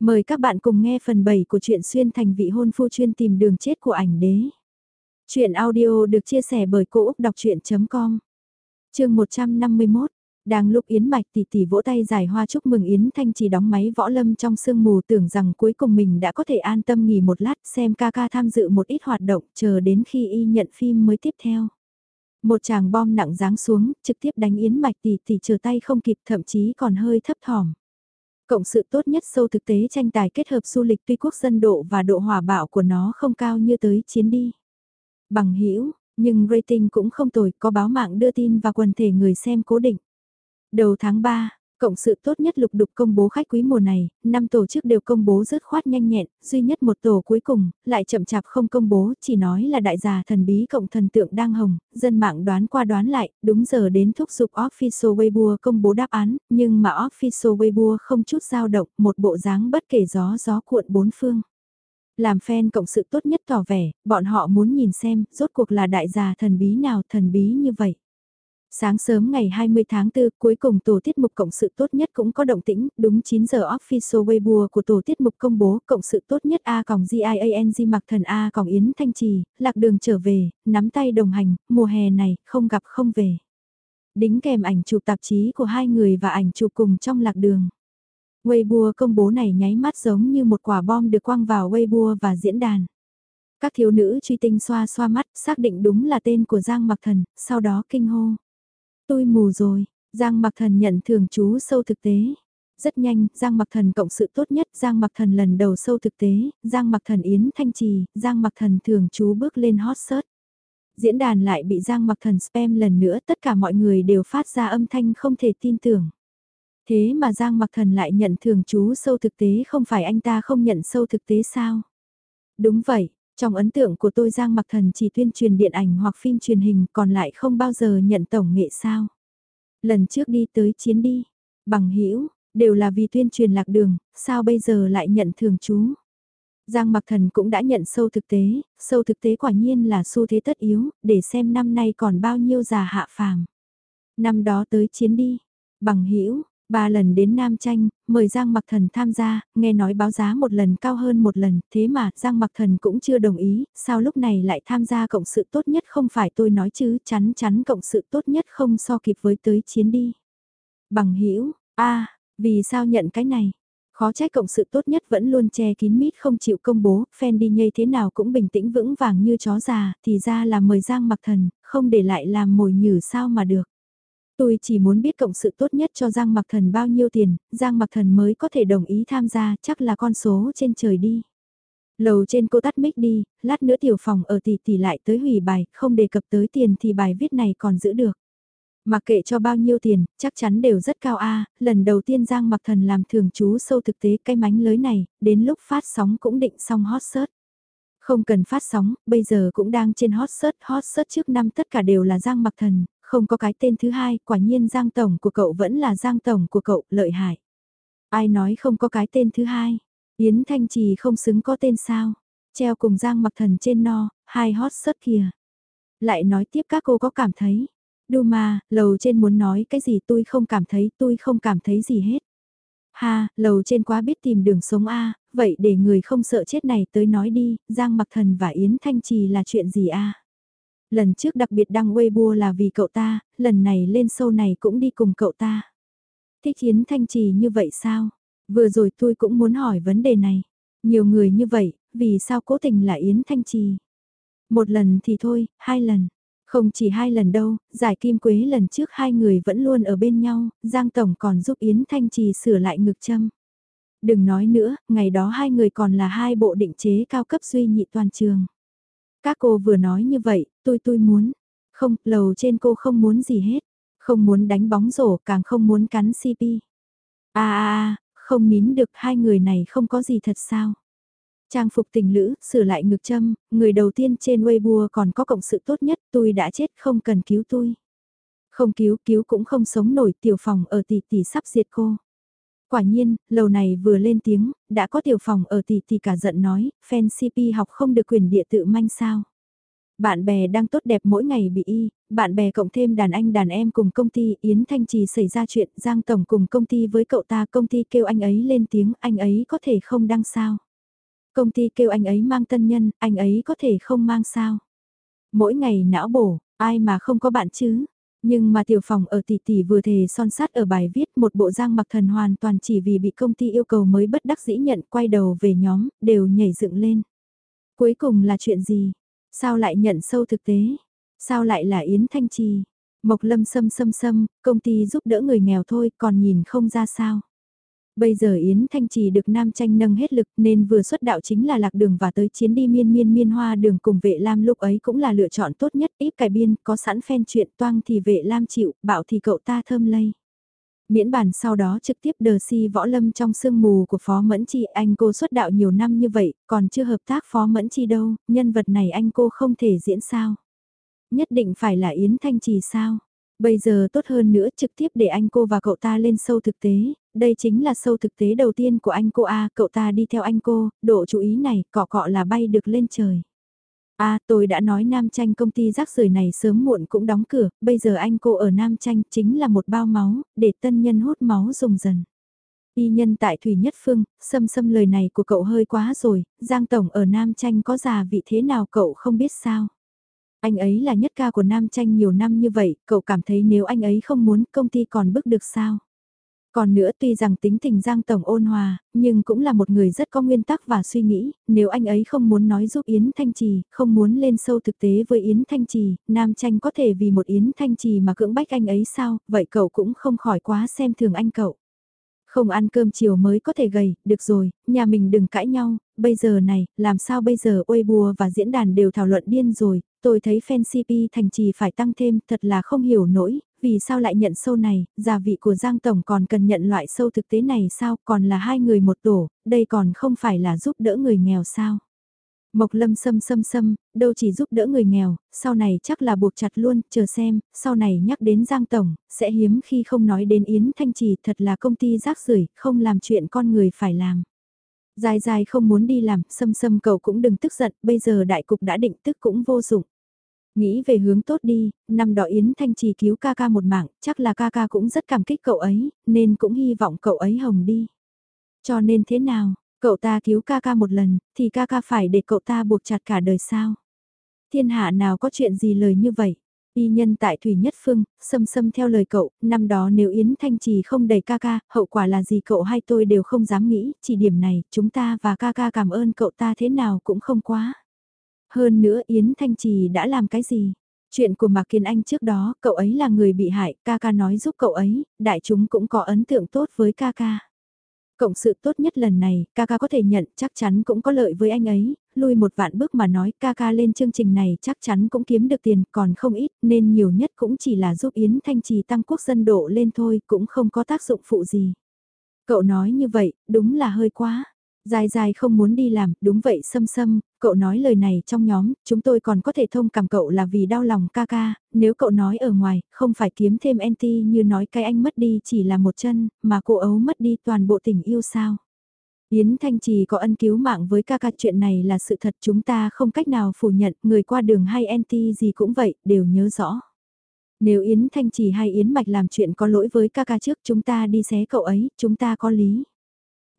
Mời các bạn cùng nghe phần 7 của truyện xuyên thành vị hôn phu chuyên tìm đường chết của ảnh đế. Chuyện audio được chia sẻ bởi Cô Úc Đọc Chuyện.com Trường 151 đang lúc Yến Mạch tỷ tỷ vỗ tay giải hoa chúc mừng Yến Thanh chỉ đóng máy võ lâm trong sương mù tưởng rằng cuối cùng mình đã có thể an tâm nghỉ một lát xem ca ca tham dự một ít hoạt động chờ đến khi y nhận phim mới tiếp theo. Một chàng bom nặng giáng xuống, trực tiếp đánh Yến Mạch tỷ tỷ trở tay không kịp thậm chí còn hơi thấp thỏm. Cộng sự tốt nhất sâu thực tế tranh tài kết hợp du lịch tuy quốc dân độ và độ hòa bạo của nó không cao như tới chiến đi. Bằng hữu nhưng rating cũng không tồi, có báo mạng đưa tin và quần thể người xem cố định. Đầu tháng 3, Cộng sự tốt nhất lục đục công bố khách quý mùa này, năm tổ chức đều công bố rớt khoát nhanh nhẹn, duy nhất một tổ cuối cùng, lại chậm chạp không công bố, chỉ nói là đại gia thần bí cộng thần tượng đang hồng, dân mạng đoán qua đoán lại, đúng giờ đến thúc giục Official Weibo công bố đáp án, nhưng mà Official Weibo không chút dao động, một bộ dáng bất kể gió gió cuộn bốn phương. Làm fan cộng sự tốt nhất tỏ vẻ, bọn họ muốn nhìn xem, rốt cuộc là đại gia thần bí nào thần bí như vậy. Sáng sớm ngày 20 tháng 4, cuối cùng tổ tiết mục cộng sự tốt nhất cũng có động tĩnh, đúng 9 giờ official Weibo của tổ tiết mục công bố cộng sự tốt nhất A còng GIANG mặc thần A còng Yến Thanh Trì, lạc đường trở về, nắm tay đồng hành, mùa hè này, không gặp không về. Đính kèm ảnh chụp tạp chí của hai người và ảnh chụp cùng trong lạc đường. Weibo công bố này nháy mắt giống như một quả bom được quăng vào Weibo và diễn đàn. Các thiếu nữ truy tinh xoa xoa mắt, xác định đúng là tên của Giang Mặc Thần, sau đó kinh hô. Tôi mù rồi, Giang Mặc Thần nhận thường chú sâu thực tế. Rất nhanh, Giang Mặc Thần cộng sự tốt nhất, Giang Mặc Thần lần đầu sâu thực tế, Giang Mặc Thần Yến Thanh Trì, Giang Mặc Thần thường chú bước lên hot search. Diễn đàn lại bị Giang Mặc Thần spam lần nữa, tất cả mọi người đều phát ra âm thanh không thể tin tưởng. Thế mà Giang Mặc Thần lại nhận thường chú sâu thực tế không phải anh ta không nhận sâu thực tế sao? Đúng vậy, trong ấn tượng của tôi Giang Mặc Thần chỉ tuyên truyền điện ảnh hoặc phim truyền hình còn lại không bao giờ nhận tổng nghệ sao. Lần trước đi tới chiến đi, bằng hữu đều là vì tuyên truyền lạc đường, sao bây giờ lại nhận thường chú. Giang Mặc Thần cũng đã nhận sâu thực tế, sâu thực tế quả nhiên là xu thế tất yếu, để xem năm nay còn bao nhiêu già hạ phàm. Năm đó tới chiến đi, bằng hữu Ba lần đến Nam Tranh, mời Giang Mặc Thần tham gia, nghe nói báo giá một lần cao hơn một lần, thế mà Giang Mặc Thần cũng chưa đồng ý, sao lúc này lại tham gia cộng sự tốt nhất không phải tôi nói chứ, chắn chắn cộng sự tốt nhất không so kịp với tới chiến đi. Bằng hữu a vì sao nhận cái này? Khó trách cộng sự tốt nhất vẫn luôn che kín mít không chịu công bố, fan đi nhây thế nào cũng bình tĩnh vững vàng như chó già, thì ra là mời Giang Mặc Thần, không để lại làm mồi nhử sao mà được. Tôi chỉ muốn biết cộng sự tốt nhất cho Giang Mặc Thần bao nhiêu tiền, Giang Mặc Thần mới có thể đồng ý tham gia, chắc là con số trên trời đi. Lầu trên cô tắt mic đi, lát nữa tiểu phòng ở tỷ tỷ lại tới hủy bài, không đề cập tới tiền thì bài viết này còn giữ được. Mặc kệ cho bao nhiêu tiền, chắc chắn đều rất cao a. lần đầu tiên Giang Mặc Thần làm thường chú sâu thực tế cái mánh lưới này, đến lúc phát sóng cũng định xong hot search. Không cần phát sóng, bây giờ cũng đang trên hot search, hot search trước năm tất cả đều là Giang Mặc Thần, không có cái tên thứ hai, quả nhiên Giang Tổng của cậu vẫn là Giang Tổng của cậu, lợi hại. Ai nói không có cái tên thứ hai? Yến Thanh Trì không xứng có tên sao? Treo cùng Giang mặc thần trên no, hai hot sớt kìa. Lại nói tiếp các cô có cảm thấy. Đu mà, lầu trên muốn nói cái gì tôi không cảm thấy, tôi không cảm thấy gì hết. Ha, lầu trên quá biết tìm đường sống A, vậy để người không sợ chết này tới nói đi, Giang mặc thần và Yến Thanh Trì là chuyện gì A? Lần trước đặc biệt đăng Weibo là vì cậu ta, lần này lên show này cũng đi cùng cậu ta. Thích Yến Thanh Trì như vậy sao? Vừa rồi tôi cũng muốn hỏi vấn đề này. Nhiều người như vậy, vì sao cố tình là Yến Thanh Trì? Một lần thì thôi, hai lần. Không chỉ hai lần đâu, giải kim quế lần trước hai người vẫn luôn ở bên nhau, Giang Tổng còn giúp Yến Thanh Trì sửa lại ngực châm. Đừng nói nữa, ngày đó hai người còn là hai bộ định chế cao cấp duy nhị toàn trường. Các cô vừa nói như vậy, tôi tôi muốn. Không, lầu trên cô không muốn gì hết. Không muốn đánh bóng rổ, càng không muốn cắn CP. À à à, không nín được hai người này không có gì thật sao. Trang phục tình lữ, sửa lại ngực châm, người đầu tiên trên Weibo còn có cộng sự tốt nhất, tôi đã chết không cần cứu tôi. Không cứu, cứu cũng không sống nổi, tiểu phòng ở tỷ tỷ sắp diệt cô. Quả nhiên, lầu này vừa lên tiếng, đã có tiểu phòng ở tỷ tỷ cả giận nói, fan CP học không được quyền địa tự manh sao. Bạn bè đang tốt đẹp mỗi ngày bị y, bạn bè cộng thêm đàn anh đàn em cùng công ty Yến Thanh Trì xảy ra chuyện Giang Tổng cùng công ty với cậu ta công ty kêu anh ấy lên tiếng anh ấy có thể không đăng sao. Công ty kêu anh ấy mang tân nhân, anh ấy có thể không mang sao. Mỗi ngày não bổ, ai mà không có bạn chứ. Nhưng mà tiểu phòng ở tỷ tỷ vừa thề son sát ở bài viết một bộ giang mặc thần hoàn toàn chỉ vì bị công ty yêu cầu mới bất đắc dĩ nhận quay đầu về nhóm, đều nhảy dựng lên. Cuối cùng là chuyện gì? Sao lại nhận sâu thực tế? Sao lại là Yến Thanh Trì? Mộc lâm xâm xâm xâm, công ty giúp đỡ người nghèo thôi còn nhìn không ra sao. Bây giờ Yến Thanh Trì được Nam Tranh nâng hết lực nên vừa xuất đạo chính là lạc đường và tới chiến đi miên miên miên hoa đường cùng vệ lam lúc ấy cũng là lựa chọn tốt nhất ít cải biên có sẵn phen chuyện toang thì vệ lam chịu, bảo thì cậu ta thơm lây. Miễn bản sau đó trực tiếp đờ si võ lâm trong sương mù của Phó Mẫn Chi anh cô xuất đạo nhiều năm như vậy, còn chưa hợp tác Phó Mẫn Chi đâu, nhân vật này anh cô không thể diễn sao. Nhất định phải là Yến Thanh Trì sao. Bây giờ tốt hơn nữa trực tiếp để anh cô và cậu ta lên sâu thực tế, đây chính là sâu thực tế đầu tiên của anh cô A, cậu ta đi theo anh cô, độ chú ý này, cọ cọ là bay được lên trời. A, tôi đã nói Nam Tranh công ty rác rưởi này sớm muộn cũng đóng cửa, bây giờ anh cô ở Nam Tranh chính là một bao máu, để tân nhân hút máu dùng dần. Y nhân tại Thủy Nhất Phương, xâm xâm lời này của cậu hơi quá rồi, Giang Tổng ở Nam Tranh có già vị thế nào cậu không biết sao. Anh ấy là nhất ca của Nam Tranh nhiều năm như vậy, cậu cảm thấy nếu anh ấy không muốn công ty còn bức được sao? Còn nữa tuy rằng tính tình Giang Tổng ôn hòa, nhưng cũng là một người rất có nguyên tắc và suy nghĩ, nếu anh ấy không muốn nói giúp Yến Thanh Trì, không muốn lên sâu thực tế với Yến Thanh Trì, Nam Tranh có thể vì một Yến Thanh Trì mà cưỡng bách anh ấy sao, vậy cậu cũng không khỏi quá xem thường anh cậu. Không ăn cơm chiều mới có thể gầy, được rồi, nhà mình đừng cãi nhau, bây giờ này, làm sao bây giờ ôi bùa và diễn đàn đều thảo luận điên rồi, tôi thấy fan CP thành trì phải tăng thêm, thật là không hiểu nổi, vì sao lại nhận sâu này, gia vị của Giang Tổng còn cần nhận loại sâu thực tế này sao, còn là hai người một tổ, đây còn không phải là giúp đỡ người nghèo sao. Mộc lâm xâm xâm xâm, đâu chỉ giúp đỡ người nghèo, sau này chắc là buộc chặt luôn, chờ xem, sau này nhắc đến Giang Tổng, sẽ hiếm khi không nói đến Yến Thanh Trì thật là công ty rác rưởi không làm chuyện con người phải làm. Dài dài không muốn đi làm, xâm xâm cậu cũng đừng tức giận, bây giờ đại cục đã định tức cũng vô dụng. Nghĩ về hướng tốt đi, năm đó Yến Thanh Trì cứu ca ca một mạng, chắc là ca ca cũng rất cảm kích cậu ấy, nên cũng hy vọng cậu ấy hồng đi. Cho nên thế nào, cậu ta cứu ca ca một lần, thì ca ca phải để cậu ta buộc chặt cả đời sao? Thiên hạ nào có chuyện gì lời như vậy? Y nhân tại Thủy Nhất Phương, xâm xâm theo lời cậu, năm đó nếu Yến Thanh Trì không đầy ca ca, hậu quả là gì cậu hay tôi đều không dám nghĩ, chỉ điểm này, chúng ta và ca ca cảm ơn cậu ta thế nào cũng không quá. Hơn nữa Yến Thanh Trì đã làm cái gì? Chuyện của Mạc Kiên Anh trước đó, cậu ấy là người bị hại, ca ca nói giúp cậu ấy, đại chúng cũng có ấn tượng tốt với ca ca. Cộng sự tốt nhất lần này, ca ca có thể nhận chắc chắn cũng có lợi với anh ấy, lui một vạn bước mà nói ca ca lên chương trình này chắc chắn cũng kiếm được tiền còn không ít nên nhiều nhất cũng chỉ là giúp Yến Thanh Trì tăng quốc dân độ lên thôi cũng không có tác dụng phụ gì. Cậu nói như vậy, đúng là hơi quá. Dài dài không muốn đi làm, đúng vậy xâm xâm, cậu nói lời này trong nhóm, chúng tôi còn có thể thông cảm cậu là vì đau lòng ca ca, nếu cậu nói ở ngoài, không phải kiếm thêm NT như nói cái anh mất đi chỉ là một chân, mà cô ấu mất đi toàn bộ tình yêu sao. Yến Thanh Trì có ân cứu mạng với ca ca chuyện này là sự thật chúng ta không cách nào phủ nhận, người qua đường hay NT gì cũng vậy, đều nhớ rõ. Nếu Yến Thanh Trì hay Yến Mạch làm chuyện có lỗi với ca ca trước chúng ta đi xé cậu ấy, chúng ta có lý.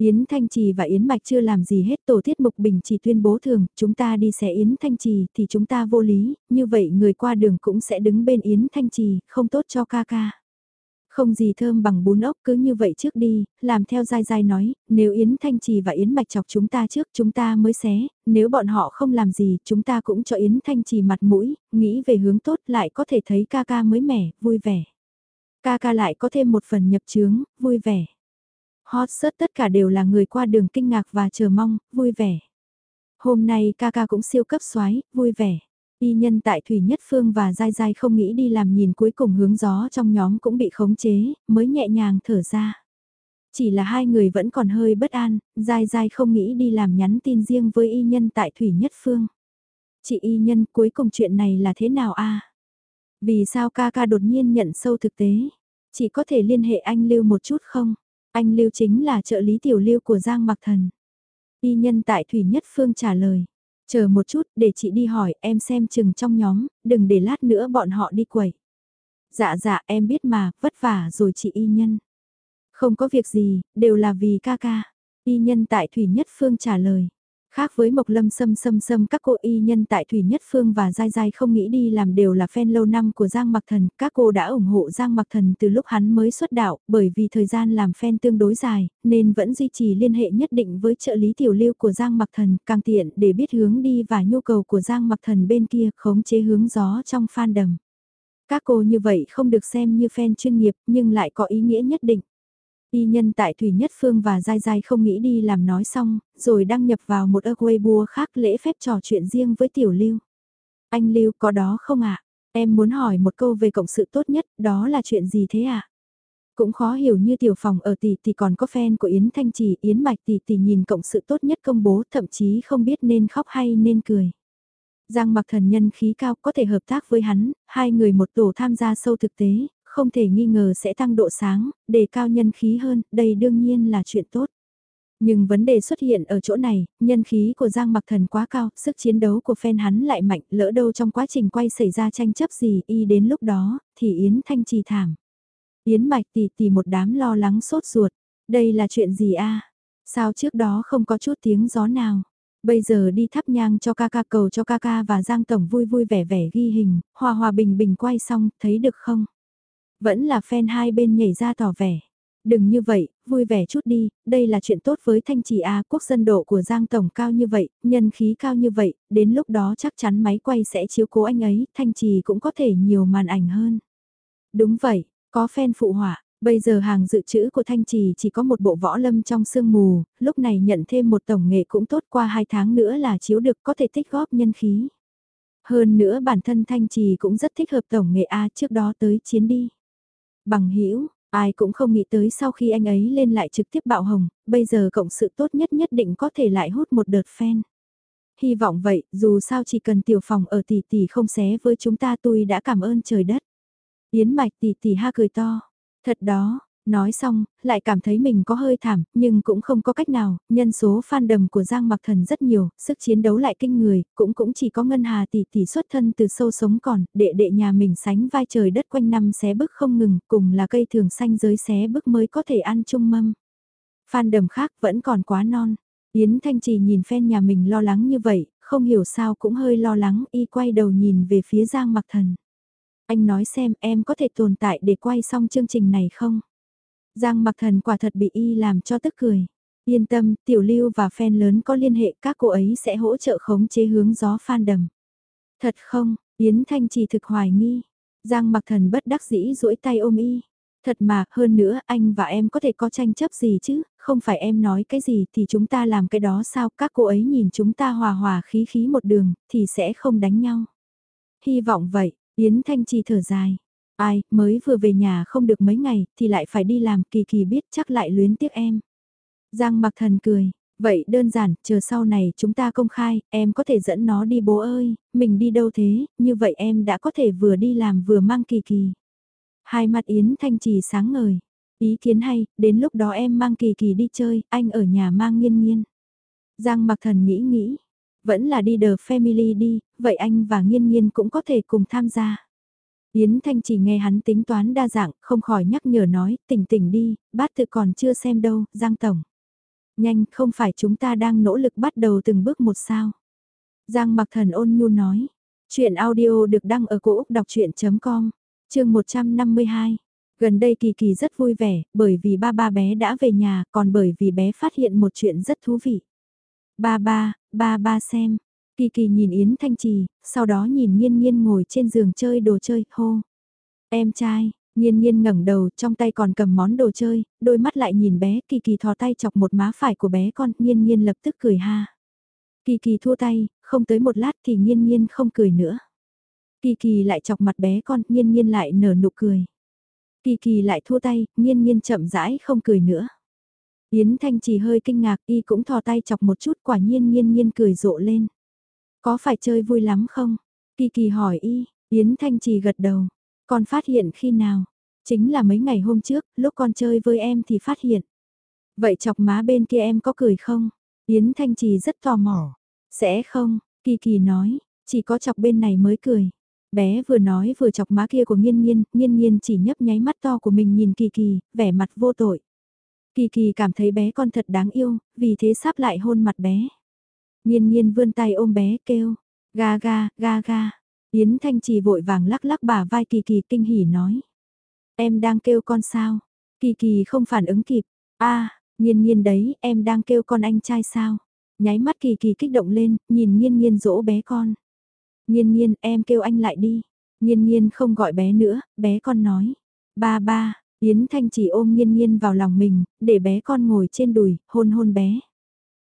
Yến Thanh Trì và Yến Mạch chưa làm gì hết tổ tiết mục bình chỉ tuyên bố thường, chúng ta đi xé Yến Thanh Trì thì chúng ta vô lý, như vậy người qua đường cũng sẽ đứng bên Yến Thanh Trì, không tốt cho ca ca. Không gì thơm bằng bún ốc cứ như vậy trước đi, làm theo dai dai nói, nếu Yến Thanh Trì và Yến Mạch chọc chúng ta trước chúng ta mới xé, nếu bọn họ không làm gì chúng ta cũng cho Yến Thanh Trì mặt mũi, nghĩ về hướng tốt lại có thể thấy ca ca mới mẻ, vui vẻ. Ca ca lại có thêm một phần nhập chướng, vui vẻ. Hot search tất cả đều là người qua đường kinh ngạc và chờ mong, vui vẻ. Hôm nay ca ca cũng siêu cấp xoái, vui vẻ. Y nhân tại Thủy Nhất Phương và Giai Giai không nghĩ đi làm nhìn cuối cùng hướng gió trong nhóm cũng bị khống chế, mới nhẹ nhàng thở ra. Chỉ là hai người vẫn còn hơi bất an, Giai Giai không nghĩ đi làm nhắn tin riêng với Y nhân tại Thủy Nhất Phương. Chị Y nhân cuối cùng chuyện này là thế nào a Vì sao ca ca đột nhiên nhận sâu thực tế? Chỉ có thể liên hệ anh Lưu một chút không? Anh Lưu chính là trợ lý tiểu lưu của Giang Mặc Thần. Y nhân tại Thủy Nhất Phương trả lời. Chờ một chút, để chị đi hỏi, em xem chừng trong nhóm, đừng để lát nữa bọn họ đi quẩy. Dạ dạ, em biết mà, vất vả rồi chị y nhân. Không có việc gì, đều là vì ca ca. Y nhân tại Thủy Nhất Phương trả lời. Khác với Mộc Lâm Sâm Sâm Sâm các cô y nhân tại Thủy Nhất Phương và Giai Giai không nghĩ đi làm đều là fan lâu năm của Giang Mặc Thần, các cô đã ủng hộ Giang Mặc Thần từ lúc hắn mới xuất đạo, bởi vì thời gian làm fan tương đối dài, nên vẫn duy trì liên hệ nhất định với trợ lý tiểu lưu của Giang Mặc Thần, càng tiện để biết hướng đi và nhu cầu của Giang Mặc Thần bên kia, khống chế hướng gió trong fandom. Các cô như vậy không được xem như fan chuyên nghiệp, nhưng lại có ý nghĩa nhất định. Y nhân tại Thủy Nhất Phương và Giai Giai không nghĩ đi làm nói xong, rồi đăng nhập vào một Weibo khác lễ phép trò chuyện riêng với Tiểu Lưu. Anh Lưu có đó không ạ? Em muốn hỏi một câu về cộng sự tốt nhất, đó là chuyện gì thế ạ? Cũng khó hiểu như tiểu phòng ở tỷ tỷ còn có fan của Yến Thanh Trì, Yến Mạch tỷ tỷ nhìn cộng sự tốt nhất công bố thậm chí không biết nên khóc hay nên cười. Giang mặc thần nhân khí cao có thể hợp tác với hắn, hai người một tổ tham gia sâu thực tế, không thể nghi ngờ sẽ tăng độ sáng, đề cao nhân khí hơn, đây đương nhiên là chuyện tốt. Nhưng vấn đề xuất hiện ở chỗ này, nhân khí của Giang Mặc Thần quá cao, sức chiến đấu của fan hắn lại mạnh, lỡ đâu trong quá trình quay xảy ra tranh chấp gì, y đến lúc đó, thì Yến Thanh trì thảm. Yến Mạch tỷ tỷ một đám lo lắng sốt ruột, đây là chuyện gì a? Sao trước đó không có chút tiếng gió nào? Bây giờ đi thắp nhang cho ca ca cầu cho ca ca và Giang Tổng vui vui vẻ vẻ ghi hình, hòa hòa bình bình quay xong, thấy được không? Vẫn là fan hai bên nhảy ra tỏ vẻ. Đừng như vậy, vui vẻ chút đi, đây là chuyện tốt với thanh trì A quốc dân độ của Giang Tổng cao như vậy, nhân khí cao như vậy, đến lúc đó chắc chắn máy quay sẽ chiếu cố anh ấy, thanh trì cũng có thể nhiều màn ảnh hơn. Đúng vậy, có fan phụ họa, bây giờ hàng dự trữ của thanh trì chỉ có một bộ võ lâm trong sương mù, lúc này nhận thêm một tổng nghệ cũng tốt qua hai tháng nữa là chiếu được có thể tích góp nhân khí. Hơn nữa bản thân thanh trì cũng rất thích hợp tổng nghệ A trước đó tới chiến đi. Bằng hữu ai cũng không nghĩ tới sau khi anh ấy lên lại trực tiếp bạo hồng, bây giờ cộng sự tốt nhất nhất định có thể lại hút một đợt fan. Hy vọng vậy, dù sao chỉ cần tiểu phòng ở tỷ tỷ không xé với chúng ta tôi đã cảm ơn trời đất. Yến mạch tỷ tỷ ha cười to. Thật đó, Nói xong, lại cảm thấy mình có hơi thảm, nhưng cũng không có cách nào, nhân số fandom của Giang Mặc Thần rất nhiều, sức chiến đấu lại kinh người, cũng cũng chỉ có Ngân Hà tỷ tỷ xuất thân từ sâu sống còn, đệ đệ nhà mình sánh vai trời đất quanh năm xé bức không ngừng, cùng là cây thường xanh giới xé bức mới có thể ăn chung mâm. Fandom khác vẫn còn quá non. Yến Thanh Trì nhìn fan nhà mình lo lắng như vậy, không hiểu sao cũng hơi lo lắng, y quay đầu nhìn về phía Giang Mặc Thần. Anh nói xem em có thể tồn tại để quay xong chương trình này không? Giang mặc thần quả thật bị y làm cho tức cười. Yên tâm, tiểu lưu và fan lớn có liên hệ các cô ấy sẽ hỗ trợ khống chế hướng gió fandom. Thật không, Yến Thanh chỉ thực hoài nghi. Giang mặc thần bất đắc dĩ duỗi tay ôm y. Thật mà, hơn nữa, anh và em có thể có tranh chấp gì chứ, không phải em nói cái gì thì chúng ta làm cái đó sao, các cô ấy nhìn chúng ta hòa hòa khí khí một đường, thì sẽ không đánh nhau. Hy vọng vậy, Yến Thanh Trì thở dài. Ai, mới vừa về nhà không được mấy ngày, thì lại phải đi làm, kỳ kỳ biết chắc lại luyến tiếc em. Giang mặc thần cười, vậy đơn giản, chờ sau này chúng ta công khai, em có thể dẫn nó đi bố ơi, mình đi đâu thế, như vậy em đã có thể vừa đi làm vừa mang kỳ kỳ. Hai mặt Yến Thanh Trì sáng ngời, ý kiến hay, đến lúc đó em mang kỳ kỳ đi chơi, anh ở nhà mang nghiên nghiên. Giang mặc thần nghĩ nghĩ, vẫn là đi The Family đi, vậy anh và nghiên nghiên cũng có thể cùng tham gia. Yến Thanh chỉ nghe hắn tính toán đa dạng, không khỏi nhắc nhở nói, tỉnh tỉnh đi, bát tự còn chưa xem đâu, Giang Tổng. Nhanh, không phải chúng ta đang nỗ lực bắt đầu từng bước một sao. Giang Mặc Thần ôn nhu nói, chuyện audio được đăng ở cổ Úc đọc chuyện.com, chương 152. Gần đây Kỳ Kỳ rất vui vẻ, bởi vì ba ba bé đã về nhà, còn bởi vì bé phát hiện một chuyện rất thú vị. Ba ba, ba ba xem, Kỳ kỳ nhìn Yến Thanh Trì, sau đó nhìn Nhiên Nhiên ngồi trên giường chơi đồ chơi, hô. Em trai, Nhiên Nhiên ngẩng đầu trong tay còn cầm món đồ chơi, đôi mắt lại nhìn bé, Kỳ Kỳ thò tay chọc một má phải của bé con, Nhiên Nhiên lập tức cười ha. Kỳ Kỳ thua tay, không tới một lát thì Nhiên Nhiên không cười nữa. Kỳ Kỳ lại chọc mặt bé con, Nhiên Nhiên lại nở nụ cười. Kỳ Kỳ lại thua tay, Nhiên Nhiên chậm rãi không cười nữa. Yến Thanh trì hơi kinh ngạc, y cũng thò tay chọc một chút, quả nhiên Nhiên Nhiên cười rộ lên. Có phải chơi vui lắm không? Kỳ kỳ hỏi y, Yến Thanh Trì gật đầu. Con phát hiện khi nào? Chính là mấy ngày hôm trước, lúc con chơi với em thì phát hiện. Vậy chọc má bên kia em có cười không? Yến Thanh Trì rất tò mò. Sẽ không, Kỳ kỳ nói, chỉ có chọc bên này mới cười. Bé vừa nói vừa chọc má kia của Nhiên Nhiên, Nhiên Nhiên chỉ nhấp nháy mắt to của mình nhìn kỳ kỳ, vẻ mặt vô tội. Kỳ kỳ cảm thấy bé con thật đáng yêu, vì thế sắp lại hôn mặt bé. Nhiên nhiên vươn tay ôm bé kêu, ga ga, ga ga. Yến Thanh Trì vội vàng lắc lắc bả vai kỳ kỳ kinh hỉ nói. Em đang kêu con sao? Kỳ kỳ không phản ứng kịp. a à, nhiên đấy, em đang kêu con anh trai sao? Nháy mắt kỳ kỳ kích động lên, nhìn nhiên nhiên dỗ bé con. Nhiên nhiên, em kêu anh lại đi. Nhiên nhiên không gọi bé nữa, bé con nói. Ba ba, Yến Thanh chỉ ôm nhiên nhiên vào lòng mình, để bé con ngồi trên đùi, hôn hôn bé.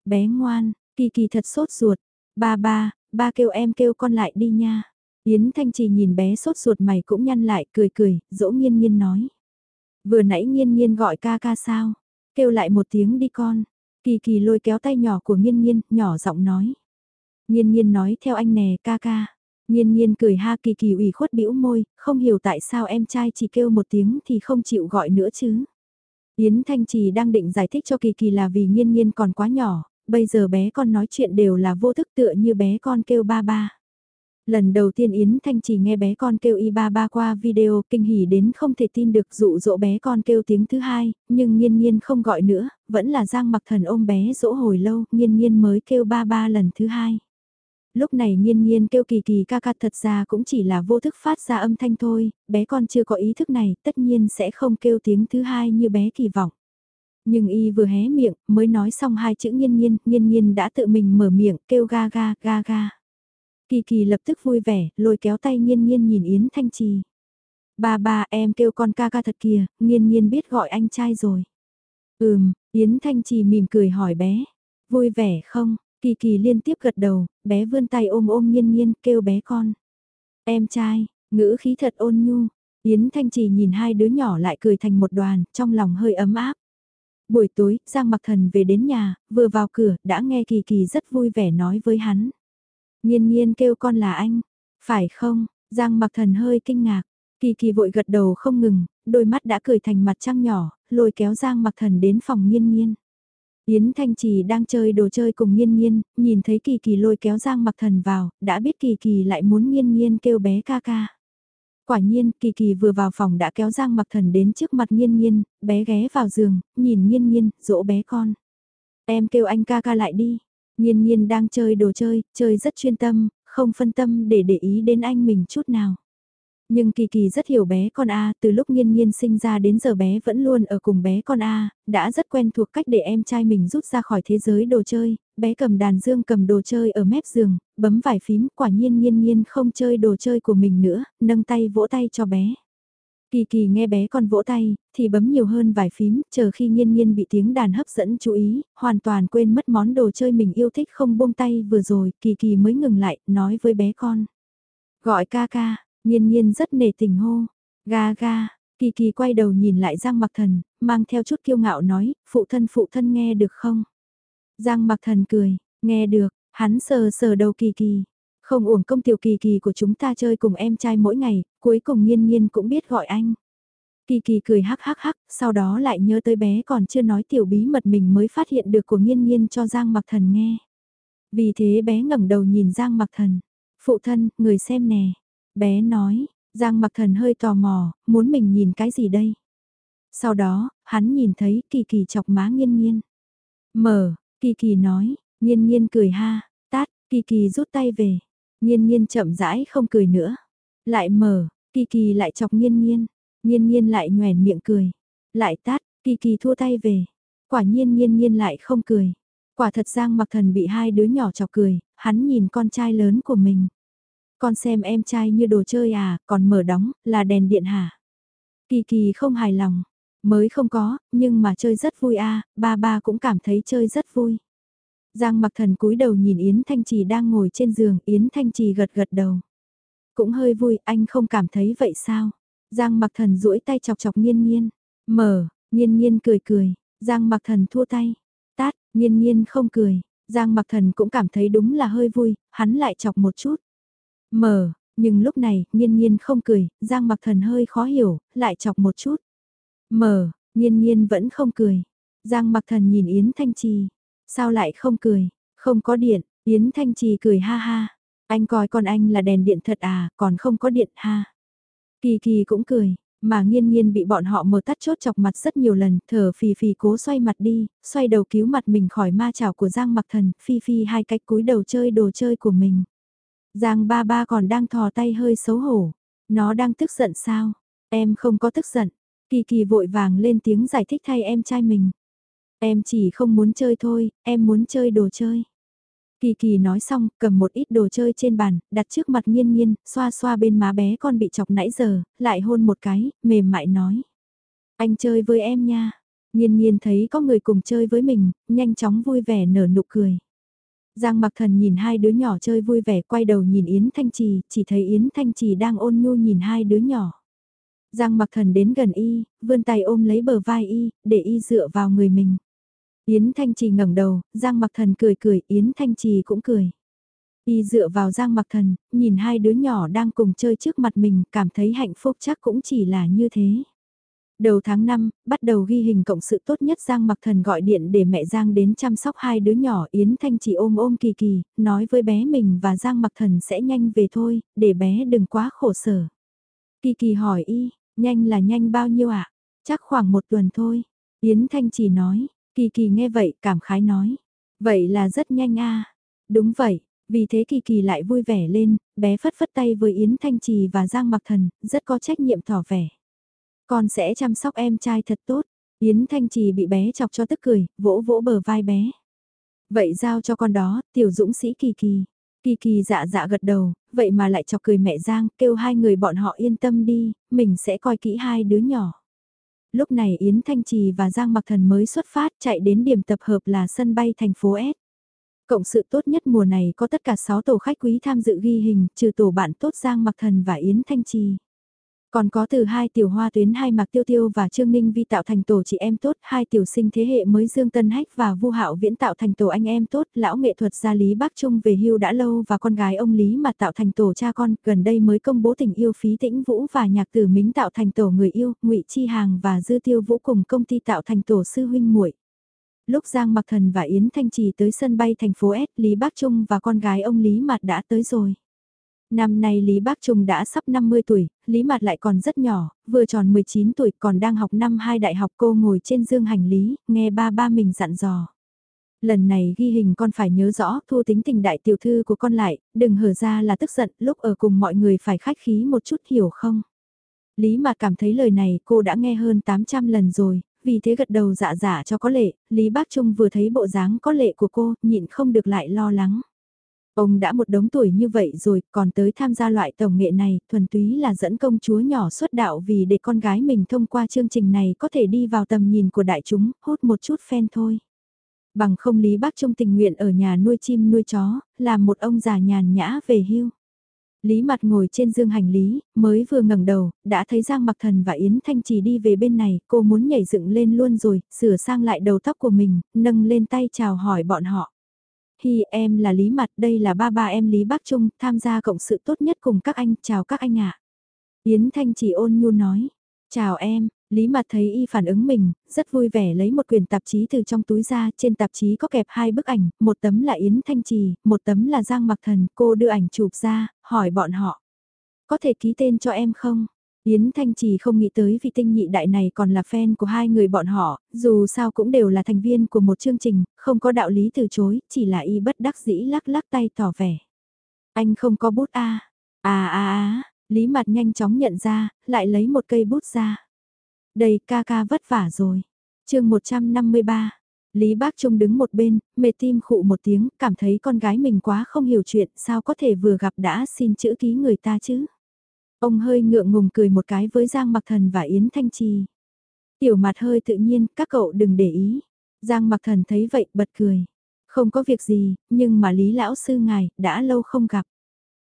Bé ngoan, kỳ kỳ thật sốt ruột. Ba ba, ba kêu em kêu con lại đi nha. Yến Thanh Trì nhìn bé sốt ruột mày cũng nhăn lại, cười cười, dỗ nghiên nghiên nói. Vừa nãy nghiên nghiên gọi ca ca sao? Kêu lại một tiếng đi con. Kỳ kỳ lôi kéo tay nhỏ của nghiên nghiên, nhỏ giọng nói. Nghiên nghiên nói theo anh nè ca ca. Nghiên nghiên cười ha kỳ kỳ ủy khuất bĩu môi, không hiểu tại sao em trai chỉ kêu một tiếng thì không chịu gọi nữa chứ. Yến Thanh Trì đang định giải thích cho kỳ kỳ là vì Nhiên Nhiên còn quá nhỏ, bây giờ bé con nói chuyện đều là vô thức tựa như bé con kêu ba ba. Lần đầu tiên Yến Thanh chỉ nghe bé con kêu y ba ba qua video kinh hỉ đến không thể tin được dụ dỗ bé con kêu tiếng thứ hai, nhưng nghiên nghiên không gọi nữa, vẫn là Giang mặc thần ôm bé dỗ hồi lâu, nghiên nghiên mới kêu ba ba lần thứ hai. Lúc này nghiên nghiên kêu kỳ kỳ ca ca thật ra cũng chỉ là vô thức phát ra âm thanh thôi, bé con chưa có ý thức này tất nhiên sẽ không kêu tiếng thứ hai như bé kỳ vọng. Nhưng y vừa hé miệng, mới nói xong hai chữ nghiên nghiên, nghiên nghiên đã tự mình mở miệng kêu ga ga, ga ga. Kỳ kỳ lập tức vui vẻ, lôi kéo tay nghiên nghiên nhìn Yến Thanh Trì. Ba ba em kêu con ca ca thật kìa, nghiên nghiên biết gọi anh trai rồi. Ừm, Yến Thanh Trì mỉm cười hỏi bé. Vui vẻ không? Kỳ kỳ liên tiếp gật đầu, bé vươn tay ôm ôm nghiên nghiên kêu bé con. Em trai, ngữ khí thật ôn nhu. Yến Thanh Trì nhìn hai đứa nhỏ lại cười thành một đoàn, trong lòng hơi ấm áp. Buổi tối, Giang Mặc Thần về đến nhà, vừa vào cửa, đã nghe Kỳ Kỳ rất vui vẻ nói với hắn. Nhiên nhiên kêu con là anh, phải không? Giang mặc thần hơi kinh ngạc, kỳ kỳ vội gật đầu không ngừng, đôi mắt đã cười thành mặt trăng nhỏ, lôi kéo Giang mặc thần đến phòng nhiên nhiên. Yến Thanh Trì đang chơi đồ chơi cùng Nhiên Nhiên, nhìn thấy Kỳ Kỳ lôi kéo Giang Mặc Thần vào, đã biết Kỳ Kỳ lại muốn Nhiên Nhiên kêu bé ca ca. Quả nhiên, Kỳ Kỳ vừa vào phòng đã kéo Giang Mặc Thần đến trước mặt Nhiên Nhiên, bé ghé vào giường, nhìn Nhiên Nhiên, dỗ bé con. Em kêu anh ca ca lại đi. Nhiên nhiên đang chơi đồ chơi, chơi rất chuyên tâm, không phân tâm để để ý đến anh mình chút nào. Nhưng Kỳ Kỳ rất hiểu bé con A, từ lúc nghiên nghiên sinh ra đến giờ bé vẫn luôn ở cùng bé con A, đã rất quen thuộc cách để em trai mình rút ra khỏi thế giới đồ chơi, bé cầm đàn dương cầm đồ chơi ở mép giường, bấm vài phím, quả nhiên nghiên nghiên không chơi đồ chơi của mình nữa, nâng tay vỗ tay cho bé. Kỳ kỳ nghe bé con vỗ tay, thì bấm nhiều hơn vài phím, chờ khi nghiên nghiên bị tiếng đàn hấp dẫn chú ý, hoàn toàn quên mất món đồ chơi mình yêu thích không buông tay vừa rồi, kỳ kỳ mới ngừng lại, nói với bé con. Gọi ca ca, nhiên nhiên rất nề tình hô, ga ga, kỳ kỳ quay đầu nhìn lại Giang Mặc Thần, mang theo chút kiêu ngạo nói, phụ thân phụ thân nghe được không? Giang Mặc Thần cười, nghe được, hắn sờ sờ đầu kỳ kỳ, không uổng công tiểu kỳ kỳ của chúng ta chơi cùng em trai mỗi ngày, cuối cùng nhiên nhiên cũng biết gọi anh. Kỳ kỳ cười hắc hắc hắc, sau đó lại nhớ tới bé còn chưa nói tiểu bí mật mình mới phát hiện được của nhiên nhiên cho Giang Mặc Thần nghe. Vì thế bé ngẩng đầu nhìn Giang Mặc Thần. Phụ thân, người xem nè. Bé nói, Giang Mặc Thần hơi tò mò, muốn mình nhìn cái gì đây? Sau đó, hắn nhìn thấy kỳ kỳ chọc má nghiên nghiên. Mở, kỳ kỳ nói, nghiên nghiên cười ha, tát, kỳ kỳ rút tay về. nghiên nghiên chậm rãi không cười nữa. Lại mở, Kỳ Kỳ lại chọc nghiên nghiên nghiên nghiên lại nhoèn miệng cười. Lại tát, Kỳ Kỳ thua tay về. Quả nhiên nghiên nghiên lại không cười. Quả thật Giang mặc thần bị hai đứa nhỏ chọc cười, hắn nhìn con trai lớn của mình. Con xem em trai như đồ chơi à, còn mở đóng, là đèn điện hả? Kỳ Kỳ không hài lòng. Mới không có, nhưng mà chơi rất vui à, ba ba cũng cảm thấy chơi rất vui. Giang mặc thần cúi đầu nhìn Yến Thanh Trì đang ngồi trên giường, Yến Thanh Trì gật gật đầu. Cũng hơi vui, anh không cảm thấy vậy sao? Giang mặc thần duỗi tay chọc chọc nghiên nghiên. Mở, nghiên nghiên cười cười, Giang mặc thần thua tay. Tát, nghiên nghiên không cười. Giang mặc thần cũng cảm thấy đúng là hơi vui, hắn lại chọc một chút. Mở, nhưng lúc này, nhiên nhiên không cười, Giang mặc thần hơi khó hiểu, lại chọc một chút. Mở, nhiên nhiên vẫn không cười. Giang mặc thần nhìn Yến Thanh Trì, Sao lại không cười? Không có điện, Yến Thanh Trì cười ha ha. Anh coi con anh là đèn điện thật à, còn không có điện ha. Kỳ kỳ cũng cười, mà nghiên nghiên bị bọn họ mở tắt chốt chọc mặt rất nhiều lần, thở phì phì cố xoay mặt đi, xoay đầu cứu mặt mình khỏi ma chảo của Giang mặc thần, phi phi hai cách cúi đầu chơi đồ chơi của mình. Giang ba ba còn đang thò tay hơi xấu hổ. Nó đang tức giận sao? Em không có tức giận. Kỳ kỳ vội vàng lên tiếng giải thích thay em trai mình. Em chỉ không muốn chơi thôi, em muốn chơi đồ chơi. Kỳ kỳ nói xong, cầm một ít đồ chơi trên bàn, đặt trước mặt nghiên nghiên, xoa xoa bên má bé con bị chọc nãy giờ, lại hôn một cái, mềm mại nói. Anh chơi với em nha. Nghiên nghiên thấy có người cùng chơi với mình, nhanh chóng vui vẻ nở nụ cười. Giang mặc thần nhìn hai đứa nhỏ chơi vui vẻ quay đầu nhìn Yến Thanh Trì, chỉ thấy Yến Thanh Trì đang ôn nhu nhìn hai đứa nhỏ. Giang mặc thần đến gần y, vươn tay ôm lấy bờ vai y, để y dựa vào người mình. Yến Thanh Trì ngẩng đầu, Giang mặc thần cười cười, Yến Thanh Trì cũng cười. Y dựa vào Giang mặc thần, nhìn hai đứa nhỏ đang cùng chơi trước mặt mình, cảm thấy hạnh phúc chắc cũng chỉ là như thế. Đầu tháng 5, bắt đầu ghi hình cộng sự tốt nhất Giang Mặc Thần gọi điện để mẹ Giang đến chăm sóc hai đứa nhỏ Yến Thanh chỉ ôm ôm Kỳ Kỳ, nói với bé mình và Giang Mặc Thần sẽ nhanh về thôi, để bé đừng quá khổ sở. Kỳ Kỳ hỏi y, nhanh là nhanh bao nhiêu ạ? À? Chắc khoảng một tuần thôi. Yến Thanh chỉ nói, Kỳ Kỳ nghe vậy cảm khái nói, vậy là rất nhanh a. Đúng vậy, vì thế Kỳ Kỳ lại vui vẻ lên, bé phất phất tay với Yến Thanh Trì và Giang Mặc Thần, rất có trách nhiệm tỏ vẻ. Con sẽ chăm sóc em trai thật tốt. Yến Thanh Trì bị bé chọc cho tức cười, vỗ vỗ bờ vai bé. Vậy giao cho con đó, tiểu dũng sĩ Kỳ Kỳ. Kỳ Kỳ dạ dạ gật đầu, vậy mà lại chọc cười mẹ Giang, kêu hai người bọn họ yên tâm đi, mình sẽ coi kỹ hai đứa nhỏ. Lúc này Yến Thanh Trì và Giang Mặc Thần mới xuất phát chạy đến điểm tập hợp là sân bay thành phố S. Cộng sự tốt nhất mùa này có tất cả 6 tổ khách quý tham dự ghi hình, trừ tổ bạn tốt Giang Mặc Thần và Yến Thanh Trì. Còn có từ hai tiểu hoa tuyến hai Mạc Tiêu Tiêu và Trương Ninh Vi tạo thành tổ chị em tốt, hai tiểu sinh thế hệ mới Dương Tân Hách và Vu Hạo Viễn tạo thành tổ anh em tốt, lão nghệ thuật gia Lý Bắc Trung về hưu đã lâu và con gái ông Lý mà tạo thành tổ cha con, gần đây mới công bố tình yêu phí tĩnh Vũ và nhạc tử Mính tạo thành tổ người yêu, ngụy Chi Hàng và Dư Tiêu Vũ cùng công ty tạo thành tổ sư huynh muội. Lúc Giang Mặc Thần và Yến Thanh Trì tới sân bay thành phố S, Lý Bắc Trung và con gái ông Lý Mạt đã tới rồi. Năm nay Lý Bác Trung đã sắp 50 tuổi, Lý Mạt lại còn rất nhỏ, vừa tròn 19 tuổi còn đang học năm 2 đại học cô ngồi trên dương hành lý, nghe ba ba mình dặn dò. Lần này ghi hình con phải nhớ rõ thu tính tình đại tiểu thư của con lại, đừng hở ra là tức giận lúc ở cùng mọi người phải khách khí một chút hiểu không? Lý Mạt cảm thấy lời này cô đã nghe hơn 800 lần rồi, vì thế gật đầu dạ dạ cho có lệ, Lý Bác Trung vừa thấy bộ dáng có lệ của cô, nhịn không được lại lo lắng. Ông đã một đống tuổi như vậy rồi, còn tới tham gia loại tổng nghệ này, thuần túy là dẫn công chúa nhỏ xuất đạo vì để con gái mình thông qua chương trình này có thể đi vào tầm nhìn của đại chúng, hút một chút fan thôi. Bằng không Lý Bác Trung tình nguyện ở nhà nuôi chim nuôi chó, làm một ông già nhàn nhã về hưu. Lý mặt ngồi trên dương hành lý, mới vừa ngẩng đầu, đã thấy Giang Mặc Thần và Yến Thanh Trì đi về bên này, cô muốn nhảy dựng lên luôn rồi, sửa sang lại đầu tóc của mình, nâng lên tay chào hỏi bọn họ. Hi em là Lý Mặt, đây là ba ba em Lý Bắc Trung, tham gia cộng sự tốt nhất cùng các anh, chào các anh ạ. Yến Thanh chỉ ôn nhu nói, chào em, Lý Mặt thấy y phản ứng mình, rất vui vẻ lấy một quyển tạp chí từ trong túi ra, trên tạp chí có kẹp hai bức ảnh, một tấm là Yến Thanh Trì, một tấm là Giang Mặc Thần, cô đưa ảnh chụp ra, hỏi bọn họ. Có thể ký tên cho em không? Yến Thanh Trì không nghĩ tới vị tinh nhị đại này còn là fan của hai người bọn họ, dù sao cũng đều là thành viên của một chương trình, không có đạo lý từ chối, chỉ là y bất đắc dĩ lắc lắc tay tỏ vẻ. Anh không có bút a à. à à à, Lý Mặt nhanh chóng nhận ra, lại lấy một cây bút ra. Đây ca ca vất vả rồi. chương 153. Lý Bác Trung đứng một bên, mệt tim khụ một tiếng, cảm thấy con gái mình quá không hiểu chuyện, sao có thể vừa gặp đã xin chữ ký người ta chứ. Ông hơi ngượng ngùng cười một cái với Giang Mặc Thần và Yến Thanh Trì. Tiểu mặt hơi tự nhiên, các cậu đừng để ý. Giang Mặc Thần thấy vậy bật cười. Không có việc gì, nhưng mà Lý Lão Sư ngài, đã lâu không gặp.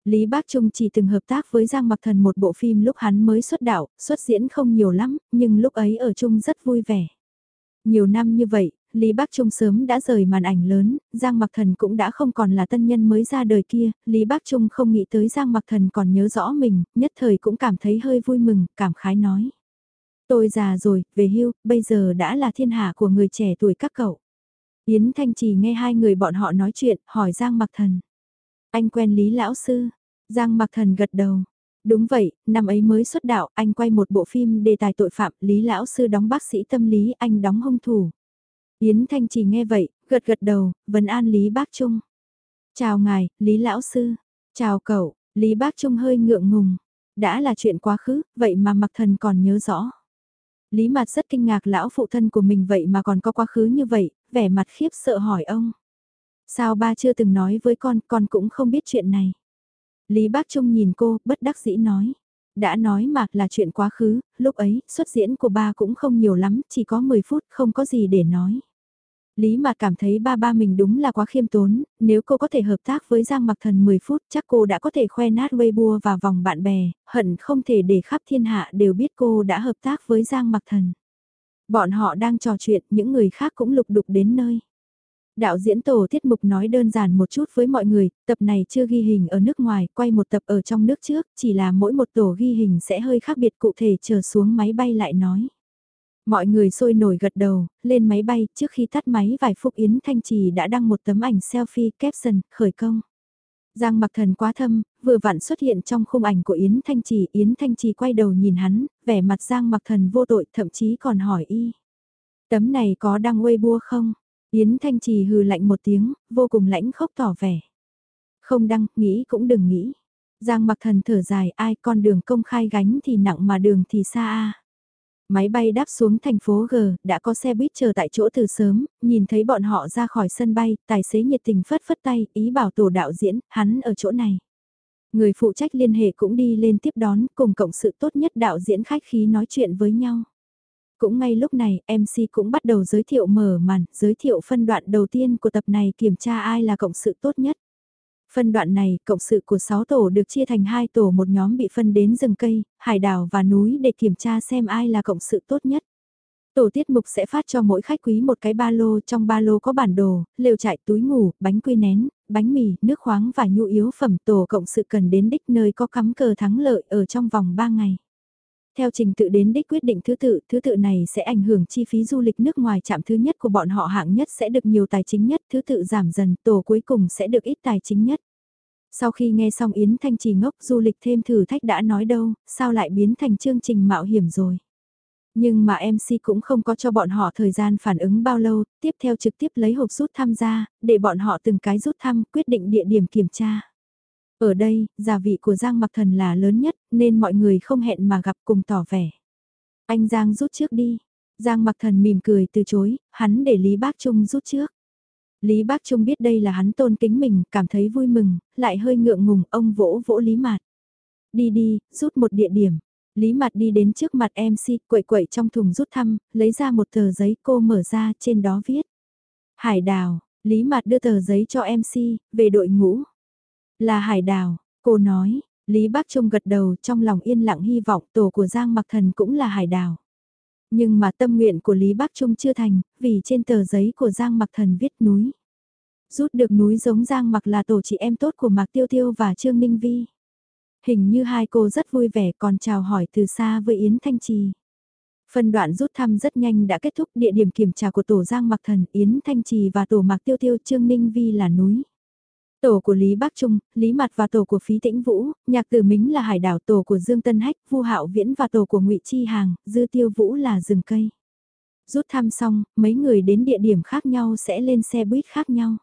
Lý Bác Trung chỉ từng hợp tác với Giang Mặc Thần một bộ phim lúc hắn mới xuất đạo, xuất diễn không nhiều lắm, nhưng lúc ấy ở chung rất vui vẻ. Nhiều năm như vậy, Lý Bắc Trung sớm đã rời màn ảnh lớn, Giang Mặc Thần cũng đã không còn là tân nhân mới ra đời kia, Lý Bắc Trung không nghĩ tới Giang Mặc Thần còn nhớ rõ mình, nhất thời cũng cảm thấy hơi vui mừng, cảm khái nói. Tôi già rồi, về hưu, bây giờ đã là thiên hạ của người trẻ tuổi các cậu. Yến Thanh Trì nghe hai người bọn họ nói chuyện, hỏi Giang Mặc Thần. Anh quen Lý Lão Sư. Giang Mặc Thần gật đầu. Đúng vậy, năm ấy mới xuất đạo, anh quay một bộ phim đề tài tội phạm, Lý Lão Sư đóng bác sĩ tâm lý, anh đóng hung thủ. Yến Thanh Trì nghe vậy, gật gật đầu, vấn an Lý Bác Trung. Chào ngài, Lý Lão Sư. Chào cậu, Lý Bác Trung hơi ngượng ngùng. Đã là chuyện quá khứ, vậy mà Mặc Thần còn nhớ rõ. Lý Mạt rất kinh ngạc lão phụ thân của mình vậy mà còn có quá khứ như vậy, vẻ mặt khiếp sợ hỏi ông. Sao ba chưa từng nói với con, con cũng không biết chuyện này. Lý Bác Trung nhìn cô, bất đắc dĩ nói. Đã nói mà là chuyện quá khứ, lúc ấy, xuất diễn của ba cũng không nhiều lắm, chỉ có 10 phút, không có gì để nói. Lý Mạt cảm thấy ba ba mình đúng là quá khiêm tốn, nếu cô có thể hợp tác với Giang Mặc Thần 10 phút chắc cô đã có thể khoe nát Weibo vào vòng bạn bè, hận không thể để khắp thiên hạ đều biết cô đã hợp tác với Giang Mặc Thần. Bọn họ đang trò chuyện, những người khác cũng lục đục đến nơi. Đạo diễn tổ tiết mục nói đơn giản một chút với mọi người, tập này chưa ghi hình ở nước ngoài, quay một tập ở trong nước trước, chỉ là mỗi một tổ ghi hình sẽ hơi khác biệt cụ thể chờ xuống máy bay lại nói. Mọi người sôi nổi gật đầu, lên máy bay, trước khi tắt máy vài phút Yến Thanh Trì đã đăng một tấm ảnh selfie caption, khởi công. Giang mặc thần quá thâm, vừa vặn xuất hiện trong khung ảnh của Yến Thanh Trì, Yến Thanh Trì quay đầu nhìn hắn, vẻ mặt Giang mặc thần vô tội, thậm chí còn hỏi y. Tấm này có đăng Weibo không? Yến Thanh Trì hừ lạnh một tiếng, vô cùng lãnh khốc tỏ vẻ. Không đăng, nghĩ cũng đừng nghĩ. Giang mặc thần thở dài, ai con đường công khai gánh thì nặng mà đường thì xa a. Máy bay đáp xuống thành phố G, đã có xe buýt chờ tại chỗ từ sớm, nhìn thấy bọn họ ra khỏi sân bay, tài xế nhiệt tình phất phất tay, ý bảo tổ đạo diễn, hắn ở chỗ này. Người phụ trách liên hệ cũng đi lên tiếp đón, cùng cộng sự tốt nhất đạo diễn khách khí nói chuyện với nhau. Cũng ngay lúc này, MC cũng bắt đầu giới thiệu mở màn, giới thiệu phân đoạn đầu tiên của tập này kiểm tra ai là cộng sự tốt nhất. Phân đoạn này, cộng sự của 6 tổ được chia thành hai tổ một nhóm bị phân đến rừng cây, hải đảo và núi để kiểm tra xem ai là cộng sự tốt nhất. Tổ tiết mục sẽ phát cho mỗi khách quý một cái ba lô, trong ba lô có bản đồ, lều trại, túi ngủ, bánh quy nén, bánh mì, nước khoáng và nhu yếu phẩm tổ cộng sự cần đến đích nơi có cắm cờ thắng lợi ở trong vòng 3 ngày. Theo trình tự đến đích quyết định thứ tự, thứ tự này sẽ ảnh hưởng chi phí du lịch nước ngoài chạm thứ nhất của bọn họ hạng nhất sẽ được nhiều tài chính nhất, thứ tự giảm dần, tổ cuối cùng sẽ được ít tài chính nhất. Sau khi nghe xong Yến Thanh Trì ngốc du lịch thêm thử thách đã nói đâu, sao lại biến thành chương trình mạo hiểm rồi. Nhưng mà MC cũng không có cho bọn họ thời gian phản ứng bao lâu, tiếp theo trực tiếp lấy hộp rút thăm ra, để bọn họ từng cái rút thăm quyết định địa điểm kiểm tra. Ở đây, gia vị của Giang Mặc Thần là lớn nhất, nên mọi người không hẹn mà gặp cùng tỏ vẻ. Anh Giang rút trước đi. Giang Mặc Thần mỉm cười từ chối, hắn để Lý Bác Trung rút trước. Lý Bác Trung biết đây là hắn tôn kính mình, cảm thấy vui mừng, lại hơi ngượng ngùng, ông vỗ vỗ Lý Mạt. Đi đi, rút một địa điểm. Lý Mạt đi đến trước mặt MC, quậy quậy trong thùng rút thăm, lấy ra một tờ giấy cô mở ra, trên đó viết. Hải đào, Lý Mạt đưa tờ giấy cho MC, về đội ngũ. Là hải đào, cô nói, Lý Bác Trung gật đầu trong lòng yên lặng hy vọng tổ của Giang Mặc Thần cũng là hải đào. Nhưng mà tâm nguyện của Lý Bác Trung chưa thành, vì trên tờ giấy của Giang Mặc Thần viết núi. Rút được núi giống Giang Mặc là tổ chị em tốt của Mạc Tiêu Tiêu và Trương Ninh Vi. Hình như hai cô rất vui vẻ còn chào hỏi từ xa với Yến Thanh Trì. Phân đoạn rút thăm rất nhanh đã kết thúc địa điểm kiểm tra của tổ Giang Mặc Thần, Yến Thanh Trì và tổ Mạc Tiêu Tiêu Trương Ninh Vi là núi. Tổ của Lý Bắc Trung, Lý Mặt và tổ của Phí Tĩnh Vũ, nhạc tử Mính là hải đảo tổ của Dương Tân Hách, Vu Hạo Viễn và tổ của Ngụy Chi Hàng, Dư Tiêu Vũ là rừng cây. Rút thăm xong, mấy người đến địa điểm khác nhau sẽ lên xe buýt khác nhau.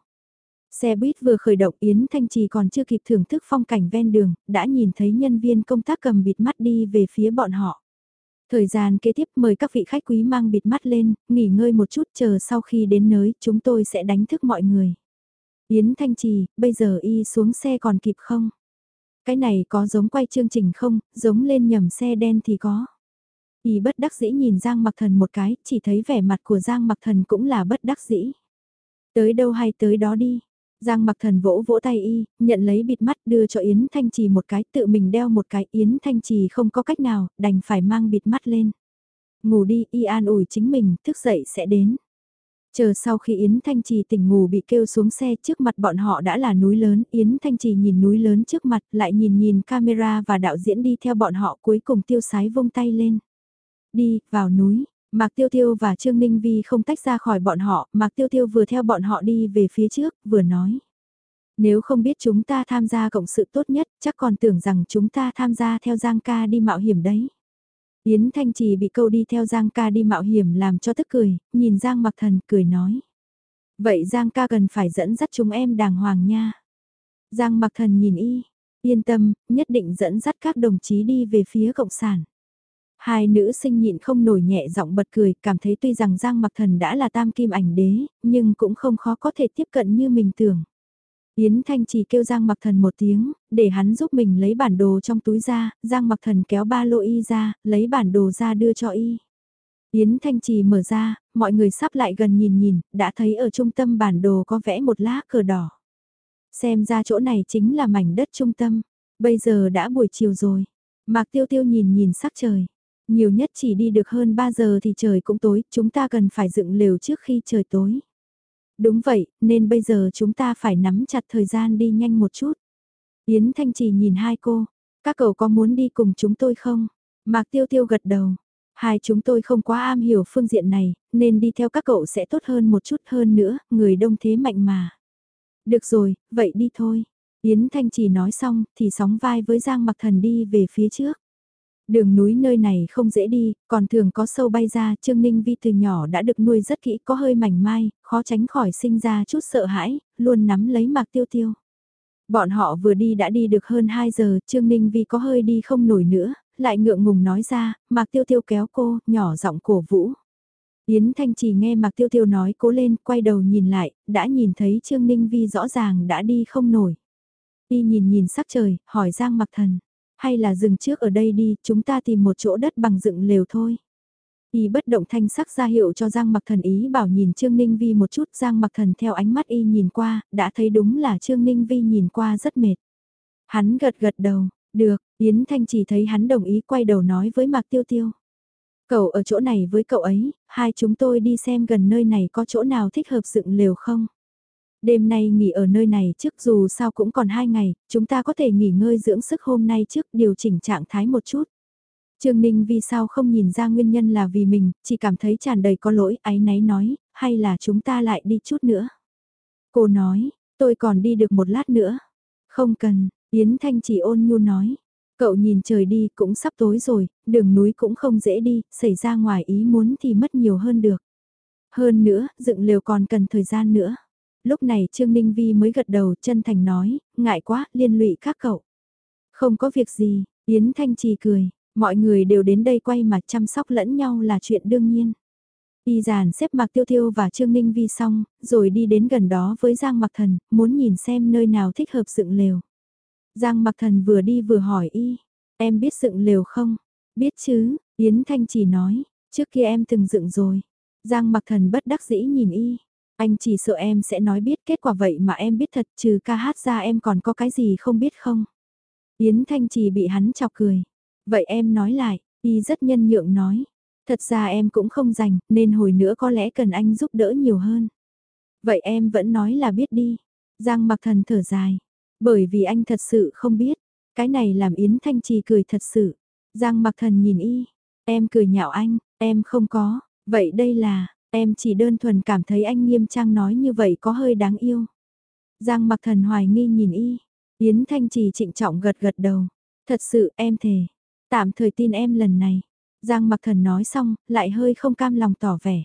Xe buýt vừa khởi động Yến Thanh Trì còn chưa kịp thưởng thức phong cảnh ven đường, đã nhìn thấy nhân viên công tác cầm bịt mắt đi về phía bọn họ. Thời gian kế tiếp mời các vị khách quý mang bịt mắt lên, nghỉ ngơi một chút chờ sau khi đến nơi chúng tôi sẽ đánh thức mọi người. Yến Thanh Trì, bây giờ y xuống xe còn kịp không? Cái này có giống quay chương trình không, giống lên nhầm xe đen thì có. Y bất đắc dĩ nhìn Giang Mặc Thần một cái, chỉ thấy vẻ mặt của Giang Mặc Thần cũng là bất đắc dĩ. Tới đâu hay tới đó đi. Giang Mặc Thần vỗ vỗ tay y, nhận lấy bịt mắt đưa cho Yến Thanh Trì một cái, tự mình đeo một cái, Yến Thanh Trì không có cách nào, đành phải mang bịt mắt lên. Ngủ đi, y an ủi chính mình, thức dậy sẽ đến. Chờ sau khi Yến Thanh Trì tỉnh ngủ bị kêu xuống xe trước mặt bọn họ đã là núi lớn, Yến Thanh Trì nhìn núi lớn trước mặt lại nhìn nhìn camera và đạo diễn đi theo bọn họ cuối cùng tiêu sái vung tay lên. Đi, vào núi, Mạc Tiêu Tiêu và Trương Ninh Vi không tách ra khỏi bọn họ, Mạc Tiêu Tiêu vừa theo bọn họ đi về phía trước, vừa nói. Nếu không biết chúng ta tham gia cộng sự tốt nhất, chắc còn tưởng rằng chúng ta tham gia theo Giang ca đi mạo hiểm đấy. Yến Thanh Trì bị câu đi theo Giang ca đi mạo hiểm làm cho tức cười, nhìn Giang mặc thần cười nói. Vậy Giang ca cần phải dẫn dắt chúng em đàng hoàng nha. Giang mặc thần nhìn y, yên tâm, nhất định dẫn dắt các đồng chí đi về phía Cộng sản. Hai nữ sinh nhịn không nổi nhẹ giọng bật cười, cảm thấy tuy rằng Giang mặc thần đã là tam kim ảnh đế, nhưng cũng không khó có thể tiếp cận như mình tưởng. Yến Thanh chỉ kêu Giang Mặc Thần một tiếng, để hắn giúp mình lấy bản đồ trong túi ra, Giang Mặc Thần kéo ba lô y ra, lấy bản đồ ra đưa cho y. Yến Thanh Trì mở ra, mọi người sắp lại gần nhìn nhìn, đã thấy ở trung tâm bản đồ có vẽ một lá cờ đỏ. Xem ra chỗ này chính là mảnh đất trung tâm. Bây giờ đã buổi chiều rồi. Mạc Tiêu Tiêu nhìn nhìn sắc trời. Nhiều nhất chỉ đi được hơn 3 giờ thì trời cũng tối, chúng ta cần phải dựng lều trước khi trời tối. Đúng vậy, nên bây giờ chúng ta phải nắm chặt thời gian đi nhanh một chút. Yến Thanh Trì nhìn hai cô, các cậu có muốn đi cùng chúng tôi không? Mạc Tiêu Tiêu gật đầu. Hai chúng tôi không quá am hiểu phương diện này, nên đi theo các cậu sẽ tốt hơn một chút hơn nữa, người đông thế mạnh mà. Được rồi, vậy đi thôi. Yến Thanh Trì nói xong, thì sóng vai với Giang Mặc Thần đi về phía trước. Đường núi nơi này không dễ đi, còn thường có sâu bay ra, Trương Ninh Vi từ nhỏ đã được nuôi rất kỹ, có hơi mảnh mai, khó tránh khỏi sinh ra chút sợ hãi, luôn nắm lấy Mạc Tiêu Tiêu. Bọn họ vừa đi đã đi được hơn 2 giờ, Trương Ninh Vi có hơi đi không nổi nữa, lại ngượng ngùng nói ra, Mạc Tiêu Tiêu kéo cô, nhỏ giọng cổ vũ. Yến Thanh chỉ nghe Mạc Tiêu Tiêu nói cố lên, quay đầu nhìn lại, đã nhìn thấy Trương Ninh Vi rõ ràng đã đi không nổi. Y nhìn nhìn sắc trời, hỏi Giang Mặc Thần, hay là dừng trước ở đây đi, chúng ta tìm một chỗ đất bằng dựng lều thôi. Y bất động thanh sắc ra hiệu cho Giang Mặc Thần ý bảo nhìn Trương Ninh Vi một chút, Giang Mặc Thần theo ánh mắt y nhìn qua, đã thấy đúng là Trương Ninh Vi nhìn qua rất mệt. Hắn gật gật đầu, được, Yến Thanh chỉ thấy hắn đồng ý quay đầu nói với Mạc Tiêu Tiêu. Cậu ở chỗ này với cậu ấy, hai chúng tôi đi xem gần nơi này có chỗ nào thích hợp dựng lều không? Đêm nay nghỉ ở nơi này trước dù sao cũng còn hai ngày, chúng ta có thể nghỉ ngơi dưỡng sức hôm nay trước điều chỉnh trạng thái một chút. Trương Ninh vì sao không nhìn ra nguyên nhân là vì mình, chỉ cảm thấy tràn đầy có lỗi, áy náy nói, hay là chúng ta lại đi chút nữa. Cô nói, tôi còn đi được một lát nữa. Không cần, Yến Thanh chỉ ôn nhu nói. Cậu nhìn trời đi cũng sắp tối rồi, đường núi cũng không dễ đi, xảy ra ngoài ý muốn thì mất nhiều hơn được. Hơn nữa, dựng lều còn cần thời gian nữa lúc này Trương Ninh Vi mới gật đầu chân thành nói, ngại quá, liên lụy các cậu. Không có việc gì, Yến Thanh Trì cười, mọi người đều đến đây quay mà chăm sóc lẫn nhau là chuyện đương nhiên. Y giàn xếp Mạc Tiêu Tiêu và Trương Ninh Vi xong, rồi đi đến gần đó với Giang Mặc Thần, muốn nhìn xem nơi nào thích hợp dựng lều. Giang Mặc Thần vừa đi vừa hỏi Y, em biết dựng lều không? Biết chứ, Yến Thanh chỉ nói, trước kia em từng dựng rồi. Giang Mặc Thần bất đắc dĩ nhìn Y, anh chỉ sợ em sẽ nói biết kết quả vậy mà em biết thật trừ ca hát ra em còn có cái gì không biết không. Yến Thanh Trì bị hắn chọc cười. Vậy em nói lại, y rất nhân nhượng nói. Thật ra em cũng không dành, nên hồi nữa có lẽ cần anh giúp đỡ nhiều hơn. Vậy em vẫn nói là biết đi. Giang mặc thần thở dài. Bởi vì anh thật sự không biết. Cái này làm Yến Thanh Trì cười thật sự. Giang mặc thần nhìn y. Em cười nhạo anh, em không có. Vậy đây là, Em chỉ đơn thuần cảm thấy anh nghiêm trang nói như vậy có hơi đáng yêu. Giang mặc thần hoài nghi nhìn y. Yến Thanh Trì trịnh trọng gật gật đầu. Thật sự em thề. Tạm thời tin em lần này. Giang mặc thần nói xong, lại hơi không cam lòng tỏ vẻ.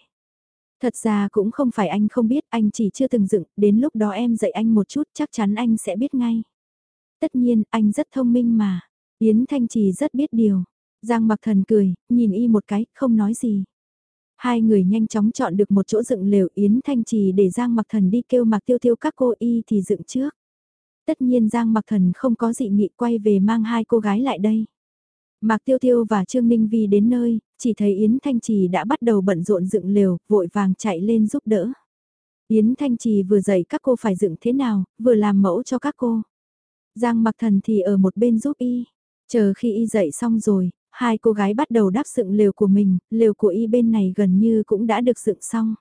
Thật ra cũng không phải anh không biết, anh chỉ chưa từng dựng, đến lúc đó em dạy anh một chút chắc chắn anh sẽ biết ngay. Tất nhiên, anh rất thông minh mà. Yến Thanh Trì rất biết điều. Giang mặc thần cười, nhìn y một cái, không nói gì. Hai người nhanh chóng chọn được một chỗ dựng lều Yến Thanh Trì để Giang Mặc Thần đi kêu Mặc Tiêu Tiêu các cô y thì dựng trước. Tất nhiên Giang Mặc Thần không có dị nghị quay về mang hai cô gái lại đây. Mạc Tiêu Tiêu và Trương Ninh Vi đến nơi, chỉ thấy Yến Thanh Trì đã bắt đầu bận rộn dựng lều, vội vàng chạy lên giúp đỡ. Yến Thanh Trì vừa dạy các cô phải dựng thế nào, vừa làm mẫu cho các cô. Giang Mặc Thần thì ở một bên giúp y. Chờ khi y dạy xong rồi, Hai cô gái bắt đầu đáp dựng lều của mình, lều của y bên này gần như cũng đã được dựng xong.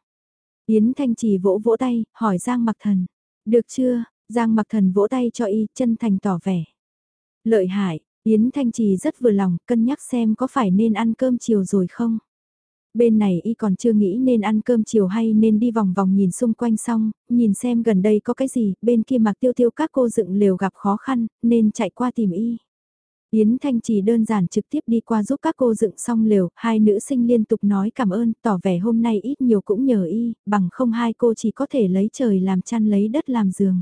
Yến Thanh Trì vỗ vỗ tay, hỏi Giang Mặc Thần. Được chưa? Giang Mặc Thần vỗ tay cho y, chân thành tỏ vẻ. Lợi hại, Yến Thanh Trì rất vừa lòng, cân nhắc xem có phải nên ăn cơm chiều rồi không. Bên này y còn chưa nghĩ nên ăn cơm chiều hay nên đi vòng vòng nhìn xung quanh xong, nhìn xem gần đây có cái gì, bên kia mặc tiêu tiêu các cô dựng lều gặp khó khăn, nên chạy qua tìm y. Yến Thanh chỉ đơn giản trực tiếp đi qua giúp các cô dựng xong lều, hai nữ sinh liên tục nói cảm ơn, tỏ vẻ hôm nay ít nhiều cũng nhờ y, bằng không hai cô chỉ có thể lấy trời làm chăn lấy đất làm giường.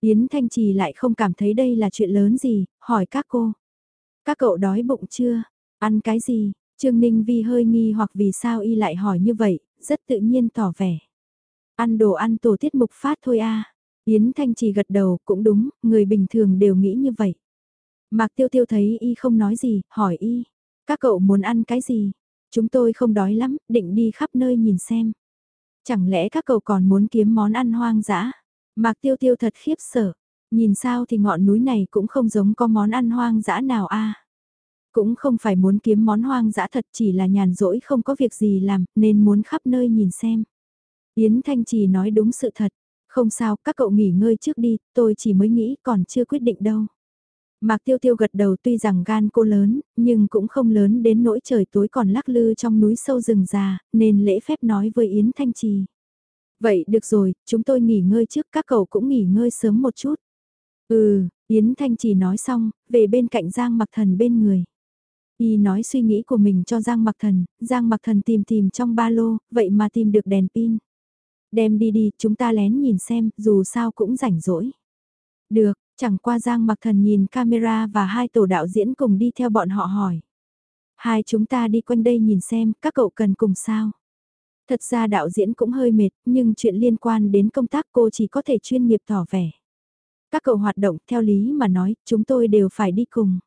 Yến Thanh Trì lại không cảm thấy đây là chuyện lớn gì, hỏi các cô. Các cậu đói bụng chưa? Ăn cái gì? Trương Ninh Vi hơi nghi hoặc vì sao y lại hỏi như vậy, rất tự nhiên tỏ vẻ. Ăn đồ ăn tổ tiết mục phát thôi a. Yến Thanh Trì gật đầu, cũng đúng, người bình thường đều nghĩ như vậy. Mạc Tiêu Tiêu thấy y không nói gì, hỏi y. Các cậu muốn ăn cái gì? Chúng tôi không đói lắm, định đi khắp nơi nhìn xem. Chẳng lẽ các cậu còn muốn kiếm món ăn hoang dã? Mạc Tiêu Tiêu thật khiếp sợ. Nhìn sao thì ngọn núi này cũng không giống có món ăn hoang dã nào a. Cũng không phải muốn kiếm món hoang dã thật chỉ là nhàn rỗi không có việc gì làm nên muốn khắp nơi nhìn xem. Yến Thanh Trì nói đúng sự thật. Không sao, các cậu nghỉ ngơi trước đi, tôi chỉ mới nghĩ còn chưa quyết định đâu. Mạc Tiêu Tiêu gật đầu tuy rằng gan cô lớn, nhưng cũng không lớn đến nỗi trời tối còn lắc lư trong núi sâu rừng già, nên lễ phép nói với Yến Thanh Trì. Vậy được rồi, chúng tôi nghỉ ngơi trước các cậu cũng nghỉ ngơi sớm một chút. Ừ, Yến Thanh Trì nói xong, về bên cạnh Giang Mặc Thần bên người. Y nói suy nghĩ của mình cho Giang Mặc Thần, Giang Mặc Thần tìm tìm trong ba lô, vậy mà tìm được đèn pin. Đem đi đi, chúng ta lén nhìn xem, dù sao cũng rảnh rỗi. Được, chẳng qua Giang Mặc Thần nhìn camera và hai tổ đạo diễn cùng đi theo bọn họ hỏi. Hai chúng ta đi quanh đây nhìn xem, các cậu cần cùng sao? Thật ra đạo diễn cũng hơi mệt, nhưng chuyện liên quan đến công tác cô chỉ có thể chuyên nghiệp tỏ vẻ. Các cậu hoạt động theo lý mà nói, chúng tôi đều phải đi cùng.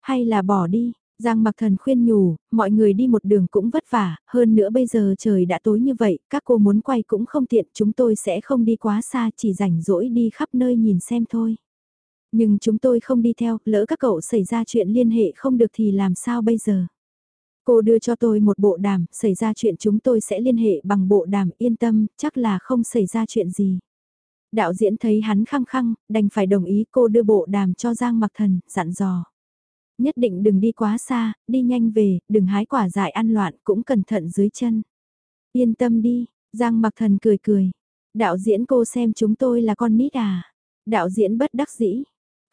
Hay là bỏ đi, Giang Mặc Thần khuyên nhủ, mọi người đi một đường cũng vất vả, hơn nữa bây giờ trời đã tối như vậy, các cô muốn quay cũng không tiện, chúng tôi sẽ không đi quá xa, chỉ rảnh rỗi đi khắp nơi nhìn xem thôi. Nhưng chúng tôi không đi theo, lỡ các cậu xảy ra chuyện liên hệ không được thì làm sao bây giờ? Cô đưa cho tôi một bộ đàm, xảy ra chuyện chúng tôi sẽ liên hệ bằng bộ đàm, yên tâm, chắc là không xảy ra chuyện gì. Đạo diễn thấy hắn khăng khăng, đành phải đồng ý cô đưa bộ đàm cho Giang Mặc Thần, dặn dò. Nhất định đừng đi quá xa, đi nhanh về, đừng hái quả dại ăn loạn, cũng cẩn thận dưới chân. Yên tâm đi, Giang Mặc Thần cười cười. Đạo diễn cô xem chúng tôi là con nít à? Đạo diễn bất đắc dĩ.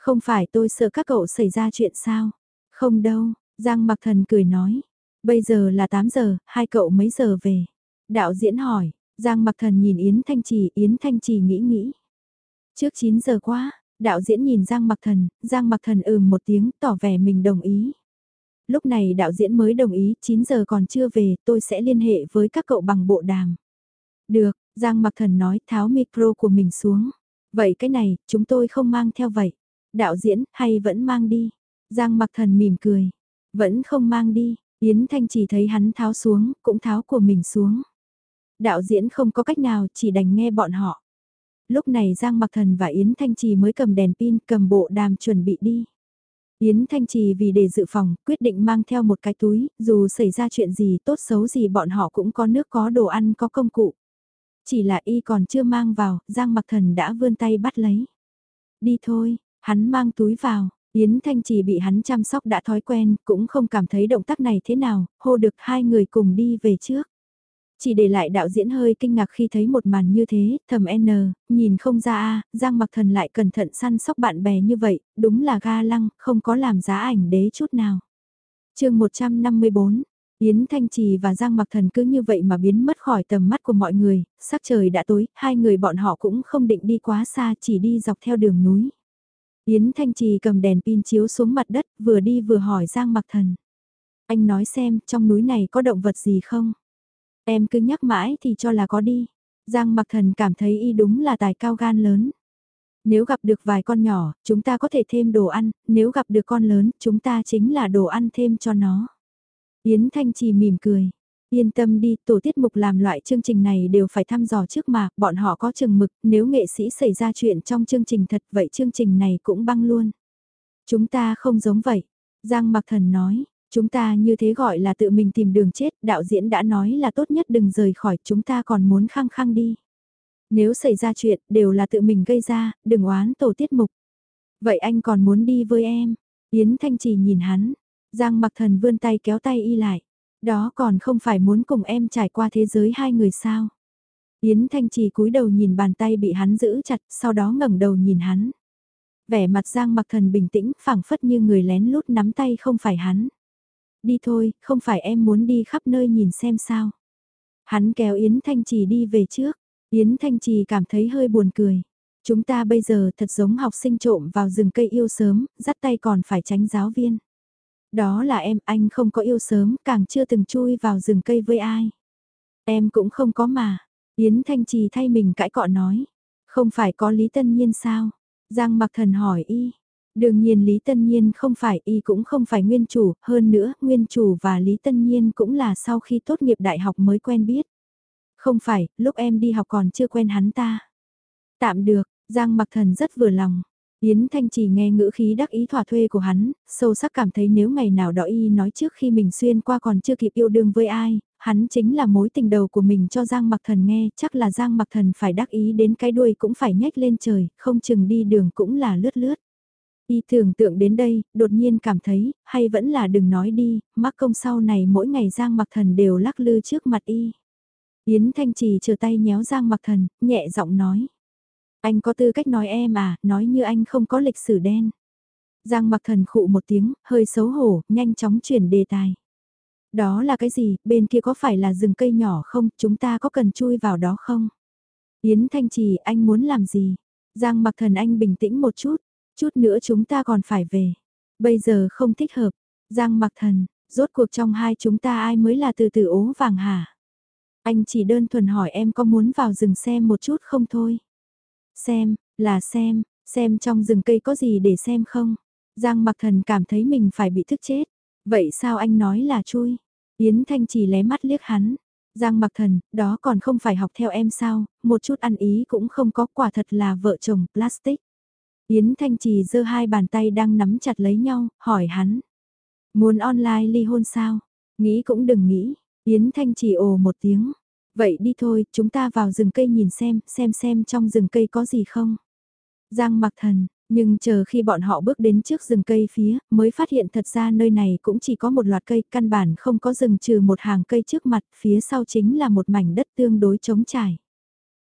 Không phải tôi sợ các cậu xảy ra chuyện sao? Không đâu, Giang Mặc Thần cười nói. Bây giờ là 8 giờ, hai cậu mấy giờ về? Đạo diễn hỏi, Giang Mặc Thần nhìn Yến Thanh Trì, Yến Thanh Trì nghĩ nghĩ. Trước 9 giờ quá, đạo diễn nhìn Giang Mặc Thần, Giang Mặc Thần ừm một tiếng, tỏ vẻ mình đồng ý. Lúc này đạo diễn mới đồng ý, 9 giờ còn chưa về, tôi sẽ liên hệ với các cậu bằng bộ đàm. Được, Giang Mặc Thần nói, tháo micro của mình xuống. Vậy cái này, chúng tôi không mang theo vậy. Đạo diễn, hay vẫn mang đi? Giang Mặc Thần mỉm cười. Vẫn không mang đi, Yến Thanh chỉ thấy hắn tháo xuống, cũng tháo của mình xuống. Đạo diễn không có cách nào chỉ đành nghe bọn họ. Lúc này Giang Mặc Thần và Yến Thanh Trì mới cầm đèn pin cầm bộ đàm chuẩn bị đi. Yến Thanh Trì vì để dự phòng, quyết định mang theo một cái túi, dù xảy ra chuyện gì tốt xấu gì bọn họ cũng có nước có đồ ăn có công cụ. Chỉ là y còn chưa mang vào, Giang Mặc Thần đã vươn tay bắt lấy. Đi thôi, hắn mang túi vào, Yến Thanh chỉ bị hắn chăm sóc đã thói quen, cũng không cảm thấy động tác này thế nào, hô được hai người cùng đi về trước. Chỉ để lại đạo diễn hơi kinh ngạc khi thấy một màn như thế, thầm N, nhìn không ra a Giang mặc thần lại cẩn thận săn sóc bạn bè như vậy, đúng là ga lăng, không có làm giá ảnh đế chút nào. chương 154, Yến Thanh Trì và Giang Mặc Thần cứ như vậy mà biến mất khỏi tầm mắt của mọi người, sắc trời đã tối, hai người bọn họ cũng không định đi quá xa chỉ đi dọc theo đường núi. Yến Thanh Trì cầm đèn pin chiếu xuống mặt đất, vừa đi vừa hỏi Giang Mặc Thần. Anh nói xem, trong núi này có động vật gì không? Em cứ nhắc mãi thì cho là có đi. Giang Mặc Thần cảm thấy y đúng là tài cao gan lớn. Nếu gặp được vài con nhỏ, chúng ta có thể thêm đồ ăn, nếu gặp được con lớn, chúng ta chính là đồ ăn thêm cho nó. Yến Thanh Trì mỉm cười. Yên tâm đi, tổ tiết mục làm loại chương trình này đều phải thăm dò trước mà, bọn họ có chừng mực, nếu nghệ sĩ xảy ra chuyện trong chương trình thật vậy chương trình này cũng băng luôn. Chúng ta không giống vậy, Giang Mặc Thần nói, chúng ta như thế gọi là tự mình tìm đường chết, đạo diễn đã nói là tốt nhất đừng rời khỏi, chúng ta còn muốn khăng khăng đi. Nếu xảy ra chuyện, đều là tự mình gây ra, đừng oán tổ tiết mục. Vậy anh còn muốn đi với em? Yến Thanh Trì nhìn hắn, Giang Mặc Thần vươn tay kéo tay y lại. Đó còn không phải muốn cùng em trải qua thế giới hai người sao. Yến Thanh Trì cúi đầu nhìn bàn tay bị hắn giữ chặt, sau đó ngẩng đầu nhìn hắn. Vẻ mặt Giang mặc thần bình tĩnh, phảng phất như người lén lút nắm tay không phải hắn. Đi thôi, không phải em muốn đi khắp nơi nhìn xem sao. Hắn kéo Yến Thanh Trì đi về trước, Yến Thanh Trì cảm thấy hơi buồn cười. Chúng ta bây giờ thật giống học sinh trộm vào rừng cây yêu sớm, dắt tay còn phải tránh giáo viên. Đó là em, anh không có yêu sớm, càng chưa từng chui vào rừng cây với ai. Em cũng không có mà. Yến Thanh Trì thay mình cãi cọ nói. Không phải có Lý Tân Nhiên sao? Giang Mặc Thần hỏi y. Đương nhiên Lý Tân Nhiên không phải y cũng không phải nguyên chủ, hơn nữa nguyên chủ và Lý Tân Nhiên cũng là sau khi tốt nghiệp đại học mới quen biết. Không phải, lúc em đi học còn chưa quen hắn ta. Tạm được, Giang Mặc Thần rất vừa lòng. Yến Thanh chỉ nghe ngữ khí đắc ý thỏa thuê của hắn, sâu sắc cảm thấy nếu ngày nào đó y nói trước khi mình xuyên qua còn chưa kịp yêu đương với ai, hắn chính là mối tình đầu của mình cho Giang Mặc Thần nghe, chắc là Giang Mặc Thần phải đắc ý đến cái đuôi cũng phải nhếch lên trời, không chừng đi đường cũng là lướt lướt. Y tưởng tượng đến đây, đột nhiên cảm thấy, hay vẫn là đừng nói đi, mắc công sau này mỗi ngày Giang Mặc Thần đều lắc lư trước mặt Y. Yến Thanh Trì chờ tay nhéo Giang Mặc Thần, nhẹ giọng nói. Anh có tư cách nói em à, nói như anh không có lịch sử đen. Giang mặc thần khụ một tiếng, hơi xấu hổ, nhanh chóng chuyển đề tài. Đó là cái gì, bên kia có phải là rừng cây nhỏ không, chúng ta có cần chui vào đó không? Yến Thanh Trì, anh muốn làm gì? Giang mặc thần anh bình tĩnh một chút, chút nữa chúng ta còn phải về. Bây giờ không thích hợp. Giang mặc thần, rốt cuộc trong hai chúng ta ai mới là từ từ ố vàng hả? Anh chỉ đơn thuần hỏi em có muốn vào rừng xem một chút không thôi. Xem, là xem, xem trong rừng cây có gì để xem không? Giang mặc thần cảm thấy mình phải bị thức chết. Vậy sao anh nói là chui? Yến Thanh chỉ lé mắt liếc hắn. Giang mặc thần, đó còn không phải học theo em sao, một chút ăn ý cũng không có quả thật là vợ chồng plastic. Yến Thanh Trì giơ hai bàn tay đang nắm chặt lấy nhau, hỏi hắn. Muốn online ly hôn sao? Nghĩ cũng đừng nghĩ. Yến Thanh Trì ồ một tiếng. Vậy đi thôi, chúng ta vào rừng cây nhìn xem, xem xem trong rừng cây có gì không. Giang mặc thần, nhưng chờ khi bọn họ bước đến trước rừng cây phía, mới phát hiện thật ra nơi này cũng chỉ có một loạt cây, căn bản không có rừng trừ một hàng cây trước mặt, phía sau chính là một mảnh đất tương đối trống trải.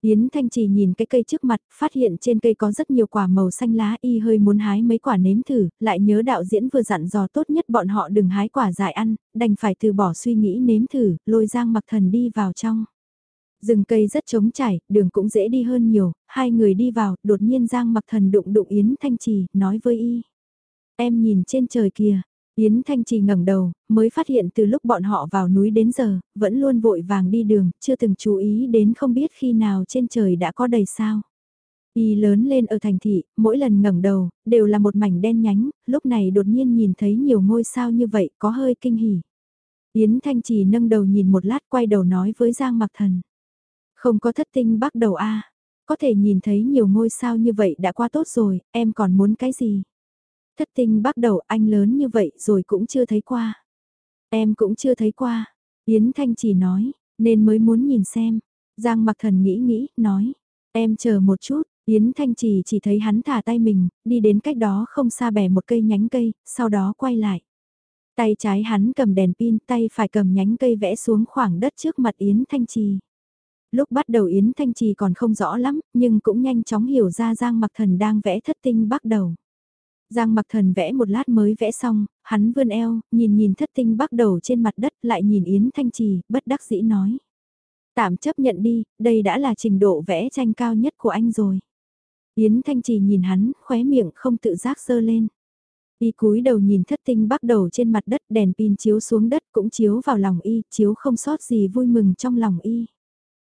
Yến Thanh Trì nhìn cái cây trước mặt, phát hiện trên cây có rất nhiều quả màu xanh lá y hơi muốn hái mấy quả nếm thử, lại nhớ đạo diễn vừa dặn dò tốt nhất bọn họ đừng hái quả dại ăn, đành phải từ bỏ suy nghĩ nếm thử, lôi Giang mặc thần đi vào trong. Rừng cây rất trống trải, đường cũng dễ đi hơn nhiều, hai người đi vào, đột nhiên Giang mặc thần đụng đụng Yến Thanh Trì, nói với y. Em nhìn trên trời kìa, Yến Thanh Trì ngẩng đầu, mới phát hiện từ lúc bọn họ vào núi đến giờ, vẫn luôn vội vàng đi đường, chưa từng chú ý đến không biết khi nào trên trời đã có đầy sao. Y lớn lên ở thành thị, mỗi lần ngẩng đầu, đều là một mảnh đen nhánh, lúc này đột nhiên nhìn thấy nhiều ngôi sao như vậy, có hơi kinh hỉ. Yến Thanh Trì nâng đầu nhìn một lát quay đầu nói với Giang Mặc Thần. Không có thất tinh bắt đầu a Có thể nhìn thấy nhiều ngôi sao như vậy đã quá tốt rồi, em còn muốn cái gì? Thất tinh bắt đầu anh lớn như vậy rồi cũng chưa thấy qua. Em cũng chưa thấy qua. Yến Thanh chỉ nói, nên mới muốn nhìn xem. Giang mặc thần nghĩ nghĩ, nói. Em chờ một chút, Yến Thanh trì chỉ thấy hắn thả tay mình, đi đến cách đó không xa bẻ một cây nhánh cây, sau đó quay lại. Tay trái hắn cầm đèn pin, tay phải cầm nhánh cây vẽ xuống khoảng đất trước mặt Yến Thanh Trì. Lúc bắt đầu Yến Thanh Trì còn không rõ lắm, nhưng cũng nhanh chóng hiểu ra Giang Mặc Thần đang vẽ thất tinh bắt đầu. Giang Mặc Thần vẽ một lát mới vẽ xong, hắn vươn eo, nhìn nhìn thất tinh bắt đầu trên mặt đất lại nhìn Yến Thanh Trì, bất đắc dĩ nói. Tạm chấp nhận đi, đây đã là trình độ vẽ tranh cao nhất của anh rồi. Yến Thanh Trì nhìn hắn, khóe miệng không tự giác dơ lên. Y cúi đầu nhìn thất tinh bắt đầu trên mặt đất đèn pin chiếu xuống đất cũng chiếu vào lòng y, chiếu không sót gì vui mừng trong lòng y.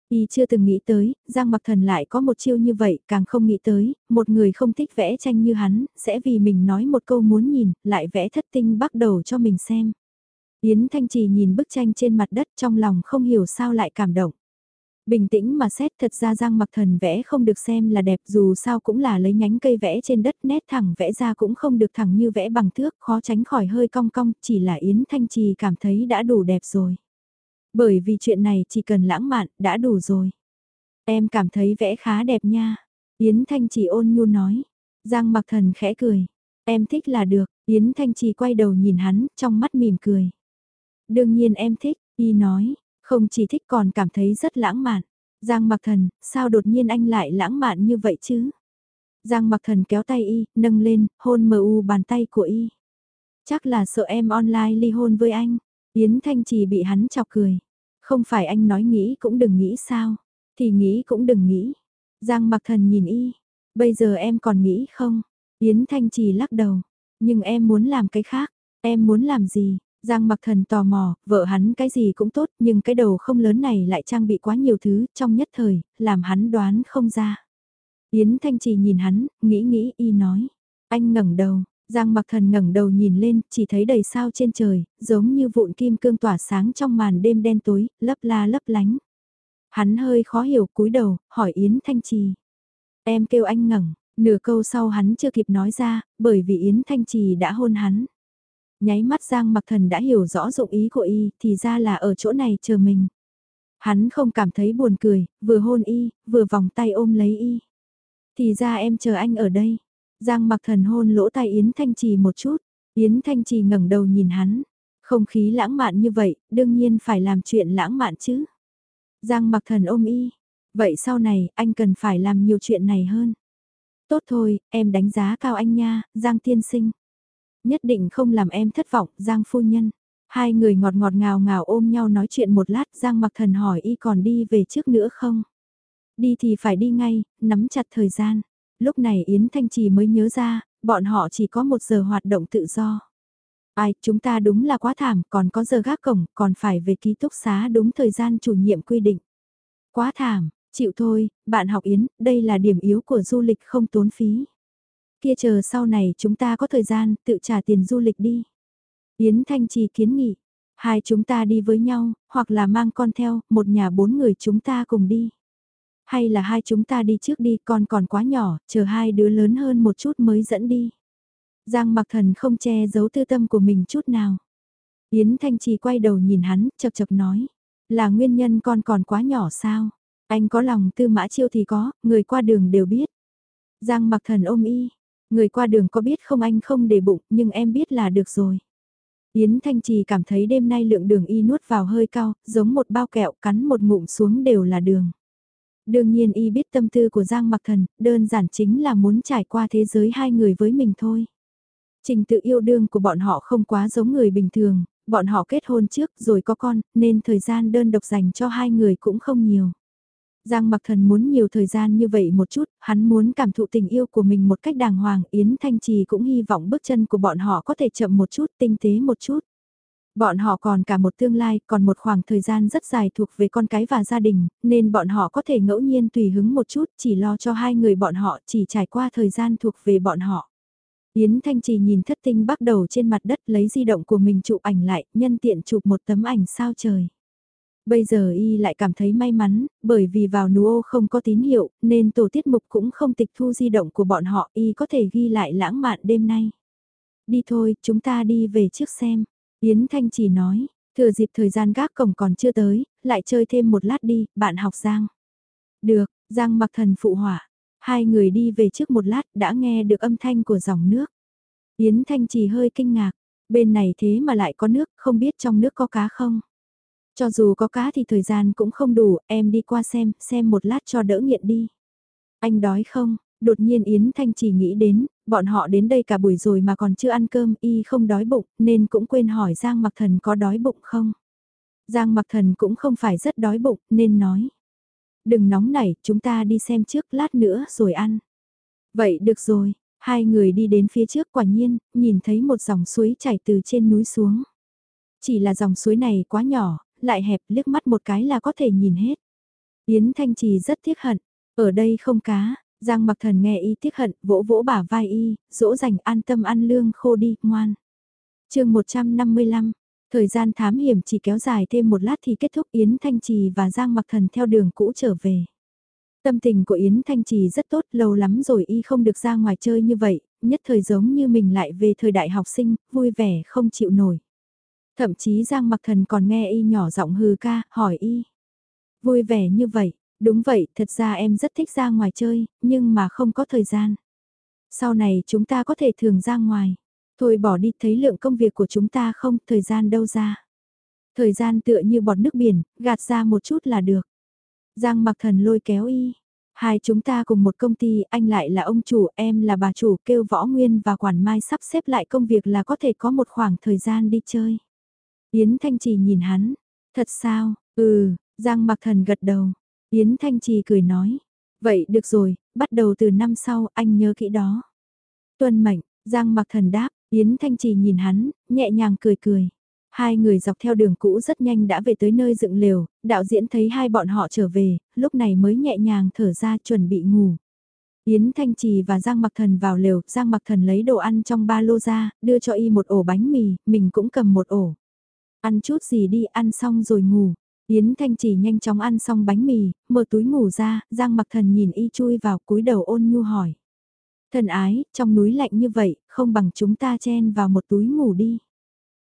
Y chưa từng nghĩ tới, Giang Mặc Thần lại có một chiêu như vậy, càng không nghĩ tới, một người không thích vẽ tranh như hắn, sẽ vì mình nói một câu muốn nhìn, lại vẽ thất tinh bắt đầu cho mình xem. Yến Thanh Trì nhìn bức tranh trên mặt đất trong lòng không hiểu sao lại cảm động. Bình tĩnh mà xét thật ra Giang Mặc Thần vẽ không được xem là đẹp dù sao cũng là lấy nhánh cây vẽ trên đất nét thẳng vẽ ra cũng không được thẳng như vẽ bằng thước khó tránh khỏi hơi cong cong chỉ là Yến Thanh Trì cảm thấy đã đủ đẹp rồi. Bởi vì chuyện này chỉ cần lãng mạn, đã đủ rồi. Em cảm thấy vẽ khá đẹp nha. Yến Thanh chỉ ôn nhu nói. Giang mặc thần khẽ cười. Em thích là được. Yến Thanh chỉ quay đầu nhìn hắn, trong mắt mỉm cười. Đương nhiên em thích, y nói, không chỉ thích còn cảm thấy rất lãng mạn. Giang mặc thần, sao đột nhiên anh lại lãng mạn như vậy chứ? Giang mặc thần kéo tay y, nâng lên, hôn mờ u bàn tay của y. Chắc là sợ em online ly hôn với anh. Yến Thanh Trì bị hắn chọc cười. Không phải anh nói nghĩ cũng đừng nghĩ sao. Thì nghĩ cũng đừng nghĩ. Giang mặc thần nhìn y. Bây giờ em còn nghĩ không? Yến Thanh Trì lắc đầu. Nhưng em muốn làm cái khác. Em muốn làm gì? Giang mặc thần tò mò, vợ hắn cái gì cũng tốt nhưng cái đầu không lớn này lại trang bị quá nhiều thứ trong nhất thời, làm hắn đoán không ra. Yến Thanh Trì nhìn hắn, nghĩ nghĩ y nói. Anh ngẩng đầu, Giang mặc thần ngẩng đầu nhìn lên, chỉ thấy đầy sao trên trời, giống như vụn kim cương tỏa sáng trong màn đêm đen tối, lấp la lấp lánh. Hắn hơi khó hiểu cúi đầu, hỏi Yến Thanh Trì. Em kêu anh ngẩng, nửa câu sau hắn chưa kịp nói ra, bởi vì Yến Thanh Trì đã hôn hắn. Nháy mắt Giang mặc thần đã hiểu rõ dụng ý của y, thì ra là ở chỗ này chờ mình. Hắn không cảm thấy buồn cười, vừa hôn y, vừa vòng tay ôm lấy y. Thì ra em chờ anh ở đây. Giang mặc thần hôn lỗ tai Yến Thanh Trì một chút. Yến Thanh Trì ngẩng đầu nhìn hắn. Không khí lãng mạn như vậy, đương nhiên phải làm chuyện lãng mạn chứ. Giang mặc thần ôm y. Vậy sau này, anh cần phải làm nhiều chuyện này hơn. Tốt thôi, em đánh giá cao anh nha, Giang tiên sinh. Nhất định không làm em thất vọng, Giang phu nhân. Hai người ngọt ngọt ngào ngào ôm nhau nói chuyện một lát, Giang mặc thần hỏi y còn đi về trước nữa không? Đi thì phải đi ngay, nắm chặt thời gian. Lúc này Yến Thanh Trì mới nhớ ra, bọn họ chỉ có một giờ hoạt động tự do. Ai, chúng ta đúng là quá thảm, còn có giờ gác cổng, còn phải về ký túc xá đúng thời gian chủ nhiệm quy định. Quá thảm, chịu thôi, bạn học Yến, đây là điểm yếu của du lịch không tốn phí. Kia chờ sau này chúng ta có thời gian, tự trả tiền du lịch đi. Yến Thanh Trì kiến nghị, hai chúng ta đi với nhau, hoặc là mang con theo, một nhà bốn người chúng ta cùng đi. Hay là hai chúng ta đi trước đi, con còn quá nhỏ, chờ hai đứa lớn hơn một chút mới dẫn đi. Giang mặc thần không che giấu tư tâm của mình chút nào. Yến Thanh Trì quay đầu nhìn hắn, chập chập nói. Là nguyên nhân con còn quá nhỏ sao? Anh có lòng tư mã chiêu thì có, người qua đường đều biết. Giang mặc thần ôm y. Người qua đường có biết không anh không để bụng, nhưng em biết là được rồi. Yến Thanh Trì cảm thấy đêm nay lượng đường y nuốt vào hơi cao, giống một bao kẹo cắn một ngụm xuống đều là đường. Đương nhiên y biết tâm tư của Giang Mặc Thần, đơn giản chính là muốn trải qua thế giới hai người với mình thôi. Trình tự yêu đương của bọn họ không quá giống người bình thường, bọn họ kết hôn trước rồi có con, nên thời gian đơn độc dành cho hai người cũng không nhiều. Giang Mặc Thần muốn nhiều thời gian như vậy một chút, hắn muốn cảm thụ tình yêu của mình một cách đàng hoàng, Yến Thanh Trì cũng hy vọng bước chân của bọn họ có thể chậm một chút, tinh tế một chút. Bọn họ còn cả một tương lai, còn một khoảng thời gian rất dài thuộc về con cái và gia đình, nên bọn họ có thể ngẫu nhiên tùy hứng một chút, chỉ lo cho hai người bọn họ, chỉ trải qua thời gian thuộc về bọn họ. Yến Thanh Trì nhìn thất tinh bắt đầu trên mặt đất lấy di động của mình chụp ảnh lại, nhân tiện chụp một tấm ảnh sao trời. Bây giờ y lại cảm thấy may mắn, bởi vì vào nú ô không có tín hiệu, nên tổ tiết mục cũng không tịch thu di động của bọn họ, y có thể ghi lại lãng mạn đêm nay. Đi thôi, chúng ta đi về trước xem. Yến Thanh chỉ nói, thừa dịp thời gian gác cổng còn chưa tới, lại chơi thêm một lát đi, bạn học Giang. Được, Giang mặc thần phụ hỏa. Hai người đi về trước một lát đã nghe được âm thanh của dòng nước. Yến Thanh chỉ hơi kinh ngạc, bên này thế mà lại có nước, không biết trong nước có cá không? Cho dù có cá thì thời gian cũng không đủ, em đi qua xem, xem một lát cho đỡ nghiện đi. Anh đói không? Đột nhiên Yến Thanh chỉ nghĩ đến, bọn họ đến đây cả buổi rồi mà còn chưa ăn cơm, y không đói bụng, nên cũng quên hỏi Giang Mặc Thần có đói bụng không. Giang Mặc Thần cũng không phải rất đói bụng, nên nói. Đừng nóng nảy, chúng ta đi xem trước lát nữa rồi ăn. Vậy được rồi, hai người đi đến phía trước quả nhiên, nhìn thấy một dòng suối chảy từ trên núi xuống. Chỉ là dòng suối này quá nhỏ, lại hẹp liếc mắt một cái là có thể nhìn hết. Yến Thanh Trì rất tiếc hận, ở đây không cá, Giang mặc thần nghe y tiếc hận, vỗ vỗ bả vai y, dỗ dành an tâm ăn lương khô đi, ngoan. chương 155, thời gian thám hiểm chỉ kéo dài thêm một lát thì kết thúc Yến Thanh Trì và Giang mặc thần theo đường cũ trở về. Tâm tình của Yến Thanh Trì rất tốt, lâu lắm rồi y không được ra ngoài chơi như vậy, nhất thời giống như mình lại về thời đại học sinh, vui vẻ không chịu nổi. Thậm chí Giang mặc thần còn nghe y nhỏ giọng hừ ca, hỏi y. Vui vẻ như vậy, Đúng vậy, thật ra em rất thích ra ngoài chơi, nhưng mà không có thời gian. Sau này chúng ta có thể thường ra ngoài. Thôi bỏ đi thấy lượng công việc của chúng ta không, thời gian đâu ra. Thời gian tựa như bọt nước biển, gạt ra một chút là được. Giang mặc thần lôi kéo y. Hai chúng ta cùng một công ty, anh lại là ông chủ, em là bà chủ, kêu võ nguyên và quản mai sắp xếp lại công việc là có thể có một khoảng thời gian đi chơi. Yến Thanh Trì nhìn hắn, thật sao, ừ, Giang mặc thần gật đầu. Yến Thanh Trì cười nói, vậy được rồi, bắt đầu từ năm sau, anh nhớ kỹ đó. Tuân mệnh, Giang mặc thần đáp, Yến Thanh Trì nhìn hắn, nhẹ nhàng cười cười. Hai người dọc theo đường cũ rất nhanh đã về tới nơi dựng lều, đạo diễn thấy hai bọn họ trở về, lúc này mới nhẹ nhàng thở ra chuẩn bị ngủ. Yến Thanh Trì và Giang Mặc Thần vào lều, Giang Mặc Thần lấy đồ ăn trong ba lô ra, đưa cho y một ổ bánh mì, mình cũng cầm một ổ. Ăn chút gì đi, ăn xong rồi ngủ. Yến Thanh Trì nhanh chóng ăn xong bánh mì, mở túi ngủ ra, Giang Mặc Thần nhìn y chui vào cúi đầu ôn nhu hỏi. Thần ái, trong núi lạnh như vậy, không bằng chúng ta chen vào một túi ngủ đi.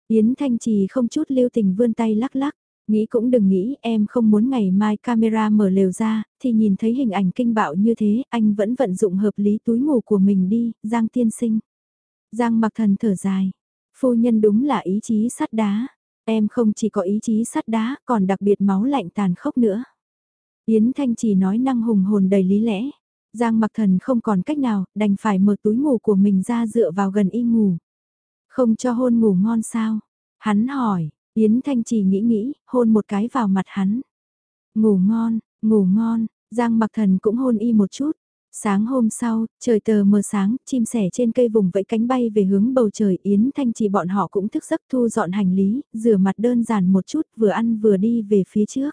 Yến Thanh Trì không chút lưu tình vươn tay lắc lắc, nghĩ cũng đừng nghĩ em không muốn ngày mai camera mở lều ra, thì nhìn thấy hình ảnh kinh bạo như thế, anh vẫn vận dụng hợp lý túi ngủ của mình đi, Giang tiên sinh. Giang mặc thần thở dài, phu nhân đúng là ý chí sắt đá, em không chỉ có ý chí sắt đá, còn đặc biệt máu lạnh tàn khốc nữa. Yến Thanh Chỉ nói năng hùng hồn đầy lý lẽ. Giang mặc thần không còn cách nào, đành phải mở túi ngủ của mình ra dựa vào gần y ngủ. Không cho hôn ngủ ngon sao? Hắn hỏi, Yến Thanh Chỉ nghĩ nghĩ, hôn một cái vào mặt hắn. Ngủ ngon, ngủ ngon, Giang mặc thần cũng hôn y một chút. Sáng hôm sau, trời tờ mờ sáng, chim sẻ trên cây vùng vẫy cánh bay về hướng bầu trời Yến Thanh Trì bọn họ cũng thức giấc thu dọn hành lý, rửa mặt đơn giản một chút vừa ăn vừa đi về phía trước.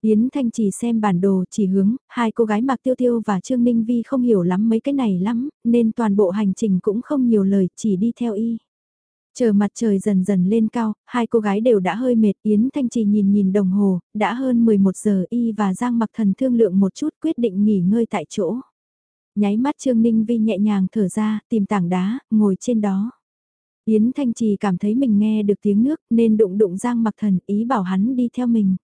Yến Thanh Trì xem bản đồ chỉ hướng, hai cô gái Mạc Tiêu Tiêu và Trương Ninh Vi không hiểu lắm mấy cái này lắm, nên toàn bộ hành trình cũng không nhiều lời, chỉ đi theo y. Chờ mặt trời dần dần lên cao, hai cô gái đều đã hơi mệt, Yến Thanh Trì nhìn nhìn đồng hồ, đã hơn 11 giờ y và Giang mặc thần thương lượng một chút quyết định nghỉ ngơi tại chỗ. Nháy mắt Trương Ninh Vi nhẹ nhàng thở ra, tìm tảng đá, ngồi trên đó. Yến Thanh Trì cảm thấy mình nghe được tiếng nước nên đụng đụng Giang mặc thần ý bảo hắn đi theo mình.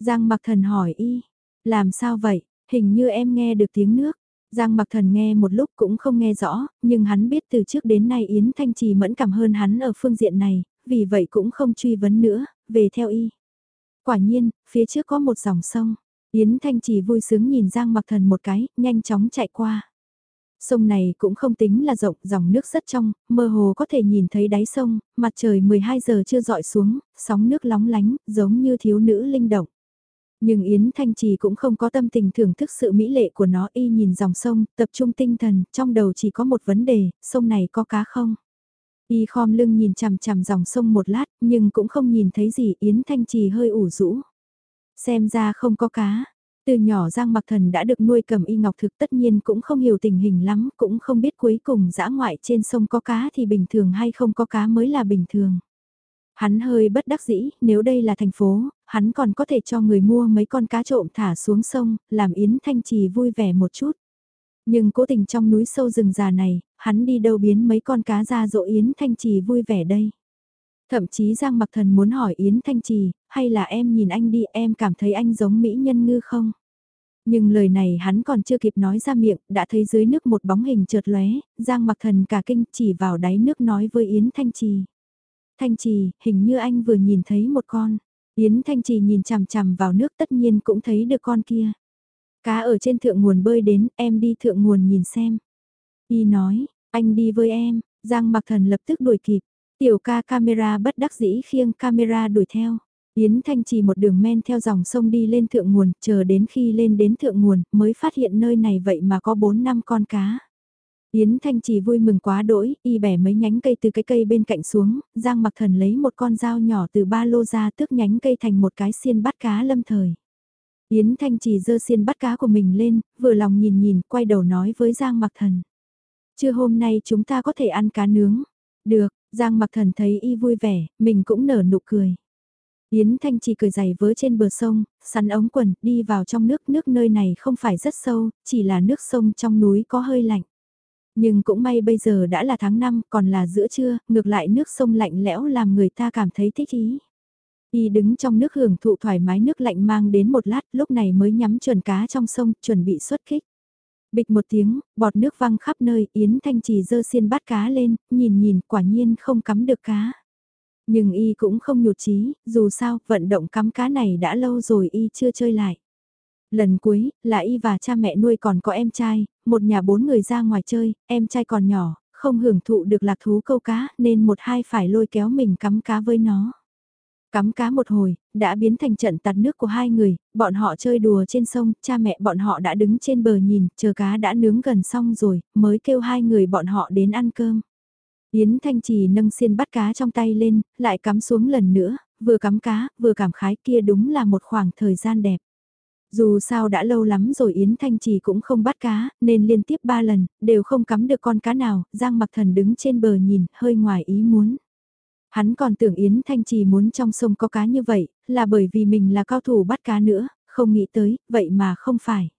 Giang mặc thần hỏi y, làm sao vậy, hình như em nghe được tiếng nước. Giang Mặc Thần nghe một lúc cũng không nghe rõ, nhưng hắn biết từ trước đến nay Yến Thanh Trì mẫn cảm hơn hắn ở phương diện này, vì vậy cũng không truy vấn nữa, về theo y. Quả nhiên, phía trước có một dòng sông. Yến Thanh Chỉ vui sướng nhìn Giang Mặc Thần một cái, nhanh chóng chạy qua. Sông này cũng không tính là rộng, dòng nước rất trong, mơ hồ có thể nhìn thấy đáy sông, mặt trời 12 giờ chưa dọi xuống, sóng nước lóng lánh, giống như thiếu nữ linh động. Nhưng Yến Thanh Trì cũng không có tâm tình thưởng thức sự mỹ lệ của nó y nhìn dòng sông, tập trung tinh thần, trong đầu chỉ có một vấn đề, sông này có cá không? Y khom lưng nhìn chằm chằm dòng sông một lát, nhưng cũng không nhìn thấy gì, Yến Thanh Trì hơi ủ rũ. Xem ra không có cá. Từ nhỏ Giang Mặc Thần đã được nuôi cầm y ngọc thực tất nhiên cũng không hiểu tình hình lắm, cũng không biết cuối cùng dã ngoại trên sông có cá thì bình thường hay không có cá mới là bình thường. Hắn hơi bất đắc dĩ, nếu đây là thành phố, hắn còn có thể cho người mua mấy con cá trộm thả xuống sông, làm Yến Thanh Trì vui vẻ một chút. Nhưng cố tình trong núi sâu rừng già này, hắn đi đâu biến mấy con cá ra dỗ Yến Thanh Trì vui vẻ đây. Thậm chí Giang Mặc Thần muốn hỏi Yến Thanh Trì, hay là em nhìn anh đi em cảm thấy anh giống mỹ nhân ngư không? Nhưng lời này hắn còn chưa kịp nói ra miệng, đã thấy dưới nước một bóng hình chợt lóe, Giang Mặc Thần cả kinh chỉ vào đáy nước nói với Yến Thanh Trì. Thanh Trì, hình như anh vừa nhìn thấy một con. Yến Thanh Trì nhìn chằm chằm vào nước tất nhiên cũng thấy được con kia. Cá ở trên thượng nguồn bơi đến, em đi thượng nguồn nhìn xem. Y nói, anh đi với em, Giang Mặc Thần lập tức đuổi kịp. Tiểu ca camera bất đắc dĩ khiêng camera đuổi theo. Yến Thanh Trì một đường men theo dòng sông đi lên thượng nguồn, chờ đến khi lên đến thượng nguồn, mới phát hiện nơi này vậy mà có 4 năm con cá. Yến Thanh Trì vui mừng quá đỗi, y bẻ mấy nhánh cây từ cái cây bên cạnh xuống, Giang Mặc Thần lấy một con dao nhỏ từ ba lô ra tước nhánh cây thành một cái xiên bắt cá lâm thời. Yến Thanh Trì giơ xiên bắt cá của mình lên, vừa lòng nhìn nhìn, quay đầu nói với Giang Mặc Thần. Trưa hôm nay chúng ta có thể ăn cá nướng. Được, Giang Mặc Thần thấy y vui vẻ, mình cũng nở nụ cười. Yến Thanh Chỉ cười giày vớ trên bờ sông, sắn ống quần, đi vào trong nước, nước nơi này không phải rất sâu, chỉ là nước sông trong núi có hơi lạnh. Nhưng cũng may bây giờ đã là tháng 5, còn là giữa trưa, ngược lại nước sông lạnh lẽo làm người ta cảm thấy thích ý. Y đứng trong nước hưởng thụ thoải mái nước lạnh mang đến một lát, lúc này mới nhắm chuẩn cá trong sông, chuẩn bị xuất kích. Bịch một tiếng, bọt nước văng khắp nơi, Yến Thanh Trì dơ xiên bắt cá lên, nhìn nhìn, quả nhiên không cắm được cá. Nhưng y cũng không nhụt chí, dù sao, vận động cắm cá này đã lâu rồi y chưa chơi lại. Lần cuối, là y và cha mẹ nuôi còn có em trai, một nhà bốn người ra ngoài chơi, em trai còn nhỏ, không hưởng thụ được lạc thú câu cá nên một hai phải lôi kéo mình cắm cá với nó. Cắm cá một hồi, đã biến thành trận tạt nước của hai người, bọn họ chơi đùa trên sông, cha mẹ bọn họ đã đứng trên bờ nhìn, chờ cá đã nướng gần xong rồi, mới kêu hai người bọn họ đến ăn cơm. Yến Thanh Trì nâng xiên bắt cá trong tay lên, lại cắm xuống lần nữa, vừa cắm cá, vừa cảm khái kia đúng là một khoảng thời gian đẹp. Dù sao đã lâu lắm rồi Yến Thanh Trì cũng không bắt cá, nên liên tiếp ba lần, đều không cắm được con cá nào, Giang Mặc Thần đứng trên bờ nhìn, hơi ngoài ý muốn. Hắn còn tưởng Yến Thanh Trì muốn trong sông có cá như vậy, là bởi vì mình là cao thủ bắt cá nữa, không nghĩ tới, vậy mà không phải.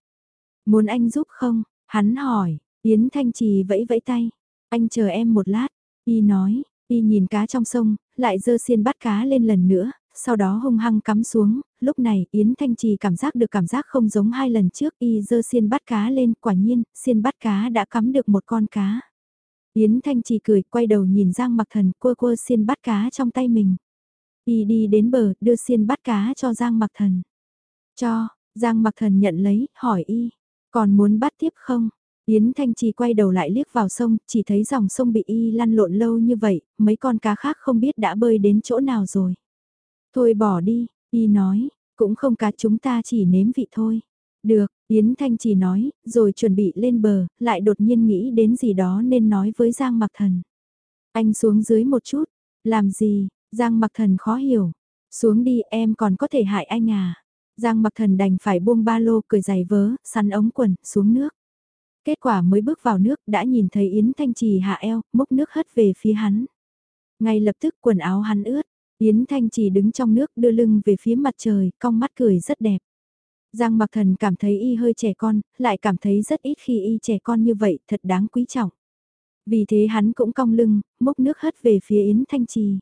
Muốn anh giúp không? Hắn hỏi, Yến Thanh Trì vẫy vẫy tay, anh chờ em một lát, y nói, y nhìn cá trong sông, lại dơ xiên bắt cá lên lần nữa, sau đó hung hăng cắm xuống, lúc này Yến Thanh Trì cảm giác được cảm giác không giống hai lần trước y dơ xiên bắt cá lên, quả nhiên, xiên bắt cá đã cắm được một con cá. Yến Thanh Trì cười, quay đầu nhìn Giang Mặc Thần quơ quơ xiên bắt cá trong tay mình. Y đi đến bờ, đưa xiên bắt cá cho Giang Mặc Thần. Cho, Giang Mặc Thần nhận lấy, hỏi y, còn muốn bắt tiếp không? Yến Thanh Trì quay đầu lại liếc vào sông, chỉ thấy dòng sông bị y lăn lộn lâu như vậy, mấy con cá khác không biết đã bơi đến chỗ nào rồi. Thôi bỏ đi, y nói, cũng không cá chúng ta chỉ nếm vị thôi. Được, Yến Thanh Trì nói, rồi chuẩn bị lên bờ, lại đột nhiên nghĩ đến gì đó nên nói với Giang Mặc Thần. Anh xuống dưới một chút, làm gì, Giang Mặc Thần khó hiểu. Xuống đi em còn có thể hại anh à. Giang Mặc Thần đành phải buông ba lô cười giày vớ, săn ống quần, xuống nước. Kết quả mới bước vào nước đã nhìn thấy Yến Thanh Trì hạ eo, múc nước hất về phía hắn. Ngay lập tức quần áo hắn ướt, Yến Thanh Trì đứng trong nước đưa lưng về phía mặt trời, cong mắt cười rất đẹp. Giang Mặc Thần cảm thấy y hơi trẻ con, lại cảm thấy rất ít khi y trẻ con như vậy, thật đáng quý trọng. Vì thế hắn cũng cong lưng, múc nước hất về phía Yến Thanh Trì.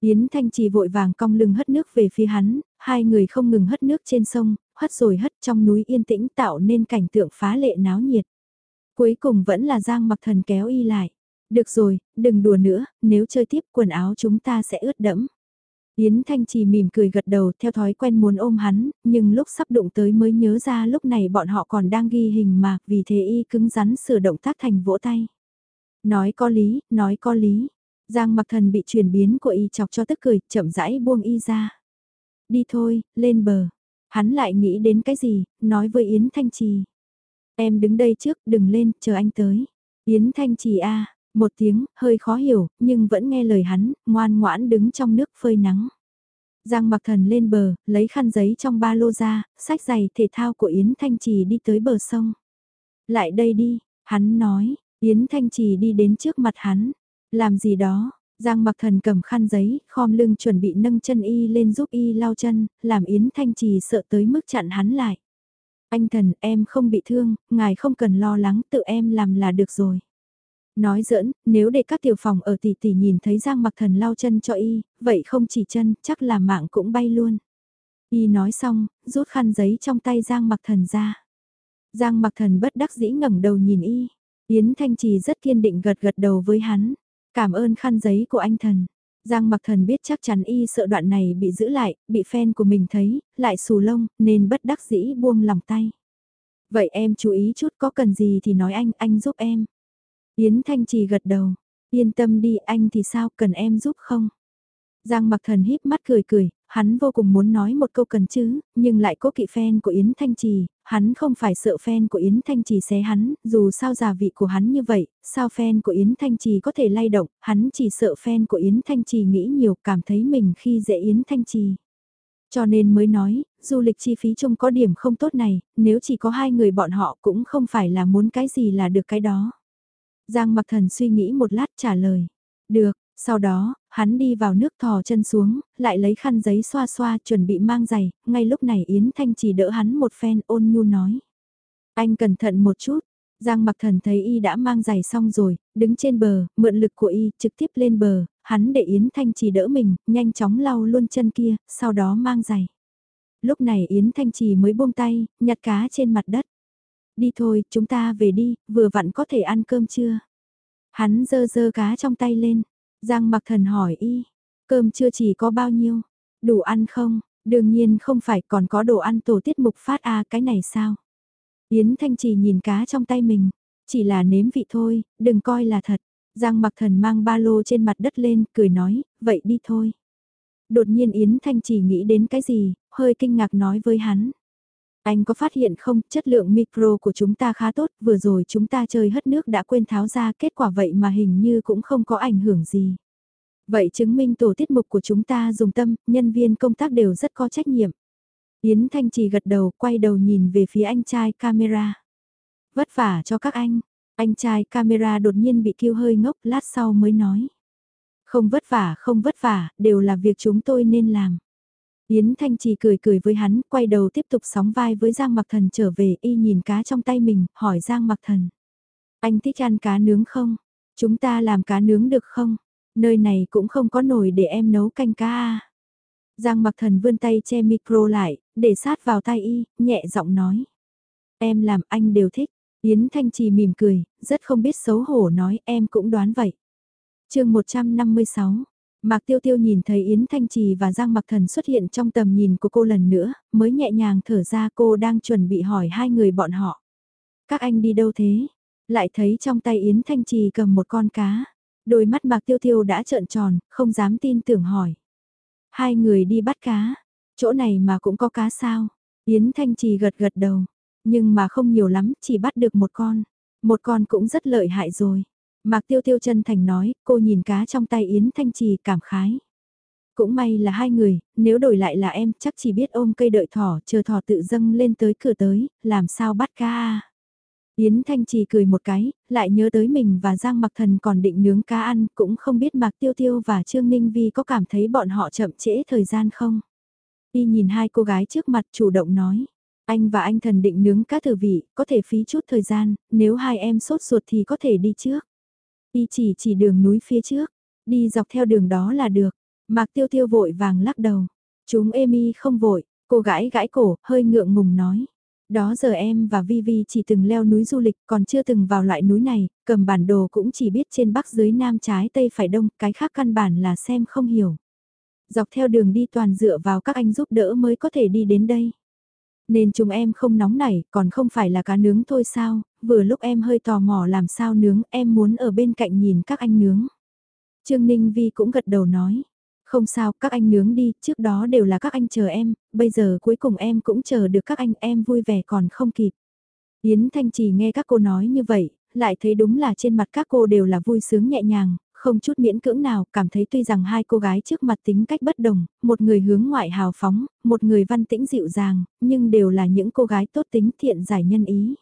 Yến Thanh Trì vội vàng cong lưng hất nước về phía hắn, hai người không ngừng hất nước trên sông, hất rồi hất trong núi yên tĩnh tạo nên cảnh tượng phá lệ náo nhiệt. Cuối cùng vẫn là Giang Mặc Thần kéo y lại. Được rồi, đừng đùa nữa, nếu chơi tiếp quần áo chúng ta sẽ ướt đẫm. Yến Thanh Trì mỉm cười gật đầu theo thói quen muốn ôm hắn, nhưng lúc sắp đụng tới mới nhớ ra lúc này bọn họ còn đang ghi hình mà, vì thế y cứng rắn sửa động tác thành vỗ tay. Nói có lý, nói có lý. Giang mặc thần bị chuyển biến của y chọc cho tức cười, chậm rãi buông y ra. Đi thôi, lên bờ. Hắn lại nghĩ đến cái gì, nói với Yến Thanh Trì. Em đứng đây trước, đừng lên, chờ anh tới. Yến Thanh Trì a một tiếng, hơi khó hiểu, nhưng vẫn nghe lời hắn, ngoan ngoãn đứng trong nước phơi nắng. Giang mặc thần lên bờ, lấy khăn giấy trong ba lô ra, sách giày thể thao của Yến Thanh Trì đi tới bờ sông. Lại đây đi, hắn nói, Yến Thanh Trì đi đến trước mặt hắn. Làm gì đó, Giang mặc thần cầm khăn giấy, khom lưng chuẩn bị nâng chân y lên giúp y lau chân, làm Yến Thanh Trì sợ tới mức chặn hắn lại. Anh thần, em không bị thương, ngài không cần lo lắng, tự em làm là được rồi. Nói giỡn, nếu để các tiểu phòng ở tỷ tỷ nhìn thấy Giang mặc thần lau chân cho y, vậy không chỉ chân, chắc là mạng cũng bay luôn. Y nói xong, rút khăn giấy trong tay Giang mặc thần ra. Giang mặc thần bất đắc dĩ ngẩng đầu nhìn y. Yến Thanh Trì rất kiên định gật gật đầu với hắn. Cảm ơn khăn giấy của anh thần. Giang mặc thần biết chắc chắn y sợ đoạn này bị giữ lại, bị fan của mình thấy, lại xù lông, nên bất đắc dĩ buông lòng tay. Vậy em chú ý chút có cần gì thì nói anh, anh giúp em. Yến Thanh Trì gật đầu. Yên tâm đi anh thì sao cần em giúp không? Giang mặc thần híp mắt cười cười, hắn vô cùng muốn nói một câu cần chứ, nhưng lại có kỵ fan của Yến Thanh Trì, hắn không phải sợ fan của Yến Thanh Trì xé hắn, dù sao giả vị của hắn như vậy, sao fan của Yến Thanh Trì có thể lay động, hắn chỉ sợ fan của Yến Thanh Trì nghĩ nhiều cảm thấy mình khi dễ Yến Thanh Trì. Cho nên mới nói, du lịch chi phí chung có điểm không tốt này, nếu chỉ có hai người bọn họ cũng không phải là muốn cái gì là được cái đó. Giang mặc thần suy nghĩ một lát trả lời. Được, sau đó, hắn đi vào nước thò chân xuống, lại lấy khăn giấy xoa xoa chuẩn bị mang giày, ngay lúc này Yến Thanh chỉ đỡ hắn một phen ôn nhu nói. Anh cẩn thận một chút, Giang mặc thần thấy y đã mang giày xong rồi, đứng trên bờ, mượn lực của y, trực tiếp lên bờ, hắn để Yến Thanh Trì đỡ mình, nhanh chóng lau luôn chân kia, sau đó mang giày. Lúc này Yến Thanh Trì mới buông tay, nhặt cá trên mặt đất. Đi thôi, chúng ta về đi, vừa vặn có thể ăn cơm chưa? Hắn dơ dơ cá trong tay lên. Giang mặc thần hỏi y. Cơm chưa chỉ có bao nhiêu? Đủ ăn không? Đương nhiên không phải còn có đồ ăn tổ tiết mục phát a cái này sao? Yến Thanh Trì nhìn cá trong tay mình, chỉ là nếm vị thôi, đừng coi là thật. Giang mặc thần mang ba lô trên mặt đất lên, cười nói, vậy đi thôi. Đột nhiên Yến Thanh Trì nghĩ đến cái gì, hơi kinh ngạc nói với hắn. Anh có phát hiện không, chất lượng micro của chúng ta khá tốt, vừa rồi chúng ta chơi hất nước đã quên tháo ra, kết quả vậy mà hình như cũng không có ảnh hưởng gì. Vậy chứng minh tổ tiết mục của chúng ta dùng tâm, nhân viên công tác đều rất có trách nhiệm. Yến Thanh Trì gật đầu, quay đầu nhìn về phía anh trai camera. Vất vả cho các anh. Anh trai camera đột nhiên bị kêu hơi ngốc, lát sau mới nói. Không vất vả, không vất vả, đều là việc chúng tôi nên làm. Yến Thanh Trì cười cười với hắn, quay đầu tiếp tục sóng vai với Giang Mặc Thần trở về y nhìn cá trong tay mình, hỏi Giang Mặc Thần. Anh thích ăn cá nướng không? Chúng ta làm cá nướng được không? Nơi này cũng không có nồi để em nấu canh cá à. Giang Mặc Thần vươn tay che micro lại, để sát vào tay y, nhẹ giọng nói. Em làm anh đều thích. Yến Thanh Trì mỉm cười, rất không biết xấu hổ nói em cũng đoán vậy. chương 156, Mạc Tiêu Tiêu nhìn thấy Yến Thanh Trì và Giang Mặc Thần xuất hiện trong tầm nhìn của cô lần nữa, mới nhẹ nhàng thở ra cô đang chuẩn bị hỏi hai người bọn họ. Các anh đi đâu thế? Lại thấy trong tay Yến Thanh Trì cầm một con cá. Đôi mắt Mạc Tiêu Tiêu đã trợn tròn, không dám tin tưởng hỏi. Hai người đi bắt cá. Chỗ này mà cũng có cá sao? Yến Thanh Trì gật gật đầu. Nhưng mà không nhiều lắm, chỉ bắt được một con. Một con cũng rất lợi hại rồi. Mạc Tiêu Tiêu chân thành nói, cô nhìn cá trong tay Yến Thanh Trì cảm khái. Cũng may là hai người, nếu đổi lại là em chắc chỉ biết ôm cây đợi thỏ, chờ thỏ tự dâng lên tới cửa tới, làm sao bắt cá à. Yến Thanh Trì cười một cái, lại nhớ tới mình và Giang Mặc Thần còn định nướng cá ăn, cũng không biết Mạc Tiêu Tiêu và Trương Ninh Vi có cảm thấy bọn họ chậm trễ thời gian không. Y nhìn hai cô gái trước mặt chủ động nói. Anh và anh thần định nướng cá thử vị, có thể phí chút thời gian, nếu hai em sốt ruột thì có thể đi trước. Y chỉ chỉ đường núi phía trước, đi dọc theo đường đó là được. Mạc tiêu tiêu vội vàng lắc đầu. Chúng Emi không vội, cô gái gãi cổ, hơi ngượng ngùng nói. Đó giờ em và Vivi chỉ từng leo núi du lịch còn chưa từng vào loại núi này, cầm bản đồ cũng chỉ biết trên bắc dưới nam trái tây phải đông, cái khác căn bản là xem không hiểu. Dọc theo đường đi toàn dựa vào các anh giúp đỡ mới có thể đi đến đây. Nên chúng em không nóng nảy, còn không phải là cá nướng thôi sao, vừa lúc em hơi tò mò làm sao nướng, em muốn ở bên cạnh nhìn các anh nướng. Trương Ninh Vi cũng gật đầu nói, không sao, các anh nướng đi, trước đó đều là các anh chờ em, bây giờ cuối cùng em cũng chờ được các anh, em vui vẻ còn không kịp. Yến Thanh chỉ nghe các cô nói như vậy, lại thấy đúng là trên mặt các cô đều là vui sướng nhẹ nhàng, không chút miễn cưỡng nào, cảm thấy tuy rằng hai cô gái trước mặt tính cách bất đồng, một người hướng ngoại hào phóng, một người văn tĩnh dịu dàng, nhưng đều là những cô gái tốt tính thiện giải nhân ý.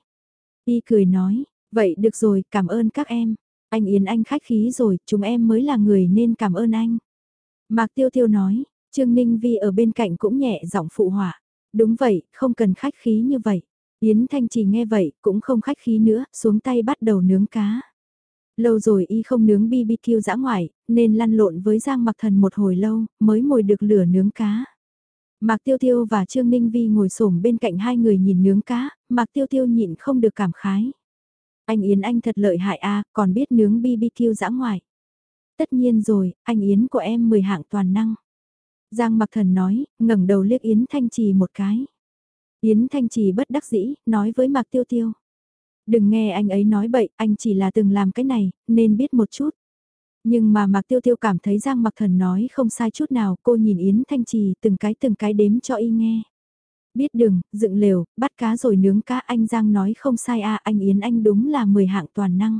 Y cười nói, vậy được rồi, cảm ơn các em. Anh Yến Anh khách khí rồi, chúng em mới là người nên cảm ơn anh. Mạc Tiêu Tiêu nói, Trương Ninh Vi ở bên cạnh cũng nhẹ giọng phụ họa. Đúng vậy, không cần khách khí như vậy. Yến Thanh chỉ nghe vậy, cũng không khách khí nữa, xuống tay bắt đầu nướng cá. Lâu rồi y không nướng BBQ dã ngoại, nên lăn lộn với Giang Mặc Thần một hồi lâu, mới mồi được lửa nướng cá. Mạc Tiêu Tiêu và Trương Ninh Vi ngồi xổm bên cạnh hai người nhìn nướng cá, Mạc Tiêu Tiêu nhịn không được cảm khái. Anh Yến anh thật lợi hại a, còn biết nướng BBQ dã ngoại. Tất nhiên rồi, anh Yến của em mười hạng toàn năng. Giang Mặc Thần nói, ngẩng đầu liếc Yến Thanh Trì một cái. Yến Thanh Trì bất đắc dĩ, nói với Mạc Tiêu Tiêu. Đừng nghe anh ấy nói bậy, anh chỉ là từng làm cái này, nên biết một chút. Nhưng mà Mạc Tiêu Tiêu cảm thấy Giang Mặc Thần nói không sai chút nào, cô nhìn Yến Thanh Trì từng cái từng cái đếm cho y nghe. Biết đường, dựng lều, bắt cá rồi nướng cá anh Giang nói không sai à anh Yến anh đúng là 10 hạng toàn năng.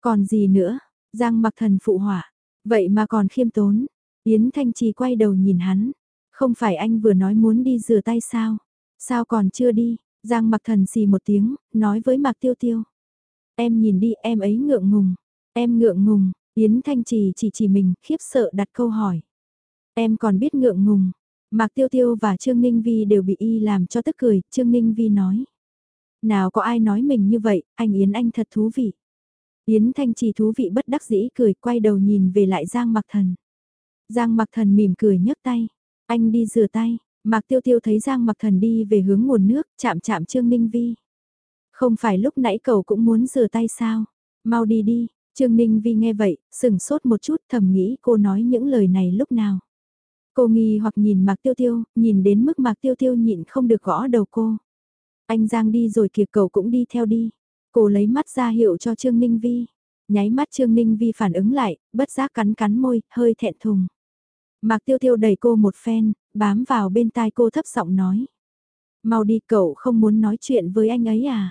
Còn gì nữa, Giang Mặc Thần phụ hỏa vậy mà còn khiêm tốn. Yến Thanh Trì quay đầu nhìn hắn, không phải anh vừa nói muốn đi rửa tay sao? Sao còn chưa đi? Giang mặc thần xì một tiếng, nói với Mạc Tiêu Tiêu. Em nhìn đi, em ấy ngượng ngùng. Em ngượng ngùng, Yến Thanh Trì chỉ chỉ mình, khiếp sợ đặt câu hỏi. Em còn biết ngượng ngùng. Mạc Tiêu Tiêu và Trương Ninh Vi đều bị y làm cho tức cười, Trương Ninh Vi nói. Nào có ai nói mình như vậy, anh Yến anh thật thú vị. Yến Thanh Trì thú vị bất đắc dĩ cười quay đầu nhìn về lại Giang Mặc Thần. Giang Mặc Thần mỉm cười nhấc tay. Anh đi rửa tay. Mạc Tiêu Tiêu thấy Giang Mặc Thần đi về hướng nguồn nước, chạm chạm Trương Ninh Vi. Không phải lúc nãy cậu cũng muốn rửa tay sao? Mau đi đi, Trương Ninh Vi nghe vậy, sừng sốt một chút thầm nghĩ cô nói những lời này lúc nào. Cô nghi hoặc nhìn Mạc Tiêu Tiêu, nhìn đến mức Mạc Tiêu Tiêu nhịn không được gõ đầu cô. Anh Giang đi rồi kìa cậu cũng đi theo đi. Cô lấy mắt ra hiệu cho Trương Ninh Vi. Nháy mắt Trương Ninh Vi phản ứng lại, bất giác cắn cắn môi, hơi thẹn thùng. Mạc Tiêu Tiêu đẩy cô một phen, bám vào bên tai cô thấp giọng nói. Mau đi cậu không muốn nói chuyện với anh ấy à?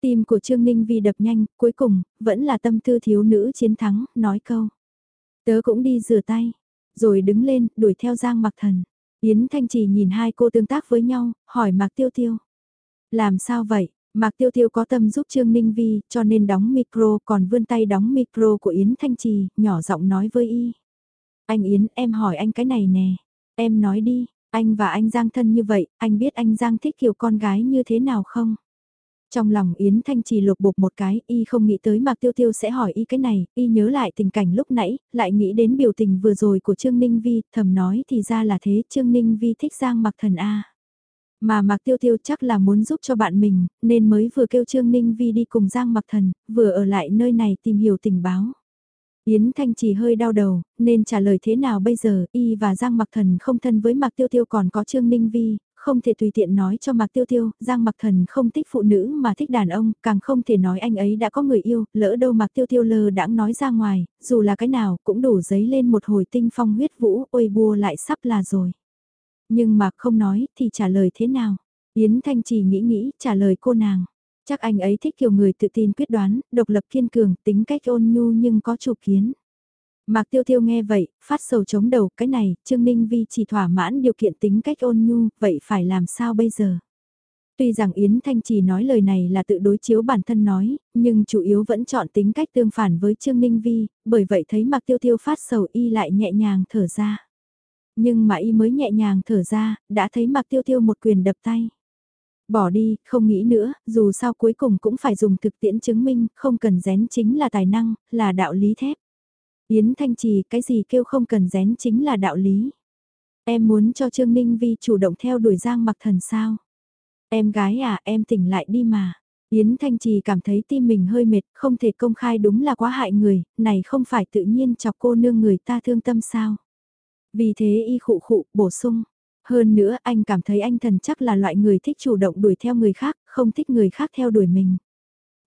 Tim của Trương Ninh Vi đập nhanh, cuối cùng, vẫn là tâm tư thiếu nữ chiến thắng, nói câu. Tớ cũng đi rửa tay, rồi đứng lên, đuổi theo Giang Mặc Thần. Yến Thanh Trì nhìn hai cô tương tác với nhau, hỏi Mạc Tiêu Tiêu. Làm sao vậy? Mạc Tiêu Tiêu có tâm giúp Trương Ninh Vi, cho nên đóng micro, còn vươn tay đóng micro của Yến Thanh Trì, nhỏ giọng nói với y. Anh Yến, em hỏi anh cái này nè. Em nói đi, anh và anh Giang thân như vậy, anh biết anh Giang thích kiểu con gái như thế nào không? Trong lòng Yến Thanh Trì lục bục một cái, y không nghĩ tới Mạc Tiêu Tiêu sẽ hỏi y cái này, y nhớ lại tình cảnh lúc nãy, lại nghĩ đến biểu tình vừa rồi của Trương Ninh Vi, thầm nói thì ra là thế, Trương Ninh Vi thích Giang Mặc Thần A. Mà Mạc Tiêu Tiêu chắc là muốn giúp cho bạn mình, nên mới vừa kêu Trương Ninh Vi đi cùng Giang Mặc Thần, vừa ở lại nơi này tìm hiểu tình báo. Yến Thanh chỉ hơi đau đầu, nên trả lời thế nào bây giờ, y và Giang Mặc Thần không thân với Mạc Tiêu Tiêu còn có Trương Ninh Vi, không thể tùy tiện nói cho Mạc Tiêu Tiêu, Giang Mặc Thần không thích phụ nữ mà thích đàn ông, càng không thể nói anh ấy đã có người yêu, lỡ đâu Mạc Tiêu Tiêu lơ đãng nói ra ngoài, dù là cái nào cũng đủ giấy lên một hồi tinh phong huyết vũ, ôi bua lại sắp là rồi. Nhưng mà không nói thì trả lời thế nào? Yến Thanh chỉ nghĩ nghĩ trả lời cô nàng. Chắc anh ấy thích kiểu người tự tin quyết đoán, độc lập kiên cường, tính cách ôn nhu nhưng có chủ kiến. Mạc Tiêu Tiêu nghe vậy, phát sầu chống đầu, cái này, Trương Ninh Vi chỉ thỏa mãn điều kiện tính cách ôn nhu, vậy phải làm sao bây giờ? Tuy rằng Yến Thanh Trì nói lời này là tự đối chiếu bản thân nói, nhưng chủ yếu vẫn chọn tính cách tương phản với Trương Ninh Vi, bởi vậy thấy Mạc Tiêu Tiêu phát sầu y lại nhẹ nhàng thở ra. Nhưng mà y mới nhẹ nhàng thở ra, đã thấy Mạc Tiêu Tiêu một quyền đập tay. Bỏ đi, không nghĩ nữa, dù sao cuối cùng cũng phải dùng thực tiễn chứng minh, không cần rén chính là tài năng, là đạo lý thép. Yến Thanh Trì, cái gì kêu không cần rén chính là đạo lý. Em muốn cho Trương Ninh Vi chủ động theo đuổi Giang mặc thần sao? Em gái à, em tỉnh lại đi mà. Yến Thanh Trì cảm thấy tim mình hơi mệt, không thể công khai đúng là quá hại người, này không phải tự nhiên chọc cô nương người ta thương tâm sao? Vì thế y khụ khụ, bổ sung. Hơn nữa anh cảm thấy anh thần chắc là loại người thích chủ động đuổi theo người khác, không thích người khác theo đuổi mình.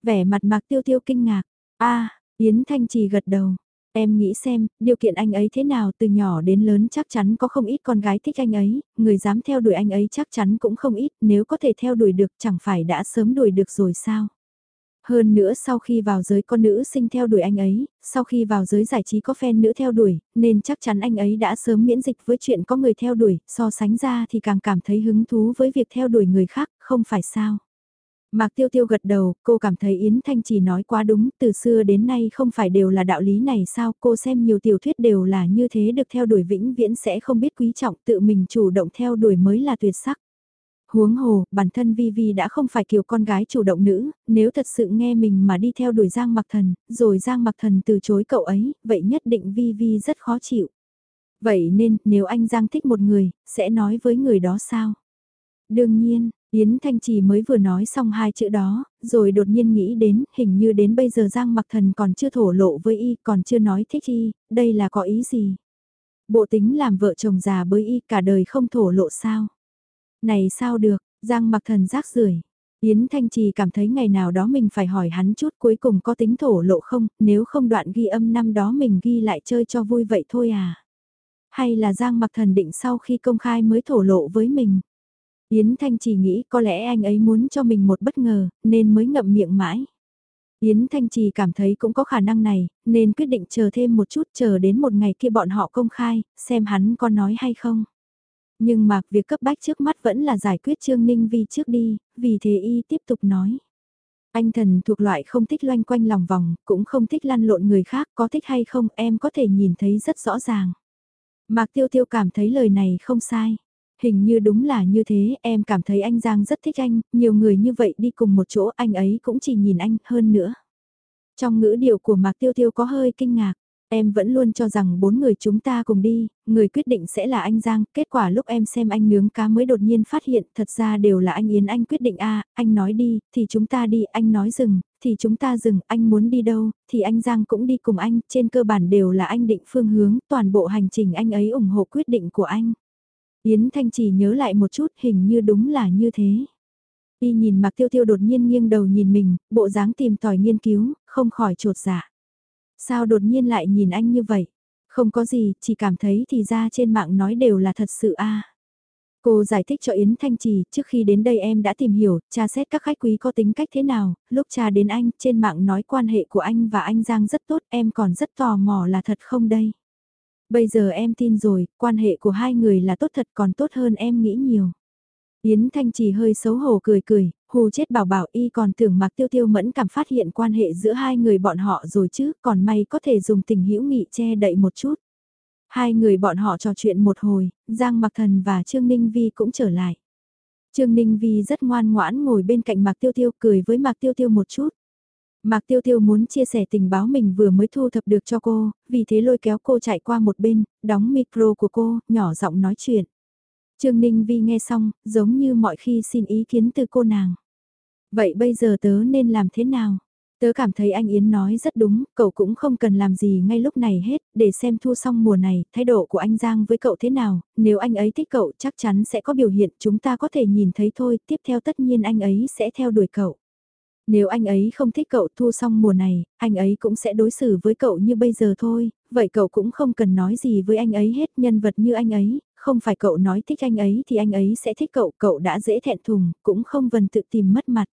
Vẻ mặt mạc tiêu tiêu kinh ngạc. a Yến Thanh Trì gật đầu. Em nghĩ xem, điều kiện anh ấy thế nào từ nhỏ đến lớn chắc chắn có không ít con gái thích anh ấy, người dám theo đuổi anh ấy chắc chắn cũng không ít, nếu có thể theo đuổi được chẳng phải đã sớm đuổi được rồi sao. Hơn nữa sau khi vào giới con nữ sinh theo đuổi anh ấy, sau khi vào giới giải trí có fan nữ theo đuổi, nên chắc chắn anh ấy đã sớm miễn dịch với chuyện có người theo đuổi, so sánh ra thì càng cảm thấy hứng thú với việc theo đuổi người khác, không phải sao. Mạc Tiêu Tiêu gật đầu, cô cảm thấy Yến Thanh chỉ nói quá đúng, từ xưa đến nay không phải đều là đạo lý này sao, cô xem nhiều tiểu thuyết đều là như thế được theo đuổi vĩnh viễn sẽ không biết quý trọng, tự mình chủ động theo đuổi mới là tuyệt sắc. Huống hồ, bản thân Vi Vi đã không phải kiểu con gái chủ động nữ, nếu thật sự nghe mình mà đi theo đuổi Giang Mặc Thần, rồi Giang Mặc Thần từ chối cậu ấy, vậy nhất định Vi Vi rất khó chịu. Vậy nên, nếu anh Giang thích một người, sẽ nói với người đó sao? Đương nhiên, Yến Thanh Trì mới vừa nói xong hai chữ đó, rồi đột nhiên nghĩ đến, hình như đến bây giờ Giang Mặc Thần còn chưa thổ lộ với y, còn chưa nói thích y, đây là có ý gì? Bộ tính làm vợ chồng già với y cả đời không thổ lộ sao? Này sao được, Giang Mặc Thần rác rưởi. Yến Thanh Trì cảm thấy ngày nào đó mình phải hỏi hắn chút cuối cùng có tính thổ lộ không, nếu không đoạn ghi âm năm đó mình ghi lại chơi cho vui vậy thôi à? Hay là Giang Mặc Thần định sau khi công khai mới thổ lộ với mình? Yến Thanh chỉ nghĩ có lẽ anh ấy muốn cho mình một bất ngờ, nên mới ngậm miệng mãi. Yến Thanh Trì cảm thấy cũng có khả năng này, nên quyết định chờ thêm một chút chờ đến một ngày kia bọn họ công khai, xem hắn có nói hay không. Nhưng mà việc cấp bách trước mắt vẫn là giải quyết Trương Ninh Vi trước đi, vì thế y tiếp tục nói. Anh thần thuộc loại không thích loanh quanh lòng vòng, cũng không thích lăn lộn người khác, có thích hay không em có thể nhìn thấy rất rõ ràng. Mạc Tiêu Tiêu cảm thấy lời này không sai. Hình như đúng là như thế, em cảm thấy anh Giang rất thích anh, nhiều người như vậy đi cùng một chỗ anh ấy cũng chỉ nhìn anh hơn nữa. Trong ngữ điệu của Mạc Tiêu Tiêu có hơi kinh ngạc, Em vẫn luôn cho rằng bốn người chúng ta cùng đi, người quyết định sẽ là anh Giang, kết quả lúc em xem anh nướng cá mới đột nhiên phát hiện thật ra đều là anh Yến anh quyết định a anh nói đi, thì chúng ta đi, anh nói dừng, thì chúng ta dừng, anh muốn đi đâu, thì anh Giang cũng đi cùng anh, trên cơ bản đều là anh định phương hướng, toàn bộ hành trình anh ấy ủng hộ quyết định của anh. Yến Thanh chỉ nhớ lại một chút hình như đúng là như thế. Y nhìn Mạc Tiêu Tiêu đột nhiên nghiêng đầu nhìn mình, bộ dáng tìm tòi nghiên cứu, không khỏi trột dạ. Sao đột nhiên lại nhìn anh như vậy? Không có gì, chỉ cảm thấy thì ra trên mạng nói đều là thật sự a. Cô giải thích cho Yến Thanh Trì, trước khi đến đây em đã tìm hiểu, tra xét các khách quý có tính cách thế nào, lúc cha đến anh, trên mạng nói quan hệ của anh và anh Giang rất tốt, em còn rất tò mò là thật không đây? Bây giờ em tin rồi, quan hệ của hai người là tốt thật còn tốt hơn em nghĩ nhiều. Yến Thanh Trì hơi xấu hổ cười cười, hù chết bảo bảo y còn tưởng mặc tiêu tiêu mẫn cảm phát hiện quan hệ giữa hai người bọn họ rồi chứ, còn may có thể dùng tình hữu nghị che đậy một chút. Hai người bọn họ trò chuyện một hồi, Giang Mặc Thần và Trương Ninh Vi cũng trở lại. Trương Ninh Vi rất ngoan ngoãn ngồi bên cạnh Mạc Tiêu Tiêu cười với Mạc Tiêu Tiêu một chút. Mạc Tiêu Tiêu muốn chia sẻ tình báo mình vừa mới thu thập được cho cô, vì thế lôi kéo cô chạy qua một bên, đóng micro của cô, nhỏ giọng nói chuyện. Trương Ninh Vi nghe xong, giống như mọi khi xin ý kiến từ cô nàng. Vậy bây giờ tớ nên làm thế nào? Tớ cảm thấy anh Yến nói rất đúng, cậu cũng không cần làm gì ngay lúc này hết, để xem thu xong mùa này, thái độ của anh Giang với cậu thế nào, nếu anh ấy thích cậu chắc chắn sẽ có biểu hiện chúng ta có thể nhìn thấy thôi, tiếp theo tất nhiên anh ấy sẽ theo đuổi cậu. Nếu anh ấy không thích cậu thu xong mùa này, anh ấy cũng sẽ đối xử với cậu như bây giờ thôi, vậy cậu cũng không cần nói gì với anh ấy hết nhân vật như anh ấy, không phải cậu nói thích anh ấy thì anh ấy sẽ thích cậu, cậu đã dễ thẹn thùng, cũng không vần tự tìm mất mặt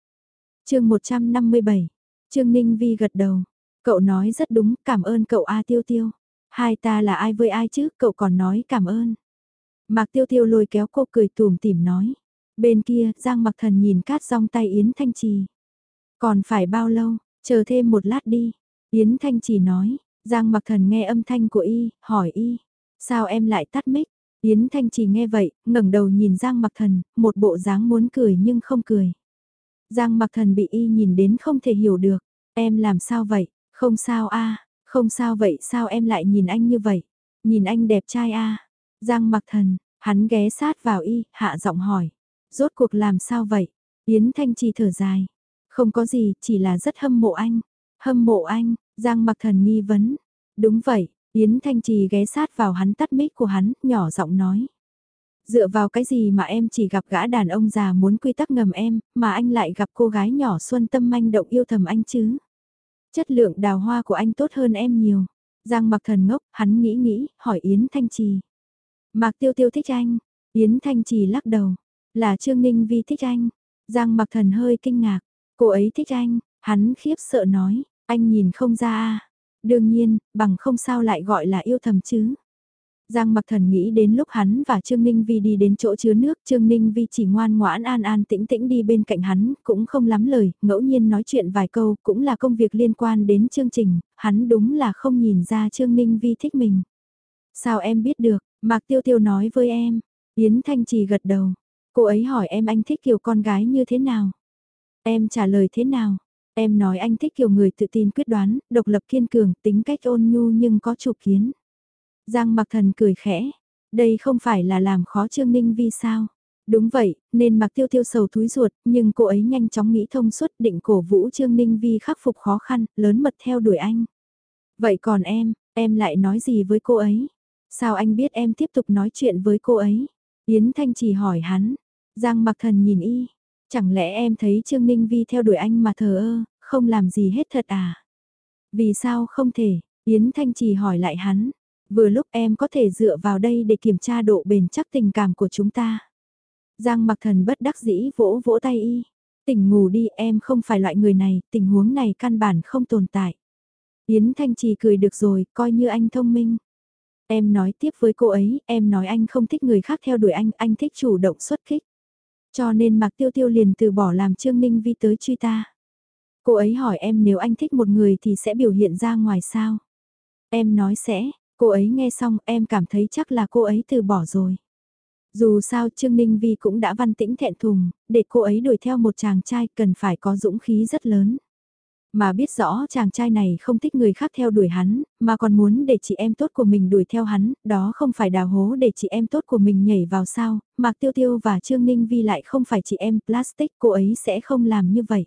chương 157, Trương Ninh Vi gật đầu, cậu nói rất đúng, cảm ơn cậu A Tiêu Tiêu. Hai ta là ai với ai chứ, cậu còn nói cảm ơn. Mạc Tiêu Tiêu lôi kéo cô cười tùm tìm nói. Bên kia, Giang Mặc Thần nhìn cát rong tay Yến Thanh Trì. Còn phải bao lâu, chờ thêm một lát đi. Yến Thanh Trì nói, Giang Mặc Thần nghe âm thanh của y, hỏi y. Sao em lại tắt mic? Yến Thanh Trì nghe vậy, ngẩng đầu nhìn Giang Mặc Thần, một bộ dáng muốn cười nhưng không cười. Giang Mặc Thần bị y nhìn đến không thể hiểu được, em làm sao vậy, không sao a, không sao vậy sao em lại nhìn anh như vậy, nhìn anh đẹp trai a. Giang Mặc Thần, hắn ghé sát vào y, hạ giọng hỏi, rốt cuộc làm sao vậy? Yến Thanh Trì thở dài, không có gì, chỉ là rất hâm mộ anh. Hâm mộ anh, Giang Mặc Thần nghi vấn. Đúng vậy, Yến Thanh Trì ghé sát vào hắn tắt mic của hắn, nhỏ giọng nói. Dựa vào cái gì mà em chỉ gặp gã đàn ông già muốn quy tắc ngầm em, mà anh lại gặp cô gái nhỏ xuân tâm manh động yêu thầm anh chứ? Chất lượng đào hoa của anh tốt hơn em nhiều. Giang mặc thần ngốc, hắn nghĩ nghĩ, hỏi Yến Thanh Trì. Mạc Tiêu Tiêu thích anh. Yến Thanh Trì lắc đầu. Là Trương Ninh Vi thích anh. Giang mặc thần hơi kinh ngạc. Cô ấy thích anh. Hắn khiếp sợ nói. Anh nhìn không ra à. Đương nhiên, bằng không sao lại gọi là yêu thầm chứ. Giang mặc thần nghĩ đến lúc hắn và Trương Ninh Vi đi đến chỗ chứa nước, Trương Ninh Vi chỉ ngoan ngoãn an an tĩnh tĩnh đi bên cạnh hắn, cũng không lắm lời, ngẫu nhiên nói chuyện vài câu, cũng là công việc liên quan đến chương trình, hắn đúng là không nhìn ra Trương Ninh Vi thích mình. Sao em biết được, Mạc Tiêu Tiêu nói với em, Yến Thanh Trì gật đầu, cô ấy hỏi em anh thích kiểu con gái như thế nào? Em trả lời thế nào? Em nói anh thích kiểu người tự tin quyết đoán, độc lập kiên cường, tính cách ôn nhu nhưng có chủ kiến. Giang mặc thần cười khẽ, đây không phải là làm khó Trương Ninh Vi sao? Đúng vậy, nên mặc tiêu tiêu sầu túi ruột, nhưng cô ấy nhanh chóng nghĩ thông suốt định cổ vũ Trương Ninh Vi khắc phục khó khăn, lớn mật theo đuổi anh. Vậy còn em, em lại nói gì với cô ấy? Sao anh biết em tiếp tục nói chuyện với cô ấy? Yến Thanh chỉ hỏi hắn. Giang mặc thần nhìn y. Chẳng lẽ em thấy Trương Ninh Vi theo đuổi anh mà thờ ơ, không làm gì hết thật à? Vì sao không thể? Yến Thanh chỉ hỏi lại hắn. Vừa lúc em có thể dựa vào đây để kiểm tra độ bền chắc tình cảm của chúng ta. Giang mặc thần bất đắc dĩ vỗ vỗ tay y. Tỉnh ngủ đi em không phải loại người này, tình huống này căn bản không tồn tại. Yến Thanh Trì cười được rồi, coi như anh thông minh. Em nói tiếp với cô ấy, em nói anh không thích người khác theo đuổi anh, anh thích chủ động xuất kích. Cho nên Mạc Tiêu Tiêu liền từ bỏ làm Trương Ninh Vi tới truy ta. Cô ấy hỏi em nếu anh thích một người thì sẽ biểu hiện ra ngoài sao? Em nói sẽ, cô ấy nghe xong em cảm thấy chắc là cô ấy từ bỏ rồi. Dù sao Trương Ninh Vi cũng đã văn tĩnh thẹn thùng, để cô ấy đuổi theo một chàng trai cần phải có dũng khí rất lớn. Mà biết rõ chàng trai này không thích người khác theo đuổi hắn, mà còn muốn để chị em tốt của mình đuổi theo hắn, đó không phải đào hố để chị em tốt của mình nhảy vào sao, Mạc Tiêu Tiêu và Trương Ninh Vi lại không phải chị em plastic, cô ấy sẽ không làm như vậy.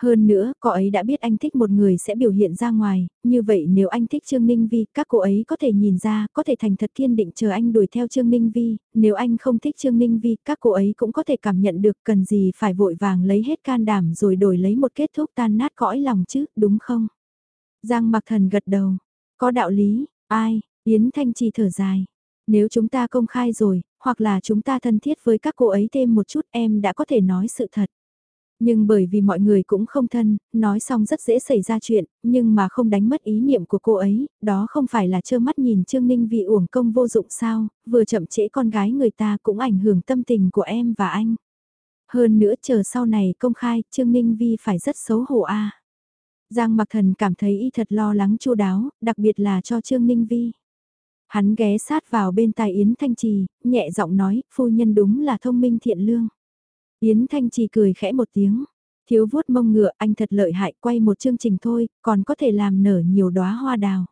Hơn nữa, cô ấy đã biết anh thích một người sẽ biểu hiện ra ngoài, như vậy nếu anh thích Trương Ninh Vi, các cô ấy có thể nhìn ra, có thể thành thật kiên định chờ anh đuổi theo Trương Ninh Vi, nếu anh không thích Trương Ninh Vi, các cô ấy cũng có thể cảm nhận được cần gì phải vội vàng lấy hết can đảm rồi đổi lấy một kết thúc tan nát cõi lòng chứ, đúng không? Giang mặc thần gật đầu, có đạo lý, ai, Yến Thanh Trì thở dài. Nếu chúng ta công khai rồi, hoặc là chúng ta thân thiết với các cô ấy thêm một chút em đã có thể nói sự thật. Nhưng bởi vì mọi người cũng không thân, nói xong rất dễ xảy ra chuyện, nhưng mà không đánh mất ý niệm của cô ấy, đó không phải là trơ mắt nhìn Trương Ninh vì uổng công vô dụng sao, vừa chậm trễ con gái người ta cũng ảnh hưởng tâm tình của em và anh. Hơn nữa chờ sau này công khai, Trương Ninh Vi phải rất xấu hổ a. Giang Mặc Thần cảm thấy y thật lo lắng chu đáo, đặc biệt là cho Trương Ninh Vi. Hắn ghé sát vào bên tai Yến Thanh Trì, nhẹ giọng nói, phu nhân đúng là thông minh thiện lương. Yến Thanh Trì cười khẽ một tiếng. Thiếu vuốt mông ngựa anh thật lợi hại quay một chương trình thôi, còn có thể làm nở nhiều đóa hoa đào.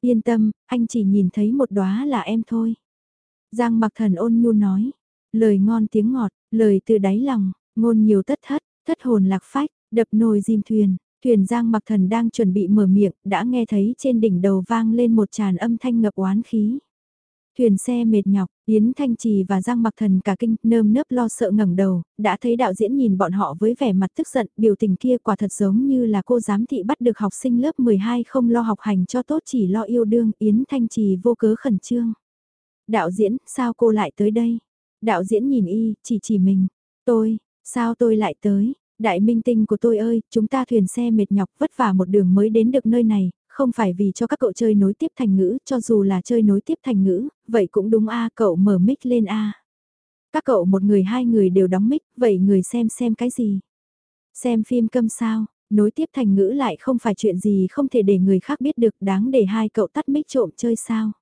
Yên tâm, anh chỉ nhìn thấy một đóa là em thôi. Giang mặc thần ôn nhu nói. Lời ngon tiếng ngọt, lời từ đáy lòng, ngôn nhiều tất thất, thất hồn lạc phách, đập nồi diêm thuyền. Thuyền Giang mặc thần đang chuẩn bị mở miệng, đã nghe thấy trên đỉnh đầu vang lên một tràn âm thanh ngập oán khí. Thuyền xe mệt nhọc, Yến Thanh Trì và Giang Mặc Thần cả kinh, nơm nớp lo sợ ngẩng đầu, đã thấy đạo diễn nhìn bọn họ với vẻ mặt tức giận, biểu tình kia quả thật giống như là cô giám thị bắt được học sinh lớp 12 không lo học hành cho tốt chỉ lo yêu đương, Yến Thanh Trì vô cớ khẩn trương. Đạo diễn, sao cô lại tới đây? Đạo diễn nhìn y, chỉ chỉ mình. Tôi, sao tôi lại tới? Đại minh tinh của tôi ơi, chúng ta thuyền xe mệt nhọc vất vả một đường mới đến được nơi này, không phải vì cho các cậu chơi nối tiếp thành ngữ, cho dù là chơi nối tiếp thành ngữ, vậy cũng đúng a cậu mở mic lên a Các cậu một người hai người đều đóng mic, vậy người xem xem cái gì? Xem phim câm sao, nối tiếp thành ngữ lại không phải chuyện gì không thể để người khác biết được đáng để hai cậu tắt mic trộm chơi sao?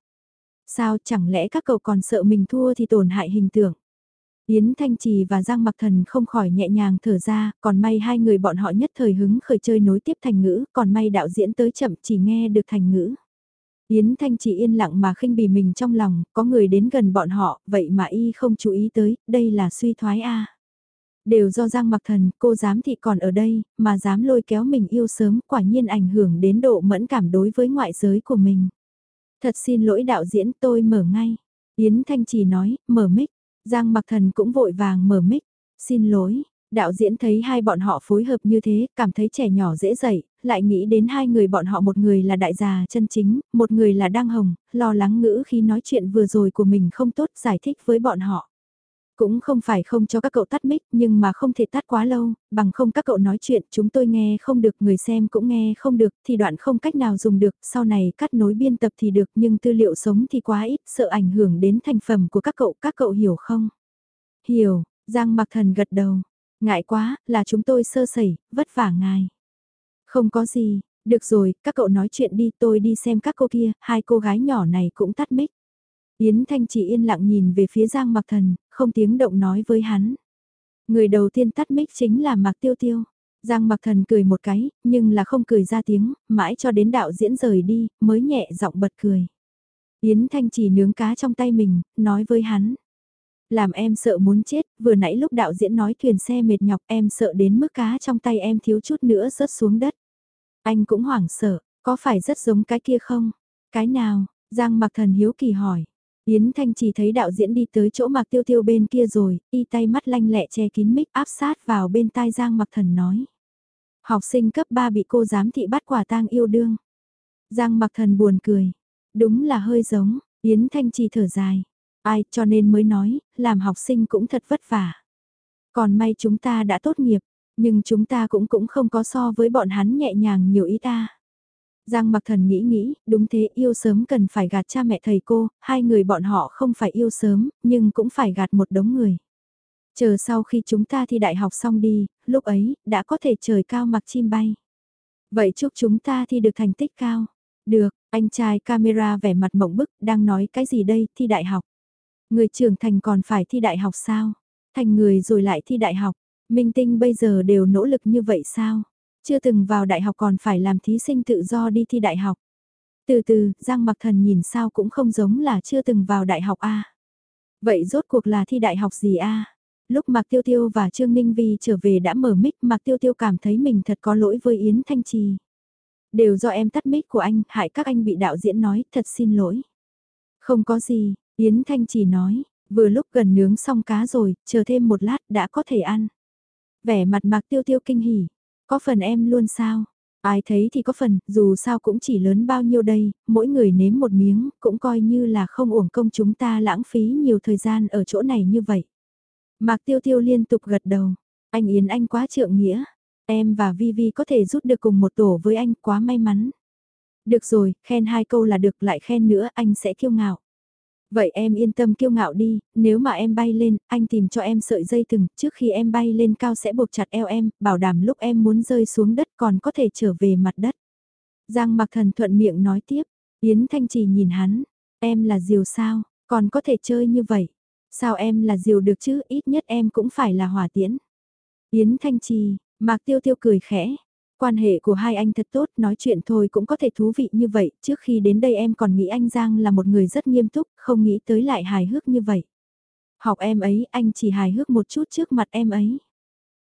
Sao chẳng lẽ các cậu còn sợ mình thua thì tổn hại hình tượng? Yến Thanh Trì và Giang Mặc Thần không khỏi nhẹ nhàng thở ra, còn may hai người bọn họ nhất thời hứng khởi chơi nối tiếp thành ngữ, còn may đạo diễn tới chậm chỉ nghe được thành ngữ. Yến Thanh Trì yên lặng mà khinh bì mình trong lòng, có người đến gần bọn họ, vậy mà y không chú ý tới, đây là suy thoái a. Đều do Giang Mặc Thần, cô dám thị còn ở đây, mà dám lôi kéo mình yêu sớm, quả nhiên ảnh hưởng đến độ mẫn cảm đối với ngoại giới của mình. Thật xin lỗi đạo diễn tôi mở ngay. Yến Thanh Trì nói, mở mic. Giang mặc thần cũng vội vàng mở mic, xin lỗi, đạo diễn thấy hai bọn họ phối hợp như thế, cảm thấy trẻ nhỏ dễ dậy, lại nghĩ đến hai người bọn họ một người là đại già chân chính, một người là đang hồng, lo lắng ngữ khi nói chuyện vừa rồi của mình không tốt giải thích với bọn họ. Cũng không phải không cho các cậu tắt mic nhưng mà không thể tắt quá lâu, bằng không các cậu nói chuyện chúng tôi nghe không được người xem cũng nghe không được thì đoạn không cách nào dùng được, sau này cắt nối biên tập thì được nhưng tư liệu sống thì quá ít, sợ ảnh hưởng đến thành phẩm của các cậu, các cậu hiểu không? Hiểu, Giang mặc thần gật đầu, ngại quá, là chúng tôi sơ sẩy, vất vả ngài. Không có gì, được rồi, các cậu nói chuyện đi tôi đi xem các cô kia, hai cô gái nhỏ này cũng tắt mic. Yến Thanh chỉ yên lặng nhìn về phía Giang Mặc Thần, không tiếng động nói với hắn. Người đầu tiên tắt mic chính là Mạc Tiêu Tiêu. Giang Mặc Thần cười một cái, nhưng là không cười ra tiếng, mãi cho đến đạo diễn rời đi, mới nhẹ giọng bật cười. Yến Thanh chỉ nướng cá trong tay mình, nói với hắn. Làm em sợ muốn chết, vừa nãy lúc đạo diễn nói thuyền xe mệt nhọc em sợ đến mức cá trong tay em thiếu chút nữa rớt xuống đất. Anh cũng hoảng sợ, có phải rất giống cái kia không? Cái nào? Giang Mặc Thần hiếu kỳ hỏi. Yến Thanh chỉ thấy đạo diễn đi tới chỗ Mạc Tiêu Tiêu bên kia rồi, y tay mắt lanh lẹ che kín mic áp sát vào bên tai Giang Mặc Thần nói. Học sinh cấp 3 bị cô giám thị bắt quả tang yêu đương. Giang Mặc Thần buồn cười. Đúng là hơi giống, Yến Thanh chỉ thở dài. Ai cho nên mới nói, làm học sinh cũng thật vất vả. Còn may chúng ta đã tốt nghiệp, nhưng chúng ta cũng cũng không có so với bọn hắn nhẹ nhàng nhiều ý ta. Giang mặc thần nghĩ nghĩ, đúng thế yêu sớm cần phải gạt cha mẹ thầy cô, hai người bọn họ không phải yêu sớm, nhưng cũng phải gạt một đống người. Chờ sau khi chúng ta thi đại học xong đi, lúc ấy, đã có thể trời cao mặc chim bay. Vậy chúc chúng ta thi được thành tích cao. Được, anh trai camera vẻ mặt mộng bức, đang nói cái gì đây, thi đại học. Người trưởng thành còn phải thi đại học sao? Thành người rồi lại thi đại học. Minh tinh bây giờ đều nỗ lực như vậy sao? Chưa từng vào đại học còn phải làm thí sinh tự do đi thi đại học. Từ từ, Giang Mặc Thần nhìn sao cũng không giống là chưa từng vào đại học A. Vậy rốt cuộc là thi đại học gì A? Lúc Mạc Tiêu Tiêu và Trương Ninh Vi trở về đã mở mic Mạc Tiêu Tiêu cảm thấy mình thật có lỗi với Yến Thanh Trì. Đều do em tắt mic của anh, hại các anh bị đạo diễn nói, thật xin lỗi. Không có gì, Yến Thanh Trì nói, vừa lúc gần nướng xong cá rồi, chờ thêm một lát đã có thể ăn. Vẻ mặt Mạc Tiêu Tiêu kinh hỉ, có phần em luôn sao? Ai thấy thì có phần, dù sao cũng chỉ lớn bao nhiêu đây, mỗi người nếm một miếng, cũng coi như là không uổng công chúng ta lãng phí nhiều thời gian ở chỗ này như vậy. Mạc Tiêu Tiêu liên tục gật đầu, anh Yến anh quá trượng nghĩa, em và Vi Vi có thể rút được cùng một tổ với anh quá may mắn. Được rồi, khen hai câu là được lại khen nữa anh sẽ kiêu ngạo. Vậy em yên tâm kiêu ngạo đi, nếu mà em bay lên, anh tìm cho em sợi dây thừng, trước khi em bay lên cao sẽ buộc chặt eo em, bảo đảm lúc em muốn rơi xuống đất còn có thể trở về mặt đất. Giang mặc thần thuận miệng nói tiếp, Yến Thanh Trì nhìn hắn, em là diều sao, còn có thể chơi như vậy. Sao em là diều được chứ, ít nhất em cũng phải là hỏa tiễn. Yến Thanh Trì, Mạc Tiêu Tiêu cười khẽ, Quan hệ của hai anh thật tốt, nói chuyện thôi cũng có thể thú vị như vậy, trước khi đến đây em còn nghĩ anh Giang là một người rất nghiêm túc, không nghĩ tới lại hài hước như vậy. Học em ấy, anh chỉ hài hước một chút trước mặt em ấy.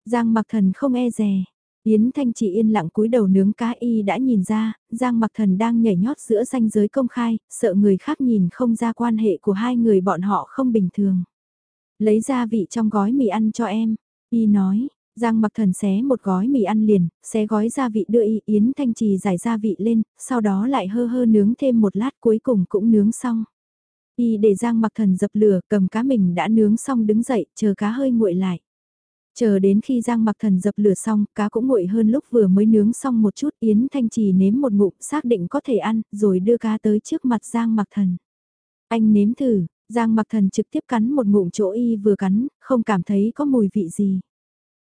Giang mặc thần không e dè. Yến Thanh chỉ yên lặng cúi đầu nướng cá y đã nhìn ra, Giang mặc thần đang nhảy nhót giữa ranh giới công khai, sợ người khác nhìn không ra quan hệ của hai người bọn họ không bình thường. Lấy ra vị trong gói mì ăn cho em, y nói, Giang mặc thần xé một gói mì ăn liền, xé gói gia vị đưa y Yến Thanh Trì giải gia vị lên, sau đó lại hơ hơ nướng thêm một lát cuối cùng cũng nướng xong. Y để Giang mặc thần dập lửa cầm cá mình đã nướng xong đứng dậy chờ cá hơi nguội lại. Chờ đến khi Giang mặc thần dập lửa xong, cá cũng nguội hơn lúc vừa mới nướng xong một chút Yến Thanh Trì nếm một ngụm xác định có thể ăn, rồi đưa cá tới trước mặt Giang mặc thần. Anh nếm thử, Giang mặc thần trực tiếp cắn một ngụm chỗ y vừa cắn, không cảm thấy có mùi vị gì.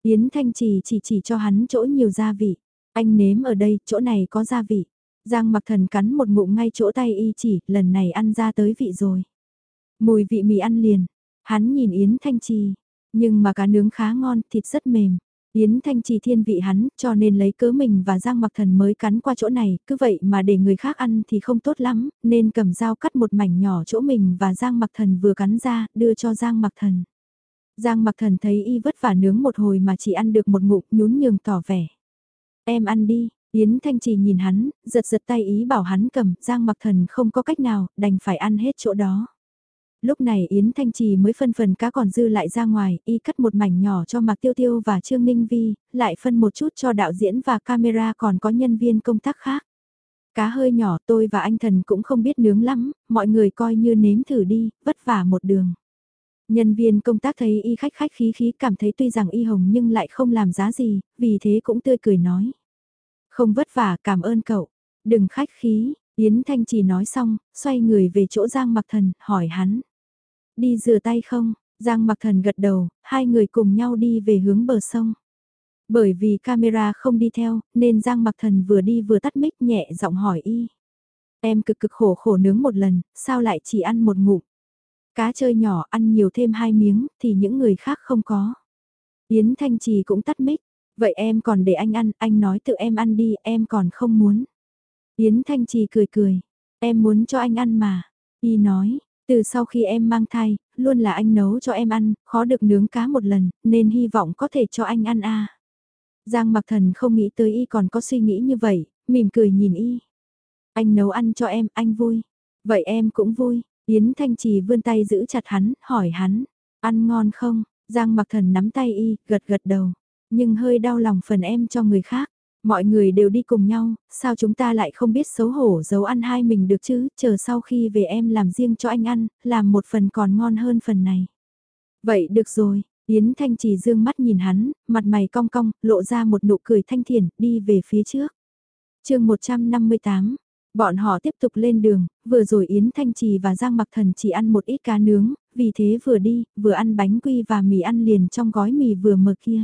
Yến Thanh Trì chỉ chỉ cho hắn chỗ nhiều gia vị. Anh nếm ở đây, chỗ này có gia vị. Giang mặc thần cắn một ngụm ngay chỗ tay y chỉ, lần này ăn ra tới vị rồi. Mùi vị mì ăn liền. Hắn nhìn Yến Thanh Trì. Nhưng mà cá nướng khá ngon, thịt rất mềm. Yến Thanh Trì thiên vị hắn, cho nên lấy cớ mình và Giang Mặc Thần mới cắn qua chỗ này, cứ vậy mà để người khác ăn thì không tốt lắm, nên cầm dao cắt một mảnh nhỏ chỗ mình và Giang Mặc Thần vừa cắn ra, đưa cho Giang Mặc Thần. Giang mặc thần thấy y vất vả nướng một hồi mà chỉ ăn được một ngụm nhún nhường tỏ vẻ. Em ăn đi, Yến Thanh Trì nhìn hắn, giật giật tay ý bảo hắn cầm, Giang mặc thần không có cách nào, đành phải ăn hết chỗ đó. Lúc này Yến Thanh Trì mới phân phần cá còn dư lại ra ngoài, y cắt một mảnh nhỏ cho Mạc Tiêu Tiêu và Trương Ninh Vi, lại phân một chút cho đạo diễn và camera còn có nhân viên công tác khác. Cá hơi nhỏ tôi và anh thần cũng không biết nướng lắm, mọi người coi như nếm thử đi, vất vả một đường. Nhân viên công tác thấy y khách khách khí khí cảm thấy tuy rằng y hồng nhưng lại không làm giá gì, vì thế cũng tươi cười nói. Không vất vả cảm ơn cậu, đừng khách khí, Yến Thanh chỉ nói xong, xoay người về chỗ Giang Mặc Thần, hỏi hắn. Đi rửa tay không? Giang Mặc Thần gật đầu, hai người cùng nhau đi về hướng bờ sông. Bởi vì camera không đi theo, nên Giang Mặc Thần vừa đi vừa tắt mic nhẹ giọng hỏi y. Em cực cực khổ khổ nướng một lần, sao lại chỉ ăn một ngụm? Cá chơi nhỏ ăn nhiều thêm hai miếng thì những người khác không có. Yến Thanh Trì cũng tắt mic. Vậy em còn để anh ăn, anh nói tự em ăn đi, em còn không muốn. Yến Thanh Trì cười cười. Em muốn cho anh ăn mà. Y nói, từ sau khi em mang thai, luôn là anh nấu cho em ăn, khó được nướng cá một lần, nên hy vọng có thể cho anh ăn a. Giang mặc thần không nghĩ tới y còn có suy nghĩ như vậy, mỉm cười nhìn y. Anh nấu ăn cho em, anh vui. Vậy em cũng vui. Yến Thanh Trì vươn tay giữ chặt hắn, hỏi hắn, ăn ngon không? Giang mặc thần nắm tay y, gật gật đầu. Nhưng hơi đau lòng phần em cho người khác. Mọi người đều đi cùng nhau, sao chúng ta lại không biết xấu hổ giấu ăn hai mình được chứ, chờ sau khi về em làm riêng cho anh ăn, làm một phần còn ngon hơn phần này. Vậy được rồi, Yến Thanh Trì dương mắt nhìn hắn, mặt mày cong cong, lộ ra một nụ cười thanh thiền, đi về phía trước. chương 158, Bọn họ tiếp tục lên đường, vừa rồi Yến Thanh Trì và Giang Mặc Thần chỉ ăn một ít cá nướng, vì thế vừa đi, vừa ăn bánh quy và mì ăn liền trong gói mì vừa mở kia.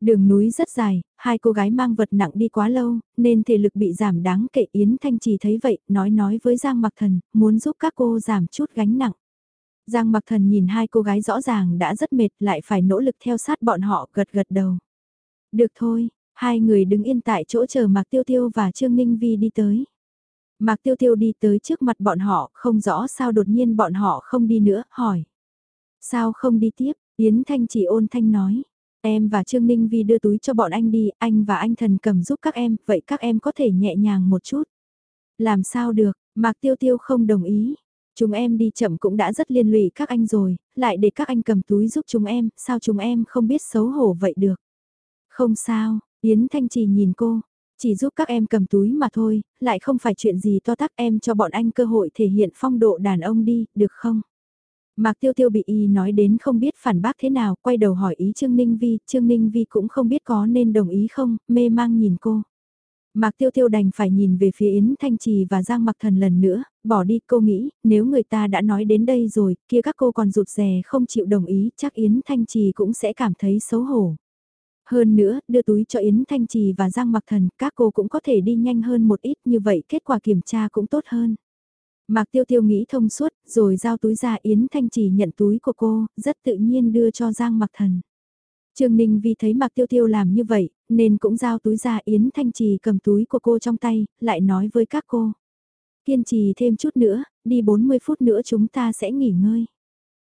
Đường núi rất dài, hai cô gái mang vật nặng đi quá lâu, nên thể lực bị giảm đáng kể Yến Thanh Trì thấy vậy, nói nói với Giang Mặc Thần, muốn giúp các cô giảm chút gánh nặng. Giang Mặc Thần nhìn hai cô gái rõ ràng đã rất mệt lại phải nỗ lực theo sát bọn họ gật gật đầu. Được thôi, Hai người đứng yên tại chỗ chờ Mạc Tiêu Tiêu và Trương Ninh Vi đi tới. Mạc Tiêu Tiêu đi tới trước mặt bọn họ, không rõ sao đột nhiên bọn họ không đi nữa, hỏi. Sao không đi tiếp, Yến Thanh chỉ ôn thanh nói. Em và Trương Ninh Vi đưa túi cho bọn anh đi, anh và anh thần cầm giúp các em, vậy các em có thể nhẹ nhàng một chút. Làm sao được, Mạc Tiêu Tiêu không đồng ý. Chúng em đi chậm cũng đã rất liên lụy các anh rồi, lại để các anh cầm túi giúp chúng em, sao chúng em không biết xấu hổ vậy được. Không sao, Yến Thanh Trì nhìn cô, chỉ giúp các em cầm túi mà thôi, lại không phải chuyện gì to tắc em cho bọn anh cơ hội thể hiện phong độ đàn ông đi, được không? Mạc Tiêu Tiêu bị y nói đến không biết phản bác thế nào, quay đầu hỏi ý Trương Ninh Vi, Trương Ninh Vi cũng không biết có nên đồng ý không, mê mang nhìn cô. Mạc Tiêu Tiêu đành phải nhìn về phía Yến Thanh Trì và Giang Mặc Thần lần nữa, bỏ đi cô nghĩ, nếu người ta đã nói đến đây rồi, kia các cô còn rụt rè không chịu đồng ý, chắc Yến Thanh Trì cũng sẽ cảm thấy xấu hổ. Hơn nữa, đưa túi cho Yến Thanh Trì và Giang Mặc Thần, các cô cũng có thể đi nhanh hơn một ít như vậy kết quả kiểm tra cũng tốt hơn. Mạc Tiêu Tiêu nghĩ thông suốt, rồi giao túi ra Yến Thanh Trì nhận túi của cô, rất tự nhiên đưa cho Giang Mặc Thần. Trương Ninh vì thấy Mạc Tiêu Tiêu làm như vậy, nên cũng giao túi ra Yến Thanh Trì cầm túi của cô trong tay, lại nói với các cô. Kiên trì thêm chút nữa, đi 40 phút nữa chúng ta sẽ nghỉ ngơi.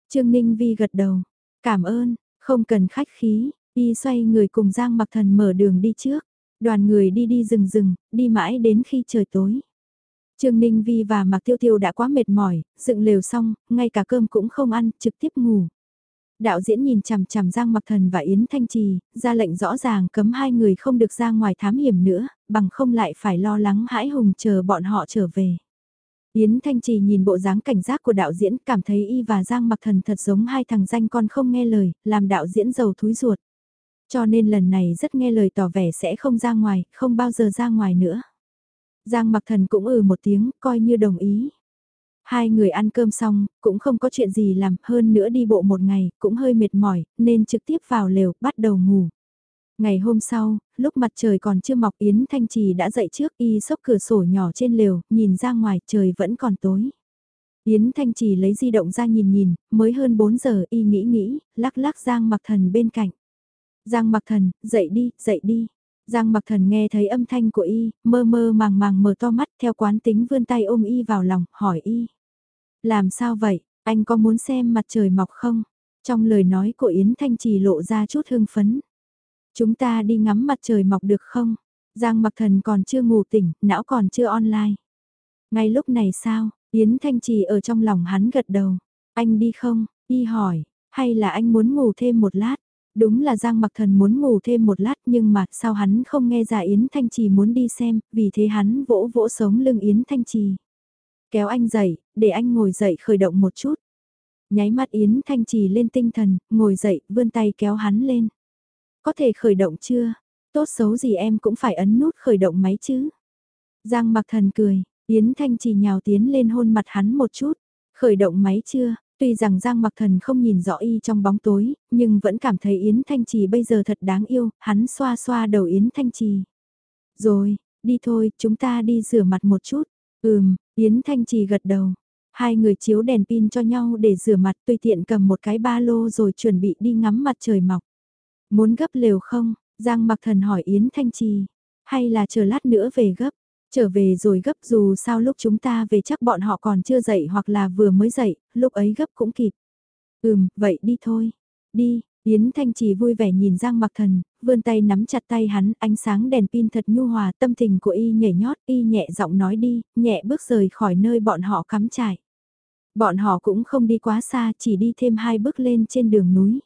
Trương Ninh Vi gật đầu, cảm ơn, không cần khách khí, y xoay người cùng Giang Mặc Thần mở đường đi trước. Đoàn người đi đi rừng rừng, đi mãi đến khi trời tối. Trương Ninh Vi và Mạc Tiêu Tiêu đã quá mệt mỏi, dựng lều xong, ngay cả cơm cũng không ăn, trực tiếp ngủ. Đạo diễn nhìn chằm chằm Giang Mặc Thần và Yến Thanh Trì, ra lệnh rõ ràng cấm hai người không được ra ngoài thám hiểm nữa, bằng không lại phải lo lắng hãi hùng chờ bọn họ trở về. Yến Thanh Trì nhìn bộ dáng cảnh giác của đạo diễn cảm thấy y và Giang Mặc Thần thật giống hai thằng danh con không nghe lời, làm đạo diễn giàu thúi ruột. Cho nên lần này rất nghe lời tỏ vẻ sẽ không ra ngoài, không bao giờ ra ngoài nữa. Giang mặc thần cũng ừ một tiếng, coi như đồng ý. Hai người ăn cơm xong, cũng không có chuyện gì làm, hơn nữa đi bộ một ngày, cũng hơi mệt mỏi, nên trực tiếp vào lều, bắt đầu ngủ. Ngày hôm sau, lúc mặt trời còn chưa mọc Yến Thanh Trì đã dậy trước y sốc cửa sổ nhỏ trên lều, nhìn ra ngoài trời vẫn còn tối. Yến Thanh Trì lấy di động ra nhìn nhìn, mới hơn 4 giờ y nghĩ nghĩ, lắc lắc Giang mặc thần bên cạnh. Giang mặc thần, dậy đi, dậy đi. Giang mặc thần nghe thấy âm thanh của y, mơ mơ màng màng mở to mắt theo quán tính vươn tay ôm y vào lòng, hỏi y. Làm sao vậy, anh có muốn xem mặt trời mọc không? Trong lời nói của Yến Thanh Trì lộ ra chút hưng phấn. Chúng ta đi ngắm mặt trời mọc được không? Giang mặc thần còn chưa ngủ tỉnh, não còn chưa online. Ngay lúc này sao, Yến Thanh Trì ở trong lòng hắn gật đầu. Anh đi không? Y hỏi, hay là anh muốn ngủ thêm một lát? Đúng là Giang Mặc Thần muốn ngủ thêm một lát nhưng mà sao hắn không nghe ra Yến Thanh Trì muốn đi xem, vì thế hắn vỗ vỗ sống lưng Yến Thanh Trì. Kéo anh dậy, để anh ngồi dậy khởi động một chút. Nháy mắt Yến Thanh Trì lên tinh thần, ngồi dậy, vươn tay kéo hắn lên. Có thể khởi động chưa? Tốt xấu gì em cũng phải ấn nút khởi động máy chứ. Giang Mặc Thần cười, Yến Thanh Trì nhào tiến lên hôn mặt hắn một chút. Khởi động máy chưa? Tuy rằng Giang Mặc Thần không nhìn rõ y trong bóng tối, nhưng vẫn cảm thấy Yến Thanh Trì bây giờ thật đáng yêu, hắn xoa xoa đầu Yến Thanh Trì. Rồi, đi thôi, chúng ta đi rửa mặt một chút. Ừm, Yến Thanh Trì gật đầu. Hai người chiếu đèn pin cho nhau để rửa mặt tùy tiện cầm một cái ba lô rồi chuẩn bị đi ngắm mặt trời mọc. Muốn gấp lều không? Giang Mặc Thần hỏi Yến Thanh Trì. Hay là chờ lát nữa về gấp? Trở về rồi gấp dù sao lúc chúng ta về chắc bọn họ còn chưa dậy hoặc là vừa mới dậy, lúc ấy gấp cũng kịp. Ừm, vậy đi thôi. Đi, Yến Thanh Trì vui vẻ nhìn Giang Mặc Thần, vươn tay nắm chặt tay hắn, ánh sáng đèn pin thật nhu hòa, tâm tình của y nhảy nhót, y nhẹ giọng nói đi, nhẹ bước rời khỏi nơi bọn họ cắm trại. Bọn họ cũng không đi quá xa, chỉ đi thêm hai bước lên trên đường núi.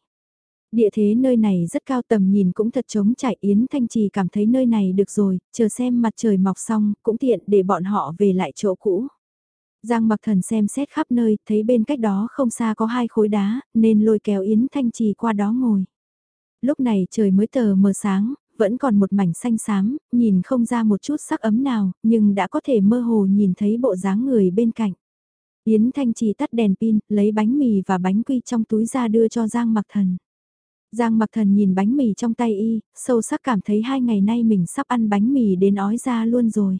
Địa thế nơi này rất cao tầm nhìn cũng thật trống trải Yến Thanh Trì cảm thấy nơi này được rồi, chờ xem mặt trời mọc xong, cũng tiện để bọn họ về lại chỗ cũ. Giang mặc thần xem xét khắp nơi, thấy bên cách đó không xa có hai khối đá, nên lôi kéo Yến Thanh Trì qua đó ngồi. Lúc này trời mới tờ mờ sáng, vẫn còn một mảnh xanh xám, nhìn không ra một chút sắc ấm nào, nhưng đã có thể mơ hồ nhìn thấy bộ dáng người bên cạnh. Yến Thanh Trì tắt đèn pin, lấy bánh mì và bánh quy trong túi ra đưa cho Giang mặc thần. Giang mặc thần nhìn bánh mì trong tay y, sâu sắc cảm thấy hai ngày nay mình sắp ăn bánh mì đến ói ra luôn rồi.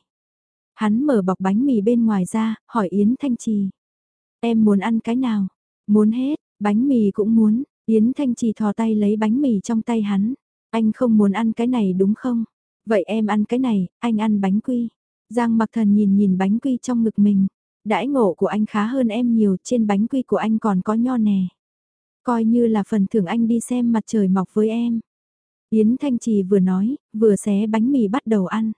Hắn mở bọc bánh mì bên ngoài ra, hỏi Yến Thanh Trì. Em muốn ăn cái nào? Muốn hết, bánh mì cũng muốn. Yến Thanh Trì thò tay lấy bánh mì trong tay hắn. Anh không muốn ăn cái này đúng không? Vậy em ăn cái này, anh ăn bánh quy. Giang mặc thần nhìn nhìn bánh quy trong ngực mình. Đãi ngộ của anh khá hơn em nhiều, trên bánh quy của anh còn có nho nè. Coi như là phần thưởng anh đi xem mặt trời mọc với em. Yến Thanh Trì vừa nói, vừa xé bánh mì bắt đầu ăn.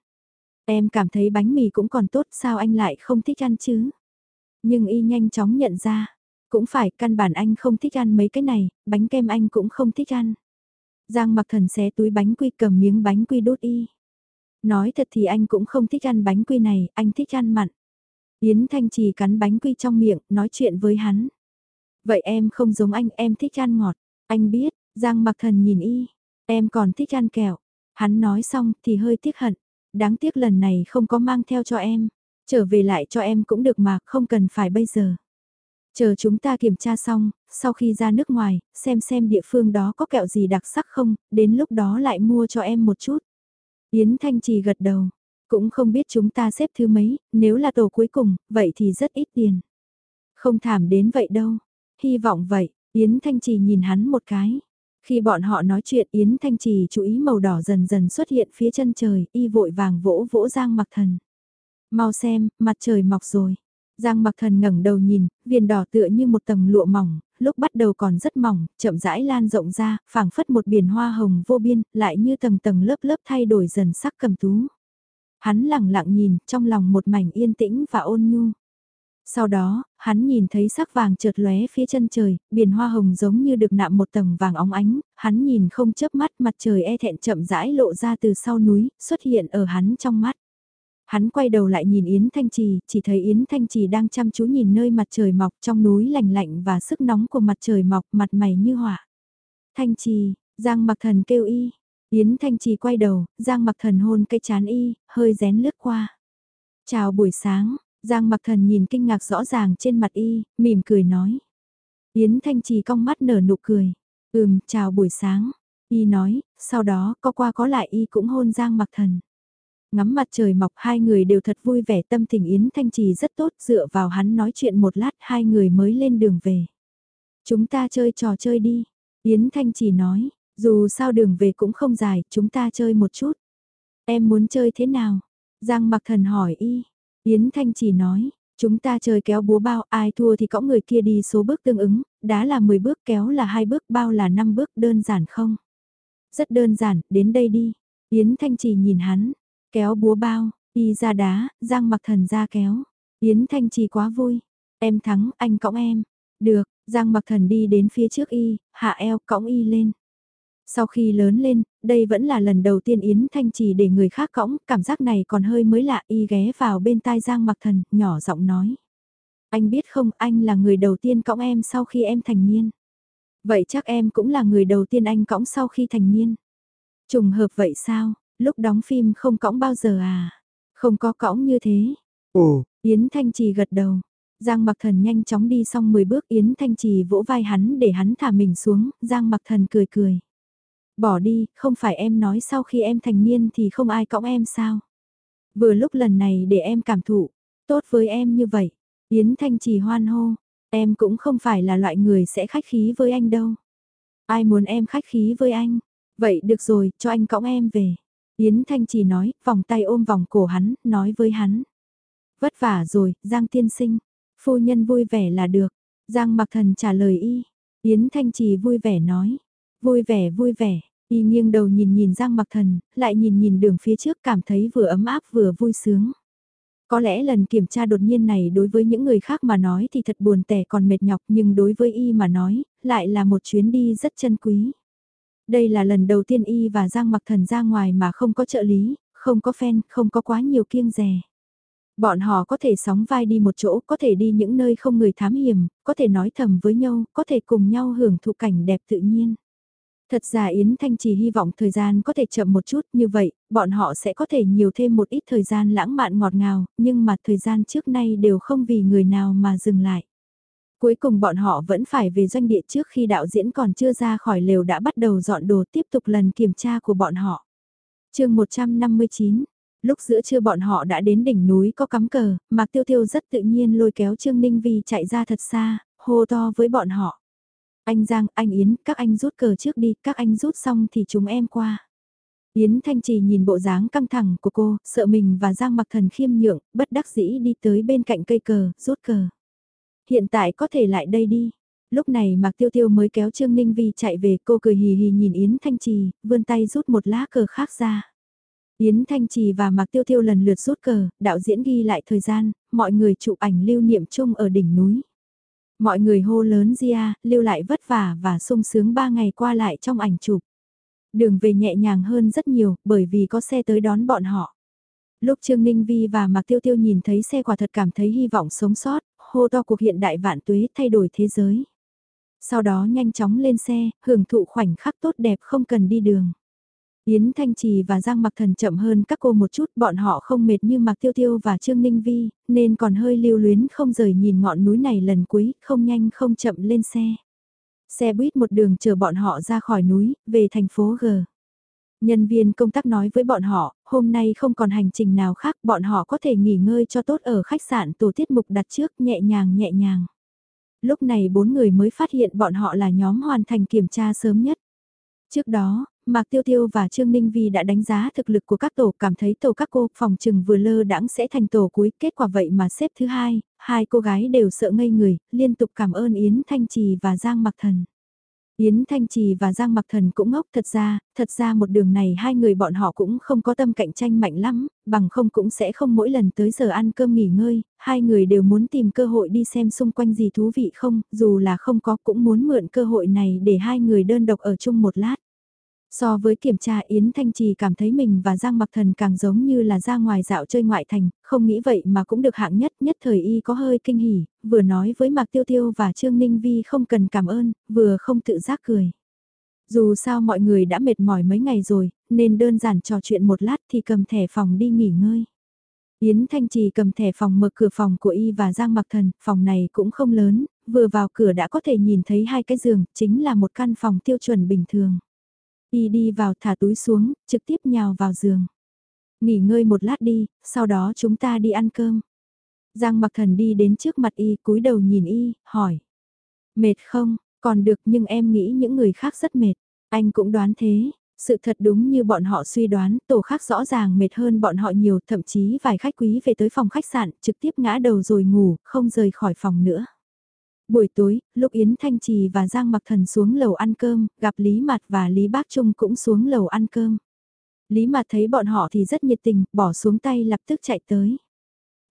Em cảm thấy bánh mì cũng còn tốt sao anh lại không thích ăn chứ? Nhưng y nhanh chóng nhận ra, cũng phải căn bản anh không thích ăn mấy cái này, bánh kem anh cũng không thích ăn. Giang mặc thần xé túi bánh quy cầm miếng bánh quy đốt y. Nói thật thì anh cũng không thích ăn bánh quy này, anh thích ăn mặn. Yến Thanh Trì cắn bánh quy trong miệng, nói chuyện với hắn. Vậy em không giống anh, em thích ăn ngọt. Anh biết, Giang mặc thần nhìn y. Em còn thích ăn kẹo. Hắn nói xong thì hơi tiếc hận. Đáng tiếc lần này không có mang theo cho em. Trở về lại cho em cũng được mà, không cần phải bây giờ. Chờ chúng ta kiểm tra xong, sau khi ra nước ngoài, xem xem địa phương đó có kẹo gì đặc sắc không, đến lúc đó lại mua cho em một chút. Yến Thanh Trì gật đầu, cũng không biết chúng ta xếp thứ mấy, nếu là tổ cuối cùng, vậy thì rất ít tiền. Không thảm đến vậy đâu, hy vọng vậy, Yến Thanh Trì nhìn hắn một cái. Khi bọn họ nói chuyện Yến Thanh Trì chú ý màu đỏ dần dần xuất hiện phía chân trời, y vội vàng vỗ vỗ Giang Mặc Thần. Mau xem, mặt trời mọc rồi. Giang Mặc Thần ngẩng đầu nhìn, viền đỏ tựa như một tầng lụa mỏng, lúc bắt đầu còn rất mỏng, chậm rãi lan rộng ra, phảng phất một biển hoa hồng vô biên, lại như tầng tầng lớp lớp thay đổi dần sắc cầm tú. Hắn lặng lặng nhìn, trong lòng một mảnh yên tĩnh và ôn nhu. Sau đó, hắn nhìn thấy sắc vàng chợt lóe phía chân trời, biển hoa hồng giống như được nạm một tầng vàng óng ánh, hắn nhìn không chớp mắt mặt trời e thẹn chậm rãi lộ ra từ sau núi, xuất hiện ở hắn trong mắt. Hắn quay đầu lại nhìn Yến Thanh Trì, chỉ thấy Yến Thanh Trì đang chăm chú nhìn nơi mặt trời mọc trong núi lạnh lạnh và sức nóng của mặt trời mọc mặt mày như hỏa. Thanh Trì, Giang mặc thần kêu y. Yến Thanh Trì quay đầu, Giang mặc thần hôn cây chán y, hơi rén lướt qua. Chào buổi sáng, Giang mặc thần nhìn kinh ngạc rõ ràng trên mặt y, mỉm cười nói. Yến Thanh Trì cong mắt nở nụ cười. Ừm, chào buổi sáng. Y nói, sau đó có qua có lại y cũng hôn Giang mặc thần. Ngắm mặt trời mọc hai người đều thật vui vẻ tâm tình Yến Thanh Trì rất tốt dựa vào hắn nói chuyện một lát hai người mới lên đường về. Chúng ta chơi trò chơi đi. Yến Thanh Trì nói, dù sao đường về cũng không dài, chúng ta chơi một chút. Em muốn chơi thế nào? Giang mặc thần hỏi y. Yến Thanh Chỉ nói, chúng ta chơi kéo búa bao, ai thua thì cõng người kia đi số bước tương ứng, đá là 10 bước, kéo là hai bước, bao là 5 bước, đơn giản không? Rất đơn giản, đến đây đi. Yến Thanh Chỉ nhìn hắn, Kéo búa bao, y ra đá, Giang mặc thần ra kéo. Yến Thanh Chỉ quá vui. Em thắng, anh cõng em. Được, Giang mặc thần đi đến phía trước y, hạ eo cõng y lên. Sau khi lớn lên, đây vẫn là lần đầu tiên Yến Thanh Trì để người khác cõng, cảm giác này còn hơi mới lạ y ghé vào bên tai Giang mặc thần, nhỏ giọng nói. Anh biết không, anh là người đầu tiên cõng em sau khi em thành niên. Vậy chắc em cũng là người đầu tiên anh cõng sau khi thành niên. Trùng hợp vậy sao, lúc đóng phim không cõng bao giờ à? Không có cõng như thế. Ồ, Yến Thanh Trì gật đầu. Giang Mặc Thần nhanh chóng đi xong 10 bước Yến Thanh Trì vỗ vai hắn để hắn thả mình xuống, Giang Mặc Thần cười cười. Bỏ đi, không phải em nói sau khi em thành niên thì không ai cõng em sao? Vừa lúc lần này để em cảm thụ, tốt với em như vậy. Yến Thanh Trì hoan hô, em cũng không phải là loại người sẽ khách khí với anh đâu. Ai muốn em khách khí với anh? Vậy được rồi, cho anh cõng em về. Yến Thanh chỉ nói, vòng tay ôm vòng cổ hắn, nói với hắn. Vất vả rồi, Giang tiên sinh. Phu nhân vui vẻ là được. Giang mặc thần trả lời y. Yến Thanh Trì vui vẻ nói. Vui vẻ vui vẻ. Y nghiêng đầu nhìn nhìn Giang mặc thần, lại nhìn nhìn đường phía trước cảm thấy vừa ấm áp vừa vui sướng. Có lẽ lần kiểm tra đột nhiên này đối với những người khác mà nói thì thật buồn tẻ còn mệt nhọc nhưng đối với y mà nói, lại là một chuyến đi rất chân quý. Đây là lần đầu tiên y và Giang mặc thần ra ngoài mà không có trợ lý, không có fan, không có quá nhiều kiêng rè. Bọn họ có thể sóng vai đi một chỗ, có thể đi những nơi không người thám hiểm, có thể nói thầm với nhau, có thể cùng nhau hưởng thụ cảnh đẹp tự nhiên. Thật ra Yến Thanh chỉ hy vọng thời gian có thể chậm một chút như vậy, bọn họ sẽ có thể nhiều thêm một ít thời gian lãng mạn ngọt ngào, nhưng mà thời gian trước nay đều không vì người nào mà dừng lại. Cuối cùng bọn họ vẫn phải về doanh địa trước khi đạo diễn còn chưa ra khỏi lều đã bắt đầu dọn đồ tiếp tục lần kiểm tra của bọn họ. chương 159, lúc giữa trưa bọn họ đã đến đỉnh núi có cắm cờ, Mạc Tiêu Tiêu rất tự nhiên lôi kéo Trương Ninh Vi chạy ra thật xa, hô to với bọn họ. Anh Giang, anh Yến, các anh rút cờ trước đi, các anh rút xong thì chúng em qua. Yến Thanh Trì nhìn bộ dáng căng thẳng của cô, sợ mình và Giang mặc thần khiêm nhượng, bất đắc dĩ đi tới bên cạnh cây cờ, rút cờ. Hiện tại có thể lại đây đi. Lúc này Mạc Tiêu Tiêu mới kéo Trương Ninh Vi chạy về cô cười hì hì nhìn Yến Thanh Trì, vươn tay rút một lá cờ khác ra. Yến Thanh Trì và Mạc Tiêu Tiêu lần lượt rút cờ, đạo diễn ghi lại thời gian, mọi người chụp ảnh lưu niệm chung ở đỉnh núi. Mọi người hô lớn Gia, lưu lại vất vả và sung sướng ba ngày qua lại trong ảnh chụp. Đường về nhẹ nhàng hơn rất nhiều, bởi vì có xe tới đón bọn họ. Lúc Trương Ninh Vi và Mạc Tiêu Tiêu nhìn thấy xe quả thật cảm thấy hy vọng sống sót, hô to cuộc hiện đại vạn tuế thay đổi thế giới. Sau đó nhanh chóng lên xe, hưởng thụ khoảnh khắc tốt đẹp không cần đi đường. Yến Thanh Trì và Giang Mặc Thần chậm hơn các cô một chút, bọn họ không mệt như Mạc Tiêu Tiêu và Trương Ninh Vi, nên còn hơi lưu luyến không rời nhìn ngọn núi này lần cuối, không nhanh không chậm lên xe. Xe buýt một đường chờ bọn họ ra khỏi núi, về thành phố G. Nhân viên công tác nói với bọn họ, hôm nay không còn hành trình nào khác, bọn họ có thể nghỉ ngơi cho tốt ở khách sạn tổ tiết mục đặt trước nhẹ nhàng nhẹ nhàng. Lúc này bốn người mới phát hiện bọn họ là nhóm hoàn thành kiểm tra sớm nhất. Trước đó, Mạc Tiêu Tiêu và Trương Ninh Vi đã đánh giá thực lực của các tổ cảm thấy tổ các cô phòng trừng vừa lơ đãng sẽ thành tổ cuối kết quả vậy mà xếp thứ hai, hai cô gái đều sợ ngây người, liên tục cảm ơn Yến Thanh Trì và Giang Mặc Thần. Yến Thanh Trì và Giang Mặc Thần cũng ngốc thật ra, thật ra một đường này hai người bọn họ cũng không có tâm cạnh tranh mạnh lắm, bằng không cũng sẽ không mỗi lần tới giờ ăn cơm nghỉ ngơi, hai người đều muốn tìm cơ hội đi xem xung quanh gì thú vị không, dù là không có cũng muốn mượn cơ hội này để hai người đơn độc ở chung một lát. So với kiểm tra Yến Thanh Trì cảm thấy mình và Giang Mặc Thần càng giống như là ra ngoài dạo chơi ngoại thành, không nghĩ vậy mà cũng được hạng nhất, nhất thời y có hơi kinh hỉ, vừa nói với Mạc Tiêu Tiêu và Trương Ninh Vi không cần cảm ơn, vừa không tự giác cười. Dù sao mọi người đã mệt mỏi mấy ngày rồi, nên đơn giản trò chuyện một lát thì cầm thẻ phòng đi nghỉ ngơi. Yến Thanh Trì cầm thẻ phòng mở cửa phòng của y và Giang Mặc Thần, phòng này cũng không lớn, vừa vào cửa đã có thể nhìn thấy hai cái giường, chính là một căn phòng tiêu chuẩn bình thường. Y đi vào thả túi xuống, trực tiếp nhào vào giường. Nghỉ ngơi một lát đi, sau đó chúng ta đi ăn cơm. Giang mặc thần đi đến trước mặt y, cúi đầu nhìn y, hỏi. Mệt không, còn được nhưng em nghĩ những người khác rất mệt. Anh cũng đoán thế, sự thật đúng như bọn họ suy đoán, tổ khác rõ ràng mệt hơn bọn họ nhiều, thậm chí vài khách quý về tới phòng khách sạn, trực tiếp ngã đầu rồi ngủ, không rời khỏi phòng nữa. Buổi tối, lúc Yến Thanh Trì và Giang Mặc Thần xuống lầu ăn cơm, gặp Lý Mạt và Lý Bác Trung cũng xuống lầu ăn cơm. Lý Mạt thấy bọn họ thì rất nhiệt tình, bỏ xuống tay lập tức chạy tới.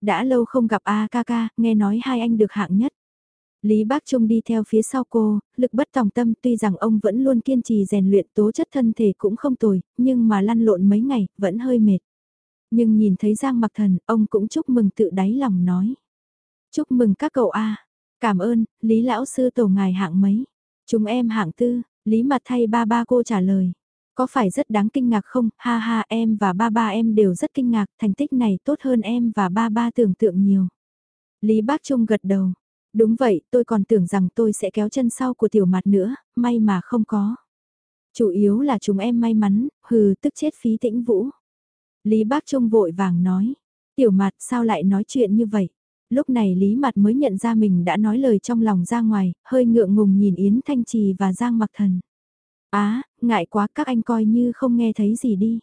Đã lâu không gặp A ca ca, nghe nói hai anh được hạng nhất. Lý Bác Trung đi theo phía sau cô, lực bất tòng tâm tuy rằng ông vẫn luôn kiên trì rèn luyện tố chất thân thể cũng không tồi, nhưng mà lăn lộn mấy ngày, vẫn hơi mệt. Nhưng nhìn thấy Giang Mặc Thần, ông cũng chúc mừng tự đáy lòng nói. Chúc mừng các cậu A. Cảm ơn, Lý Lão Sư tổ ngài hạng mấy? Chúng em hạng tư, Lý mặt thay ba ba cô trả lời. Có phải rất đáng kinh ngạc không? Ha ha em và ba ba em đều rất kinh ngạc, thành tích này tốt hơn em và ba ba tưởng tượng nhiều. Lý Bác Trung gật đầu. Đúng vậy, tôi còn tưởng rằng tôi sẽ kéo chân sau của tiểu mặt nữa, may mà không có. Chủ yếu là chúng em may mắn, hừ tức chết phí tĩnh vũ. Lý Bác Trung vội vàng nói. Tiểu mặt sao lại nói chuyện như vậy? Lúc này Lý Mặt mới nhận ra mình đã nói lời trong lòng ra ngoài, hơi ngượng ngùng nhìn Yến Thanh Trì và Giang Mặc Thần. Á, ngại quá các anh coi như không nghe thấy gì đi.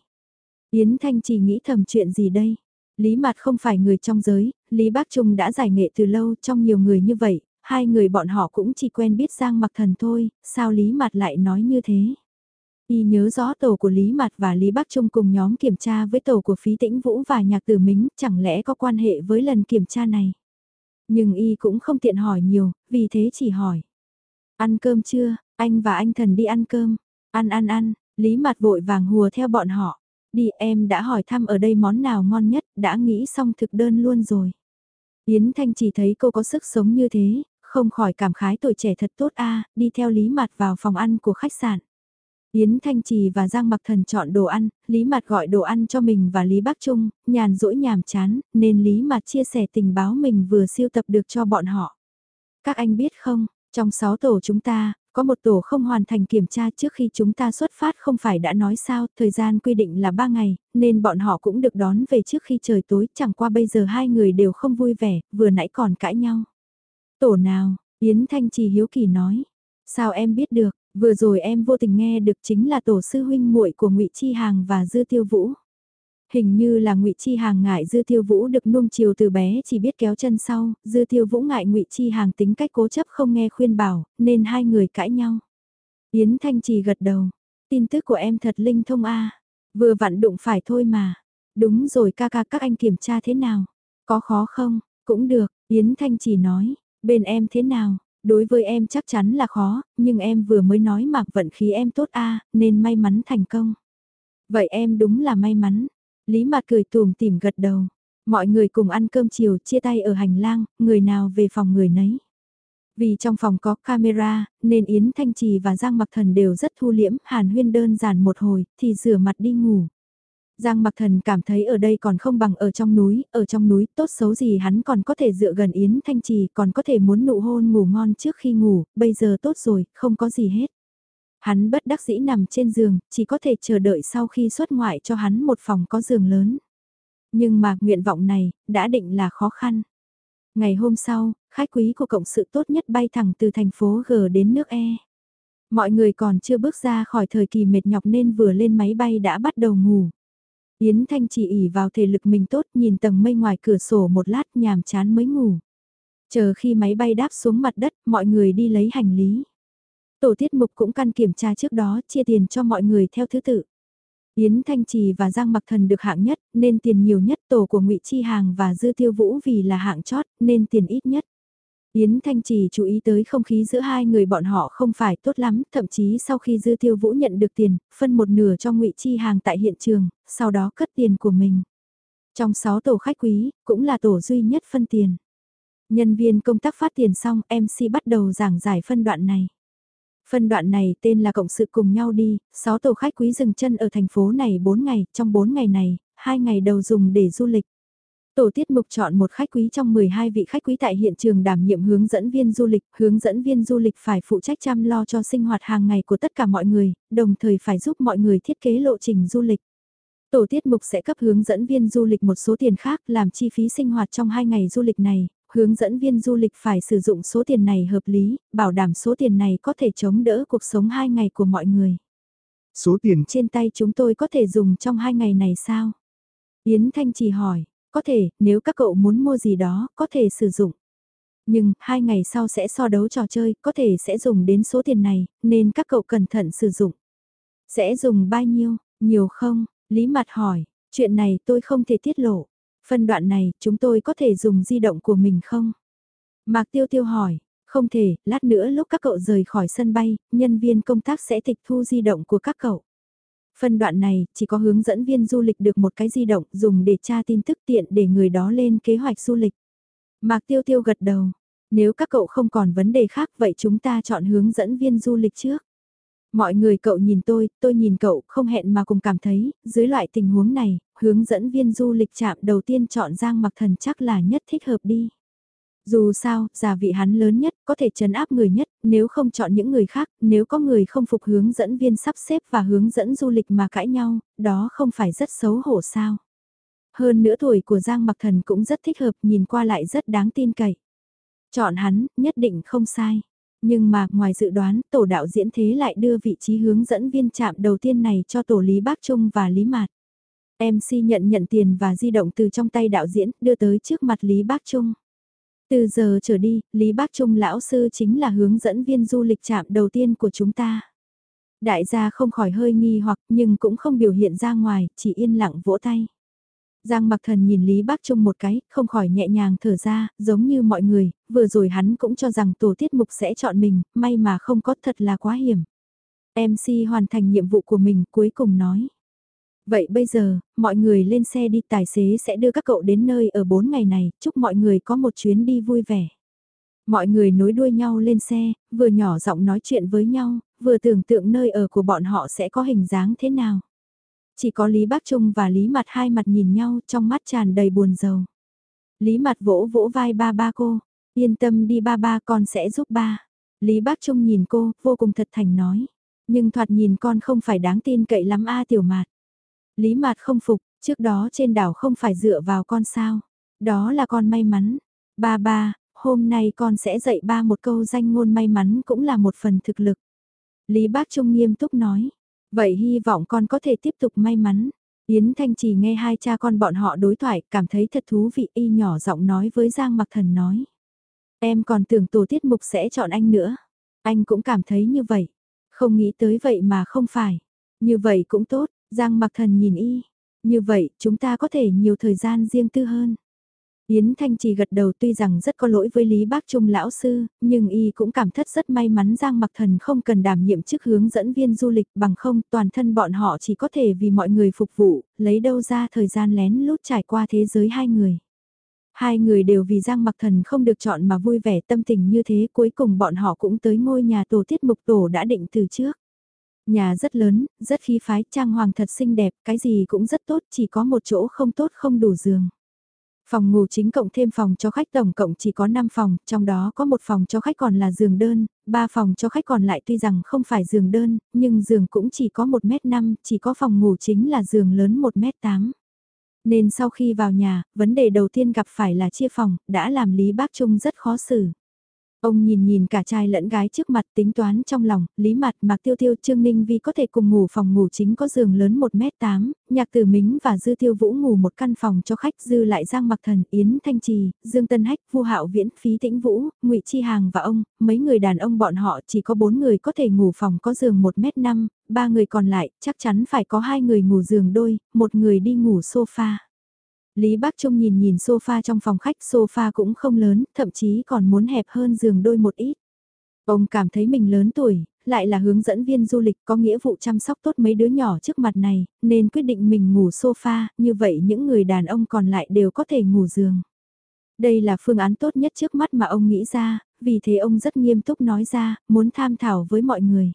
Yến Thanh Trì nghĩ thầm chuyện gì đây? Lý mạt không phải người trong giới, Lý Bác Trung đã giải nghệ từ lâu trong nhiều người như vậy, hai người bọn họ cũng chỉ quen biết Giang Mặc Thần thôi, sao Lý mạt lại nói như thế? Y nhớ rõ tổ của Lý Mạt và Lý Bắc Trung cùng nhóm kiểm tra với tổ của Phí Tĩnh Vũ và Nhạc Tử Mính, chẳng lẽ có quan hệ với lần kiểm tra này? Nhưng Y cũng không tiện hỏi nhiều, vì thế chỉ hỏi. Ăn cơm chưa, anh và anh thần đi ăn cơm. Ăn ăn ăn, Lý Mạt vội vàng hùa theo bọn họ. Đi em đã hỏi thăm ở đây món nào ngon nhất, đã nghĩ xong thực đơn luôn rồi. Yến Thanh chỉ thấy cô có sức sống như thế, không khỏi cảm khái tuổi trẻ thật tốt a đi theo Lý Mạt vào phòng ăn của khách sạn. Yến Thanh Trì và Giang Mặc Thần chọn đồ ăn, Lý Mạt gọi đồ ăn cho mình và Lý Bắc Trung, nhàn rỗi nhàm chán, nên Lý Mạt chia sẻ tình báo mình vừa siêu tập được cho bọn họ. Các anh biết không, trong 6 tổ chúng ta, có một tổ không hoàn thành kiểm tra trước khi chúng ta xuất phát không phải đã nói sao, thời gian quy định là 3 ngày, nên bọn họ cũng được đón về trước khi trời tối, chẳng qua bây giờ hai người đều không vui vẻ, vừa nãy còn cãi nhau. Tổ nào, Yến Thanh Trì hiếu kỳ nói, Sao em biết được, vừa rồi em vô tình nghe được chính là tổ sư huynh muội của ngụy Chi Hàng và Dư Tiêu Vũ. Hình như là ngụy Chi Hàng ngại Dư Tiêu Vũ được nuông chiều từ bé chỉ biết kéo chân sau, Dư Tiêu Vũ ngại ngụy Chi Hàng tính cách cố chấp không nghe khuyên bảo, nên hai người cãi nhau. Yến Thanh Trì gật đầu, tin tức của em thật linh thông a vừa vặn đụng phải thôi mà. Đúng rồi ca ca các anh kiểm tra thế nào? Có khó không? Cũng được, Yến Thanh Trì nói, bên em thế nào? Đối với em chắc chắn là khó, nhưng em vừa mới nói mà vận khí em tốt a nên may mắn thành công. Vậy em đúng là may mắn. Lý Mạt cười tùm tìm gật đầu. Mọi người cùng ăn cơm chiều chia tay ở hành lang, người nào về phòng người nấy. Vì trong phòng có camera, nên Yến Thanh Trì và Giang Mặc Thần đều rất thu liễm, hàn huyên đơn giản một hồi, thì rửa mặt đi ngủ. Giang Mặc Thần cảm thấy ở đây còn không bằng ở trong núi, ở trong núi tốt xấu gì hắn còn có thể dựa gần Yến Thanh Trì, còn có thể muốn nụ hôn ngủ ngon trước khi ngủ, bây giờ tốt rồi, không có gì hết. Hắn bất đắc dĩ nằm trên giường, chỉ có thể chờ đợi sau khi xuất ngoại cho hắn một phòng có giường lớn. Nhưng mà nguyện vọng này, đã định là khó khăn. Ngày hôm sau, khách quý của cộng sự tốt nhất bay thẳng từ thành phố G đến nước E. Mọi người còn chưa bước ra khỏi thời kỳ mệt nhọc nên vừa lên máy bay đã bắt đầu ngủ. Yến Thanh chỉ ỉ vào thể lực mình tốt nhìn tầng mây ngoài cửa sổ một lát nhàm chán mới ngủ. Chờ khi máy bay đáp xuống mặt đất, mọi người đi lấy hành lý. Tổ tiết mục cũng căn kiểm tra trước đó, chia tiền cho mọi người theo thứ tự. Yến Thanh Trì và Giang Mặc Thần được hạng nhất, nên tiền nhiều nhất tổ của Ngụy Chi Hàng và Dư Tiêu Vũ vì là hạng chót, nên tiền ít nhất. Yến Thanh Trì chú ý tới không khí giữa hai người bọn họ không phải tốt lắm, thậm chí sau khi Dư Tiêu Vũ nhận được tiền, phân một nửa cho Ngụy Chi Hàng tại hiện trường, sau đó cất tiền của mình. Trong 6 tổ khách quý, cũng là tổ duy nhất phân tiền. Nhân viên công tác phát tiền xong, MC bắt đầu giảng giải phân đoạn này. Phân đoạn này tên là cộng sự cùng nhau đi, 6 tổ khách quý dừng chân ở thành phố này 4 ngày, trong 4 ngày này, 2 ngày đầu dùng để du lịch. Tổ tiết mục chọn một khách quý trong 12 vị khách quý tại hiện trường đảm nhiệm hướng dẫn viên du lịch, hướng dẫn viên du lịch phải phụ trách chăm lo cho sinh hoạt hàng ngày của tất cả mọi người, đồng thời phải giúp mọi người thiết kế lộ trình du lịch. Tổ tiết mục sẽ cấp hướng dẫn viên du lịch một số tiền khác làm chi phí sinh hoạt trong 2 ngày du lịch này, hướng dẫn viên du lịch phải sử dụng số tiền này hợp lý, bảo đảm số tiền này có thể chống đỡ cuộc sống 2 ngày của mọi người. Số tiền trên tay chúng tôi có thể dùng trong 2 ngày này sao? Yến Thanh chỉ hỏi, có thể, nếu các cậu muốn mua gì đó, có thể sử dụng. Nhưng, hai ngày sau sẽ so đấu trò chơi, có thể sẽ dùng đến số tiền này, nên các cậu cẩn thận sử dụng. Sẽ dùng bao nhiêu, nhiều không? Lý Mặt hỏi, chuyện này tôi không thể tiết lộ. Phân đoạn này, chúng tôi có thể dùng di động của mình không? Mạc Tiêu Tiêu hỏi, không thể, lát nữa lúc các cậu rời khỏi sân bay, nhân viên công tác sẽ tịch thu di động của các cậu. Phân đoạn này, chỉ có hướng dẫn viên du lịch được một cái di động dùng để tra tin tức tiện để người đó lên kế hoạch du lịch. Mạc Tiêu Tiêu gật đầu, nếu các cậu không còn vấn đề khác vậy chúng ta chọn hướng dẫn viên du lịch trước. Mọi người cậu nhìn tôi, tôi nhìn cậu, không hẹn mà cùng cảm thấy, dưới loại tình huống này, hướng dẫn viên du lịch chạm đầu tiên chọn Giang Mặc Thần chắc là nhất thích hợp đi. Dù sao, giả vị hắn lớn nhất, có thể chấn áp người nhất, nếu không chọn những người khác, nếu có người không phục hướng dẫn viên sắp xếp và hướng dẫn du lịch mà cãi nhau, đó không phải rất xấu hổ sao. Hơn nữa tuổi của Giang Mặc Thần cũng rất thích hợp, nhìn qua lại rất đáng tin cậy. Chọn hắn, nhất định không sai. Nhưng mà, ngoài dự đoán, tổ đạo diễn thế lại đưa vị trí hướng dẫn viên chạm đầu tiên này cho tổ Lý Bác Trung và Lý Mạt. MC nhận nhận tiền và di động từ trong tay đạo diễn, đưa tới trước mặt Lý Bác Trung. Từ giờ trở đi, Lý Bác Trung lão sư chính là hướng dẫn viên du lịch chạm đầu tiên của chúng ta. Đại gia không khỏi hơi nghi hoặc nhưng cũng không biểu hiện ra ngoài, chỉ yên lặng vỗ tay. Giang mặc thần nhìn Lý Bác Trung một cái, không khỏi nhẹ nhàng thở ra, giống như mọi người, vừa rồi hắn cũng cho rằng tổ tiết mục sẽ chọn mình, may mà không có thật là quá hiểm. MC hoàn thành nhiệm vụ của mình cuối cùng nói. Vậy bây giờ, mọi người lên xe đi tài xế sẽ đưa các cậu đến nơi ở 4 ngày này, chúc mọi người có một chuyến đi vui vẻ. Mọi người nối đuôi nhau lên xe, vừa nhỏ giọng nói chuyện với nhau, vừa tưởng tượng nơi ở của bọn họ sẽ có hình dáng thế nào. Chỉ có Lý Bác Trung và Lý Mặt hai mặt nhìn nhau trong mắt tràn đầy buồn rầu. Lý Mặt vỗ vỗ vai ba ba cô, yên tâm đi ba ba con sẽ giúp ba. Lý Bác Trung nhìn cô, vô cùng thật thành nói. Nhưng thoạt nhìn con không phải đáng tin cậy lắm a tiểu mạt. Lý Mạt không phục, trước đó trên đảo không phải dựa vào con sao. Đó là con may mắn. Ba ba, hôm nay con sẽ dạy ba một câu danh ngôn may mắn cũng là một phần thực lực. Lý Bác Trung nghiêm túc nói, vậy hy vọng con có thể tiếp tục may mắn. Yến Thanh chỉ nghe hai cha con bọn họ đối thoại, cảm thấy thật thú vị y nhỏ giọng nói với Giang Mặc Thần nói. Em còn tưởng tổ tiết mục sẽ chọn anh nữa. Anh cũng cảm thấy như vậy. Không nghĩ tới vậy mà không phải. Như vậy cũng tốt, Giang Mặc Thần nhìn y. Như vậy, chúng ta có thể nhiều thời gian riêng tư hơn. Yến Thanh Trì gật đầu tuy rằng rất có lỗi với Lý Bác Trung lão sư, nhưng y cũng cảm thất rất may mắn Giang Mặc Thần không cần đảm nhiệm chức hướng dẫn viên du lịch bằng không toàn thân bọn họ chỉ có thể vì mọi người phục vụ, lấy đâu ra thời gian lén lút trải qua thế giới hai người. Hai người đều vì Giang Mặc Thần không được chọn mà vui vẻ tâm tình như thế cuối cùng bọn họ cũng tới ngôi nhà tổ tiết mục tổ đã định từ trước. Nhà rất lớn, rất khí phái, trang hoàng thật xinh đẹp, cái gì cũng rất tốt, chỉ có một chỗ không tốt không đủ giường. Phòng ngủ chính cộng thêm phòng cho khách tổng cộng chỉ có 5 phòng, trong đó có một phòng cho khách còn là giường đơn, ba phòng cho khách còn lại tuy rằng không phải giường đơn, nhưng giường cũng chỉ có 1m5, chỉ có phòng ngủ chính là giường lớn 1m8. Nên sau khi vào nhà, vấn đề đầu tiên gặp phải là chia phòng, đã làm Lý Bác Trung rất khó xử. Ông nhìn nhìn cả trai lẫn gái trước mặt tính toán trong lòng, lý mặt mạc tiêu tiêu Trương Ninh Vi có thể cùng ngủ phòng ngủ chính có giường lớn 1m8, nhạc tử mính và dư tiêu vũ ngủ một căn phòng cho khách dư lại giang mặc thần, yến thanh trì, dương tân hách, vu hạo viễn, phí tĩnh vũ, ngụy chi hàng và ông, mấy người đàn ông bọn họ chỉ có bốn người có thể ngủ phòng có giường 1m5, ba người còn lại chắc chắn phải có hai người ngủ giường đôi, một người đi ngủ sofa. Lý Bác Trung nhìn nhìn sofa trong phòng khách, sofa cũng không lớn, thậm chí còn muốn hẹp hơn giường đôi một ít. Ông cảm thấy mình lớn tuổi, lại là hướng dẫn viên du lịch có nghĩa vụ chăm sóc tốt mấy đứa nhỏ trước mặt này, nên quyết định mình ngủ sofa, như vậy những người đàn ông còn lại đều có thể ngủ giường. Đây là phương án tốt nhất trước mắt mà ông nghĩ ra, vì thế ông rất nghiêm túc nói ra, muốn tham thảo với mọi người.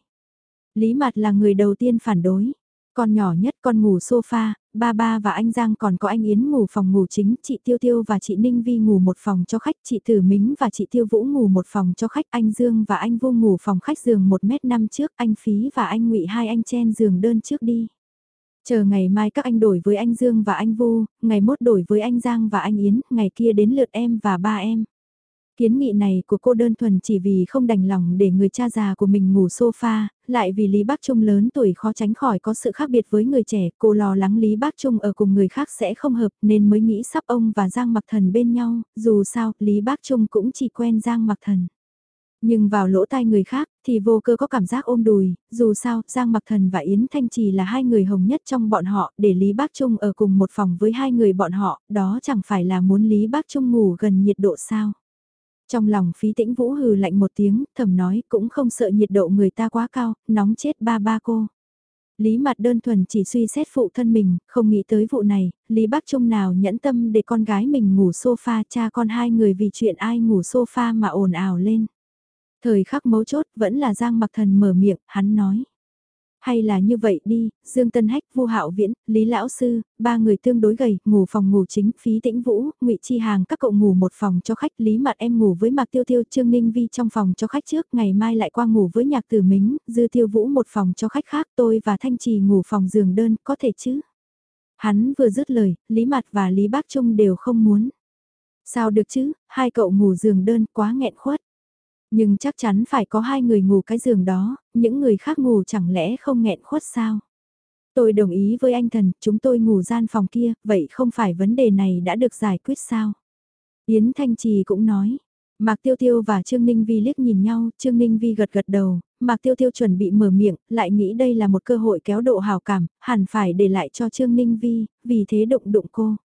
Lý Mạt là người đầu tiên phản đối. Con nhỏ nhất con ngủ sofa, ba ba và anh Giang còn có anh Yến ngủ phòng ngủ chính, chị Tiêu Tiêu và chị Ninh Vi ngủ một phòng cho khách, chị Tử Mính và chị Tiêu Vũ ngủ một phòng cho khách, anh Dương và anh Vô ngủ phòng khách giường 1 mét năm trước, anh Phí và anh Ngụy hai anh chen giường đơn trước đi. Chờ ngày mai các anh đổi với anh Dương và anh Vu, ngày mốt đổi với anh Giang và anh Yến, ngày kia đến lượt em và ba em. Kiến nghị này của cô đơn thuần chỉ vì không đành lòng để người cha già của mình ngủ sofa, lại vì Lý Bác Trung lớn tuổi khó tránh khỏi có sự khác biệt với người trẻ, cô lo lắng Lý Bác Trung ở cùng người khác sẽ không hợp nên mới nghĩ sắp ông và Giang Mặc Thần bên nhau, dù sao, Lý Bác Trung cũng chỉ quen Giang Mặc Thần. Nhưng vào lỗ tai người khác thì vô cơ có cảm giác ôm đùi, dù sao, Giang Mặc Thần và Yến Thanh Trì là hai người hồng nhất trong bọn họ, để Lý Bác Trung ở cùng một phòng với hai người bọn họ, đó chẳng phải là muốn Lý Bác Trung ngủ gần nhiệt độ sao. Trong lòng phí tĩnh vũ hừ lạnh một tiếng, thầm nói cũng không sợ nhiệt độ người ta quá cao, nóng chết ba ba cô. Lý mặt đơn thuần chỉ suy xét phụ thân mình, không nghĩ tới vụ này, Lý bác trung nào nhẫn tâm để con gái mình ngủ sofa cha con hai người vì chuyện ai ngủ sofa mà ồn ào lên. Thời khắc mấu chốt vẫn là Giang mặc thần mở miệng, hắn nói. Hay là như vậy đi, Dương Tân Hách, Vu Hạo Viễn, Lý Lão Sư, ba người tương đối gầy, ngủ phòng ngủ chính, Phí Tĩnh Vũ, ngụy Chi Hàng các cậu ngủ một phòng cho khách, Lý Mạt em ngủ với Mạc Tiêu Tiêu, Trương Ninh Vi trong phòng cho khách trước, ngày mai lại qua ngủ với Nhạc Tử Mính, Dư Tiêu Vũ một phòng cho khách khác, tôi và Thanh Trì ngủ phòng giường đơn, có thể chứ? Hắn vừa dứt lời, Lý Mạt và Lý Bác Trung đều không muốn. Sao được chứ, hai cậu ngủ giường đơn quá nghẹn khuất. Nhưng chắc chắn phải có hai người ngủ cái giường đó, những người khác ngủ chẳng lẽ không nghẹn khuất sao? Tôi đồng ý với anh thần, chúng tôi ngủ gian phòng kia, vậy không phải vấn đề này đã được giải quyết sao? Yến Thanh Trì cũng nói. Mạc Tiêu Tiêu và Trương Ninh Vi liếc nhìn nhau, Trương Ninh Vi gật gật đầu, Mạc Tiêu Tiêu chuẩn bị mở miệng, lại nghĩ đây là một cơ hội kéo độ hào cảm, hẳn phải để lại cho Trương Ninh Vi, vì thế đụng đụng cô.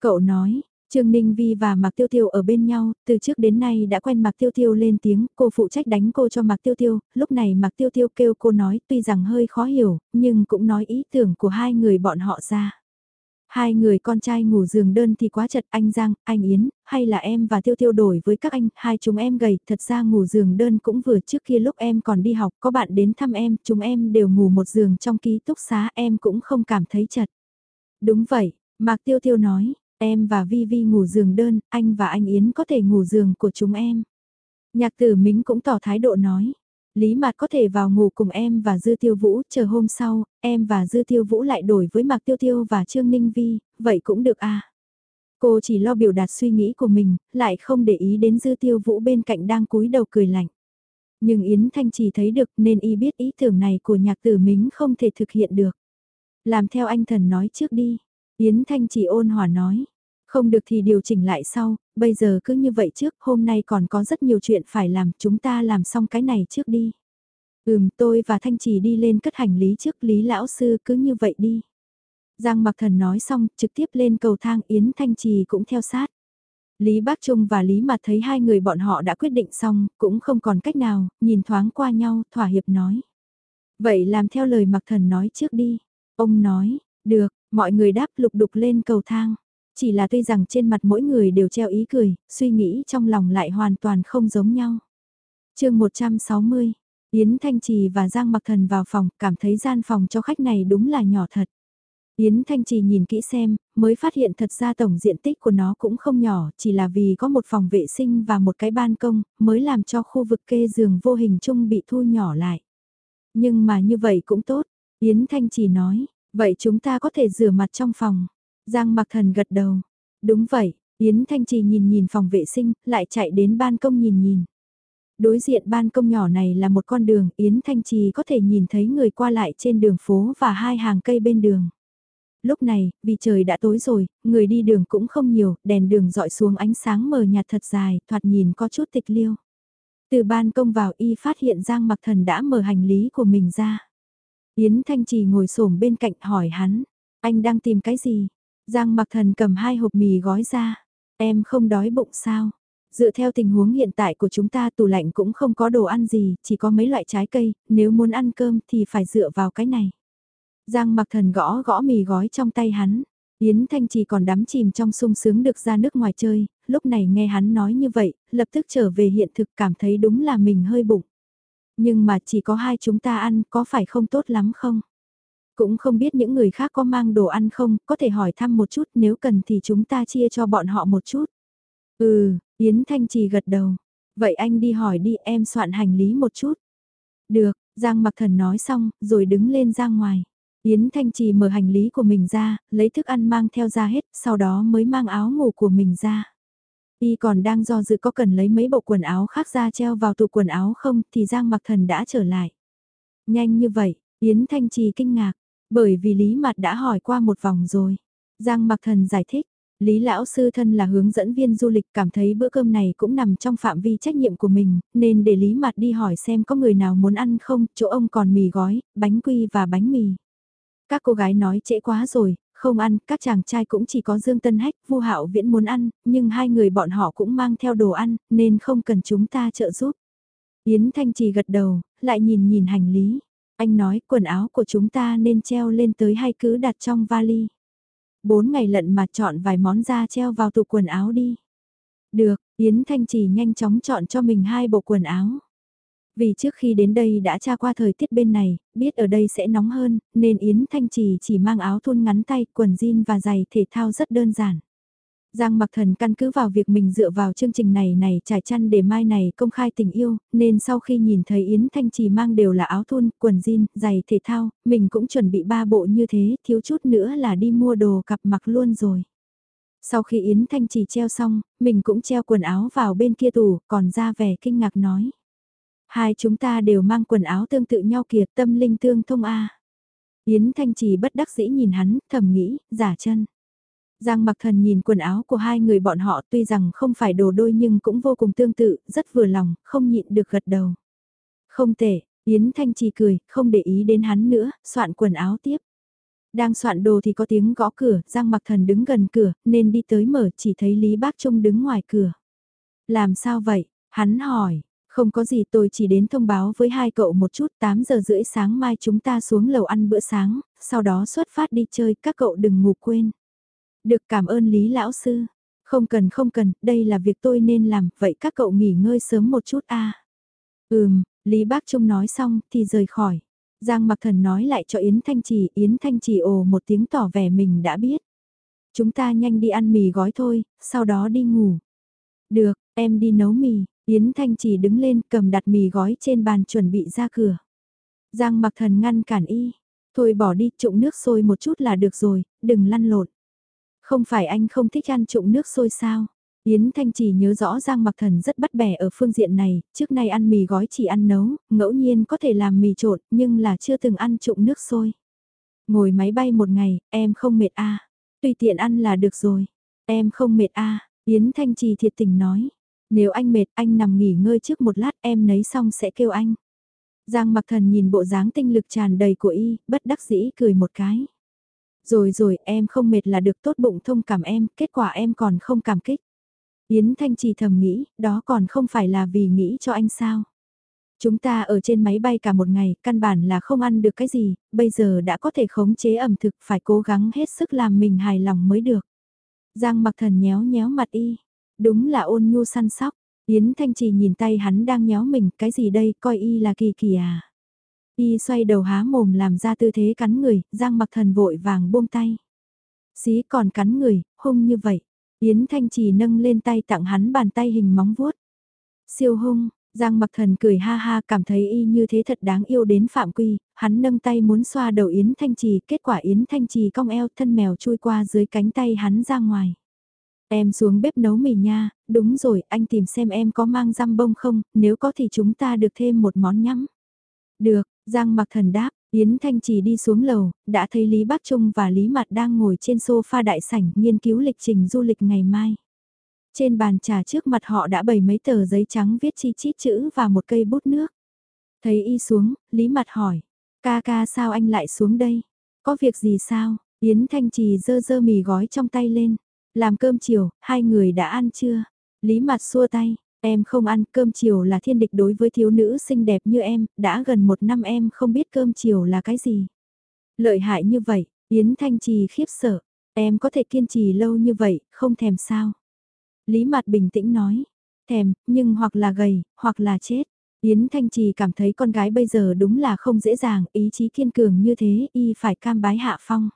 Cậu nói, Trương Ninh Vi và Mạc Tiêu Tiêu ở bên nhau, từ trước đến nay đã quen Mạc Tiêu Tiêu lên tiếng, cô phụ trách đánh cô cho Mạc Tiêu Tiêu, lúc này Mạc Tiêu Tiêu kêu cô nói tuy rằng hơi khó hiểu, nhưng cũng nói ý tưởng của hai người bọn họ ra. Hai người con trai ngủ giường đơn thì quá chật anh Giang, anh Yến, hay là em và Tiêu Tiêu đổi với các anh, hai chúng em gầy, thật ra ngủ giường đơn cũng vừa trước kia lúc em còn đi học, có bạn đến thăm em, chúng em đều ngủ một giường trong ký túc xá em cũng không cảm thấy chật. Đúng vậy, Mạc Tiêu Tiêu nói, Em và Vi Vi ngủ giường đơn, anh và anh Yến có thể ngủ giường của chúng em. Nhạc tử Mính cũng tỏ thái độ nói. Lý Mạt có thể vào ngủ cùng em và Dư Tiêu Vũ, chờ hôm sau, em và Dư Tiêu Vũ lại đổi với Mạc Tiêu Tiêu và Trương Ninh Vi, vậy cũng được à. Cô chỉ lo biểu đạt suy nghĩ của mình, lại không để ý đến dư tiêu vũ bên cạnh đang cúi đầu cười lạnh. Nhưng Yến Thanh chỉ thấy được nên y biết ý tưởng này của nhạc tử mính không thể thực hiện được. Làm theo anh thần nói trước đi. Yến Thanh chỉ ôn hòa nói. Không được thì điều chỉnh lại sau, bây giờ cứ như vậy trước, hôm nay còn có rất nhiều chuyện phải làm, chúng ta làm xong cái này trước đi. Ừm, tôi và Thanh Trì đi lên cất hành lý trước Lý Lão Sư cứ như vậy đi. Giang Mặc Thần nói xong, trực tiếp lên cầu thang Yến Thanh Trì cũng theo sát. Lý Bác Trung và Lý Mặt thấy hai người bọn họ đã quyết định xong, cũng không còn cách nào, nhìn thoáng qua nhau, thỏa hiệp nói. Vậy làm theo lời Mặc Thần nói trước đi. Ông nói, được, mọi người đáp lục đục lên cầu thang. Chỉ là tuy rằng trên mặt mỗi người đều treo ý cười, suy nghĩ trong lòng lại hoàn toàn không giống nhau. chương 160, Yến Thanh Trì và Giang Mặc Thần vào phòng, cảm thấy gian phòng cho khách này đúng là nhỏ thật. Yến Thanh Trì nhìn kỹ xem, mới phát hiện thật ra tổng diện tích của nó cũng không nhỏ, chỉ là vì có một phòng vệ sinh và một cái ban công, mới làm cho khu vực kê giường vô hình chung bị thu nhỏ lại. Nhưng mà như vậy cũng tốt, Yến Thanh Trì nói, vậy chúng ta có thể rửa mặt trong phòng. Giang Mặc Thần gật đầu. Đúng vậy, Yến Thanh Trì nhìn nhìn phòng vệ sinh, lại chạy đến ban công nhìn nhìn. Đối diện ban công nhỏ này là một con đường, Yến Thanh Trì có thể nhìn thấy người qua lại trên đường phố và hai hàng cây bên đường. Lúc này, vì trời đã tối rồi, người đi đường cũng không nhiều, đèn đường dọi xuống ánh sáng mờ nhạt thật dài, thoạt nhìn có chút tịch liêu. Từ ban công vào y phát hiện Giang Mặc Thần đã mở hành lý của mình ra. Yến Thanh Trì ngồi xổm bên cạnh hỏi hắn, anh đang tìm cái gì? Giang mặc thần cầm hai hộp mì gói ra. Em không đói bụng sao? Dựa theo tình huống hiện tại của chúng ta tủ lạnh cũng không có đồ ăn gì, chỉ có mấy loại trái cây, nếu muốn ăn cơm thì phải dựa vào cái này. Giang mặc thần gõ gõ mì gói trong tay hắn. Yến Thanh chỉ còn đắm chìm trong sung sướng được ra nước ngoài chơi, lúc này nghe hắn nói như vậy, lập tức trở về hiện thực cảm thấy đúng là mình hơi bụng. Nhưng mà chỉ có hai chúng ta ăn có phải không tốt lắm không? Cũng không biết những người khác có mang đồ ăn không, có thể hỏi thăm một chút nếu cần thì chúng ta chia cho bọn họ một chút. Ừ, Yến Thanh Trì gật đầu. Vậy anh đi hỏi đi em soạn hành lý một chút. Được, Giang Mặc Thần nói xong, rồi đứng lên ra ngoài. Yến Thanh Trì mở hành lý của mình ra, lấy thức ăn mang theo ra hết, sau đó mới mang áo ngủ của mình ra. Y còn đang do dự có cần lấy mấy bộ quần áo khác ra treo vào tủ quần áo không thì Giang Mặc Thần đã trở lại. Nhanh như vậy, Yến Thanh Trì kinh ngạc, bởi vì Lý Mạt đã hỏi qua một vòng rồi. Giang Mặc Thần giải thích, Lý Lão Sư thân là hướng dẫn viên du lịch cảm thấy bữa cơm này cũng nằm trong phạm vi trách nhiệm của mình, nên để Lý Mạt đi hỏi xem có người nào muốn ăn không, chỗ ông còn mì gói, bánh quy và bánh mì. Các cô gái nói trễ quá rồi, không ăn, các chàng trai cũng chỉ có Dương Tân Hách, Vu Hạo Viễn muốn ăn, nhưng hai người bọn họ cũng mang theo đồ ăn, nên không cần chúng ta trợ giúp. Yến Thanh Trì gật đầu, lại nhìn nhìn hành lý. Anh nói quần áo của chúng ta nên treo lên tới hay cứ đặt trong vali. Bốn ngày lận mà chọn vài món ra treo vào tủ quần áo đi. Được, Yến Thanh Trì nhanh chóng chọn cho mình hai bộ quần áo. Vì trước khi đến đây đã tra qua thời tiết bên này, biết ở đây sẽ nóng hơn, nên Yến Thanh Trì chỉ mang áo thun ngắn tay, quần jean và giày thể thao rất đơn giản. Giang mặc thần căn cứ vào việc mình dựa vào chương trình này này trải chăn để mai này công khai tình yêu, nên sau khi nhìn thấy Yến Thanh Trì mang đều là áo thun, quần jean, giày thể thao, mình cũng chuẩn bị ba bộ như thế, thiếu chút nữa là đi mua đồ cặp mặc luôn rồi. Sau khi Yến Thanh Trì treo xong, mình cũng treo quần áo vào bên kia tủ, còn ra vẻ kinh ngạc nói. Hai chúng ta đều mang quần áo tương tự nhau kiệt tâm linh tương thông A. Yến Thanh Trì bất đắc dĩ nhìn hắn, thầm nghĩ, giả chân. Giang mặc thần nhìn quần áo của hai người bọn họ tuy rằng không phải đồ đôi nhưng cũng vô cùng tương tự, rất vừa lòng, không nhịn được gật đầu. Không tệ, Yến Thanh Trì cười, không để ý đến hắn nữa, soạn quần áo tiếp. Đang soạn đồ thì có tiếng gõ cửa, Giang mặc thần đứng gần cửa, nên đi tới mở chỉ thấy Lý Bác Trung đứng ngoài cửa. Làm sao vậy? Hắn hỏi, không có gì tôi chỉ đến thông báo với hai cậu một chút 8 giờ rưỡi sáng mai chúng ta xuống lầu ăn bữa sáng, sau đó xuất phát đi chơi các cậu đừng ngủ quên. Được cảm ơn Lý Lão Sư. Không cần không cần, đây là việc tôi nên làm, vậy các cậu nghỉ ngơi sớm một chút a. À. Ừm, Lý Bác Trung nói xong thì rời khỏi. Giang Mặc Thần nói lại cho Yến Thanh Trì, Yến Thanh Trì ồ một tiếng tỏ vẻ mình đã biết. Chúng ta nhanh đi ăn mì gói thôi, sau đó đi ngủ. Được, em đi nấu mì, Yến Thanh Trì đứng lên cầm đặt mì gói trên bàn chuẩn bị ra cửa. Giang Mặc Thần ngăn cản y, thôi bỏ đi trụng nước sôi một chút là được rồi, đừng lăn lộn. Không phải anh không thích ăn trụng nước sôi sao? Yến Thanh chỉ nhớ rõ Giang Mặc Thần rất bắt bẻ ở phương diện này, trước nay ăn mì gói chỉ ăn nấu, ngẫu nhiên có thể làm mì trộn, nhưng là chưa từng ăn trụng nước sôi. Ngồi máy bay một ngày, em không mệt a Tùy tiện ăn là được rồi. Em không mệt a Yến Thanh Trì thiệt tình nói. Nếu anh mệt, anh nằm nghỉ ngơi trước một lát, em nấy xong sẽ kêu anh. Giang mặc thần nhìn bộ dáng tinh lực tràn đầy của y, bất đắc dĩ cười một cái. Rồi rồi, em không mệt là được tốt bụng thông cảm em, kết quả em còn không cảm kích. Yến Thanh Trì thầm nghĩ, đó còn không phải là vì nghĩ cho anh sao. Chúng ta ở trên máy bay cả một ngày, căn bản là không ăn được cái gì, bây giờ đã có thể khống chế ẩm thực phải cố gắng hết sức làm mình hài lòng mới được. Giang mặc thần nhéo nhéo mặt y, đúng là ôn nhu săn sóc, Yến Thanh Trì nhìn tay hắn đang nhéo mình, cái gì đây, coi y là kỳ kỳ à. Y xoay đầu há mồm làm ra tư thế cắn người, Giang mặc thần vội vàng buông tay. Xí còn cắn người, hung như vậy. Yến Thanh Trì nâng lên tay tặng hắn bàn tay hình móng vuốt. Siêu hung, Giang mặc thần cười ha ha cảm thấy y như thế thật đáng yêu đến phạm quy, hắn nâng tay muốn xoa đầu Yến Thanh Trì, kết quả Yến Thanh Trì cong eo thân mèo chui qua dưới cánh tay hắn ra ngoài. Em xuống bếp nấu mì nha, đúng rồi, anh tìm xem em có mang răm bông không, nếu có thì chúng ta được thêm một món nhắm. Được, Giang mặc thần đáp, Yến Thanh Trì đi xuống lầu, đã thấy Lý Bắc Trung và Lý Mặt đang ngồi trên sofa đại sảnh nghiên cứu lịch trình du lịch ngày mai. Trên bàn trà trước mặt họ đã bày mấy tờ giấy trắng viết chi chít chữ và một cây bút nước. Thấy y xuống, Lý Mặt hỏi, ca ca sao anh lại xuống đây? Có việc gì sao? Yến Thanh Trì dơ dơ mì gói trong tay lên. Làm cơm chiều, hai người đã ăn chưa? Lý Mặt xua tay, em không ăn cơm chiều là thiên địch đối với thiếu nữ xinh đẹp như em, đã gần một năm em không biết cơm chiều là cái gì. Lợi hại như vậy, Yến Thanh Trì khiếp sợ, em có thể kiên trì lâu như vậy, không thèm sao? Lý Mạt bình tĩnh nói, thèm, nhưng hoặc là gầy, hoặc là chết. Yến Thanh Trì cảm thấy con gái bây giờ đúng là không dễ dàng, ý chí kiên cường như thế, y phải cam bái hạ phong.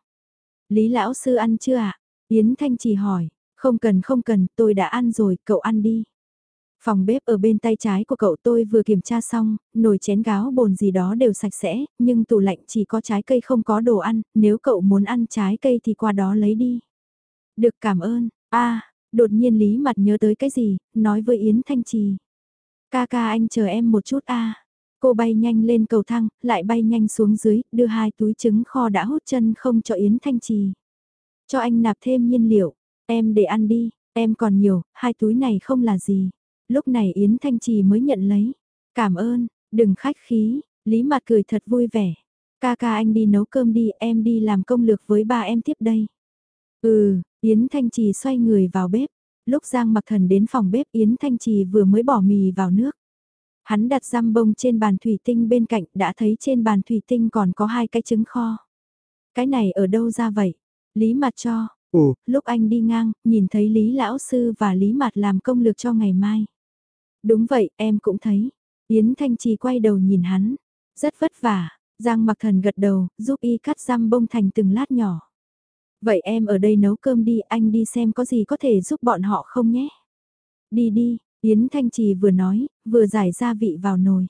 Lý lão sư ăn chưa ạ? Yến Thanh Trì hỏi, không cần không cần, tôi đã ăn rồi, cậu ăn đi. Phòng bếp ở bên tay trái của cậu tôi vừa kiểm tra xong, nồi chén gáo bồn gì đó đều sạch sẽ, nhưng tủ lạnh chỉ có trái cây không có đồ ăn, nếu cậu muốn ăn trái cây thì qua đó lấy đi. Được cảm ơn, a đột nhiên Lý mặt nhớ tới cái gì, nói với Yến Thanh Trì. Ca ca anh chờ em một chút a Cô bay nhanh lên cầu thang, lại bay nhanh xuống dưới, đưa hai túi trứng kho đã hút chân không cho Yến Thanh Trì. Cho anh nạp thêm nhiên liệu, em để ăn đi, em còn nhiều, hai túi này không là gì. Lúc này Yến Thanh Trì mới nhận lấy. Cảm ơn, đừng khách khí, Lý mặt cười thật vui vẻ. Ca ca anh đi nấu cơm đi, em đi làm công lược với ba em tiếp đây. Ừ, Yến Thanh Trì xoay người vào bếp. Lúc Giang mặc thần đến phòng bếp Yến Thanh Trì vừa mới bỏ mì vào nước. Hắn đặt răm bông trên bàn thủy tinh bên cạnh đã thấy trên bàn thủy tinh còn có hai cái trứng kho. Cái này ở đâu ra vậy? Lý mặt cho. Ồ. Lúc anh đi ngang, nhìn thấy Lý Lão Sư và Lý mặt làm công lược cho ngày mai. Đúng vậy, em cũng thấy. Yến Thanh Trì quay đầu nhìn hắn. Rất vất vả. Giang mặc thần gật đầu, giúp y cắt răm bông thành từng lát nhỏ. Vậy em ở đây nấu cơm đi, anh đi xem có gì có thể giúp bọn họ không nhé. Đi đi, Yến Thanh Trì vừa nói, vừa giải gia vị vào nồi.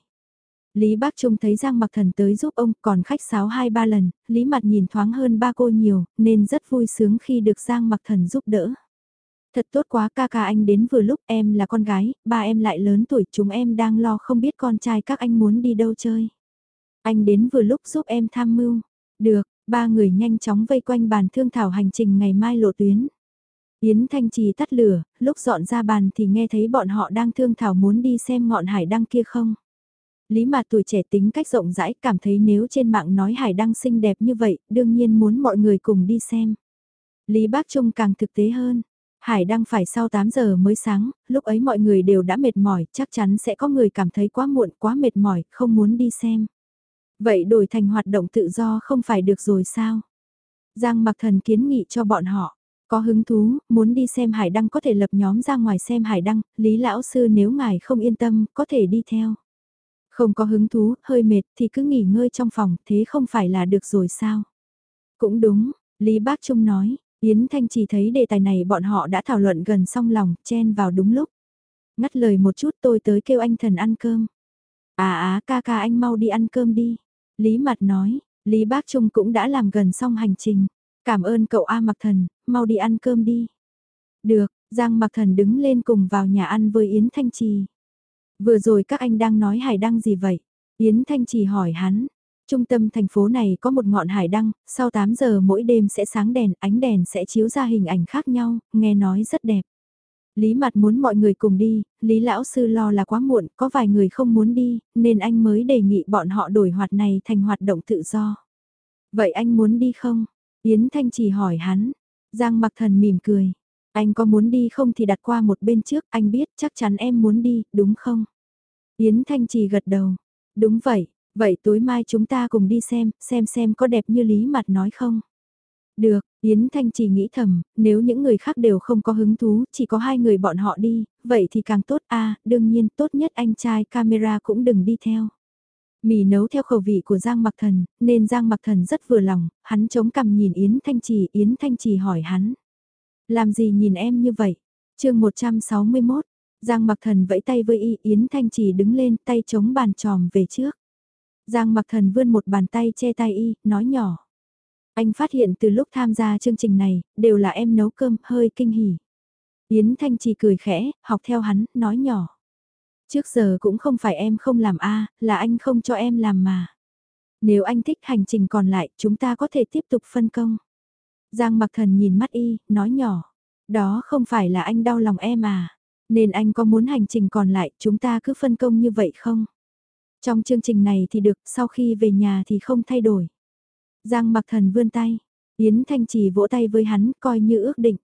Lý Bác Trung thấy Giang Mặc Thần tới giúp ông còn khách sáo hai ba lần, Lý Mặt nhìn thoáng hơn ba cô nhiều, nên rất vui sướng khi được Giang Mặc Thần giúp đỡ. Thật tốt quá ca ca anh đến vừa lúc em là con gái, ba em lại lớn tuổi chúng em đang lo không biết con trai các anh muốn đi đâu chơi. Anh đến vừa lúc giúp em tham mưu. Được, ba người nhanh chóng vây quanh bàn thương thảo hành trình ngày mai lộ tuyến. Yến Thanh Trì tắt lửa, lúc dọn ra bàn thì nghe thấy bọn họ đang thương thảo muốn đi xem ngọn hải đăng kia không. Lý mà tuổi trẻ tính cách rộng rãi cảm thấy nếu trên mạng nói hải đăng xinh đẹp như vậy, đương nhiên muốn mọi người cùng đi xem. Lý Bác Trung càng thực tế hơn. Hải đăng phải sau 8 giờ mới sáng, lúc ấy mọi người đều đã mệt mỏi, chắc chắn sẽ có người cảm thấy quá muộn, quá mệt mỏi, không muốn đi xem. Vậy đổi thành hoạt động tự do không phải được rồi sao? Giang mặc thần kiến nghị cho bọn họ. Có hứng thú, muốn đi xem hải đăng có thể lập nhóm ra ngoài xem hải đăng, Lý Lão Sư nếu ngài không yên tâm, có thể đi theo. Không có hứng thú, hơi mệt thì cứ nghỉ ngơi trong phòng, thế không phải là được rồi sao? Cũng đúng, Lý Bác Trung nói, Yến Thanh chỉ thấy đề tài này bọn họ đã thảo luận gần xong lòng, chen vào đúng lúc. Ngắt lời một chút tôi tới kêu anh thần ăn cơm. À á ca ca anh mau đi ăn cơm đi. Lý Mặt nói, Lý Bác Trung cũng đã làm gần xong hành trình. Cảm ơn cậu A Mặc Thần, mau đi ăn cơm đi. Được, Giang Mặc Thần đứng lên cùng vào nhà ăn với Yến Thanh Trì. Vừa rồi các anh đang nói hải đăng gì vậy? Yến Thanh Trì hỏi hắn. Trung tâm thành phố này có một ngọn hải đăng, sau 8 giờ mỗi đêm sẽ sáng đèn, ánh đèn sẽ chiếu ra hình ảnh khác nhau, nghe nói rất đẹp. Lý mặt muốn mọi người cùng đi, Lý lão sư lo là quá muộn, có vài người không muốn đi, nên anh mới đề nghị bọn họ đổi hoạt này thành hoạt động tự do. Vậy anh muốn đi không? Yến Thanh chỉ hỏi hắn. Giang mặc thần mỉm cười. Anh có muốn đi không thì đặt qua một bên trước, anh biết chắc chắn em muốn đi, đúng không? Yến Thanh Trì gật đầu. Đúng vậy, vậy tối mai chúng ta cùng đi xem, xem xem có đẹp như Lý Mặt nói không? Được, Yến Thanh chỉ nghĩ thầm, nếu những người khác đều không có hứng thú, chỉ có hai người bọn họ đi, vậy thì càng tốt a đương nhiên tốt nhất anh trai camera cũng đừng đi theo. Mì nấu theo khẩu vị của Giang Mặc Thần, nên Giang Mặc Thần rất vừa lòng, hắn chống cằm nhìn Yến Thanh Trì, Yến Thanh Trì hỏi hắn. Làm gì nhìn em như vậy? chương 161, Giang Mặc Thần vẫy tay với y, Yến Thanh Trì đứng lên, tay chống bàn tròm về trước. Giang Mặc Thần vươn một bàn tay che tay y, nói nhỏ. Anh phát hiện từ lúc tham gia chương trình này, đều là em nấu cơm, hơi kinh hỉ. Yến Thanh Trì cười khẽ, học theo hắn, nói nhỏ. Trước giờ cũng không phải em không làm a là anh không cho em làm mà. Nếu anh thích hành trình còn lại, chúng ta có thể tiếp tục phân công. Giang mặc thần nhìn mắt y, nói nhỏ. Đó không phải là anh đau lòng em à. Nên anh có muốn hành trình còn lại, chúng ta cứ phân công như vậy không? Trong chương trình này thì được, sau khi về nhà thì không thay đổi. Giang mặc thần vươn tay, Yến Thanh Trì vỗ tay với hắn, coi như ước định.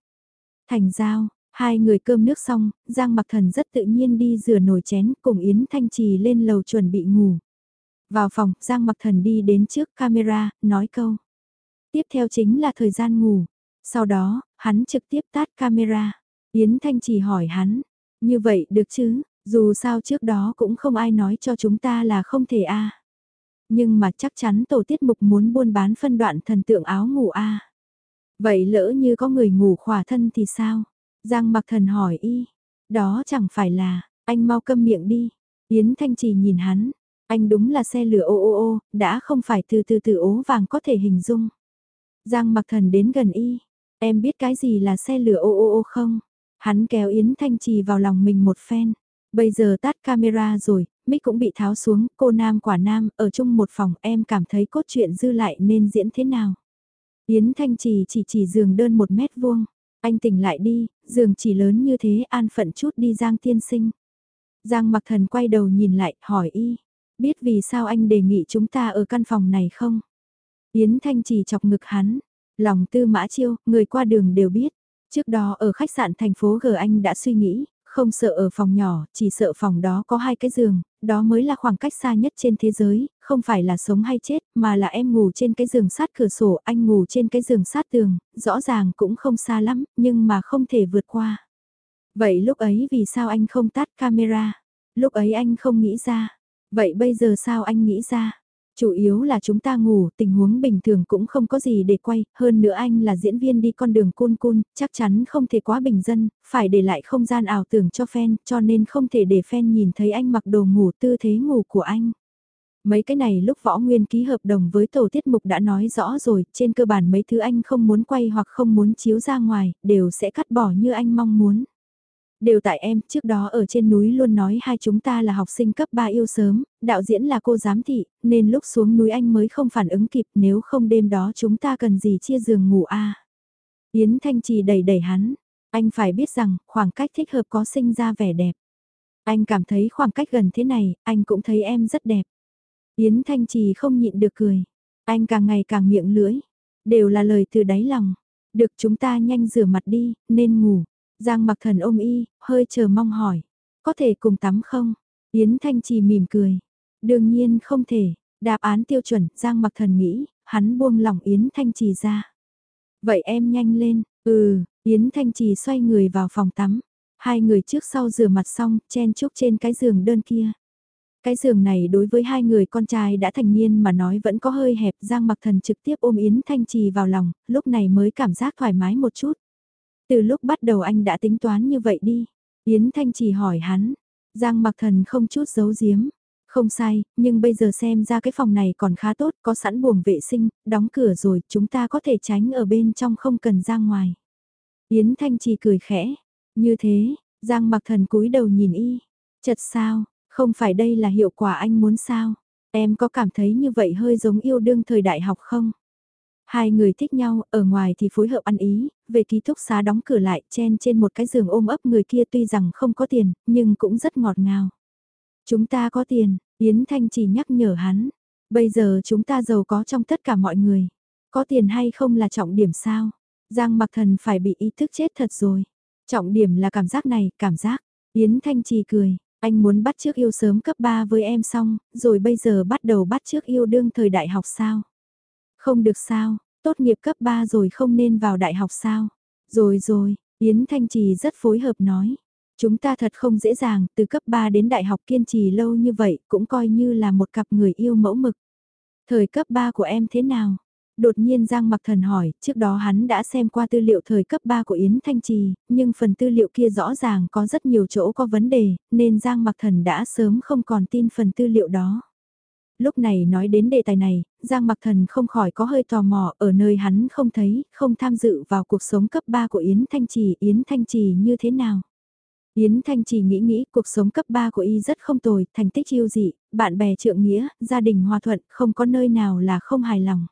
Thành giao, hai người cơm nước xong, Giang mặc thần rất tự nhiên đi rửa nồi chén cùng Yến Thanh Trì lên lầu chuẩn bị ngủ. Vào phòng, Giang mặc thần đi đến trước camera, nói câu. Tiếp theo chính là thời gian ngủ. Sau đó, hắn trực tiếp tắt camera. Yến Thanh Trì hỏi hắn, như vậy được chứ, dù sao trước đó cũng không ai nói cho chúng ta là không thể a. Nhưng mà chắc chắn tổ tiết mục muốn buôn bán phân đoạn thần tượng áo ngủ a. Vậy lỡ như có người ngủ khỏa thân thì sao? Giang mặc thần hỏi y. Đó chẳng phải là, anh mau câm miệng đi. Yến Thanh Trì nhìn hắn. Anh đúng là xe lửa ô ô ô, đã không phải từ từ từ ố vàng có thể hình dung. Giang mặc thần đến gần y. Em biết cái gì là xe lửa ô ô ô không? Hắn kéo Yến Thanh Trì vào lòng mình một phen. Bây giờ tắt camera rồi, mic cũng bị tháo xuống, cô nam quả nam, ở chung một phòng em cảm thấy cốt truyện dư lại nên diễn thế nào. Yến Thanh Trì chỉ chỉ giường đơn một mét vuông, anh tỉnh lại đi, giường chỉ lớn như thế an phận chút đi Giang tiên sinh. Giang mặc thần quay đầu nhìn lại, hỏi y, biết vì sao anh đề nghị chúng ta ở căn phòng này không? Yến Thanh Trì chọc ngực hắn, lòng tư mã chiêu, người qua đường đều biết. Trước đó ở khách sạn thành phố G Anh đã suy nghĩ, không sợ ở phòng nhỏ, chỉ sợ phòng đó có hai cái giường, đó mới là khoảng cách xa nhất trên thế giới, không phải là sống hay chết, mà là em ngủ trên cái giường sát cửa sổ, anh ngủ trên cái giường sát tường, rõ ràng cũng không xa lắm, nhưng mà không thể vượt qua. Vậy lúc ấy vì sao anh không tắt camera? Lúc ấy anh không nghĩ ra. Vậy bây giờ sao anh nghĩ ra? Chủ yếu là chúng ta ngủ, tình huống bình thường cũng không có gì để quay, hơn nữa anh là diễn viên đi con đường côn côn chắc chắn không thể quá bình dân, phải để lại không gian ảo tưởng cho fan, cho nên không thể để fan nhìn thấy anh mặc đồ ngủ tư thế ngủ của anh. Mấy cái này lúc võ nguyên ký hợp đồng với tổ tiết mục đã nói rõ rồi, trên cơ bản mấy thứ anh không muốn quay hoặc không muốn chiếu ra ngoài, đều sẽ cắt bỏ như anh mong muốn. Đều tại em, trước đó ở trên núi luôn nói hai chúng ta là học sinh cấp 3 yêu sớm, đạo diễn là cô giám thị, nên lúc xuống núi anh mới không phản ứng kịp nếu không đêm đó chúng ta cần gì chia giường ngủ a Yến Thanh Trì đẩy đẩy hắn, anh phải biết rằng khoảng cách thích hợp có sinh ra vẻ đẹp. Anh cảm thấy khoảng cách gần thế này, anh cũng thấy em rất đẹp. Yến Thanh Trì không nhịn được cười. Anh càng ngày càng miệng lưỡi. Đều là lời từ đáy lòng. Được chúng ta nhanh rửa mặt đi, nên ngủ. Giang mặc thần ôm y, hơi chờ mong hỏi. Có thể cùng tắm không? Yến Thanh Trì mỉm cười. Đương nhiên không thể. Đáp án tiêu chuẩn, Giang mặc thần nghĩ, hắn buông lỏng Yến Thanh Trì ra. Vậy em nhanh lên, ừ, Yến Thanh Trì xoay người vào phòng tắm. Hai người trước sau rửa mặt xong, chen chúc trên cái giường đơn kia. Cái giường này đối với hai người con trai đã thành niên mà nói vẫn có hơi hẹp Giang mặc thần trực tiếp ôm Yến Thanh Trì vào lòng, lúc này mới cảm giác thoải mái một chút. Từ lúc bắt đầu anh đã tính toán như vậy đi. Yến Thanh chỉ hỏi hắn. Giang mặc thần không chút giấu giếm. Không sai, nhưng bây giờ xem ra cái phòng này còn khá tốt, có sẵn buồng vệ sinh, đóng cửa rồi, chúng ta có thể tránh ở bên trong không cần ra ngoài. Yến Thanh Trì cười khẽ. Như thế, Giang mặc thần cúi đầu nhìn y. Chật sao, không phải đây là hiệu quả anh muốn sao? Em có cảm thấy như vậy hơi giống yêu đương thời đại học không? Hai người thích nhau, ở ngoài thì phối hợp ăn ý, về ký túc xá đóng cửa lại, chen trên một cái giường ôm ấp người kia tuy rằng không có tiền, nhưng cũng rất ngọt ngào. Chúng ta có tiền, Yến Thanh chỉ nhắc nhở hắn. Bây giờ chúng ta giàu có trong tất cả mọi người. Có tiền hay không là trọng điểm sao? Giang mặc thần phải bị ý thức chết thật rồi. Trọng điểm là cảm giác này, cảm giác. Yến Thanh Trì cười, anh muốn bắt trước yêu sớm cấp 3 với em xong, rồi bây giờ bắt đầu bắt trước yêu đương thời đại học sao? Không được sao, tốt nghiệp cấp 3 rồi không nên vào đại học sao? Rồi rồi, Yến Thanh Trì rất phối hợp nói. Chúng ta thật không dễ dàng, từ cấp 3 đến đại học kiên trì lâu như vậy cũng coi như là một cặp người yêu mẫu mực. Thời cấp 3 của em thế nào? Đột nhiên Giang Mặc Thần hỏi, trước đó hắn đã xem qua tư liệu thời cấp 3 của Yến Thanh Trì, nhưng phần tư liệu kia rõ ràng có rất nhiều chỗ có vấn đề, nên Giang Mặc Thần đã sớm không còn tin phần tư liệu đó. Lúc này nói đến đề tài này, Giang Mặc Thần không khỏi có hơi tò mò ở nơi hắn không thấy, không tham dự vào cuộc sống cấp 3 của Yến Thanh Trì, Yến Thanh Trì như thế nào. Yến Thanh Trì nghĩ nghĩ cuộc sống cấp 3 của y rất không tồi, thành tích yêu dị, bạn bè trượng nghĩa, gia đình hòa thuận, không có nơi nào là không hài lòng.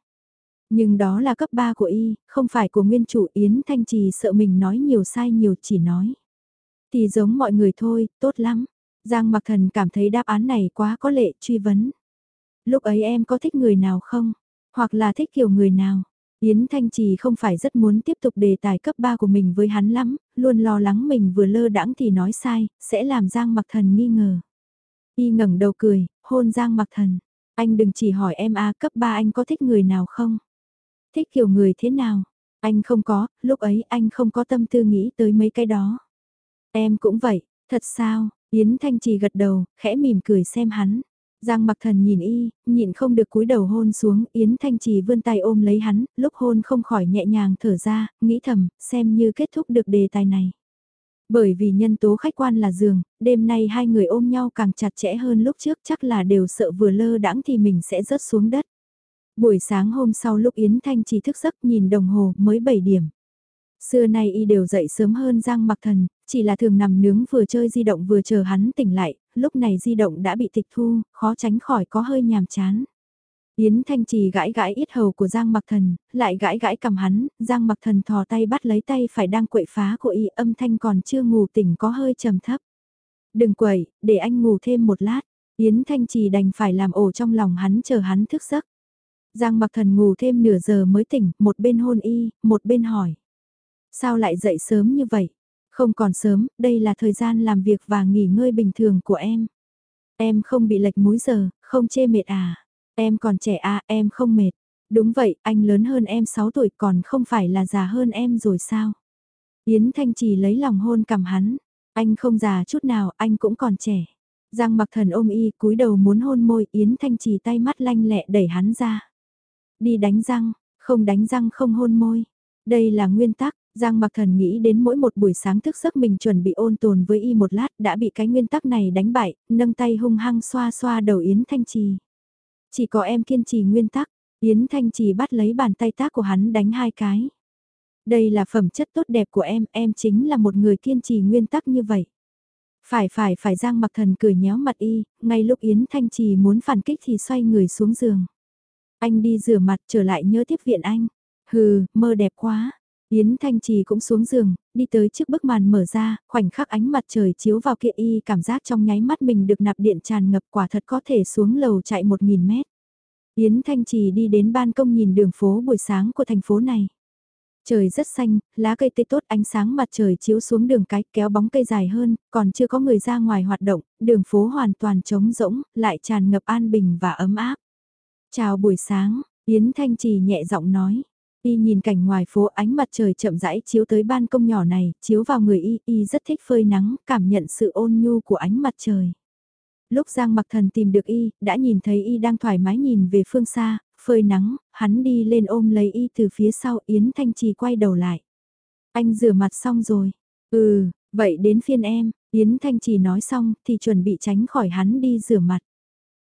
Nhưng đó là cấp 3 của y, không phải của nguyên chủ Yến Thanh Trì sợ mình nói nhiều sai nhiều chỉ nói. Thì giống mọi người thôi, tốt lắm. Giang Mặc Thần cảm thấy đáp án này quá có lệ, truy vấn. Lúc ấy em có thích người nào không? Hoặc là thích kiểu người nào? Yến Thanh Trì không phải rất muốn tiếp tục đề tài cấp 3 của mình với hắn lắm, luôn lo lắng mình vừa lơ đãng thì nói sai, sẽ làm Giang Mặc Thần nghi ngờ. Y ngẩng đầu cười, hôn Giang Mặc Thần. Anh đừng chỉ hỏi em a cấp 3 anh có thích người nào không? Thích kiểu người thế nào? Anh không có, lúc ấy anh không có tâm tư nghĩ tới mấy cái đó. Em cũng vậy, thật sao? Yến Thanh Trì gật đầu, khẽ mỉm cười xem hắn. Giang mặc thần nhìn y, nhịn không được cúi đầu hôn xuống, Yến Thanh Trì vươn tay ôm lấy hắn, lúc hôn không khỏi nhẹ nhàng thở ra, nghĩ thầm, xem như kết thúc được đề tài này. Bởi vì nhân tố khách quan là giường, đêm nay hai người ôm nhau càng chặt chẽ hơn lúc trước chắc là đều sợ vừa lơ đãng thì mình sẽ rớt xuống đất. Buổi sáng hôm sau lúc Yến Thanh chỉ thức giấc nhìn đồng hồ mới 7 điểm. Xưa nay y đều dậy sớm hơn Giang Mặc Thần, chỉ là thường nằm nướng vừa chơi di động vừa chờ hắn tỉnh lại, lúc này di động đã bị tịch thu, khó tránh khỏi có hơi nhàm chán. Yến Thanh Trì gãi gãi ít hầu của Giang Mặc Thần, lại gãi gãi cầm hắn, Giang Mặc Thần thò tay bắt lấy tay phải đang quậy phá của y âm thanh còn chưa ngủ tỉnh có hơi trầm thấp. Đừng quậy, để anh ngủ thêm một lát. Yến Thanh Trì đành phải làm ổ trong lòng hắn chờ hắn thức giấc. Giang mặc thần ngủ thêm nửa giờ mới tỉnh, một bên hôn y, một bên hỏi. Sao lại dậy sớm như vậy? Không còn sớm, đây là thời gian làm việc và nghỉ ngơi bình thường của em. Em không bị lệch múi giờ, không chê mệt à? Em còn trẻ à, em không mệt. Đúng vậy, anh lớn hơn em 6 tuổi còn không phải là già hơn em rồi sao? Yến Thanh Trì lấy lòng hôn cầm hắn. Anh không già chút nào, anh cũng còn trẻ. Giang mặc thần ôm y, cúi đầu muốn hôn môi, Yến Thanh Trì tay mắt lanh lẹ đẩy hắn ra. Đi đánh răng, không đánh răng không hôn môi. Đây là nguyên tắc, Giang Mặc Thần nghĩ đến mỗi một buổi sáng thức giấc mình chuẩn bị ôn tồn với y một lát đã bị cái nguyên tắc này đánh bại, nâng tay hung hăng xoa xoa đầu Yến Thanh Trì. Chỉ có em kiên trì nguyên tắc, Yến Thanh Trì bắt lấy bàn tay tác của hắn đánh hai cái. Đây là phẩm chất tốt đẹp của em, em chính là một người kiên trì nguyên tắc như vậy. Phải phải phải Giang Mặc Thần cười nhéo mặt y, ngay lúc Yến Thanh Trì muốn phản kích thì xoay người xuống giường. Anh đi rửa mặt trở lại nhớ tiếp viện anh. Hừ, mơ đẹp quá. Yến Thanh Trì cũng xuống giường, đi tới trước bức màn mở ra, khoảnh khắc ánh mặt trời chiếu vào kia y cảm giác trong nháy mắt mình được nạp điện tràn ngập quả thật có thể xuống lầu chạy 1.000 mét. Yến Thanh Trì đi đến ban công nhìn đường phố buổi sáng của thành phố này. Trời rất xanh, lá cây tươi tốt ánh sáng mặt trời chiếu xuống đường cái kéo bóng cây dài hơn, còn chưa có người ra ngoài hoạt động, đường phố hoàn toàn trống rỗng, lại tràn ngập an bình và ấm áp. Chào buổi sáng, Yến Thanh Trì nhẹ giọng nói. Y nhìn cảnh ngoài phố ánh mặt trời chậm rãi chiếu tới ban công nhỏ này, chiếu vào người Y, Y rất thích phơi nắng, cảm nhận sự ôn nhu của ánh mặt trời. Lúc Giang Mặc Thần tìm được Y, đã nhìn thấy Y đang thoải mái nhìn về phương xa, phơi nắng, hắn đi lên ôm lấy Y từ phía sau Yến Thanh Trì quay đầu lại. Anh rửa mặt xong rồi. Ừ, vậy đến phiên em, Yến Thanh Trì nói xong thì chuẩn bị tránh khỏi hắn đi rửa mặt.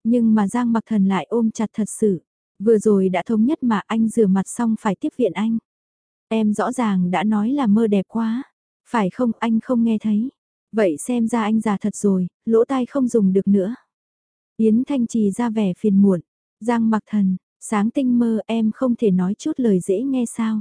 Nhưng mà Giang mặc thần lại ôm chặt thật sự. Vừa rồi đã thống nhất mà anh rửa mặt xong phải tiếp viện anh. Em rõ ràng đã nói là mơ đẹp quá. Phải không anh không nghe thấy. Vậy xem ra anh già thật rồi, lỗ tai không dùng được nữa. Yến Thanh Trì ra vẻ phiền muộn. Giang mặc thần, sáng tinh mơ em không thể nói chút lời dễ nghe sao.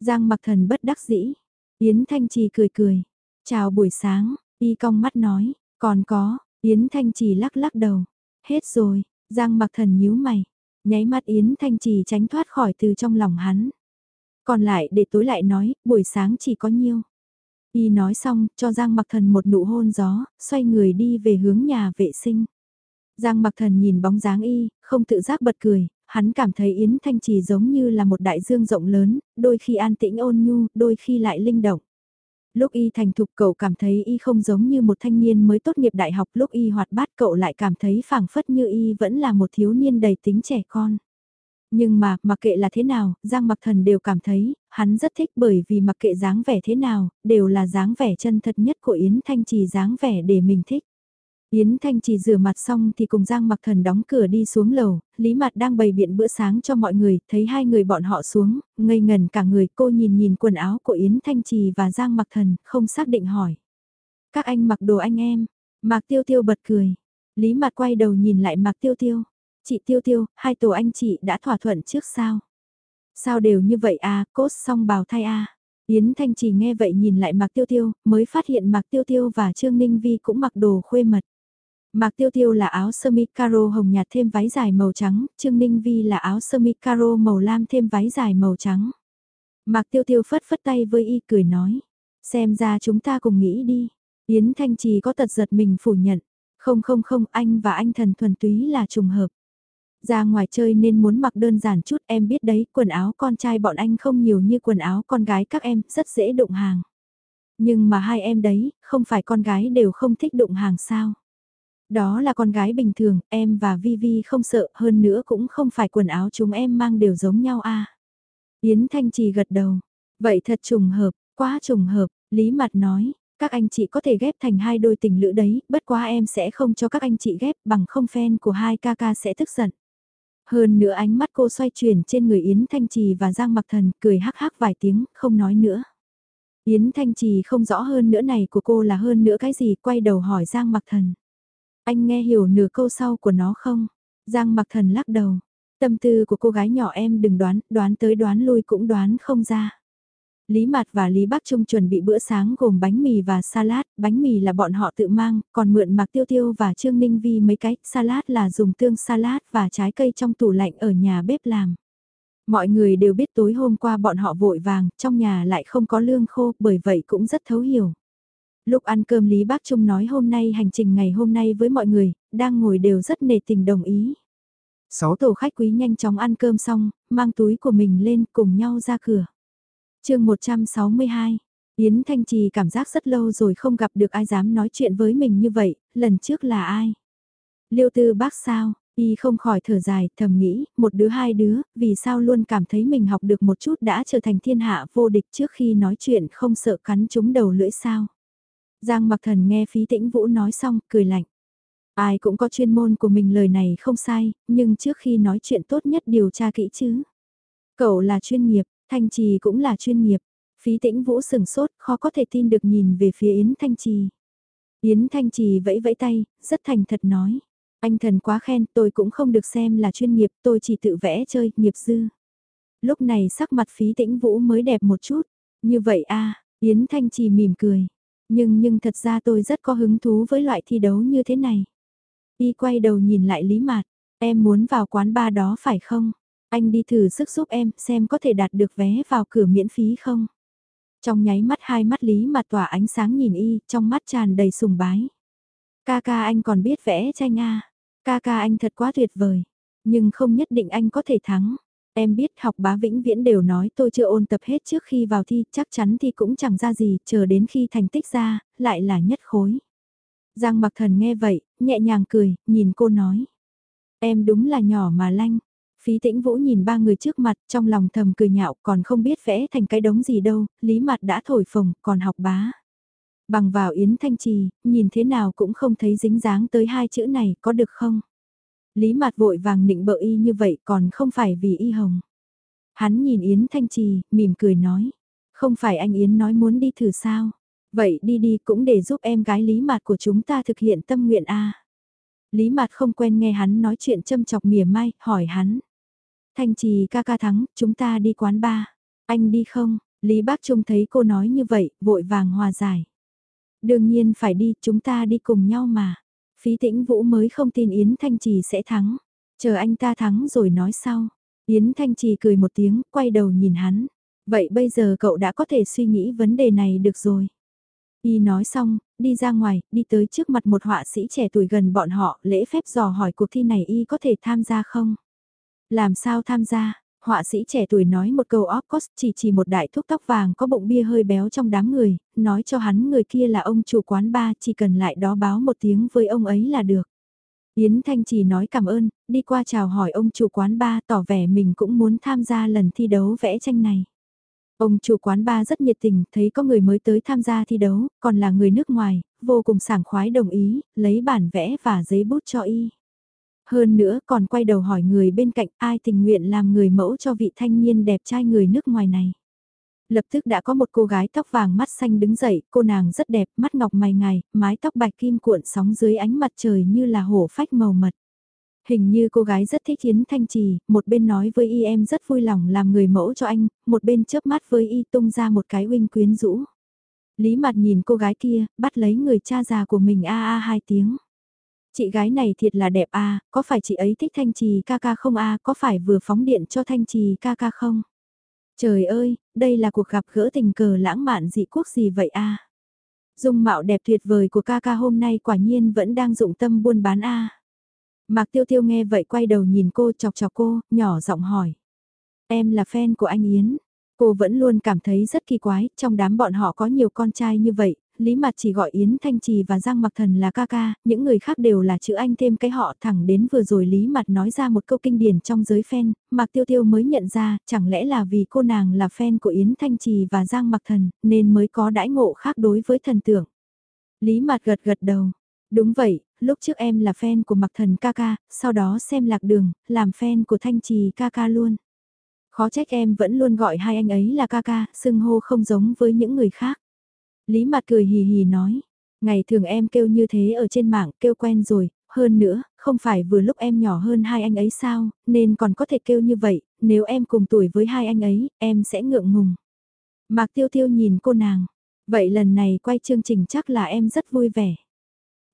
Giang mặc thần bất đắc dĩ. Yến Thanh Trì cười cười. Chào buổi sáng, y cong mắt nói. Còn có, Yến Thanh Trì lắc lắc đầu. Hết rồi, Giang mặc thần nhíu mày. Nháy mắt Yến Thanh Trì tránh thoát khỏi từ trong lòng hắn. Còn lại để tối lại nói, buổi sáng chỉ có nhiêu. Y nói xong, cho Giang mặc thần một nụ hôn gió, xoay người đi về hướng nhà vệ sinh. Giang mặc thần nhìn bóng dáng y, không tự giác bật cười, hắn cảm thấy Yến Thanh Trì giống như là một đại dương rộng lớn, đôi khi an tĩnh ôn nhu, đôi khi lại linh động. Lúc y thành thục cậu cảm thấy y không giống như một thanh niên mới tốt nghiệp đại học, lúc y hoạt bát cậu lại cảm thấy phảng phất như y vẫn là một thiếu niên đầy tính trẻ con. Nhưng mà, mặc kệ là thế nào, Giang Mặc Thần đều cảm thấy, hắn rất thích bởi vì mặc kệ dáng vẻ thế nào, đều là dáng vẻ chân thật nhất của Yến Thanh Trì dáng vẻ để mình thích. Yến Thanh Chỉ rửa mặt xong thì cùng Giang Mặc Thần đóng cửa đi xuống lầu, Lý Mạt đang bày biện bữa sáng cho mọi người, thấy hai người bọn họ xuống, ngây ngần cả người cô nhìn nhìn quần áo của Yến Thanh Trì và Giang Mặc Thần, không xác định hỏi. Các anh mặc đồ anh em, Mạc Tiêu Tiêu bật cười. Lý Mạt quay đầu nhìn lại Mạc Tiêu Tiêu. Chị Tiêu Tiêu, hai tổ anh chị đã thỏa thuận trước sao? Sao đều như vậy à, cốt xong bào thai à? Yến Thanh Trì nghe vậy nhìn lại Mạc Tiêu Tiêu, mới phát hiện Mạc Tiêu Tiêu và Trương Ninh Vi cũng mặc đồ khuê mật. Mạc Tiêu Tiêu là áo sơ mi caro hồng nhạt thêm váy dài màu trắng, Trương Ninh Vi là áo sơ mi caro màu lam thêm váy dài màu trắng. Mạc Tiêu Tiêu phất phất tay với y cười nói, xem ra chúng ta cùng nghĩ đi. Yến Thanh Trì có tật giật mình phủ nhận, không không không anh và anh thần thuần túy là trùng hợp. Ra ngoài chơi nên muốn mặc đơn giản chút em biết đấy, quần áo con trai bọn anh không nhiều như quần áo con gái các em, rất dễ đụng hàng. Nhưng mà hai em đấy, không phải con gái đều không thích đụng hàng sao. Đó là con gái bình thường, em và Vi Vi không sợ, hơn nữa cũng không phải quần áo chúng em mang đều giống nhau a. Yến Thanh Trì gật đầu. Vậy thật trùng hợp, quá trùng hợp, Lý Mặt nói, các anh chị có thể ghép thành hai đôi tình lữ đấy, bất quá em sẽ không cho các anh chị ghép bằng không fan của hai ca ca sẽ tức giận. Hơn nữa ánh mắt cô xoay chuyển trên người Yến Thanh Trì và Giang Mặc Thần, cười hắc hắc vài tiếng, không nói nữa. Yến Thanh Trì không rõ hơn nữa này của cô là hơn nữa cái gì, quay đầu hỏi Giang Mặc Thần. Anh nghe hiểu nửa câu sau của nó không? Giang mặc thần lắc đầu. Tâm tư của cô gái nhỏ em đừng đoán, đoán tới đoán lui cũng đoán không ra. Lý Mạt và Lý Bắc Trung chuẩn bị bữa sáng gồm bánh mì và salad, bánh mì là bọn họ tự mang, còn mượn Mạc Tiêu Tiêu và Trương Ninh Vi mấy cái, salad là dùng tương salad và trái cây trong tủ lạnh ở nhà bếp làm. Mọi người đều biết tối hôm qua bọn họ vội vàng, trong nhà lại không có lương khô, bởi vậy cũng rất thấu hiểu. Lúc ăn cơm Lý Bác Trung nói hôm nay hành trình ngày hôm nay với mọi người, đang ngồi đều rất nề tình đồng ý. Sáu tổ khách quý nhanh chóng ăn cơm xong, mang túi của mình lên cùng nhau ra cửa. chương 162, Yến Thanh Trì cảm giác rất lâu rồi không gặp được ai dám nói chuyện với mình như vậy, lần trước là ai? Liêu tư bác sao? Y không khỏi thở dài, thầm nghĩ, một đứa hai đứa, vì sao luôn cảm thấy mình học được một chút đã trở thành thiên hạ vô địch trước khi nói chuyện không sợ cắn trúng đầu lưỡi sao? Giang mặc thần nghe phí tĩnh vũ nói xong, cười lạnh. Ai cũng có chuyên môn của mình lời này không sai, nhưng trước khi nói chuyện tốt nhất điều tra kỹ chứ. Cậu là chuyên nghiệp, Thanh Trì cũng là chuyên nghiệp. Phí tĩnh vũ sừng sốt, khó có thể tin được nhìn về phía Yến Thanh Trì. Yến Thanh Trì vẫy vẫy tay, rất thành thật nói. Anh thần quá khen, tôi cũng không được xem là chuyên nghiệp, tôi chỉ tự vẽ chơi, nghiệp dư. Lúc này sắc mặt phí tĩnh vũ mới đẹp một chút. Như vậy a Yến Thanh Trì mỉm cười. Nhưng nhưng thật ra tôi rất có hứng thú với loại thi đấu như thế này. Y quay đầu nhìn lại Lý Mạt, em muốn vào quán bar đó phải không? Anh đi thử sức giúp em xem có thể đạt được vé vào cửa miễn phí không? Trong nháy mắt hai mắt Lý Mạt tỏa ánh sáng nhìn Y, trong mắt tràn đầy sùng bái. Ca ca anh còn biết vẽ tranh à? Ca ca anh thật quá tuyệt vời. Nhưng không nhất định anh có thể thắng. Em biết học bá vĩnh viễn đều nói tôi chưa ôn tập hết trước khi vào thi, chắc chắn thi cũng chẳng ra gì, chờ đến khi thành tích ra, lại là nhất khối. Giang mặc thần nghe vậy, nhẹ nhàng cười, nhìn cô nói. Em đúng là nhỏ mà lanh. Phí tĩnh vũ nhìn ba người trước mặt, trong lòng thầm cười nhạo, còn không biết vẽ thành cái đống gì đâu, lý mặt đã thổi phồng, còn học bá. Bằng vào Yến Thanh Trì, nhìn thế nào cũng không thấy dính dáng tới hai chữ này, có được không? Lý Mạt vội vàng nịnh bợ y như vậy còn không phải vì y hồng. Hắn nhìn Yến Thanh Trì, mỉm cười nói. Không phải anh Yến nói muốn đi thử sao? Vậy đi đi cũng để giúp em gái Lý Mạt của chúng ta thực hiện tâm nguyện A. Lý Mạt không quen nghe hắn nói chuyện châm chọc mỉa mai, hỏi hắn. Thanh Trì ca ca thắng, chúng ta đi quán ba. Anh đi không? Lý Bác Trung thấy cô nói như vậy, vội vàng hòa giải. Đương nhiên phải đi, chúng ta đi cùng nhau mà. Phí tĩnh Vũ mới không tin Yến Thanh Trì sẽ thắng. Chờ anh ta thắng rồi nói sau. Yến Thanh Trì cười một tiếng, quay đầu nhìn hắn. Vậy bây giờ cậu đã có thể suy nghĩ vấn đề này được rồi. Y nói xong, đi ra ngoài, đi tới trước mặt một họa sĩ trẻ tuổi gần bọn họ, lễ phép dò hỏi cuộc thi này Y có thể tham gia không? Làm sao tham gia? Họa sĩ trẻ tuổi nói một câu of chỉ chỉ một đại thuốc tóc vàng có bụng bia hơi béo trong đám người, nói cho hắn người kia là ông chủ quán ba chỉ cần lại đó báo một tiếng với ông ấy là được. Yến Thanh chỉ nói cảm ơn, đi qua chào hỏi ông chủ quán ba tỏ vẻ mình cũng muốn tham gia lần thi đấu vẽ tranh này. Ông chủ quán ba rất nhiệt tình, thấy có người mới tới tham gia thi đấu, còn là người nước ngoài, vô cùng sảng khoái đồng ý, lấy bản vẽ và giấy bút cho y. Hơn nữa còn quay đầu hỏi người bên cạnh ai tình nguyện làm người mẫu cho vị thanh niên đẹp trai người nước ngoài này. Lập tức đã có một cô gái tóc vàng mắt xanh đứng dậy, cô nàng rất đẹp, mắt ngọc mày ngài, mái tóc bạch kim cuộn sóng dưới ánh mặt trời như là hổ phách màu mật. Hình như cô gái rất thích Yến Thanh Trì, một bên nói với y em rất vui lòng làm người mẫu cho anh, một bên chớp mắt với y tung ra một cái huynh quyến rũ. Lý mặt nhìn cô gái kia, bắt lấy người cha già của mình a a hai tiếng. Chị gái này thiệt là đẹp a có phải chị ấy thích Thanh Trì ca ca không a có phải vừa phóng điện cho Thanh Trì ca ca không? Trời ơi, đây là cuộc gặp gỡ tình cờ lãng mạn dị quốc gì vậy a Dung mạo đẹp tuyệt vời của ca ca hôm nay quả nhiên vẫn đang dụng tâm buôn bán a Mạc Tiêu Tiêu nghe vậy quay đầu nhìn cô chọc chọc cô, nhỏ giọng hỏi. Em là fan của anh Yến. Cô vẫn luôn cảm thấy rất kỳ quái, trong đám bọn họ có nhiều con trai như vậy, Lý Mạt chỉ gọi Yến Thanh Trì và Giang Mặc Thần là ca ca, những người khác đều là chữ anh thêm cái họ thẳng đến vừa rồi Lý Mạt nói ra một câu kinh điển trong giới fan, Mạc Tiêu Tiêu mới nhận ra, chẳng lẽ là vì cô nàng là fan của Yến Thanh Trì và Giang Mặc Thần, nên mới có đãi ngộ khác đối với thần tượng. Lý Mạt gật gật đầu, đúng vậy, lúc trước em là fan của Mặc Thần ca ca, sau đó xem lạc đường, làm fan của Thanh Trì ca ca luôn. Khó trách em vẫn luôn gọi hai anh ấy là ca ca, xưng hô không giống với những người khác. Lý mặt cười hì hì nói, ngày thường em kêu như thế ở trên mạng kêu quen rồi, hơn nữa, không phải vừa lúc em nhỏ hơn hai anh ấy sao, nên còn có thể kêu như vậy, nếu em cùng tuổi với hai anh ấy, em sẽ ngượng ngùng. Mạc Tiêu Tiêu nhìn cô nàng, vậy lần này quay chương trình chắc là em rất vui vẻ.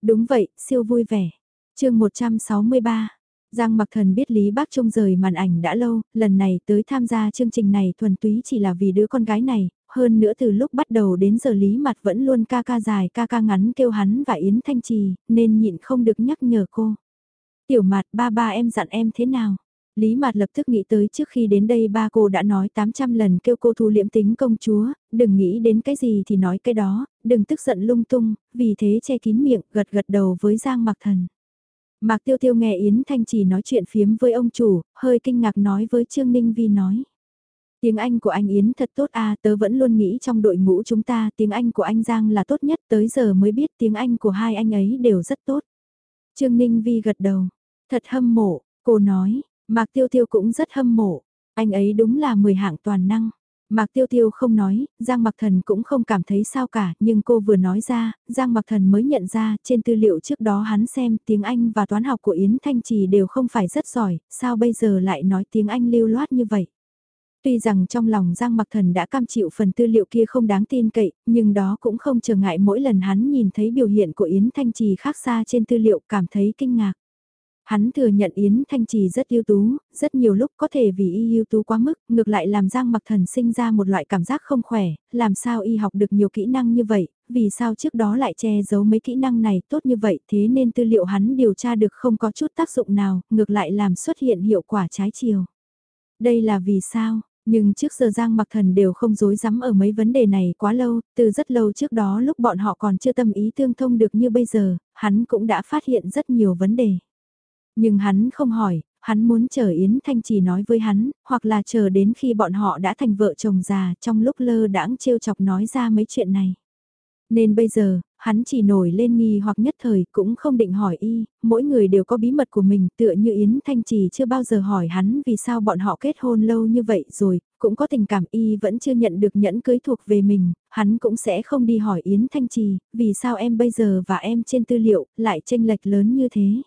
Đúng vậy, siêu vui vẻ. chương 163 Giang Mặc Thần biết Lý Bác Trung rời màn ảnh đã lâu, lần này tới tham gia chương trình này thuần túy chỉ là vì đứa con gái này, hơn nữa từ lúc bắt đầu đến giờ Lý Mặt vẫn luôn ca ca dài ca ca ngắn kêu hắn và Yến Thanh Trì, nên nhịn không được nhắc nhở cô. Tiểu Mặt ba ba em dặn em thế nào? Lý Mạt lập tức nghĩ tới trước khi đến đây ba cô đã nói 800 lần kêu cô thu liễm tính công chúa, đừng nghĩ đến cái gì thì nói cái đó, đừng tức giận lung tung, vì thế che kín miệng gật gật đầu với Giang Mặc Thần. Mạc Tiêu Tiêu nghe Yến Thanh Trì nói chuyện phiếm với ông chủ, hơi kinh ngạc nói với Trương Ninh Vi nói. Tiếng Anh của anh Yến thật tốt à, tớ vẫn luôn nghĩ trong đội ngũ chúng ta tiếng Anh của anh Giang là tốt nhất, tới giờ mới biết tiếng Anh của hai anh ấy đều rất tốt. Trương Ninh Vi gật đầu, thật hâm mộ, cô nói, Mạc Tiêu Tiêu cũng rất hâm mộ, anh ấy đúng là 10 hạng toàn năng. Mạc Tiêu Tiêu không nói, Giang Mặc Thần cũng không cảm thấy sao cả, nhưng cô vừa nói ra, Giang Mặc Thần mới nhận ra, trên tư liệu trước đó hắn xem tiếng Anh và toán học của Yến Thanh Trì đều không phải rất giỏi, sao bây giờ lại nói tiếng Anh lưu loát như vậy. Tuy rằng trong lòng Giang Mặc Thần đã cam chịu phần tư liệu kia không đáng tin cậy, nhưng đó cũng không trở ngại mỗi lần hắn nhìn thấy biểu hiện của Yến Thanh Trì khác xa trên tư liệu cảm thấy kinh ngạc. Hắn thừa nhận Yến Thanh Trì rất ưu tú, rất nhiều lúc có thể vì y ưu tú quá mức, ngược lại làm Giang Mặc Thần sinh ra một loại cảm giác không khỏe, làm sao y học được nhiều kỹ năng như vậy, vì sao trước đó lại che giấu mấy kỹ năng này tốt như vậy thế nên tư liệu hắn điều tra được không có chút tác dụng nào, ngược lại làm xuất hiện hiệu quả trái chiều. Đây là vì sao? Nhưng trước giờ Giang Mặc Thần đều không dối rắm ở mấy vấn đề này quá lâu, từ rất lâu trước đó lúc bọn họ còn chưa tâm ý tương thông được như bây giờ, hắn cũng đã phát hiện rất nhiều vấn đề. Nhưng hắn không hỏi, hắn muốn chờ Yến Thanh Trì nói với hắn, hoặc là chờ đến khi bọn họ đã thành vợ chồng già trong lúc lơ đãng trêu chọc nói ra mấy chuyện này. Nên bây giờ, hắn chỉ nổi lên nghi hoặc nhất thời cũng không định hỏi y, mỗi người đều có bí mật của mình tựa như Yến Thanh Trì chưa bao giờ hỏi hắn vì sao bọn họ kết hôn lâu như vậy rồi, cũng có tình cảm y vẫn chưa nhận được nhẫn cưới thuộc về mình, hắn cũng sẽ không đi hỏi Yến Thanh Trì, vì sao em bây giờ và em trên tư liệu lại tranh lệch lớn như thế.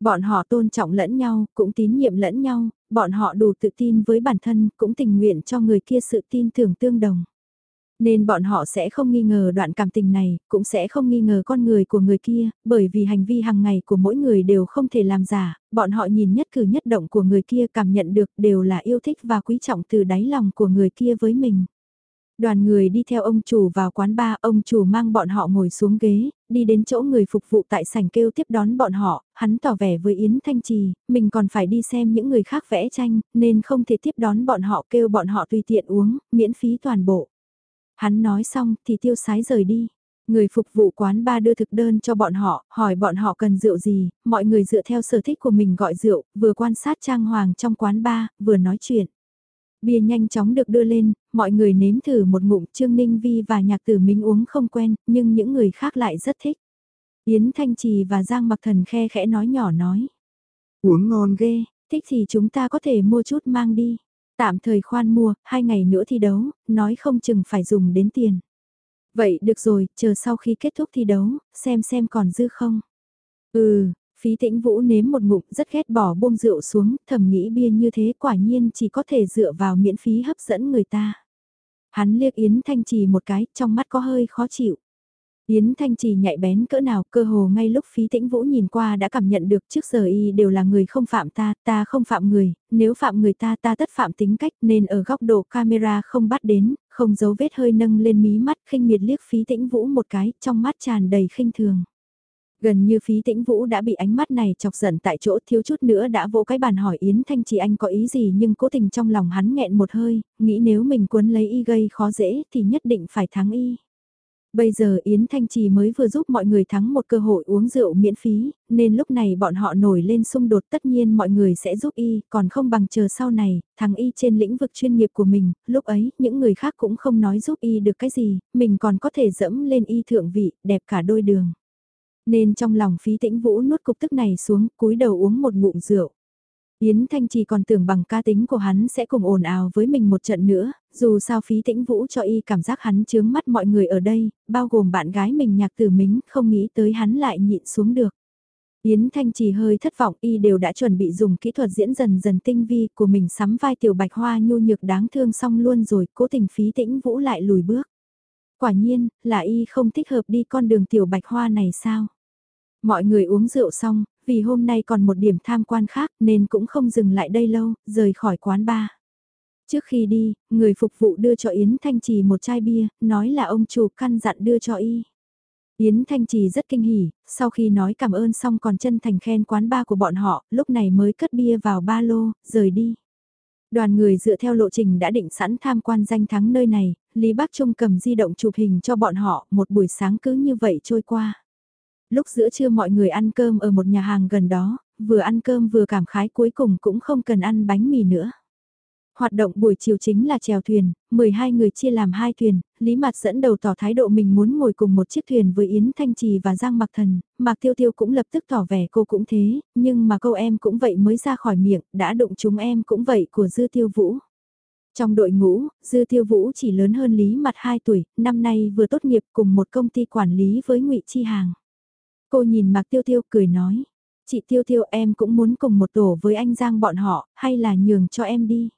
Bọn họ tôn trọng lẫn nhau, cũng tín nhiệm lẫn nhau, bọn họ đủ tự tin với bản thân, cũng tình nguyện cho người kia sự tin tưởng tương đồng. Nên bọn họ sẽ không nghi ngờ đoạn cảm tình này, cũng sẽ không nghi ngờ con người của người kia, bởi vì hành vi hàng ngày của mỗi người đều không thể làm giả, bọn họ nhìn nhất cử nhất động của người kia cảm nhận được đều là yêu thích và quý trọng từ đáy lòng của người kia với mình. Đoàn người đi theo ông chủ vào quán bar, ông chủ mang bọn họ ngồi xuống ghế, đi đến chỗ người phục vụ tại sảnh kêu tiếp đón bọn họ, hắn tỏ vẻ với Yến Thanh Trì, mình còn phải đi xem những người khác vẽ tranh, nên không thể tiếp đón bọn họ kêu bọn họ tùy tiện uống, miễn phí toàn bộ. Hắn nói xong thì tiêu sái rời đi. Người phục vụ quán ba đưa thực đơn cho bọn họ, hỏi bọn họ cần rượu gì, mọi người dựa theo sở thích của mình gọi rượu, vừa quan sát trang hoàng trong quán ba, vừa nói chuyện. Bia nhanh chóng được đưa lên, mọi người nếm thử một ngụm Trương Ninh Vi và nhạc tử Minh uống không quen, nhưng những người khác lại rất thích. Yến Thanh Trì và Giang Mặc Thần khe khẽ nói nhỏ nói. Uống ngon ghê, thích thì chúng ta có thể mua chút mang đi. Tạm thời khoan mua, hai ngày nữa thi đấu, nói không chừng phải dùng đến tiền. Vậy được rồi, chờ sau khi kết thúc thi đấu, xem xem còn dư không. Ừ, phí tĩnh vũ nếm một ngụm rất ghét bỏ buông rượu xuống, thầm nghĩ bia như thế quả nhiên chỉ có thể dựa vào miễn phí hấp dẫn người ta. Hắn liếc Yến Thanh Trì một cái, trong mắt có hơi khó chịu. Yến Thanh Trì nhạy bén cỡ nào cơ hồ ngay lúc phí tĩnh vũ nhìn qua đã cảm nhận được trước giờ y đều là người không phạm ta, ta không phạm người, nếu phạm người ta ta tất phạm tính cách nên ở góc độ camera không bắt đến, không giấu vết hơi nâng lên mí mắt khinh miệt liếc phí tĩnh vũ một cái, trong mắt tràn đầy khinh thường. Gần như phí tĩnh vũ đã bị ánh mắt này chọc giận tại chỗ thiếu chút nữa đã vỗ cái bàn hỏi Yến Thanh Trì anh có ý gì nhưng cố tình trong lòng hắn nghẹn một hơi, nghĩ nếu mình cuốn lấy y gây khó dễ thì nhất định phải thắng y. Bây giờ Yến Thanh Trì mới vừa giúp mọi người thắng một cơ hội uống rượu miễn phí, nên lúc này bọn họ nổi lên xung đột tất nhiên mọi người sẽ giúp y, còn không bằng chờ sau này, thắng y trên lĩnh vực chuyên nghiệp của mình, lúc ấy những người khác cũng không nói giúp y được cái gì, mình còn có thể dẫm lên y thượng vị, đẹp cả đôi đường. Nên trong lòng phí tĩnh vũ nuốt cục tức này xuống, cúi đầu uống một ngụm rượu. Yến Thanh Trì còn tưởng bằng ca tính của hắn sẽ cùng ồn ào với mình một trận nữa, dù sao phí tĩnh vũ cho y cảm giác hắn chướng mắt mọi người ở đây, bao gồm bạn gái mình nhạc tử mính không nghĩ tới hắn lại nhịn xuống được. Yến Thanh Trì hơi thất vọng y đều đã chuẩn bị dùng kỹ thuật diễn dần dần tinh vi của mình sắm vai tiểu bạch hoa nhu nhược đáng thương xong luôn rồi cố tình phí tĩnh vũ lại lùi bước. Quả nhiên, là y không thích hợp đi con đường tiểu bạch hoa này sao? Mọi người uống rượu xong, vì hôm nay còn một điểm tham quan khác nên cũng không dừng lại đây lâu, rời khỏi quán bar. Trước khi đi, người phục vụ đưa cho Yến Thanh Trì một chai bia, nói là ông chủ căn dặn đưa cho y. Yến Thanh Trì rất kinh hỉ, sau khi nói cảm ơn xong còn chân thành khen quán ba của bọn họ, lúc này mới cất bia vào ba lô, rời đi. Đoàn người dựa theo lộ trình đã định sẵn tham quan danh thắng nơi này, Lý Bắc Trung cầm di động chụp hình cho bọn họ, một buổi sáng cứ như vậy trôi qua. Lúc giữa trưa mọi người ăn cơm ở một nhà hàng gần đó, vừa ăn cơm vừa cảm khái cuối cùng cũng không cần ăn bánh mì nữa. Hoạt động buổi chiều chính là chèo thuyền, 12 người chia làm hai thuyền, Lý Mạt dẫn đầu tỏ thái độ mình muốn ngồi cùng một chiếc thuyền với Yến Thanh Trì và Giang Mặc Thần, Mạc Tiêu Tiêu cũng lập tức tỏ vẻ cô cũng thế, nhưng mà câu em cũng vậy mới ra khỏi miệng, đã đụng chúng em cũng vậy của Dư Tiêu Vũ. Trong đội ngũ, Dư Tiêu Vũ chỉ lớn hơn Lý Mặt 2 tuổi, năm nay vừa tốt nghiệp cùng một công ty quản lý với ngụy Chi Hàng. Cô nhìn Mạc Tiêu Tiêu cười nói, chị Tiêu Tiêu em cũng muốn cùng một tổ với anh Giang bọn họ, hay là nhường cho em đi.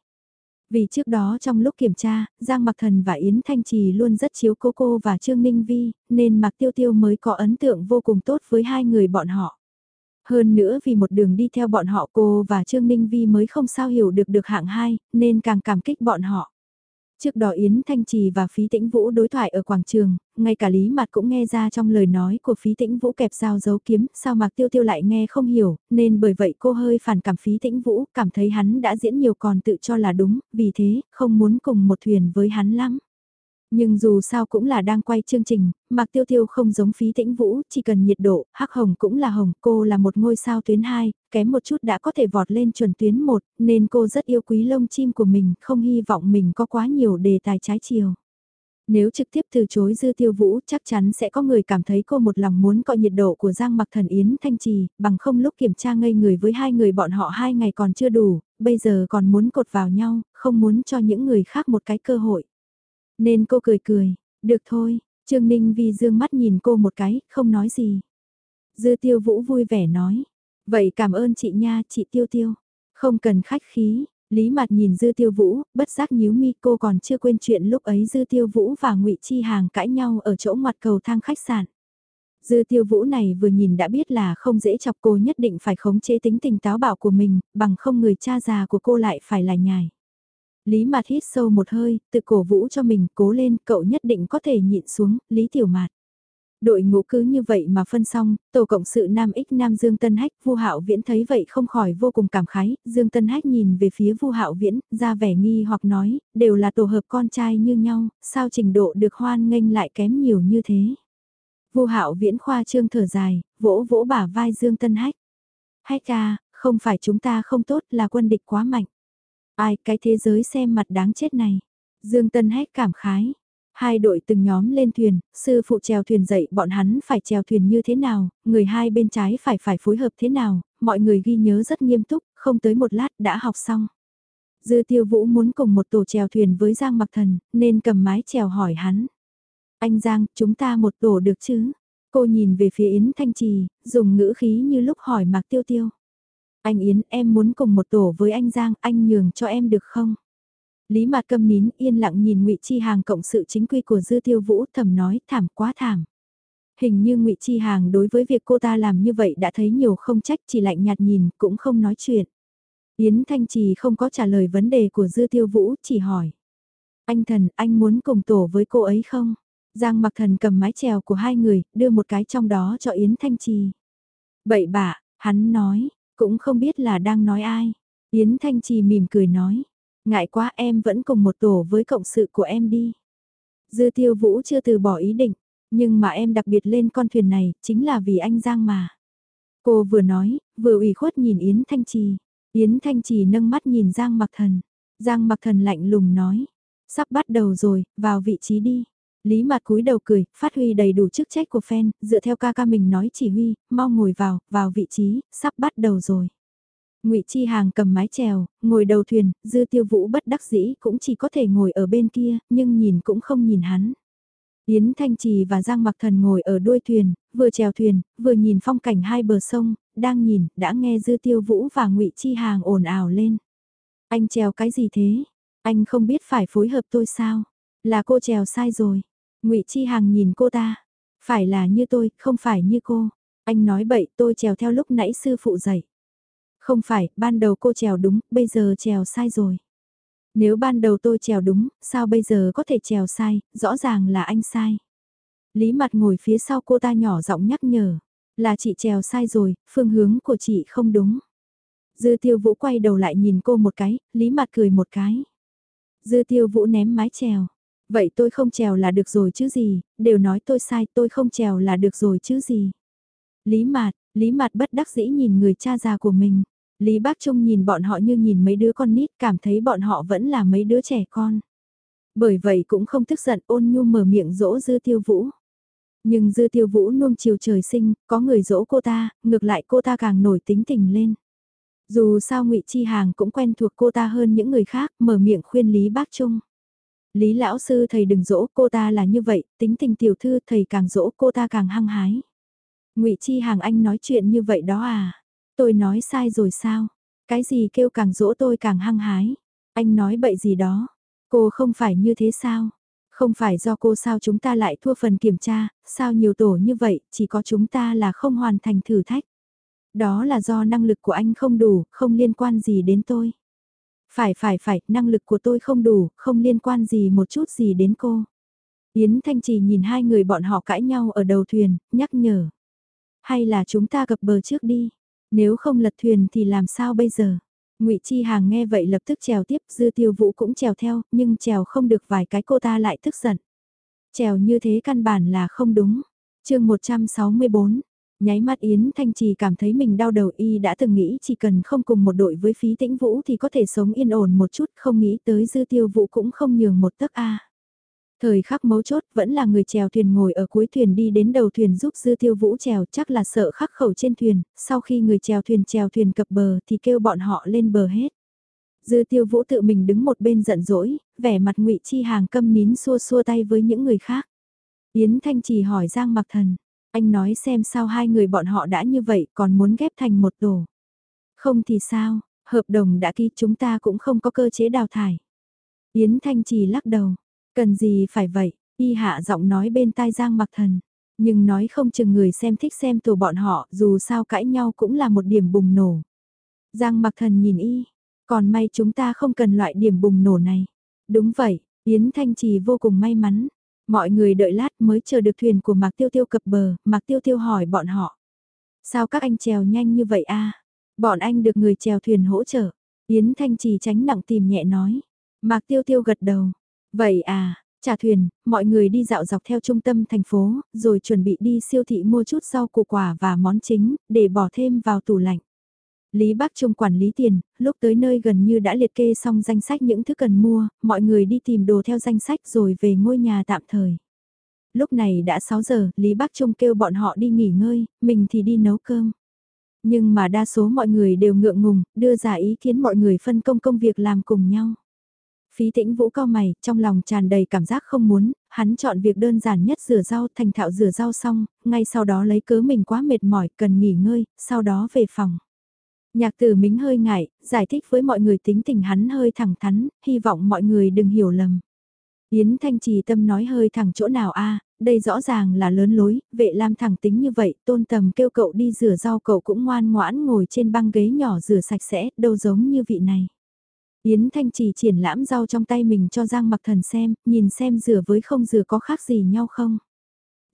Vì trước đó trong lúc kiểm tra, Giang Mặc Thần và Yến Thanh Trì luôn rất chiếu cố cô và Trương Ninh Vi, nên Mạc Tiêu Tiêu mới có ấn tượng vô cùng tốt với hai người bọn họ. Hơn nữa vì một đường đi theo bọn họ cô và Trương Ninh Vi mới không sao hiểu được được hạng hai, nên càng cảm kích bọn họ. Trước đó Yến Thanh Trì và Phí Tĩnh Vũ đối thoại ở quảng trường, ngay cả Lý Mạt cũng nghe ra trong lời nói của Phí Tĩnh Vũ kẹp dao dấu kiếm, sao Mạc Tiêu Tiêu lại nghe không hiểu, nên bởi vậy cô hơi phản cảm Phí Tĩnh Vũ, cảm thấy hắn đã diễn nhiều còn tự cho là đúng, vì thế, không muốn cùng một thuyền với hắn lắm. Nhưng dù sao cũng là đang quay chương trình, Mạc Tiêu Tiêu không giống phí tĩnh vũ, chỉ cần nhiệt độ, hắc hồng cũng là hồng, cô là một ngôi sao tuyến 2, kém một chút đã có thể vọt lên chuẩn tuyến 1, nên cô rất yêu quý lông chim của mình, không hy vọng mình có quá nhiều đề tài trái chiều. Nếu trực tiếp từ chối Dư Tiêu Vũ chắc chắn sẽ có người cảm thấy cô một lòng muốn coi nhiệt độ của Giang Mặc Thần Yến Thanh Trì, bằng không lúc kiểm tra ngây người với hai người bọn họ hai ngày còn chưa đủ, bây giờ còn muốn cột vào nhau, không muốn cho những người khác một cái cơ hội. Nên cô cười cười, được thôi, Trương Ninh Vi dương mắt nhìn cô một cái, không nói gì. Dư Tiêu Vũ vui vẻ nói, vậy cảm ơn chị nha, chị Tiêu Tiêu, không cần khách khí, Lý mạt nhìn Dư Tiêu Vũ, bất giác nhíu mi cô còn chưa quên chuyện lúc ấy Dư Tiêu Vũ và ngụy Chi Hàng cãi nhau ở chỗ ngoặt cầu thang khách sạn. Dư Tiêu Vũ này vừa nhìn đã biết là không dễ chọc cô nhất định phải khống chế tính tình táo bạo của mình, bằng không người cha già của cô lại phải là nhài. Lý Mạt hít sâu một hơi, tự cổ vũ cho mình, cố lên, cậu nhất định có thể nhịn xuống, Lý Tiểu Mạt. Đội ngũ cứ như vậy mà phân xong, tổ cộng sự Nam Ích Nam Dương Tân Hách, Vu Hạo Viễn thấy vậy không khỏi vô cùng cảm khái, Dương Tân Hách nhìn về phía Vu Hạo Viễn, ra vẻ nghi hoặc nói, đều là tổ hợp con trai như nhau, sao trình độ được hoan nghênh lại kém nhiều như thế. Vu Hạo Viễn khoa trương thở dài, vỗ vỗ bả vai Dương Tân Hách. Hách ca, không phải chúng ta không tốt là quân địch quá mạnh. Ai cái thế giới xem mặt đáng chết này. Dương Tân hét cảm khái. Hai đội từng nhóm lên thuyền, sư phụ chèo thuyền dậy bọn hắn phải chèo thuyền như thế nào, người hai bên trái phải phải phối hợp thế nào, mọi người ghi nhớ rất nghiêm túc, không tới một lát đã học xong. Dư tiêu vũ muốn cùng một tổ chèo thuyền với Giang Mặc Thần, nên cầm mái chèo hỏi hắn. Anh Giang, chúng ta một tổ được chứ? Cô nhìn về phía Yến Thanh Trì, dùng ngữ khí như lúc hỏi Mạc Tiêu Tiêu. Anh Yến, em muốn cùng một tổ với anh Giang, anh nhường cho em được không? Lý Mạt câm nín yên lặng nhìn Ngụy Chi Hàng cộng sự chính quy của Dư Tiêu Vũ thầm nói thảm quá thảm. Hình như Ngụy Chi Hàng đối với việc cô ta làm như vậy đã thấy nhiều không trách chỉ lạnh nhạt nhìn cũng không nói chuyện. Yến Thanh Trì không có trả lời vấn đề của Dư Tiêu Vũ chỉ hỏi. Anh thần anh muốn cùng tổ với cô ấy không? Giang mặc thần cầm mái chèo của hai người đưa một cái trong đó cho Yến Thanh Trì. Bậy bạ, hắn nói, cũng không biết là đang nói ai. Yến Thanh Trì mỉm cười nói. Ngại quá em vẫn cùng một tổ với cộng sự của em đi. Dư tiêu vũ chưa từ bỏ ý định, nhưng mà em đặc biệt lên con thuyền này chính là vì anh Giang mà. Cô vừa nói, vừa ủy khuất nhìn Yến Thanh Trì. Yến Thanh Trì nâng mắt nhìn Giang Mặc Thần. Giang Mặc Thần lạnh lùng nói. Sắp bắt đầu rồi, vào vị trí đi. Lý mặt cúi đầu cười, phát huy đầy đủ chức trách của fan, dựa theo ca ca mình nói chỉ huy, mau ngồi vào, vào vị trí, sắp bắt đầu rồi. Ngụy Chi Hàng cầm mái chèo, ngồi đầu thuyền, Dư Tiêu Vũ bất đắc dĩ cũng chỉ có thể ngồi ở bên kia, nhưng nhìn cũng không nhìn hắn. Yến Thanh Trì và Giang Mặc Thần ngồi ở đuôi thuyền, vừa chèo thuyền, vừa nhìn phong cảnh hai bờ sông, đang nhìn, đã nghe Dư Tiêu Vũ và Ngụy Chi Hàng ồn ào lên. Anh chèo cái gì thế? Anh không biết phải phối hợp tôi sao? Là cô chèo sai rồi. Ngụy Chi Hàng nhìn cô ta. Phải là như tôi, không phải như cô. Anh nói bậy tôi trèo theo lúc nãy sư phụ dạy. Không phải, ban đầu cô trèo đúng, bây giờ trèo sai rồi. Nếu ban đầu tôi trèo đúng, sao bây giờ có thể trèo sai, rõ ràng là anh sai. Lý mặt ngồi phía sau cô ta nhỏ giọng nhắc nhở, là chị trèo sai rồi, phương hướng của chị không đúng. Dư tiêu vũ quay đầu lại nhìn cô một cái, lý mặt cười một cái. Dư tiêu vũ ném mái trèo. Vậy tôi không trèo là được rồi chứ gì, đều nói tôi sai tôi không trèo là được rồi chứ gì. Lý mạt lý mạt bất đắc dĩ nhìn người cha già của mình. Lý Bác Trung nhìn bọn họ như nhìn mấy đứa con nít cảm thấy bọn họ vẫn là mấy đứa trẻ con. Bởi vậy cũng không tức giận ôn nhu mở miệng dỗ dư tiêu vũ. Nhưng dư tiêu vũ nuông chiều trời sinh, có người dỗ cô ta, ngược lại cô ta càng nổi tính tình lên. Dù sao ngụy Chi Hàng cũng quen thuộc cô ta hơn những người khác, mở miệng khuyên Lý Bác Trung. Lý lão sư thầy đừng dỗ cô ta là như vậy, tính tình tiểu thư thầy càng dỗ cô ta càng hăng hái. ngụy Chi Hàng anh nói chuyện như vậy đó à? Tôi nói sai rồi sao? Cái gì kêu càng dỗ tôi càng hăng hái? Anh nói bậy gì đó? Cô không phải như thế sao? Không phải do cô sao chúng ta lại thua phần kiểm tra, sao nhiều tổ như vậy, chỉ có chúng ta là không hoàn thành thử thách. Đó là do năng lực của anh không đủ, không liên quan gì đến tôi. Phải phải phải, năng lực của tôi không đủ, không liên quan gì một chút gì đến cô. Yến Thanh Trì nhìn hai người bọn họ cãi nhau ở đầu thuyền, nhắc nhở. Hay là chúng ta cập bờ trước đi. Nếu không lật thuyền thì làm sao bây giờ? Ngụy Chi Hàng nghe vậy lập tức trèo tiếp, Dư Tiêu Vũ cũng trèo theo, nhưng trèo không được vài cái cô ta lại tức giận. Trèo như thế căn bản là không đúng. Chương 164. Nháy mắt Yến Thanh Trì cảm thấy mình đau đầu y đã từng nghĩ chỉ cần không cùng một đội với phí tĩnh vũ thì có thể sống yên ổn một chút không nghĩ tới dư tiêu vũ cũng không nhường một tấc A. Thời khắc mấu chốt vẫn là người chèo thuyền ngồi ở cuối thuyền đi đến đầu thuyền giúp dư tiêu vũ chèo chắc là sợ khắc khẩu trên thuyền, sau khi người chèo thuyền chèo thuyền cập bờ thì kêu bọn họ lên bờ hết. Dư tiêu vũ tự mình đứng một bên giận dỗi, vẻ mặt ngụy chi hàng câm nín xua xua tay với những người khác. Yến Thanh chỉ hỏi Giang Mặc Thần, anh nói xem sao hai người bọn họ đã như vậy còn muốn ghép thành một tổ. Không thì sao, hợp đồng đã ký chúng ta cũng không có cơ chế đào thải. Yến Thanh Trì lắc đầu, cần gì phải vậy, y hạ giọng nói bên tai Giang Mặc Thần. Nhưng nói không chừng người xem thích xem tổ bọn họ dù sao cãi nhau cũng là một điểm bùng nổ. Giang Mặc Thần nhìn y, còn may chúng ta không cần loại điểm bùng nổ này. Đúng vậy, Yến Thanh Trì vô cùng may mắn. Mọi người đợi lát mới chờ được thuyền của Mạc Tiêu Tiêu cập bờ, Mạc Tiêu Tiêu hỏi bọn họ. Sao các anh trèo nhanh như vậy a? Bọn anh được người trèo thuyền hỗ trợ. Yến Thanh Trì tránh nặng tìm nhẹ nói. Mạc Tiêu Tiêu gật đầu. Vậy à, trả thuyền, mọi người đi dạo dọc theo trung tâm thành phố, rồi chuẩn bị đi siêu thị mua chút rau củ quả và món chính, để bỏ thêm vào tủ lạnh. Lý Bắc Trung quản lý tiền, lúc tới nơi gần như đã liệt kê xong danh sách những thứ cần mua, mọi người đi tìm đồ theo danh sách rồi về ngôi nhà tạm thời. Lúc này đã 6 giờ, Lý Bắc Trung kêu bọn họ đi nghỉ ngơi, mình thì đi nấu cơm. Nhưng mà đa số mọi người đều ngượng ngùng, đưa ra ý kiến mọi người phân công công việc làm cùng nhau. Phí tĩnh vũ cao mày, trong lòng tràn đầy cảm giác không muốn, hắn chọn việc đơn giản nhất rửa rau thành thạo rửa rau xong, ngay sau đó lấy cớ mình quá mệt mỏi, cần nghỉ ngơi, sau đó về phòng. Nhạc tử mính hơi ngại, giải thích với mọi người tính tình hắn hơi thẳng thắn, hy vọng mọi người đừng hiểu lầm. Yến Thanh Trì tâm nói hơi thẳng chỗ nào a đây rõ ràng là lớn lối, vệ lam thẳng tính như vậy, tôn tầm kêu cậu đi rửa rau cậu cũng ngoan ngoãn ngồi trên băng ghế nhỏ rửa sạch sẽ, đâu giống như vị này. Yến Thanh Trì triển lãm rau trong tay mình cho Giang Mặc Thần xem, nhìn xem rửa với không rửa có khác gì nhau không.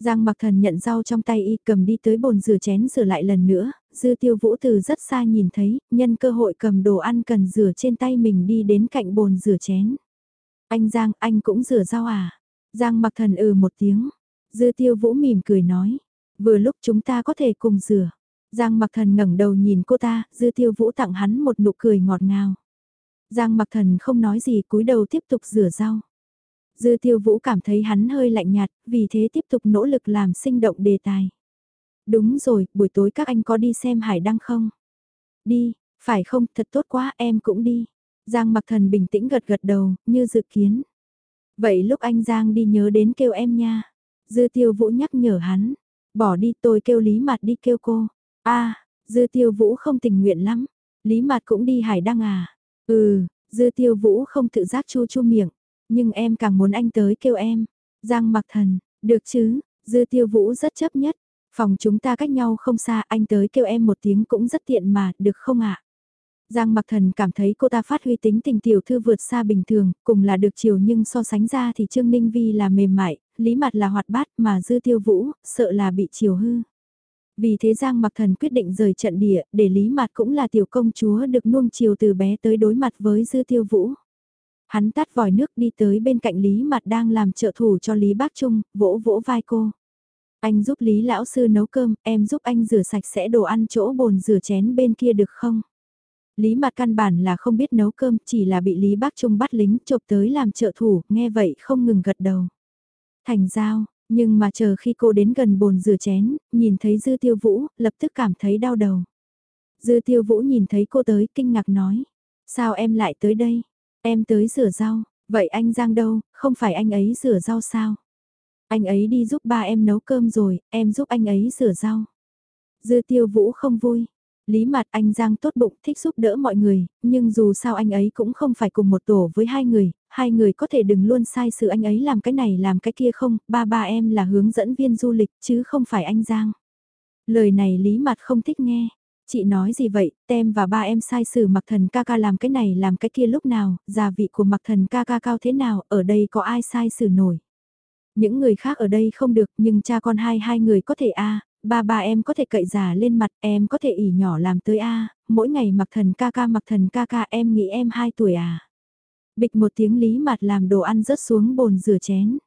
Giang Mặc Thần nhận rau trong tay y cầm đi tới bồn rửa chén rửa lại lần nữa, dư tiêu vũ từ rất xa nhìn thấy, nhân cơ hội cầm đồ ăn cần rửa trên tay mình đi đến cạnh bồn rửa chén. Anh Giang, anh cũng rửa rau à? Giang Mặc Thần ừ một tiếng. Dư tiêu vũ mỉm cười nói, vừa lúc chúng ta có thể cùng rửa. Giang Mặc Thần ngẩng đầu nhìn cô ta, Dư Tiêu Vũ tặng hắn một nụ cười ngọt ngào. Giang Mặc Thần không nói gì cúi đầu tiếp tục rửa rau. Dư Tiêu Vũ cảm thấy hắn hơi lạnh nhạt, vì thế tiếp tục nỗ lực làm sinh động đề tài. Đúng rồi, buổi tối các anh có đi xem hải đăng không? Đi, phải không, thật tốt quá, em cũng đi. Giang mặc thần bình tĩnh gật gật đầu, như dự kiến. Vậy lúc anh Giang đi nhớ đến kêu em nha. Dư tiêu vũ nhắc nhở hắn. Bỏ đi tôi kêu Lý Mạt đi kêu cô. a dư tiêu vũ không tình nguyện lắm. Lý Mạt cũng đi hải đăng à. Ừ, dư tiêu vũ không tự giác chu chu miệng. Nhưng em càng muốn anh tới kêu em. Giang mặc thần, được chứ, dư tiêu vũ rất chấp nhất. Phòng chúng ta cách nhau không xa, anh tới kêu em một tiếng cũng rất tiện mà, được không ạ? Giang Mặc Thần cảm thấy cô ta phát huy tính tình tiểu thư vượt xa bình thường, cùng là được chiều nhưng so sánh ra thì Trương Ninh Vi là mềm mại, Lý Mặt là hoạt bát mà Dư Tiêu Vũ, sợ là bị chiều hư. Vì thế Giang Mặc Thần quyết định rời trận địa, để Lý Mặt cũng là tiểu công chúa được nuông chiều từ bé tới đối mặt với Dư Tiêu Vũ. Hắn tắt vòi nước đi tới bên cạnh Lý Mặt đang làm trợ thủ cho Lý Bác Trung, vỗ vỗ vai cô. Anh giúp Lý Lão Sư nấu cơm, em giúp anh rửa sạch sẽ đồ ăn chỗ bồn rửa chén bên kia được không? Lý mặt căn bản là không biết nấu cơm, chỉ là bị Lý Bác Trung bắt lính chộp tới làm trợ thủ, nghe vậy không ngừng gật đầu. Thành giao, nhưng mà chờ khi cô đến gần bồn rửa chén, nhìn thấy Dư Tiêu Vũ, lập tức cảm thấy đau đầu. Dư Tiêu Vũ nhìn thấy cô tới, kinh ngạc nói. Sao em lại tới đây? Em tới rửa rau, vậy anh Giang đâu, không phải anh ấy rửa rau sao? Anh ấy đi giúp ba em nấu cơm rồi, em giúp anh ấy rửa rau. Dư Tiêu Vũ không vui, Lý mặt anh Giang tốt bụng thích giúp đỡ mọi người, nhưng dù sao anh ấy cũng không phải cùng một tổ với hai người, hai người có thể đừng luôn sai sự anh ấy làm cái này làm cái kia không, ba ba em là hướng dẫn viên du lịch chứ không phải anh Giang. Lời này Lý mặt không thích nghe. Chị nói gì vậy, tem và ba em sai sử mặc thần ca ca làm cái này làm cái kia lúc nào, gia vị của mặc thần ca ca cao thế nào, ở đây có ai sai sử nổi. Những người khác ở đây không được nhưng cha con hai hai người có thể a ba ba em có thể cậy giả lên mặt, em có thể ỉ nhỏ làm tới A, mỗi ngày mặc thần ca ca mặc thần ca ca em nghĩ em hai tuổi à. Bịch một tiếng lý mặt làm đồ ăn rớt xuống bồn rửa chén.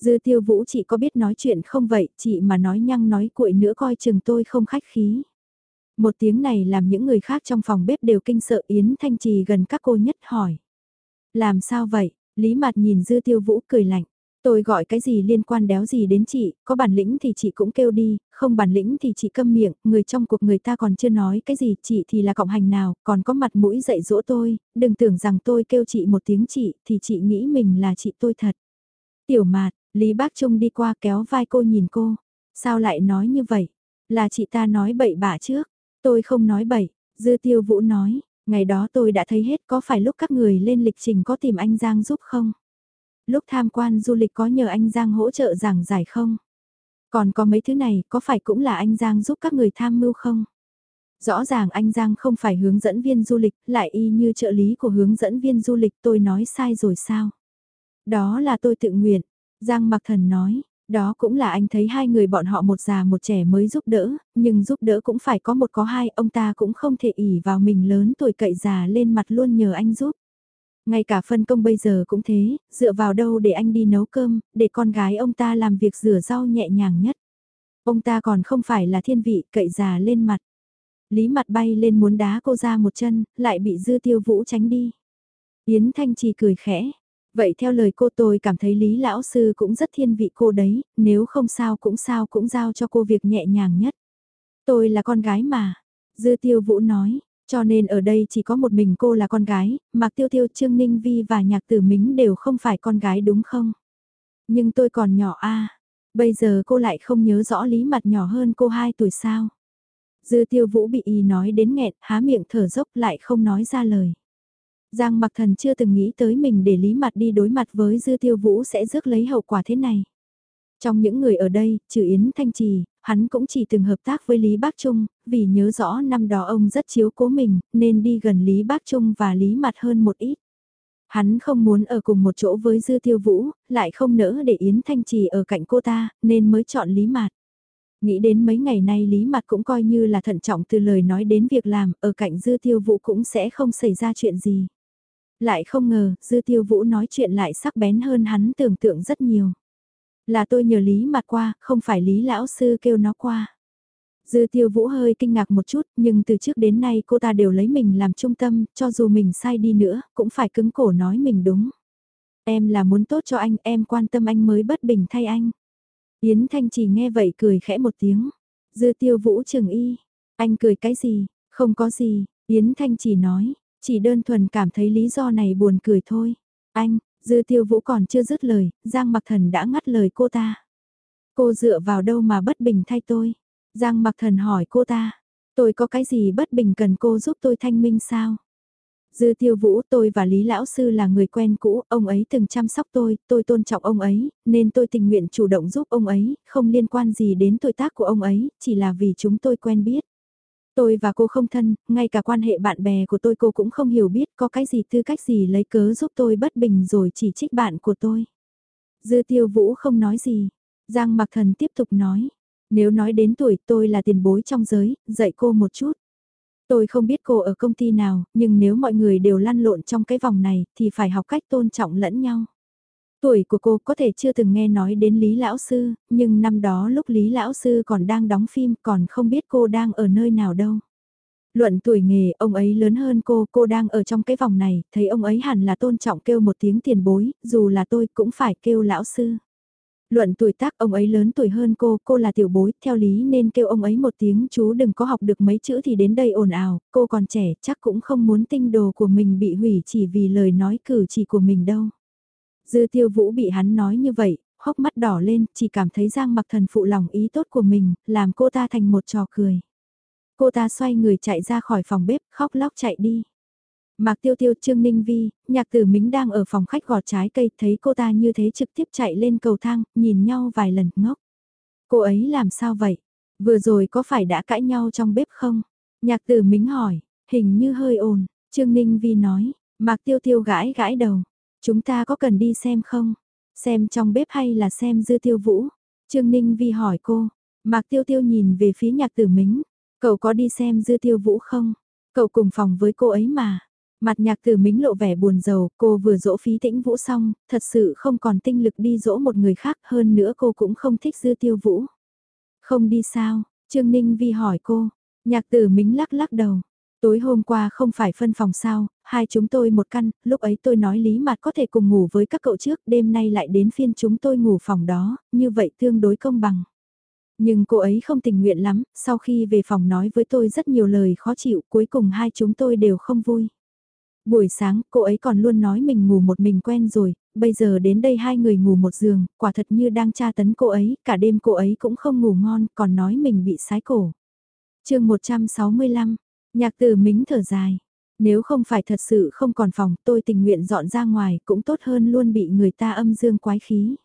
Dư tiêu vũ chị có biết nói chuyện không vậy, chị mà nói nhăng nói cuội nữa coi chừng tôi không khách khí. Một tiếng này làm những người khác trong phòng bếp đều kinh sợ Yến Thanh Trì gần các cô nhất hỏi. Làm sao vậy? Lý mặt nhìn dư tiêu vũ cười lạnh. Tôi gọi cái gì liên quan đéo gì đến chị, có bản lĩnh thì chị cũng kêu đi, không bản lĩnh thì chị câm miệng, người trong cuộc người ta còn chưa nói cái gì, chị thì là cộng hành nào, còn có mặt mũi dạy dỗ tôi, đừng tưởng rằng tôi kêu chị một tiếng chị, thì chị nghĩ mình là chị tôi thật. Tiểu mạt, Lý Bác Trung đi qua kéo vai cô nhìn cô, sao lại nói như vậy, là chị ta nói bậy bạ trước, tôi không nói bậy, Dư Tiêu Vũ nói, ngày đó tôi đã thấy hết có phải lúc các người lên lịch trình có tìm anh Giang giúp không? lúc tham quan du lịch có nhờ anh Giang hỗ trợ giảng giải không? Còn có mấy thứ này có phải cũng là anh Giang giúp các người tham mưu không? Rõ ràng anh Giang không phải hướng dẫn viên du lịch, lại y như trợ lý của hướng dẫn viên du lịch tôi nói sai rồi sao? Đó là tôi tự nguyện, Giang Mặc Thần nói, đó cũng là anh thấy hai người bọn họ một già một trẻ mới giúp đỡ, nhưng giúp đỡ cũng phải có một có hai, ông ta cũng không thể ỉ vào mình lớn tuổi cậy già lên mặt luôn nhờ anh giúp. Ngay cả phân công bây giờ cũng thế, dựa vào đâu để anh đi nấu cơm, để con gái ông ta làm việc rửa rau nhẹ nhàng nhất. Ông ta còn không phải là thiên vị cậy già lên mặt. Lý mặt bay lên muốn đá cô ra một chân, lại bị dư tiêu vũ tránh đi. Yến Thanh Trì cười khẽ. Vậy theo lời cô tôi cảm thấy Lý Lão Sư cũng rất thiên vị cô đấy, nếu không sao cũng sao cũng giao cho cô việc nhẹ nhàng nhất. Tôi là con gái mà. Dư Tiêu Vũ nói, cho nên ở đây chỉ có một mình cô là con gái, Mạc Tiêu Tiêu, Trương Ninh Vi và Nhạc Tử Mính đều không phải con gái đúng không? Nhưng tôi còn nhỏ a bây giờ cô lại không nhớ rõ lý mặt nhỏ hơn cô 2 tuổi sao? Dư tiêu vũ bị y nói đến nghẹn, há miệng thở dốc lại không nói ra lời. Giang mặc thần chưa từng nghĩ tới mình để lý mặt đi đối mặt với dư tiêu vũ sẽ rước lấy hậu quả thế này. Trong những người ở đây, trừ Yến Thanh Trì, hắn cũng chỉ từng hợp tác với Lý Bác Trung, vì nhớ rõ năm đó ông rất chiếu cố mình, nên đi gần Lý Bác Trung và Lý Mặt hơn một ít. Hắn không muốn ở cùng một chỗ với Dư Tiêu Vũ, lại không nỡ để Yến Thanh Trì ở cạnh cô ta, nên mới chọn Lý Mạt. Nghĩ đến mấy ngày nay Lý Mặt cũng coi như là thận trọng từ lời nói đến việc làm, ở cạnh Dư Tiêu Vũ cũng sẽ không xảy ra chuyện gì. Lại không ngờ, Dư Tiêu Vũ nói chuyện lại sắc bén hơn hắn tưởng tượng rất nhiều. Là tôi nhờ Lý mặt qua, không phải Lý lão sư kêu nó qua. Dư tiêu vũ hơi kinh ngạc một chút, nhưng từ trước đến nay cô ta đều lấy mình làm trung tâm, cho dù mình sai đi nữa, cũng phải cứng cổ nói mình đúng. Em là muốn tốt cho anh, em quan tâm anh mới bất bình thay anh. Yến Thanh chỉ nghe vậy cười khẽ một tiếng. Dư tiêu vũ trường y. Anh cười cái gì? Không có gì. Yến Thanh chỉ nói. Chỉ đơn thuần cảm thấy lý do này buồn cười thôi. Anh, Dư tiêu vũ còn chưa dứt lời, Giang mặc thần đã ngắt lời cô ta. Cô dựa vào đâu mà bất bình thay tôi? Giang mặc thần hỏi cô ta, tôi có cái gì bất bình cần cô giúp tôi thanh minh sao? Dư tiêu vũ tôi và Lý Lão Sư là người quen cũ, ông ấy từng chăm sóc tôi, tôi tôn trọng ông ấy, nên tôi tình nguyện chủ động giúp ông ấy, không liên quan gì đến tuổi tác của ông ấy, chỉ là vì chúng tôi quen biết. Tôi và cô không thân, ngay cả quan hệ bạn bè của tôi cô cũng không hiểu biết có cái gì tư cách gì lấy cớ giúp tôi bất bình rồi chỉ trích bạn của tôi. Dư tiêu vũ không nói gì. Giang mặc thần tiếp tục nói. Nếu nói đến tuổi tôi là tiền bối trong giới, dạy cô một chút. Tôi không biết cô ở công ty nào, nhưng nếu mọi người đều lăn lộn trong cái vòng này thì phải học cách tôn trọng lẫn nhau. Tuổi của cô có thể chưa từng nghe nói đến Lý Lão Sư, nhưng năm đó lúc Lý Lão Sư còn đang đóng phim còn không biết cô đang ở nơi nào đâu. Luận tuổi nghề, ông ấy lớn hơn cô, cô đang ở trong cái vòng này, thấy ông ấy hẳn là tôn trọng kêu một tiếng tiền bối, dù là tôi cũng phải kêu lão sư. Luận tuổi tác ông ấy lớn tuổi hơn cô, cô là tiểu bối, theo lý nên kêu ông ấy một tiếng chú đừng có học được mấy chữ thì đến đây ồn ào, cô còn trẻ chắc cũng không muốn tinh đồ của mình bị hủy chỉ vì lời nói cử chỉ của mình đâu. Dư tiêu vũ bị hắn nói như vậy, hốc mắt đỏ lên, chỉ cảm thấy Giang mặc thần phụ lòng ý tốt của mình, làm cô ta thành một trò cười. Cô ta xoay người chạy ra khỏi phòng bếp, khóc lóc chạy đi. Mạc Tiêu Tiêu Trương Ninh Vi, nhạc tử Mính đang ở phòng khách gọt trái cây, thấy cô ta như thế trực tiếp chạy lên cầu thang, nhìn nhau vài lần ngốc. Cô ấy làm sao vậy? Vừa rồi có phải đã cãi nhau trong bếp không? Nhạc tử Mính hỏi, hình như hơi ồn, Trương Ninh Vi nói, Mạc Tiêu Tiêu gãi gãi đầu, Chúng ta có cần đi xem không? Xem trong bếp hay là xem dư tiêu vũ? Trương Ninh Vi hỏi cô. Mạc Tiêu Tiêu nhìn về phía nhạc tử mính. Cậu có đi xem dư tiêu vũ không? Cậu cùng phòng với cô ấy mà. Mặt nhạc tử mính lộ vẻ buồn rầu, cô vừa dỗ phí tĩnh vũ xong, thật sự không còn tinh lực đi dỗ một người khác hơn nữa cô cũng không thích dư tiêu vũ. Không đi sao? Trương Ninh Vi hỏi cô. Nhạc tử mính lắc lắc đầu. Tối hôm qua không phải phân phòng sao, hai chúng tôi một căn, lúc ấy tôi nói Lý Mạt có thể cùng ngủ với các cậu trước, đêm nay lại đến phiên chúng tôi ngủ phòng đó, như vậy tương đối công bằng. Nhưng cô ấy không tình nguyện lắm, sau khi về phòng nói với tôi rất nhiều lời khó chịu, cuối cùng hai chúng tôi đều không vui. Buổi sáng, cô ấy còn luôn nói mình ngủ một mình quen rồi, bây giờ đến đây hai người ngủ một giường, quả thật như đang tra tấn cô ấy, cả đêm cô ấy cũng không ngủ ngon, còn nói mình bị sái cổ. chương 165, nhạc tử mính thở dài. Nếu không phải thật sự không còn phòng, tôi tình nguyện dọn ra ngoài, cũng tốt hơn luôn bị người ta âm dương quái khí.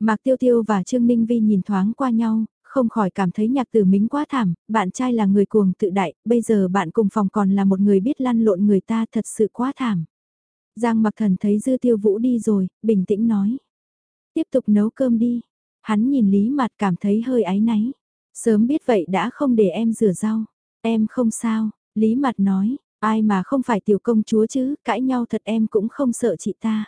Mạc Tiêu Tiêu và Trương Ninh Vi nhìn thoáng qua nhau, không khỏi cảm thấy nhạc tử mính quá thảm, bạn trai là người cuồng tự đại, bây giờ bạn cùng phòng còn là một người biết lăn lộn người ta thật sự quá thảm. Giang mặc thần thấy dư tiêu vũ đi rồi, bình tĩnh nói. Tiếp tục nấu cơm đi. Hắn nhìn lý mặt cảm thấy hơi áy náy. Sớm biết vậy đã không để em rửa rau. Em không sao, lý mặt nói, ai mà không phải tiểu công chúa chứ, cãi nhau thật em cũng không sợ chị ta.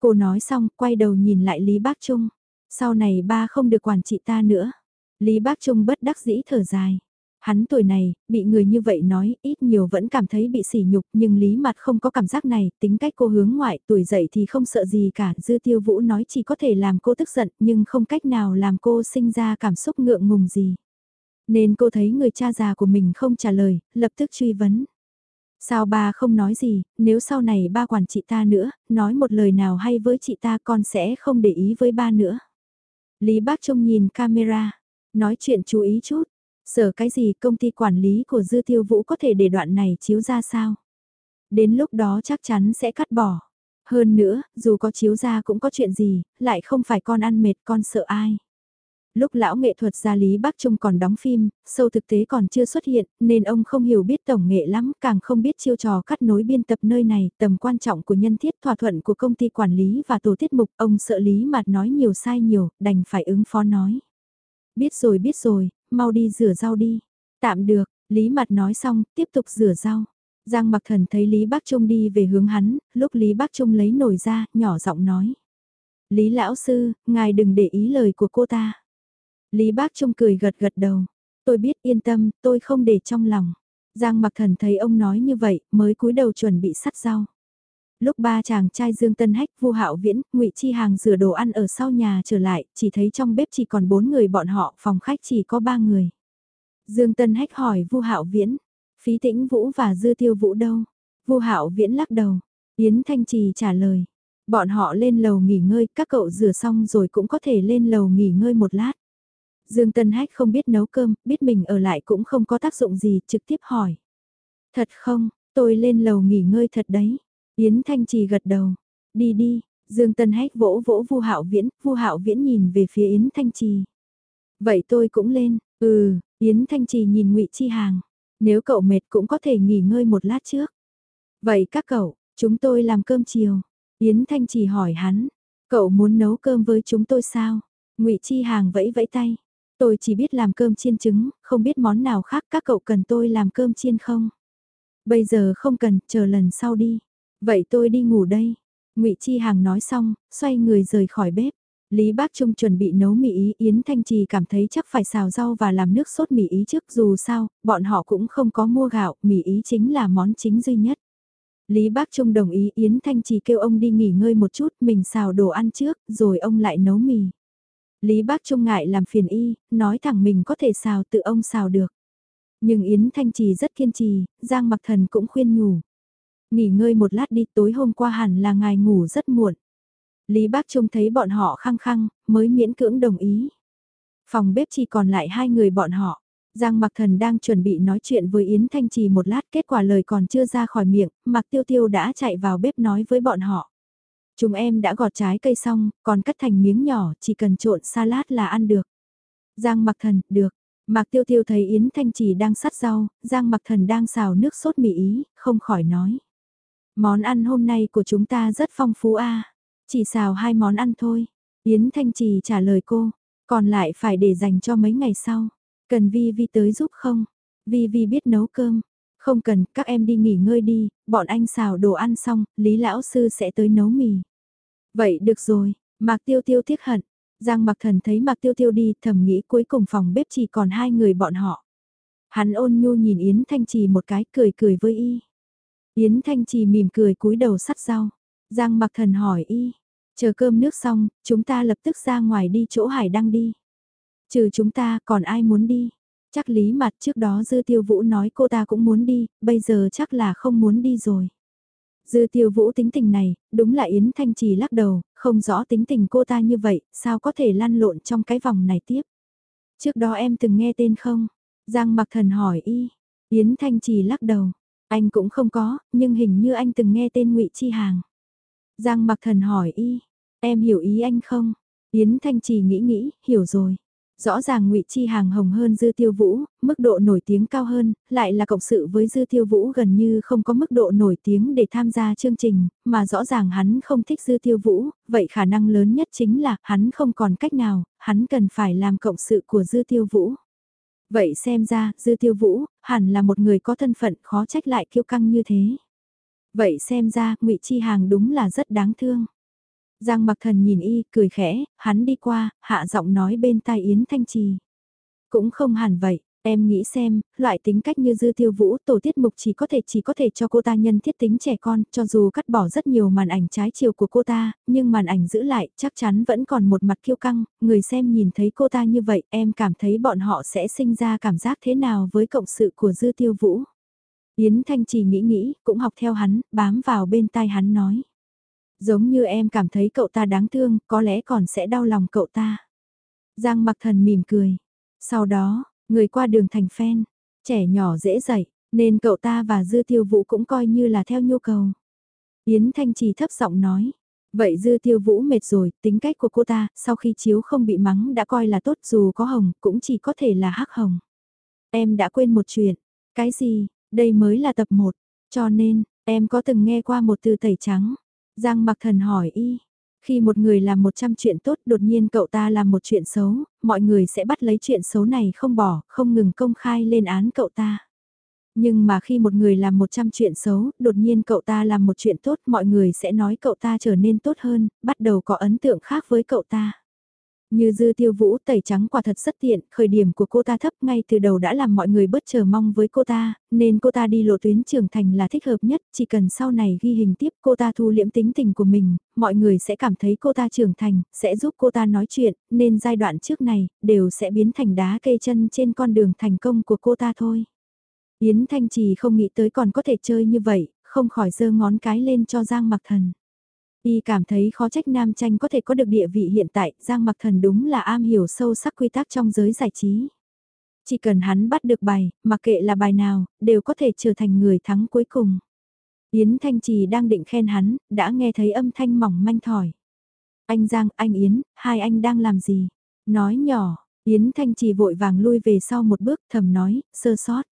Cô nói xong, quay đầu nhìn lại Lý Bác Trung. Sau này ba không được quản chị ta nữa. Lý Bác Trung bất đắc dĩ thở dài. Hắn tuổi này, bị người như vậy nói, ít nhiều vẫn cảm thấy bị sỉ nhục, nhưng Lý Mặt không có cảm giác này, tính cách cô hướng ngoại, tuổi dậy thì không sợ gì cả, Dư Tiêu Vũ nói chỉ có thể làm cô tức giận, nhưng không cách nào làm cô sinh ra cảm xúc ngượng ngùng gì. Nên cô thấy người cha già của mình không trả lời, lập tức truy vấn. Sao ba không nói gì, nếu sau này ba quản chị ta nữa, nói một lời nào hay với chị ta con sẽ không để ý với ba nữa. Lý Bác Trung nhìn camera, nói chuyện chú ý chút, sở cái gì công ty quản lý của Dư Tiêu Vũ có thể để đoạn này chiếu ra sao? Đến lúc đó chắc chắn sẽ cắt bỏ. Hơn nữa, dù có chiếu ra cũng có chuyện gì, lại không phải con ăn mệt con sợ ai lúc lão nghệ thuật gia Lý Bắc Trung còn đóng phim, sâu thực tế còn chưa xuất hiện, nên ông không hiểu biết tổng nghệ lắm, càng không biết chiêu trò cắt nối biên tập nơi này, tầm quan trọng của nhân thiết thỏa thuận của công ty quản lý và tổ tiết mục, ông sợ Lý Mạt nói nhiều sai nhiều, đành phải ứng phó nói. Biết rồi biết rồi, mau đi rửa rau đi. Tạm được, Lý Mạt nói xong, tiếp tục rửa rau. Giang Mặc Thần thấy Lý Bắc Trung đi về hướng hắn, lúc Lý Bắc Trung lấy nồi ra, nhỏ giọng nói. Lý Lão Sư, ngài đừng để ý lời của cô ta. Lý Bác Trung cười gật gật đầu. Tôi biết yên tâm, tôi không để trong lòng. Giang mặc thần thấy ông nói như vậy, mới cúi đầu chuẩn bị sắt rau. Lúc ba chàng trai Dương Tân Hách, Vu Hạo Viễn, Ngụy Chi Hàng rửa đồ ăn ở sau nhà trở lại, chỉ thấy trong bếp chỉ còn bốn người bọn họ, phòng khách chỉ có ba người. Dương Tân Hách hỏi Vu Hạo Viễn, Phí Tĩnh Vũ và Dư Tiêu Vũ đâu? Vu Hạo Viễn lắc đầu. Yến Thanh Trì trả lời, bọn họ lên lầu nghỉ ngơi, các cậu rửa xong rồi cũng có thể lên lầu nghỉ ngơi một lát. Dương Tân Hách không biết nấu cơm, biết mình ở lại cũng không có tác dụng gì, trực tiếp hỏi. Thật không, tôi lên lầu nghỉ ngơi thật đấy. Yến Thanh Trì gật đầu. Đi đi, Dương Tân Hách vỗ vỗ Vu Hạo Viễn, Vu Hạo Viễn nhìn về phía Yến Thanh Trì. Vậy tôi cũng lên, ừ, Yến Thanh Trì nhìn Ngụy Chi Hàng. Nếu cậu mệt cũng có thể nghỉ ngơi một lát trước. Vậy các cậu, chúng tôi làm cơm chiều. Yến Thanh Trì hỏi hắn, cậu muốn nấu cơm với chúng tôi sao? Ngụy Chi Hàng vẫy vẫy tay. Tôi chỉ biết làm cơm chiên trứng, không biết món nào khác các cậu cần tôi làm cơm chiên không? Bây giờ không cần, chờ lần sau đi. Vậy tôi đi ngủ đây. ngụy Chi Hàng nói xong, xoay người rời khỏi bếp. Lý Bác Trung chuẩn bị nấu mì ý, Yến Thanh Trì cảm thấy chắc phải xào rau và làm nước sốt mì ý trước dù sao, bọn họ cũng không có mua gạo, mì ý chính là món chính duy nhất. Lý Bác Trung đồng ý Yến Thanh Trì kêu ông đi nghỉ ngơi một chút, mình xào đồ ăn trước, rồi ông lại nấu mì. Lý Bác Trung ngại làm phiền y, nói thẳng mình có thể xào tự ông xào được. Nhưng Yến Thanh Trì rất kiên trì, Giang Mặc Thần cũng khuyên nhủ. Nghỉ ngơi một lát đi tối hôm qua hẳn là ngài ngủ rất muộn. Lý Bác Trung thấy bọn họ khăng khăng, mới miễn cưỡng đồng ý. Phòng bếp chỉ còn lại hai người bọn họ. Giang Mặc Thần đang chuẩn bị nói chuyện với Yến Thanh Trì một lát kết quả lời còn chưa ra khỏi miệng, Mặc Tiêu Tiêu đã chạy vào bếp nói với bọn họ. Chúng em đã gọt trái cây xong, còn cắt thành miếng nhỏ, chỉ cần trộn salad là ăn được. Giang mặc thần, được. Mạc Tiêu Tiêu thấy Yến Thanh Trì đang sắt rau, Giang mặc thần đang xào nước sốt mì ý, không khỏi nói. Món ăn hôm nay của chúng ta rất phong phú a Chỉ xào hai món ăn thôi. Yến Thanh Trì trả lời cô, còn lại phải để dành cho mấy ngày sau. Cần Vi Vi tới giúp không? Vi Vi biết nấu cơm. Không cần, các em đi nghỉ ngơi đi, bọn anh xào đồ ăn xong, Lý Lão Sư sẽ tới nấu mì. Vậy được rồi, Mạc Tiêu Tiêu tiếc hận. Giang Mặc Thần thấy Mạc Tiêu Tiêu đi, thầm nghĩ cuối cùng phòng bếp chỉ còn hai người bọn họ. Hắn ôn nhu nhìn Yến Thanh Trì một cái cười cười với y. Yến Thanh Trì mỉm cười cúi đầu sắt rau. Giang mặc thần hỏi y. Chờ cơm nước xong, chúng ta lập tức ra ngoài đi chỗ hải đăng đi. Trừ chúng ta còn ai muốn đi? Chắc lý mặt trước đó Dư Tiêu Vũ nói cô ta cũng muốn đi, bây giờ chắc là không muốn đi rồi. Dư Tiêu Vũ tính tình này, đúng là Yến Thanh Trì lắc đầu, không rõ tính tình cô ta như vậy, sao có thể lăn lộn trong cái vòng này tiếp. Trước đó em từng nghe tên không? Giang Mặc Thần hỏi y. Yến Thanh Trì lắc đầu. Anh cũng không có, nhưng hình như anh từng nghe tên Ngụy Chi Hàng. Giang Mặc Thần hỏi y. Em hiểu ý anh không? Yến Thanh Trì nghĩ nghĩ, hiểu rồi. Rõ ràng ngụy Chi hàng hồng hơn Dư Tiêu Vũ, mức độ nổi tiếng cao hơn, lại là cộng sự với Dư Tiêu Vũ gần như không có mức độ nổi tiếng để tham gia chương trình, mà rõ ràng hắn không thích Dư Tiêu Vũ, vậy khả năng lớn nhất chính là hắn không còn cách nào, hắn cần phải làm cộng sự của Dư Tiêu Vũ. Vậy xem ra, Dư Tiêu Vũ, hẳn là một người có thân phận khó trách lại kiêu căng như thế. Vậy xem ra, ngụy Chi Hàng đúng là rất đáng thương. Giang mặc thần nhìn y, cười khẽ, hắn đi qua, hạ giọng nói bên tai Yến Thanh Trì. Cũng không hẳn vậy, em nghĩ xem, loại tính cách như dư tiêu vũ tổ tiết mục chỉ có thể chỉ có thể cho cô ta nhân thiết tính trẻ con, cho dù cắt bỏ rất nhiều màn ảnh trái chiều của cô ta, nhưng màn ảnh giữ lại chắc chắn vẫn còn một mặt kiêu căng, người xem nhìn thấy cô ta như vậy em cảm thấy bọn họ sẽ sinh ra cảm giác thế nào với cộng sự của dư tiêu vũ. Yến Thanh Trì nghĩ nghĩ, cũng học theo hắn, bám vào bên tai hắn nói. Giống như em cảm thấy cậu ta đáng thương, có lẽ còn sẽ đau lòng cậu ta. Giang mặc thần mỉm cười. Sau đó, người qua đường thành phen, trẻ nhỏ dễ dạy, nên cậu ta và Dư Tiêu Vũ cũng coi như là theo nhu cầu. Yến Thanh Trì thấp giọng nói. Vậy Dư Tiêu Vũ mệt rồi, tính cách của cô ta, sau khi chiếu không bị mắng đã coi là tốt dù có hồng, cũng chỉ có thể là hắc hồng. Em đã quên một chuyện. Cái gì, đây mới là tập 1, cho nên, em có từng nghe qua một từ tẩy trắng. Giang mặc thần hỏi y, khi một người làm một trăm chuyện tốt đột nhiên cậu ta làm một chuyện xấu, mọi người sẽ bắt lấy chuyện xấu này không bỏ, không ngừng công khai lên án cậu ta. Nhưng mà khi một người làm một trăm chuyện xấu, đột nhiên cậu ta làm một chuyện tốt, mọi người sẽ nói cậu ta trở nên tốt hơn, bắt đầu có ấn tượng khác với cậu ta. Như dư tiêu vũ tẩy trắng quả thật rất tiện, khởi điểm của cô ta thấp ngay từ đầu đã làm mọi người bất chờ mong với cô ta, nên cô ta đi lộ tuyến trưởng thành là thích hợp nhất, chỉ cần sau này ghi hình tiếp cô ta thu liễm tính tình của mình, mọi người sẽ cảm thấy cô ta trưởng thành, sẽ giúp cô ta nói chuyện, nên giai đoạn trước này, đều sẽ biến thành đá cây chân trên con đường thành công của cô ta thôi. Yến Thanh Trì không nghĩ tới còn có thể chơi như vậy, không khỏi giơ ngón cái lên cho Giang Mặc Thần. Y cảm thấy khó trách nam tranh có thể có được địa vị hiện tại, Giang Mặc Thần đúng là am hiểu sâu sắc quy tắc trong giới giải trí. Chỉ cần hắn bắt được bài, mặc kệ là bài nào, đều có thể trở thành người thắng cuối cùng. Yến Thanh Trì đang định khen hắn, đã nghe thấy âm thanh mỏng manh thỏi. Anh Giang, anh Yến, hai anh đang làm gì? Nói nhỏ, Yến Thanh Trì vội vàng lui về sau một bước thầm nói, sơ sót.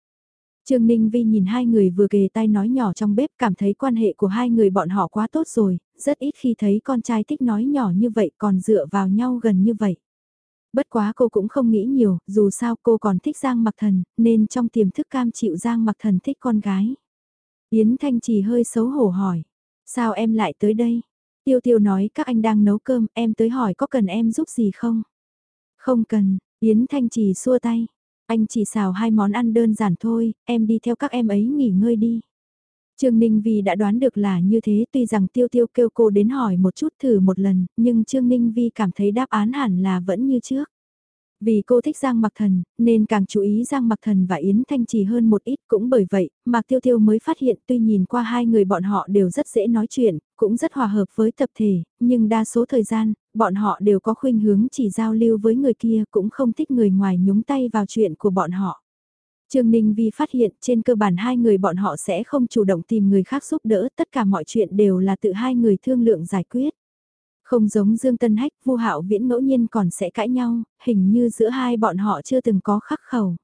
Trương Ninh Vi nhìn hai người vừa kề tay nói nhỏ trong bếp cảm thấy quan hệ của hai người bọn họ quá tốt rồi, rất ít khi thấy con trai thích nói nhỏ như vậy còn dựa vào nhau gần như vậy. Bất quá cô cũng không nghĩ nhiều, dù sao cô còn thích Giang Mặc Thần, nên trong tiềm thức cam chịu Giang Mặc Thần thích con gái. Yến Thanh Trì hơi xấu hổ hỏi, sao em lại tới đây? Tiêu Tiêu nói các anh đang nấu cơm, em tới hỏi có cần em giúp gì không? Không cần, Yến Thanh Trì xua tay, anh chỉ xào hai món ăn đơn giản thôi, em đi theo các em ấy nghỉ ngơi đi. Trương Ninh Vi đã đoán được là như thế tuy rằng Tiêu Tiêu kêu cô đến hỏi một chút thử một lần, nhưng Trương Ninh Vi cảm thấy đáp án hẳn là vẫn như trước. Vì cô thích Giang Mặc Thần, nên càng chú ý Giang Mặc Thần và Yến Thanh Trì hơn một ít cũng bởi vậy, Mạc Tiêu Tiêu mới phát hiện tuy nhìn qua hai người bọn họ đều rất dễ nói chuyện, cũng rất hòa hợp với tập thể, nhưng đa số thời gian, bọn họ đều có khuynh hướng chỉ giao lưu với người kia cũng không thích người ngoài nhúng tay vào chuyện của bọn họ. Trương Ninh Vi phát hiện trên cơ bản hai người bọn họ sẽ không chủ động tìm người khác giúp đỡ, tất cả mọi chuyện đều là tự hai người thương lượng giải quyết. Không giống Dương Tân Hách, Vu Hạo Viễn ngẫu nhiên còn sẽ cãi nhau, hình như giữa hai bọn họ chưa từng có khắc khẩu.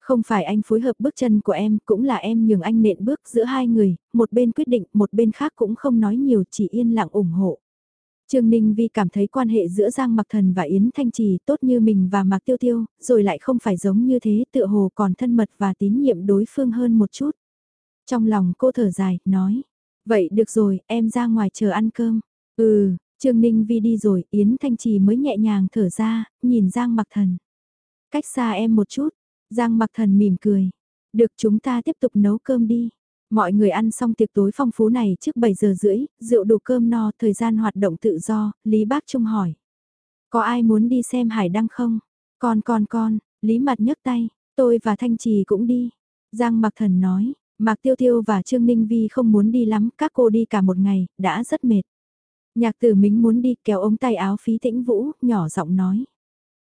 Không phải anh phối hợp bước chân của em, cũng là em nhường anh nện bước giữa hai người, một bên quyết định, một bên khác cũng không nói nhiều, chỉ yên lặng ủng hộ. Trương Ninh Vi cảm thấy quan hệ giữa Giang Mặc Thần và Yến Thanh Trì tốt như mình và Mạc Tiêu Tiêu, rồi lại không phải giống như thế, tựa hồ còn thân mật và tín nhiệm đối phương hơn một chút. Trong lòng cô thở dài, nói, vậy được rồi, em ra ngoài chờ ăn cơm. Ừ, Trương Ninh Vi đi rồi, Yến Thanh Trì mới nhẹ nhàng thở ra, nhìn Giang Mặc Thần. Cách xa em một chút, Giang mặc thần mỉm cười. Được chúng ta tiếp tục nấu cơm đi. Mọi người ăn xong tiệc tối phong phú này trước 7 giờ rưỡi, rượu đủ cơm no, thời gian hoạt động tự do, Lý Bác Trung hỏi. Có ai muốn đi xem hải đăng không? Con con con, Lý Mặt nhấc tay, tôi và Thanh Trì cũng đi. Giang Mặc Thần nói, Mạc Tiêu Tiêu và Trương Ninh Vi không muốn đi lắm, các cô đi cả một ngày, đã rất mệt. Nhạc tử Mính muốn đi kéo ống tay áo phí tĩnh vũ, nhỏ giọng nói.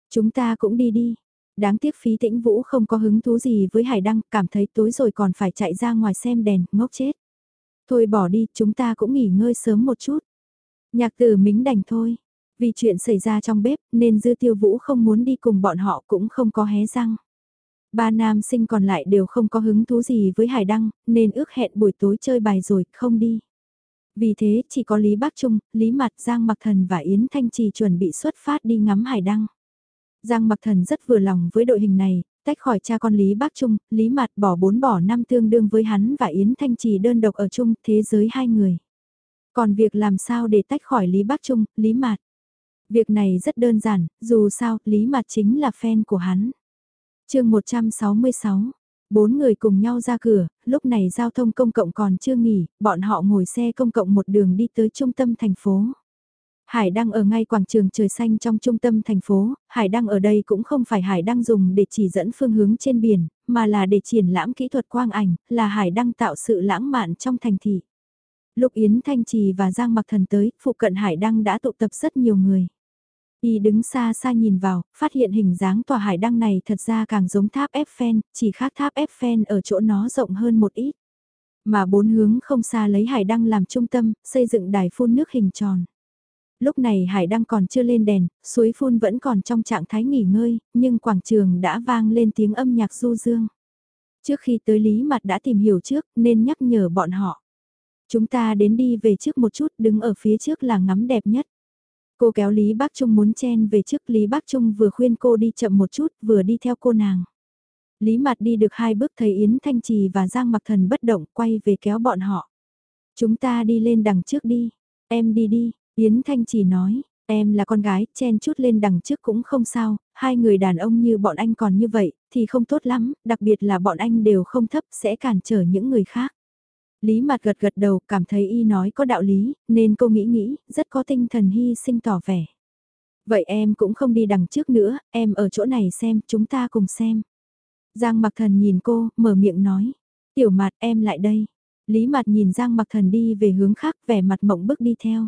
Chúng ta cũng đi đi. Đáng tiếc phí tĩnh vũ không có hứng thú gì với hải đăng, cảm thấy tối rồi còn phải chạy ra ngoài xem đèn, ngốc chết. Thôi bỏ đi, chúng ta cũng nghỉ ngơi sớm một chút. Nhạc tử Mính đành thôi. Vì chuyện xảy ra trong bếp nên Dư Tiêu Vũ không muốn đi cùng bọn họ cũng không có hé răng. Ba nam sinh còn lại đều không có hứng thú gì với Hải Đăng, nên ước hẹn buổi tối chơi bài rồi, không đi. Vì thế, chỉ có Lý Bắc Trung, Lý Mặt, Giang Mặc Thần và Yến Thanh Trì chuẩn bị xuất phát đi ngắm Hải Đăng. Giang Mặc Thần rất vừa lòng với đội hình này, tách khỏi cha con Lý Bắc Trung, Lý Mặt bỏ bốn bỏ năm tương đương với hắn và Yến Thanh Trì đơn độc ở chung thế giới hai người. Còn việc làm sao để tách khỏi Lý Bắc Trung, Lý Mạt. Việc này rất đơn giản, dù sao, Lý Mạt chính là fan của hắn. chương 166, bốn người cùng nhau ra cửa, lúc này giao thông công cộng còn chưa nghỉ, bọn họ ngồi xe công cộng một đường đi tới trung tâm thành phố. Hải đăng ở ngay quảng trường trời xanh trong trung tâm thành phố, hải đăng ở đây cũng không phải hải đăng dùng để chỉ dẫn phương hướng trên biển, mà là để triển lãm kỹ thuật quang ảnh, là hải đăng tạo sự lãng mạn trong thành thị. Lúc Yến Thanh Trì và Giang Mặc Thần tới, phụ cận hải đăng đã tụ tập rất nhiều người. Y đứng xa xa nhìn vào, phát hiện hình dáng tòa hải đăng này thật ra càng giống tháp Eiffel, chỉ khác tháp Eiffel ở chỗ nó rộng hơn một ít. Mà bốn hướng không xa lấy hải đăng làm trung tâm, xây dựng đài phun nước hình tròn. Lúc này hải đăng còn chưa lên đèn, suối phun vẫn còn trong trạng thái nghỉ ngơi, nhưng quảng trường đã vang lên tiếng âm nhạc du dương. Trước khi tới Lý Mặt đã tìm hiểu trước nên nhắc nhở bọn họ. Chúng ta đến đi về trước một chút, đứng ở phía trước là ngắm đẹp nhất. Cô kéo Lý Bác Trung muốn chen về trước Lý Bác Trung vừa khuyên cô đi chậm một chút vừa đi theo cô nàng. Lý mạt đi được hai bước thấy Yến Thanh Trì và Giang Mặc Thần bất động quay về kéo bọn họ. Chúng ta đi lên đằng trước đi, em đi đi, Yến Thanh Trì nói, em là con gái, chen chút lên đằng trước cũng không sao, hai người đàn ông như bọn anh còn như vậy, thì không tốt lắm, đặc biệt là bọn anh đều không thấp sẽ cản trở những người khác. Lý mặt gật gật đầu cảm thấy y nói có đạo lý, nên cô nghĩ nghĩ, rất có tinh thần hy sinh tỏ vẻ. Vậy em cũng không đi đằng trước nữa, em ở chỗ này xem, chúng ta cùng xem. Giang mặc thần nhìn cô, mở miệng nói. Tiểu mặt em lại đây. Lý mặt nhìn Giang mặc thần đi về hướng khác vẻ mặt mộng bức đi theo.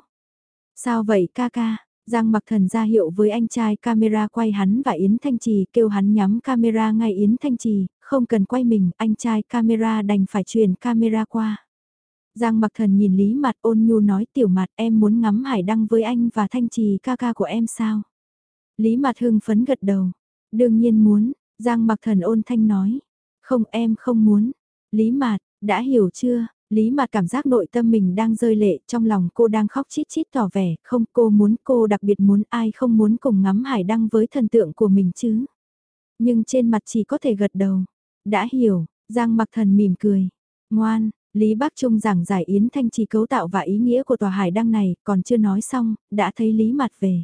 Sao vậy ca ca? Giang mặc thần ra hiệu với anh trai camera quay hắn và Yến Thanh Trì kêu hắn nhắm camera ngay Yến Thanh Trì, không cần quay mình, anh trai camera đành phải truyền camera qua. Giang mặc thần nhìn Lý mặt ôn nhu nói tiểu mặt em muốn ngắm hải đăng với anh và Thanh Trì ca ca của em sao? Lý mặt hưng phấn gật đầu. Đương nhiên muốn, Giang mặc thần ôn thanh nói. Không em không muốn. Lý Mạt, đã hiểu chưa, Lý Mạt cảm giác nội tâm mình đang rơi lệ, trong lòng cô đang khóc chít chít tỏ vẻ, không cô muốn cô đặc biệt muốn ai không muốn cùng ngắm hải đăng với thần tượng của mình chứ. Nhưng trên mặt chỉ có thể gật đầu. Đã hiểu, Giang mặc thần mỉm cười. Ngoan, Lý Bắc Trung giảng giải Yến Thanh Trì cấu tạo và ý nghĩa của tòa hải đăng này, còn chưa nói xong, đã thấy Lý Mạt về.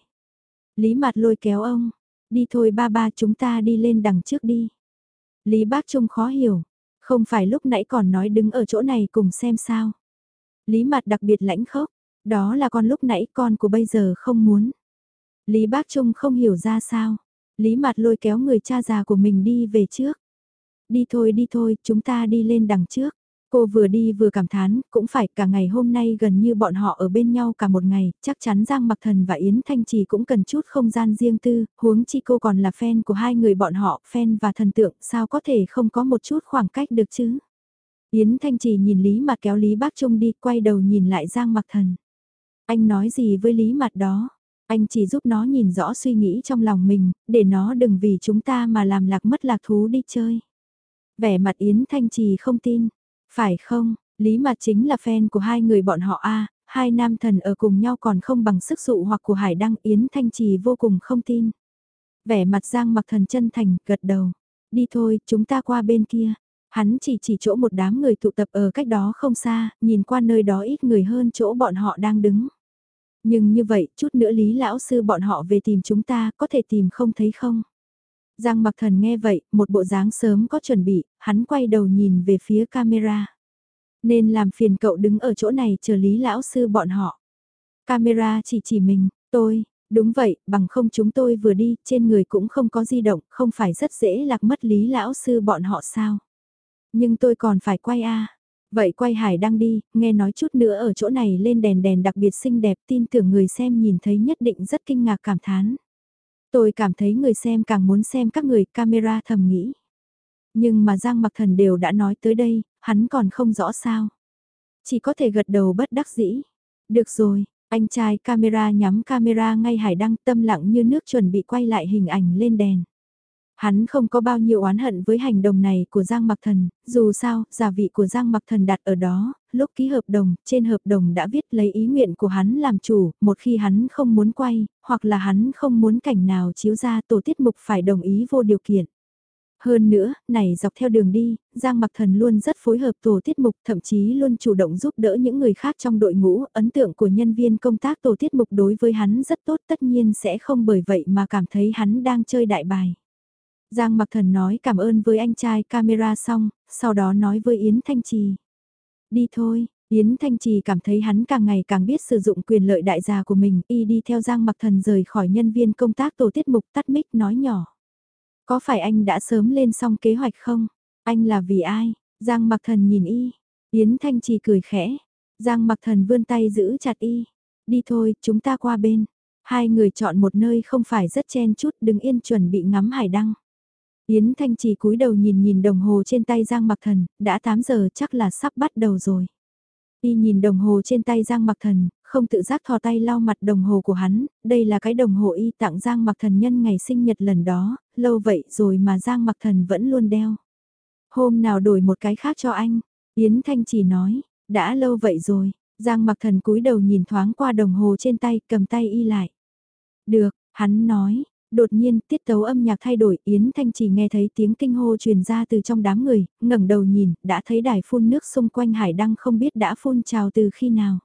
Lý Mạt lôi kéo ông, đi thôi ba ba chúng ta đi lên đằng trước đi. Lý Bác Trung khó hiểu, không phải lúc nãy còn nói đứng ở chỗ này cùng xem sao. Lý mặt đặc biệt lãnh khốc, đó là con lúc nãy con của bây giờ không muốn. Lý bác Trung không hiểu ra sao. Lý mặt lôi kéo người cha già của mình đi về trước. Đi thôi đi thôi, chúng ta đi lên đằng trước. Cô vừa đi vừa cảm thán, cũng phải cả ngày hôm nay gần như bọn họ ở bên nhau cả một ngày, chắc chắn Giang Mặc Thần và Yến Thanh Trì cũng cần chút không gian riêng tư, huống chi cô còn là fan của hai người bọn họ, fan và thần tượng, sao có thể không có một chút khoảng cách được chứ? Yến Thanh Trì nhìn Lý Mặt kéo Lý Bác Trung đi, quay đầu nhìn lại Giang Mặc Thần. Anh nói gì với Lý Mặt đó? Anh chỉ giúp nó nhìn rõ suy nghĩ trong lòng mình, để nó đừng vì chúng ta mà làm lạc mất lạc thú đi chơi. Vẻ mặt Yến Thanh Trì không tin, phải không, Lý Mạt chính là fan của hai người bọn họ a hai nam thần ở cùng nhau còn không bằng sức dụ hoặc của Hải Đăng Yến Thanh Trì vô cùng không tin. Vẻ mặt Giang mặc thần chân thành, gật đầu. Đi thôi, chúng ta qua bên kia. Hắn chỉ chỉ chỗ một đám người tụ tập ở cách đó không xa, nhìn qua nơi đó ít người hơn chỗ bọn họ đang đứng. Nhưng như vậy, chút nữa Lý Lão Sư bọn họ về tìm chúng ta, có thể tìm không thấy không? Giang mặc thần nghe vậy, một bộ dáng sớm có chuẩn bị, hắn quay đầu nhìn về phía camera. Nên làm phiền cậu đứng ở chỗ này chờ lý lão sư bọn họ. Camera chỉ chỉ mình, tôi, đúng vậy, bằng không chúng tôi vừa đi, trên người cũng không có di động, không phải rất dễ lạc mất lý lão sư bọn họ sao. Nhưng tôi còn phải quay a Vậy quay hải đang đi, nghe nói chút nữa ở chỗ này lên đèn đèn đặc biệt xinh đẹp tin tưởng người xem nhìn thấy nhất định rất kinh ngạc cảm thán. Tôi cảm thấy người xem càng muốn xem các người camera thầm nghĩ. Nhưng mà Giang Mặc Thần đều đã nói tới đây, hắn còn không rõ sao. Chỉ có thể gật đầu bất đắc dĩ. Được rồi, anh trai camera nhắm camera ngay hải đăng tâm lặng như nước chuẩn bị quay lại hình ảnh lên đèn. Hắn không có bao nhiêu oán hận với hành động này của Giang Mặc Thần, dù sao, giả vị của Giang Mặc Thần đặt ở đó, lúc ký hợp đồng, trên hợp đồng đã viết lấy ý nguyện của hắn làm chủ, một khi hắn không muốn quay, hoặc là hắn không muốn cảnh nào chiếu ra tổ tiết mục phải đồng ý vô điều kiện. Hơn nữa, này dọc theo đường đi, Giang Mặc Thần luôn rất phối hợp tổ tiết mục, thậm chí luôn chủ động giúp đỡ những người khác trong đội ngũ, ấn tượng của nhân viên công tác tổ tiết mục đối với hắn rất tốt tất nhiên sẽ không bởi vậy mà cảm thấy hắn đang chơi đại bài. Giang Mặc Thần nói cảm ơn với anh trai camera xong, sau đó nói với Yến Thanh Trì. Đi thôi, Yến Thanh Trì cảm thấy hắn càng ngày càng biết sử dụng quyền lợi đại gia của mình, y đi theo Giang Mặc Thần rời khỏi nhân viên công tác tổ tiết mục tắt mic nói nhỏ. Có phải anh đã sớm lên xong kế hoạch không? Anh là vì ai? Giang Mặc Thần nhìn y. Yến Thanh Trì cười khẽ. Giang Mặc Thần vươn tay giữ chặt y. Đi thôi, chúng ta qua bên. Hai người chọn một nơi không phải rất chen chút đứng yên chuẩn bị ngắm hải đăng. Yến Thanh Trì cúi đầu nhìn nhìn đồng hồ trên tay Giang Mặc Thần, đã 8 giờ chắc là sắp bắt đầu rồi. Y nhìn đồng hồ trên tay Giang Mặc Thần, không tự giác thò tay lau mặt đồng hồ của hắn, đây là cái đồng hồ y tặng Giang Mặc Thần nhân ngày sinh nhật lần đó, lâu vậy rồi mà Giang Mặc Thần vẫn luôn đeo. Hôm nào đổi một cái khác cho anh, Yến Thanh chỉ nói, đã lâu vậy rồi, Giang Mặc Thần cúi đầu nhìn thoáng qua đồng hồ trên tay, cầm tay y lại. Được, hắn nói, Đột nhiên, tiết tấu âm nhạc thay đổi, Yến Thanh chỉ nghe thấy tiếng kinh hô truyền ra từ trong đám người, ngẩng đầu nhìn, đã thấy đài phun nước xung quanh hải đăng không biết đã phun trào từ khi nào.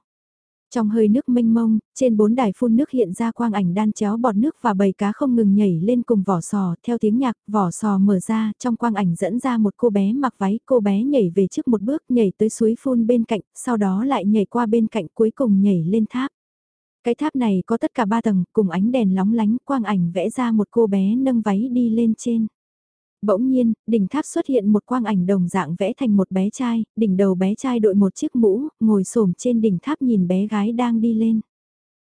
Trong hơi nước mênh mông, trên bốn đài phun nước hiện ra quang ảnh đan chéo bọt nước và bầy cá không ngừng nhảy lên cùng vỏ sò, theo tiếng nhạc, vỏ sò mở ra, trong quang ảnh dẫn ra một cô bé mặc váy, cô bé nhảy về trước một bước, nhảy tới suối phun bên cạnh, sau đó lại nhảy qua bên cạnh cuối cùng nhảy lên tháp. Cái tháp này có tất cả ba tầng, cùng ánh đèn lóng lánh, quang ảnh vẽ ra một cô bé nâng váy đi lên trên. Bỗng nhiên, đỉnh tháp xuất hiện một quang ảnh đồng dạng vẽ thành một bé trai, đỉnh đầu bé trai đội một chiếc mũ, ngồi xổm trên đỉnh tháp nhìn bé gái đang đi lên.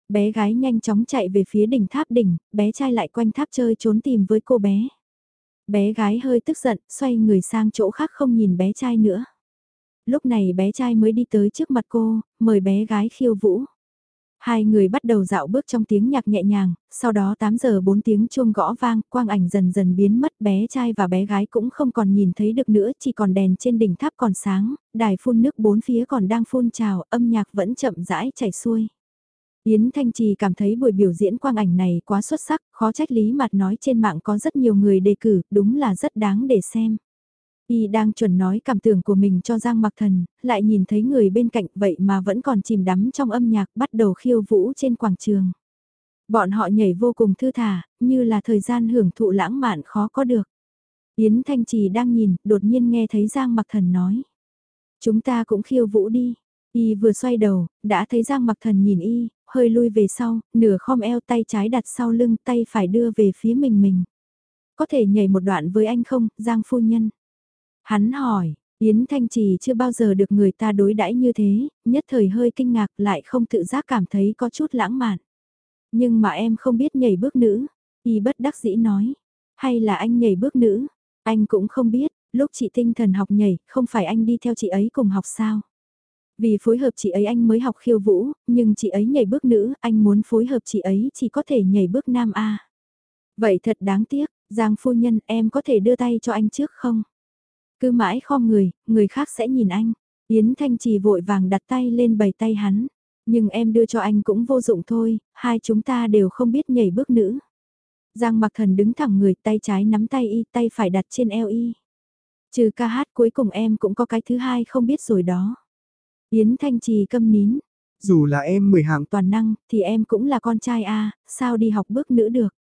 Bé gái nhanh chóng chạy về phía đỉnh tháp đỉnh, bé trai lại quanh tháp chơi trốn tìm với cô bé. Bé gái hơi tức giận, xoay người sang chỗ khác không nhìn bé trai nữa. Lúc này bé trai mới đi tới trước mặt cô, mời bé gái khiêu vũ. Hai người bắt đầu dạo bước trong tiếng nhạc nhẹ nhàng, sau đó 8 giờ 4 tiếng chuông gõ vang, quang ảnh dần dần biến mất, bé trai và bé gái cũng không còn nhìn thấy được nữa, chỉ còn đèn trên đỉnh tháp còn sáng, đài phun nước bốn phía còn đang phun trào, âm nhạc vẫn chậm rãi chảy xuôi. Yến Thanh Trì cảm thấy buổi biểu diễn quang ảnh này quá xuất sắc, khó trách lý mặt nói trên mạng có rất nhiều người đề cử, đúng là rất đáng để xem. Y đang chuẩn nói cảm tưởng của mình cho Giang Mặc Thần, lại nhìn thấy người bên cạnh vậy mà vẫn còn chìm đắm trong âm nhạc bắt đầu khiêu vũ trên quảng trường. Bọn họ nhảy vô cùng thư thả, như là thời gian hưởng thụ lãng mạn khó có được. Yến Thanh Trì đang nhìn, đột nhiên nghe thấy Giang Mặc Thần nói. Chúng ta cũng khiêu vũ đi. Y vừa xoay đầu, đã thấy Giang Mặc Thần nhìn Y, hơi lui về sau, nửa khom eo tay trái đặt sau lưng tay phải đưa về phía mình mình. Có thể nhảy một đoạn với anh không, Giang Phu Nhân? Hắn hỏi, Yến Thanh Trì chưa bao giờ được người ta đối đãi như thế, nhất thời hơi kinh ngạc lại không tự giác cảm thấy có chút lãng mạn. Nhưng mà em không biết nhảy bước nữ, y bất đắc dĩ nói. Hay là anh nhảy bước nữ, anh cũng không biết, lúc chị tinh thần học nhảy, không phải anh đi theo chị ấy cùng học sao. Vì phối hợp chị ấy anh mới học khiêu vũ, nhưng chị ấy nhảy bước nữ, anh muốn phối hợp chị ấy chỉ có thể nhảy bước nam A. Vậy thật đáng tiếc, Giang phu nhân em có thể đưa tay cho anh trước không? Cứ mãi khom người, người khác sẽ nhìn anh. Yến Thanh Trì vội vàng đặt tay lên bầy tay hắn. Nhưng em đưa cho anh cũng vô dụng thôi, hai chúng ta đều không biết nhảy bước nữ. Giang mặc thần đứng thẳng người tay trái nắm tay y tay phải đặt trên eo y. Trừ ca hát cuối cùng em cũng có cái thứ hai không biết rồi đó. Yến Thanh Trì câm nín. Dù là em mười hạng toàn năng thì em cũng là con trai a sao đi học bước nữ được.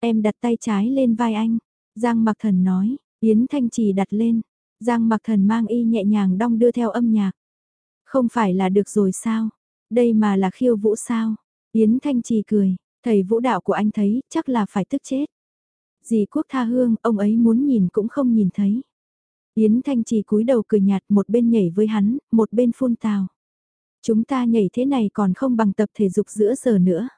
Em đặt tay trái lên vai anh. Giang Mặc Thần nói, Yến Thanh Trì đặt lên, Giang Mặc Thần mang y nhẹ nhàng đong đưa theo âm nhạc. Không phải là được rồi sao? Đây mà là khiêu vũ sao? Yến Thanh Trì cười, thầy vũ đạo của anh thấy chắc là phải tức chết. Dì quốc tha hương, ông ấy muốn nhìn cũng không nhìn thấy. Yến Thanh Trì cúi đầu cười nhạt một bên nhảy với hắn, một bên phun tào. Chúng ta nhảy thế này còn không bằng tập thể dục giữa giờ nữa.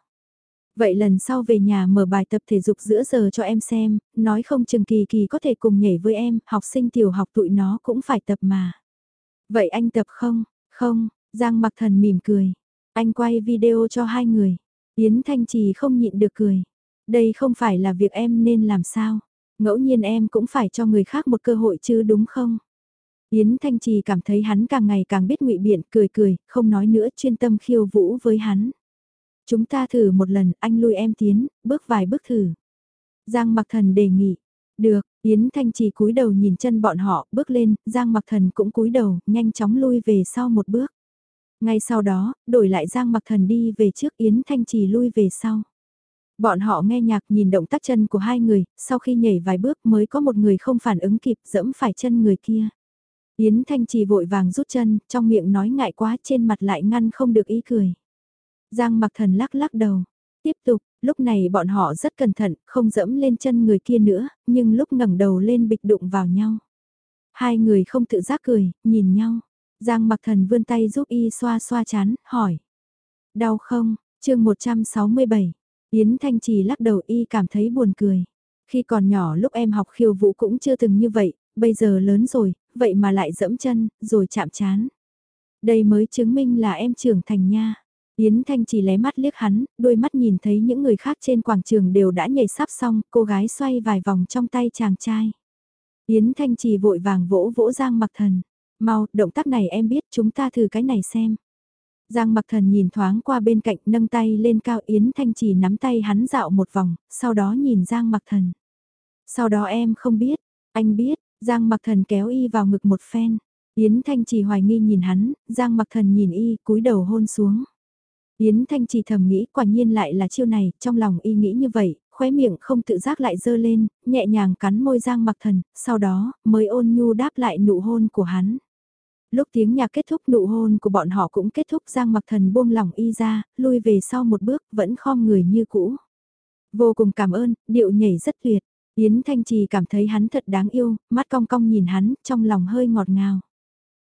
Vậy lần sau về nhà mở bài tập thể dục giữa giờ cho em xem, nói không chừng kỳ kỳ có thể cùng nhảy với em, học sinh tiểu học tụi nó cũng phải tập mà. Vậy anh tập không? Không, Giang mặc thần mỉm cười. Anh quay video cho hai người. Yến Thanh Trì không nhịn được cười. Đây không phải là việc em nên làm sao. Ngẫu nhiên em cũng phải cho người khác một cơ hội chứ đúng không? Yến Thanh Trì cảm thấy hắn càng ngày càng biết ngụy biện, cười cười, không nói nữa chuyên tâm khiêu vũ với hắn. Chúng ta thử một lần, anh lui em tiến, bước vài bước thử. Giang Mặc Thần đề nghị. Được, Yến Thanh Trì cúi đầu nhìn chân bọn họ, bước lên, Giang Mặc Thần cũng cúi đầu, nhanh chóng lui về sau một bước. Ngay sau đó, đổi lại Giang Mặc Thần đi về trước Yến Thanh Trì lui về sau. Bọn họ nghe nhạc nhìn động tác chân của hai người, sau khi nhảy vài bước mới có một người không phản ứng kịp dẫm phải chân người kia. Yến Thanh Trì vội vàng rút chân, trong miệng nói ngại quá trên mặt lại ngăn không được ý cười. Giang mặc thần lắc lắc đầu. Tiếp tục, lúc này bọn họ rất cẩn thận, không dẫm lên chân người kia nữa, nhưng lúc ngẩng đầu lên bịch đụng vào nhau. Hai người không tự giác cười, nhìn nhau. Giang mặc thần vươn tay giúp y xoa xoa chán, hỏi. Đau không? chương 167. Yến Thanh Trì lắc đầu y cảm thấy buồn cười. Khi còn nhỏ lúc em học khiêu vũ cũng chưa từng như vậy, bây giờ lớn rồi, vậy mà lại dẫm chân, rồi chạm chán. Đây mới chứng minh là em trưởng thành nha. Yến Thanh chỉ lé mắt liếc hắn, đôi mắt nhìn thấy những người khác trên quảng trường đều đã nhảy sắp xong, cô gái xoay vài vòng trong tay chàng trai. Yến Thanh chỉ vội vàng vỗ vỗ Giang Mặc Thần. Mau, động tác này em biết, chúng ta thử cái này xem. Giang Mặc Thần nhìn thoáng qua bên cạnh nâng tay lên cao Yến Thanh chỉ nắm tay hắn dạo một vòng, sau đó nhìn Giang Mặc Thần. Sau đó em không biết, anh biết, Giang Mặc Thần kéo y vào ngực một phen. Yến Thanh chỉ hoài nghi nhìn hắn, Giang Mặc Thần nhìn y, cúi đầu hôn xuống. Yến Thanh chỉ thầm nghĩ quả nhiên lại là chiêu này, trong lòng y nghĩ như vậy, khóe miệng không tự giác lại dơ lên, nhẹ nhàng cắn môi Giang Mặc Thần, sau đó mới ôn nhu đáp lại nụ hôn của hắn. Lúc tiếng nhạc kết thúc nụ hôn của bọn họ cũng kết thúc Giang Mặc Thần buông lỏng y ra, lui về sau một bước, vẫn khom người như cũ. Vô cùng cảm ơn, điệu nhảy rất tuyệt. Yến Thanh Trì cảm thấy hắn thật đáng yêu, mắt cong cong nhìn hắn, trong lòng hơi ngọt ngào.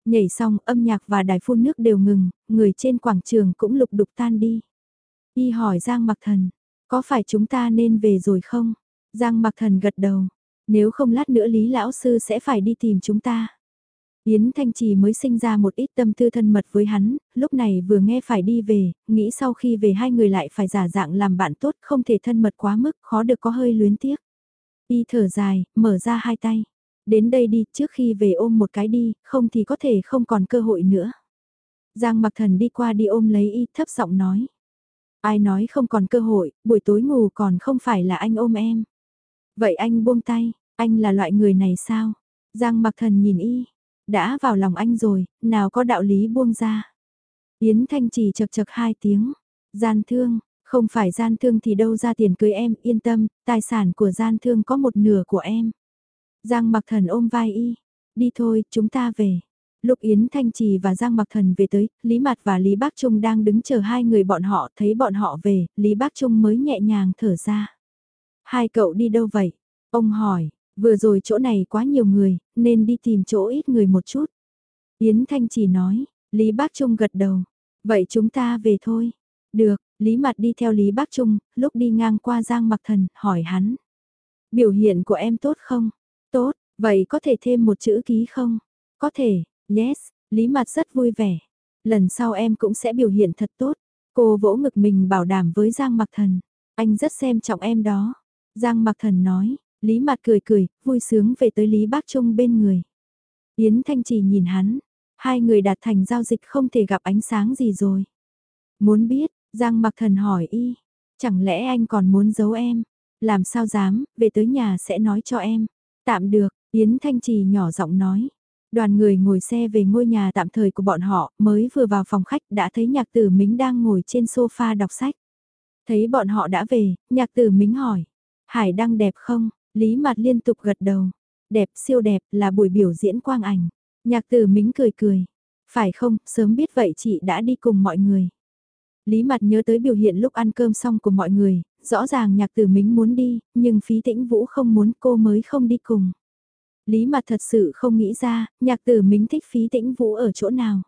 Nhảy xong, âm nhạc và đài phun nước đều ngừng, người trên quảng trường cũng lục đục tan đi. Y hỏi Giang Mặc Thần, có phải chúng ta nên về rồi không? Giang Mặc Thần gật đầu, nếu không lát nữa Lý Lão Sư sẽ phải đi tìm chúng ta. Yến Thanh Trì mới sinh ra một ít tâm tư thân mật với hắn, lúc này vừa nghe phải đi về, nghĩ sau khi về hai người lại phải giả dạng làm bạn tốt không thể thân mật quá mức, khó được có hơi luyến tiếc. Y thở dài, mở ra hai tay. Đến đây đi, trước khi về ôm một cái đi, không thì có thể không còn cơ hội nữa. Giang mặc thần đi qua đi ôm lấy y, thấp giọng nói. Ai nói không còn cơ hội, buổi tối ngủ còn không phải là anh ôm em. Vậy anh buông tay, anh là loại người này sao? Giang mặc thần nhìn y, đã vào lòng anh rồi, nào có đạo lý buông ra. Yến Thanh chỉ chật chật hai tiếng, gian thương, không phải gian thương thì đâu ra tiền cưới em, yên tâm, tài sản của gian thương có một nửa của em. Giang mặc thần ôm vai y, đi thôi, chúng ta về. Lúc Yến Thanh Trì và Giang Mặc Thần về tới, Lý Mạt và Lý Bác Trung đang đứng chờ hai người bọn họ, thấy bọn họ về, Lý Bác Trung mới nhẹ nhàng thở ra. Hai cậu đi đâu vậy? Ông hỏi, vừa rồi chỗ này quá nhiều người, nên đi tìm chỗ ít người một chút. Yến Thanh Trì nói, Lý Bác Trung gật đầu, vậy chúng ta về thôi. Được, Lý Mạt đi theo Lý Bác Trung, lúc đi ngang qua Giang Mặc Thần, hỏi hắn. Biểu hiện của em tốt không? Tốt, vậy có thể thêm một chữ ký không? Có thể, yes, Lý Mặt rất vui vẻ. Lần sau em cũng sẽ biểu hiện thật tốt. Cô vỗ ngực mình bảo đảm với Giang Mặc Thần. Anh rất xem trọng em đó. Giang Mặc Thần nói, Lý Mặt cười cười, vui sướng về tới Lý Bác Trung bên người. Yến Thanh Trì nhìn hắn, hai người đạt thành giao dịch không thể gặp ánh sáng gì rồi. Muốn biết, Giang Mặc Thần hỏi y, chẳng lẽ anh còn muốn giấu em? Làm sao dám, về tới nhà sẽ nói cho em. Tạm được, Yến Thanh Trì nhỏ giọng nói. Đoàn người ngồi xe về ngôi nhà tạm thời của bọn họ, mới vừa vào phòng khách đã thấy nhạc tử Mính đang ngồi trên sofa đọc sách. Thấy bọn họ đã về, nhạc tử Mính hỏi. Hải đăng đẹp không? Lý mặt liên tục gật đầu. Đẹp siêu đẹp là buổi biểu diễn quang ảnh. Nhạc tử mính cười cười. Phải không, sớm biết vậy chị đã đi cùng mọi người. Lý mặt nhớ tới biểu hiện lúc ăn cơm xong của mọi người, rõ ràng nhạc tử mính muốn đi, nhưng phí tĩnh vũ không muốn cô mới không đi cùng. Lý mặt thật sự không nghĩ ra, nhạc tử mính thích phí tĩnh vũ ở chỗ nào.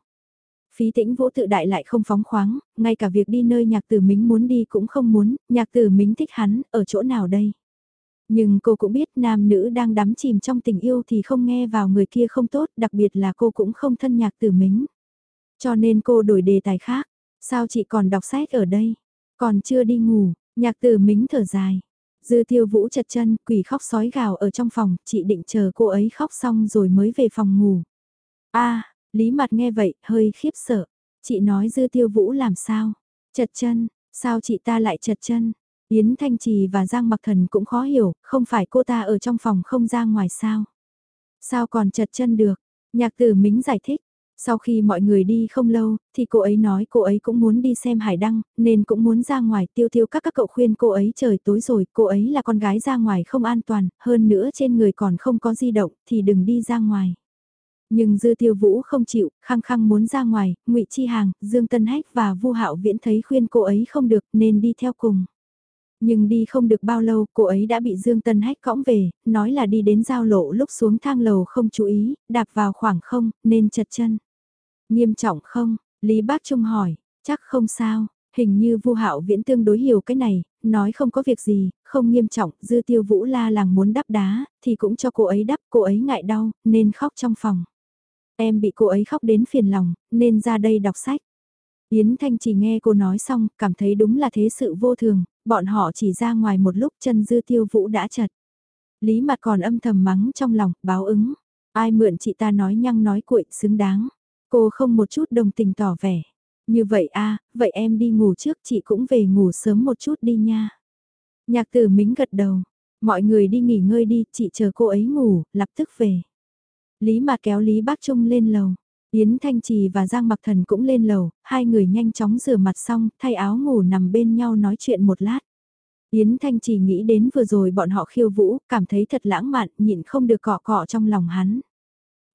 Phí tĩnh vũ tự đại lại không phóng khoáng, ngay cả việc đi nơi nhạc tử mính muốn đi cũng không muốn, nhạc tử mính thích hắn, ở chỗ nào đây? Nhưng cô cũng biết nam nữ đang đắm chìm trong tình yêu thì không nghe vào người kia không tốt, đặc biệt là cô cũng không thân nhạc tử mính. Cho nên cô đổi đề tài khác, sao chị còn đọc sách ở đây? Còn chưa đi ngủ, nhạc tử mính thở dài. Dư tiêu vũ chật chân, quỷ khóc sói gào ở trong phòng, chị định chờ cô ấy khóc xong rồi mới về phòng ngủ. a Lý mặt nghe vậy, hơi khiếp sợ. Chị nói dư tiêu vũ làm sao? Chật chân, sao chị ta lại chật chân? Yến Thanh Trì và Giang Mặc Thần cũng khó hiểu, không phải cô ta ở trong phòng không ra ngoài sao? Sao còn chật chân được? Nhạc tử Mính giải thích. Sau khi mọi người đi không lâu, thì cô ấy nói cô ấy cũng muốn đi xem hải đăng, nên cũng muốn ra ngoài tiêu tiêu các các cậu khuyên cô ấy trời tối rồi, cô ấy là con gái ra ngoài không an toàn, hơn nữa trên người còn không có di động, thì đừng đi ra ngoài. Nhưng Dư Tiêu Vũ không chịu, khăng khăng muốn ra ngoài, Ngụy Chi Hàng, Dương Tân Hách và Vu Hạo Viễn thấy khuyên cô ấy không được nên đi theo cùng. Nhưng đi không được bao lâu, cô ấy đã bị Dương Tân Hách cõng về, nói là đi đến giao lộ lúc xuống thang lầu không chú ý, đạp vào khoảng không, nên chật chân. Nghiêm trọng không? Lý Bác Trung hỏi, chắc không sao. Hình như Vu Hạo Viễn tương đối hiểu cái này, nói không có việc gì, không nghiêm trọng, Dư Tiêu Vũ la làng muốn đắp đá, thì cũng cho cô ấy đắp, cô ấy ngại đau, nên khóc trong phòng. Em bị cô ấy khóc đến phiền lòng, nên ra đây đọc sách. Yến Thanh chỉ nghe cô nói xong, cảm thấy đúng là thế sự vô thường, bọn họ chỉ ra ngoài một lúc chân dư tiêu vũ đã chật. Lý mặt còn âm thầm mắng trong lòng, báo ứng. Ai mượn chị ta nói nhăng nói cuội, xứng đáng. Cô không một chút đồng tình tỏ vẻ. Như vậy a à, vậy em đi ngủ trước chị cũng về ngủ sớm một chút đi nha. Nhạc tử mính gật đầu. Mọi người đi nghỉ ngơi đi, chị chờ cô ấy ngủ, lập tức về. Lý mà kéo Lý Bác Trung lên lầu. Yến Thanh Trì và Giang Mặc Thần cũng lên lầu, hai người nhanh chóng rửa mặt xong, thay áo ngủ nằm bên nhau nói chuyện một lát. Yến Thanh Trì nghĩ đến vừa rồi bọn họ khiêu vũ, cảm thấy thật lãng mạn, nhịn không được cọ cọ trong lòng hắn.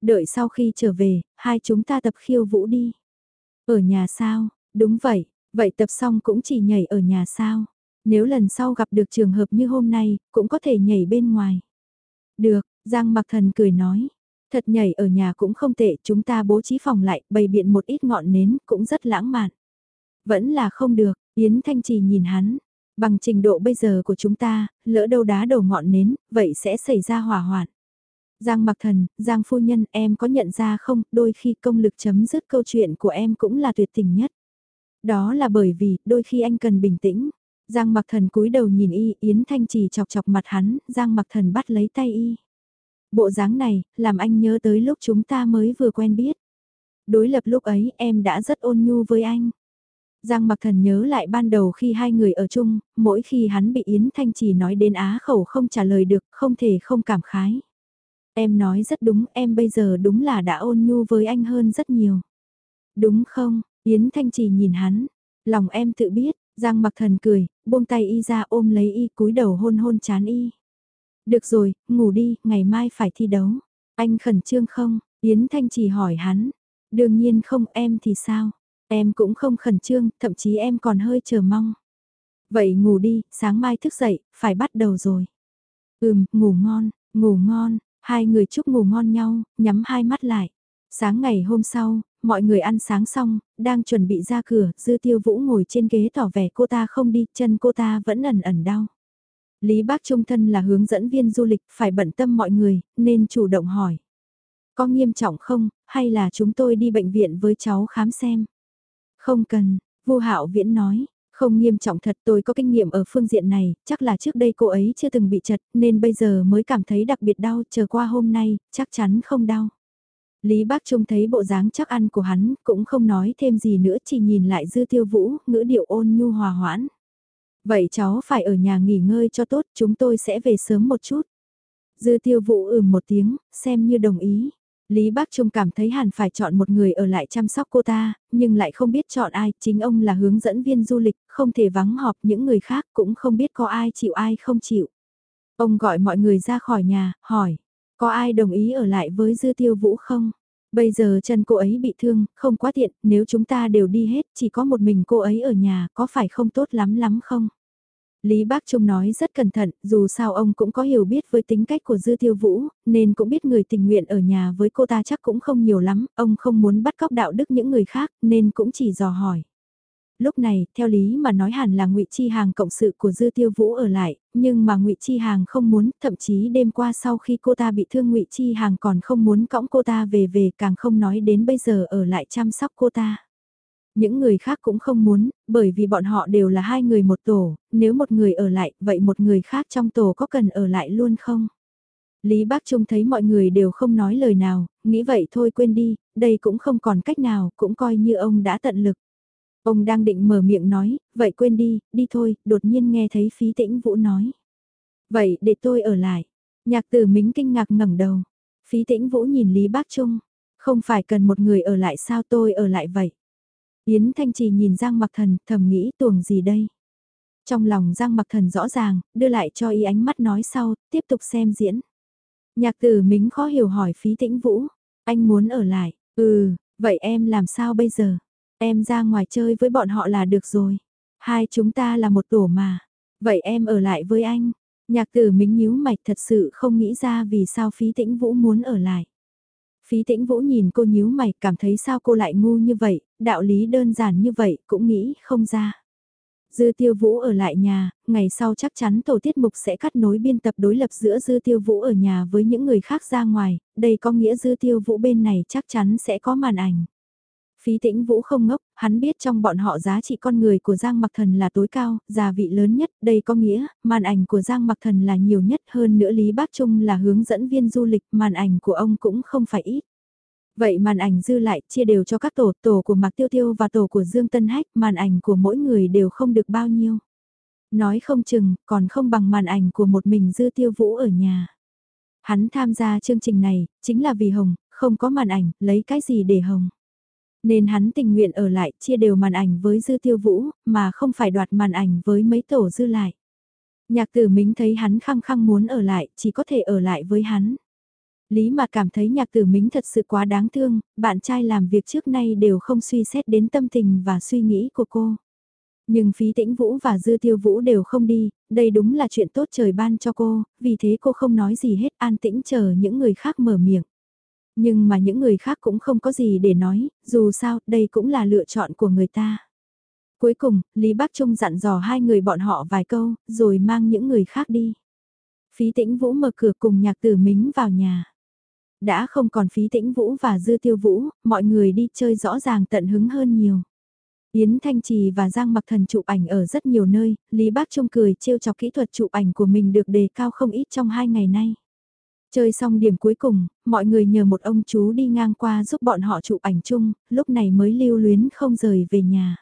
Đợi sau khi trở về, hai chúng ta tập khiêu vũ đi. Ở nhà sao? Đúng vậy, vậy tập xong cũng chỉ nhảy ở nhà sao? Nếu lần sau gặp được trường hợp như hôm nay, cũng có thể nhảy bên ngoài. Được, Giang Mặc Thần cười nói, Thật nhảy ở nhà cũng không tệ, chúng ta bố trí phòng lại, bày biện một ít ngọn nến, cũng rất lãng mạn. Vẫn là không được, Yến Thanh Trì nhìn hắn, bằng trình độ bây giờ của chúng ta, lỡ đâu đá đầu ngọn nến, vậy sẽ xảy ra hỏa hoạn. Giang Mặc Thần, Giang Phu Nhân, em có nhận ra không, đôi khi công lực chấm dứt câu chuyện của em cũng là tuyệt tình nhất. Đó là bởi vì, đôi khi anh cần bình tĩnh. Giang Mặc Thần cúi đầu nhìn y, Yến Thanh Trì chọc chọc mặt hắn, Giang Mặc Thần bắt lấy tay y. Bộ dáng này, làm anh nhớ tới lúc chúng ta mới vừa quen biết. Đối lập lúc ấy em đã rất ôn nhu với anh. Giang Mặc Thần nhớ lại ban đầu khi hai người ở chung, mỗi khi hắn bị Yến Thanh Trì nói đến á khẩu không trả lời được, không thể không cảm khái. Em nói rất đúng, em bây giờ đúng là đã ôn nhu với anh hơn rất nhiều. Đúng không, Yến Thanh Trì nhìn hắn, lòng em tự biết, Giang Mặc Thần cười, buông tay y ra ôm lấy y cúi đầu hôn hôn chán y. Được rồi, ngủ đi, ngày mai phải thi đấu. Anh khẩn trương không? Yến Thanh trì hỏi hắn. Đương nhiên không, em thì sao? Em cũng không khẩn trương, thậm chí em còn hơi chờ mong. Vậy ngủ đi, sáng mai thức dậy, phải bắt đầu rồi. Ừm, ngủ ngon, ngủ ngon, hai người chúc ngủ ngon nhau, nhắm hai mắt lại. Sáng ngày hôm sau, mọi người ăn sáng xong, đang chuẩn bị ra cửa, dư tiêu vũ ngồi trên ghế tỏ vẻ cô ta không đi, chân cô ta vẫn ẩn ẩn đau. Lý Bác Trung thân là hướng dẫn viên du lịch, phải bận tâm mọi người, nên chủ động hỏi. Có nghiêm trọng không, hay là chúng tôi đi bệnh viện với cháu khám xem? Không cần, Vu Hạo Viễn nói, không nghiêm trọng thật tôi có kinh nghiệm ở phương diện này, chắc là trước đây cô ấy chưa từng bị chật nên bây giờ mới cảm thấy đặc biệt đau, chờ qua hôm nay, chắc chắn không đau. Lý Bác Trung thấy bộ dáng chắc ăn của hắn, cũng không nói thêm gì nữa chỉ nhìn lại dư tiêu vũ, ngữ điệu ôn nhu hòa hoãn. Vậy cháu phải ở nhà nghỉ ngơi cho tốt, chúng tôi sẽ về sớm một chút. Dư tiêu Vũ ừm một tiếng, xem như đồng ý. Lý Bác Trung cảm thấy hẳn phải chọn một người ở lại chăm sóc cô ta, nhưng lại không biết chọn ai, chính ông là hướng dẫn viên du lịch, không thể vắng họp những người khác cũng không biết có ai chịu ai không chịu. Ông gọi mọi người ra khỏi nhà, hỏi, có ai đồng ý ở lại với Dư Tiêu Vũ không? Bây giờ chân cô ấy bị thương, không quá tiện, nếu chúng ta đều đi hết, chỉ có một mình cô ấy ở nhà, có phải không tốt lắm lắm không? Lý Bác Trung nói rất cẩn thận, dù sao ông cũng có hiểu biết với tính cách của Dư Tiêu Vũ, nên cũng biết người tình nguyện ở nhà với cô ta chắc cũng không nhiều lắm, ông không muốn bắt cóc đạo đức những người khác, nên cũng chỉ dò hỏi. Lúc này, theo lý mà nói hẳn là ngụy Chi Hàng cộng sự của Dư Tiêu Vũ ở lại, nhưng mà ngụy Chi Hàng không muốn, thậm chí đêm qua sau khi cô ta bị thương ngụy Chi Hàng còn không muốn cõng cô ta về về càng không nói đến bây giờ ở lại chăm sóc cô ta. Những người khác cũng không muốn, bởi vì bọn họ đều là hai người một tổ, nếu một người ở lại, vậy một người khác trong tổ có cần ở lại luôn không? Lý Bác Trung thấy mọi người đều không nói lời nào, nghĩ vậy thôi quên đi, đây cũng không còn cách nào, cũng coi như ông đã tận lực. Ông đang định mở miệng nói, vậy quên đi, đi thôi, đột nhiên nghe thấy phí tĩnh vũ nói. Vậy để tôi ở lại. Nhạc tử mính kinh ngạc ngẩng đầu. Phí tĩnh vũ nhìn Lý Bác Trung. Không phải cần một người ở lại sao tôi ở lại vậy. Yến Thanh Trì nhìn Giang Mặc Thần thầm nghĩ tuồng gì đây. Trong lòng Giang Mặc Thần rõ ràng, đưa lại cho y ánh mắt nói sau, tiếp tục xem diễn. Nhạc tử mính khó hiểu hỏi phí tĩnh vũ. Anh muốn ở lại, ừ, vậy em làm sao bây giờ? Em ra ngoài chơi với bọn họ là được rồi. Hai chúng ta là một tổ mà. Vậy em ở lại với anh. Nhạc tử mính nhíu mạch thật sự không nghĩ ra vì sao phí tĩnh vũ muốn ở lại. Phí tĩnh vũ nhìn cô nhíu mày cảm thấy sao cô lại ngu như vậy, đạo lý đơn giản như vậy cũng nghĩ không ra. Dư tiêu vũ ở lại nhà, ngày sau chắc chắn tổ tiết mục sẽ cắt nối biên tập đối lập giữa dư tiêu vũ ở nhà với những người khác ra ngoài, đây có nghĩa dư tiêu vũ bên này chắc chắn sẽ có màn ảnh. Phí tĩnh vũ không ngốc, hắn biết trong bọn họ giá trị con người của Giang Mặc Thần là tối cao, già vị lớn nhất, đây có nghĩa, màn ảnh của Giang Mặc Thần là nhiều nhất hơn nữa Lý Bác Trung là hướng dẫn viên du lịch, màn ảnh của ông cũng không phải ít. Vậy màn ảnh dư lại chia đều cho các tổ, tổ của Mạc Tiêu Tiêu và tổ của Dương Tân Hách, màn ảnh của mỗi người đều không được bao nhiêu. Nói không chừng, còn không bằng màn ảnh của một mình Dư Tiêu Vũ ở nhà. Hắn tham gia chương trình này, chính là vì Hồng, không có màn ảnh, lấy cái gì để Hồng. Nên hắn tình nguyện ở lại chia đều màn ảnh với Dư Tiêu Vũ, mà không phải đoạt màn ảnh với mấy tổ dư lại. Nhạc tử Mính thấy hắn khăng khăng muốn ở lại, chỉ có thể ở lại với hắn. Lý mà cảm thấy nhạc tử Mính thật sự quá đáng thương, bạn trai làm việc trước nay đều không suy xét đến tâm tình và suy nghĩ của cô. Nhưng phí tĩnh Vũ và Dư Tiêu Vũ đều không đi, đây đúng là chuyện tốt trời ban cho cô, vì thế cô không nói gì hết an tĩnh chờ những người khác mở miệng. Nhưng mà những người khác cũng không có gì để nói, dù sao, đây cũng là lựa chọn của người ta. Cuối cùng, Lý Bác Trung dặn dò hai người bọn họ vài câu, rồi mang những người khác đi. Phí tĩnh Vũ mở cửa cùng nhạc tử mính vào nhà. Đã không còn phí tĩnh Vũ và dư tiêu Vũ, mọi người đi chơi rõ ràng tận hứng hơn nhiều. Yến Thanh Trì và Giang Mặc Thần chụp ảnh ở rất nhiều nơi, Lý Bác Trung cười trêu chọc kỹ thuật chụp ảnh của mình được đề cao không ít trong hai ngày nay. Chơi xong điểm cuối cùng, mọi người nhờ một ông chú đi ngang qua giúp bọn họ chụp ảnh chung, lúc này mới lưu luyến không rời về nhà.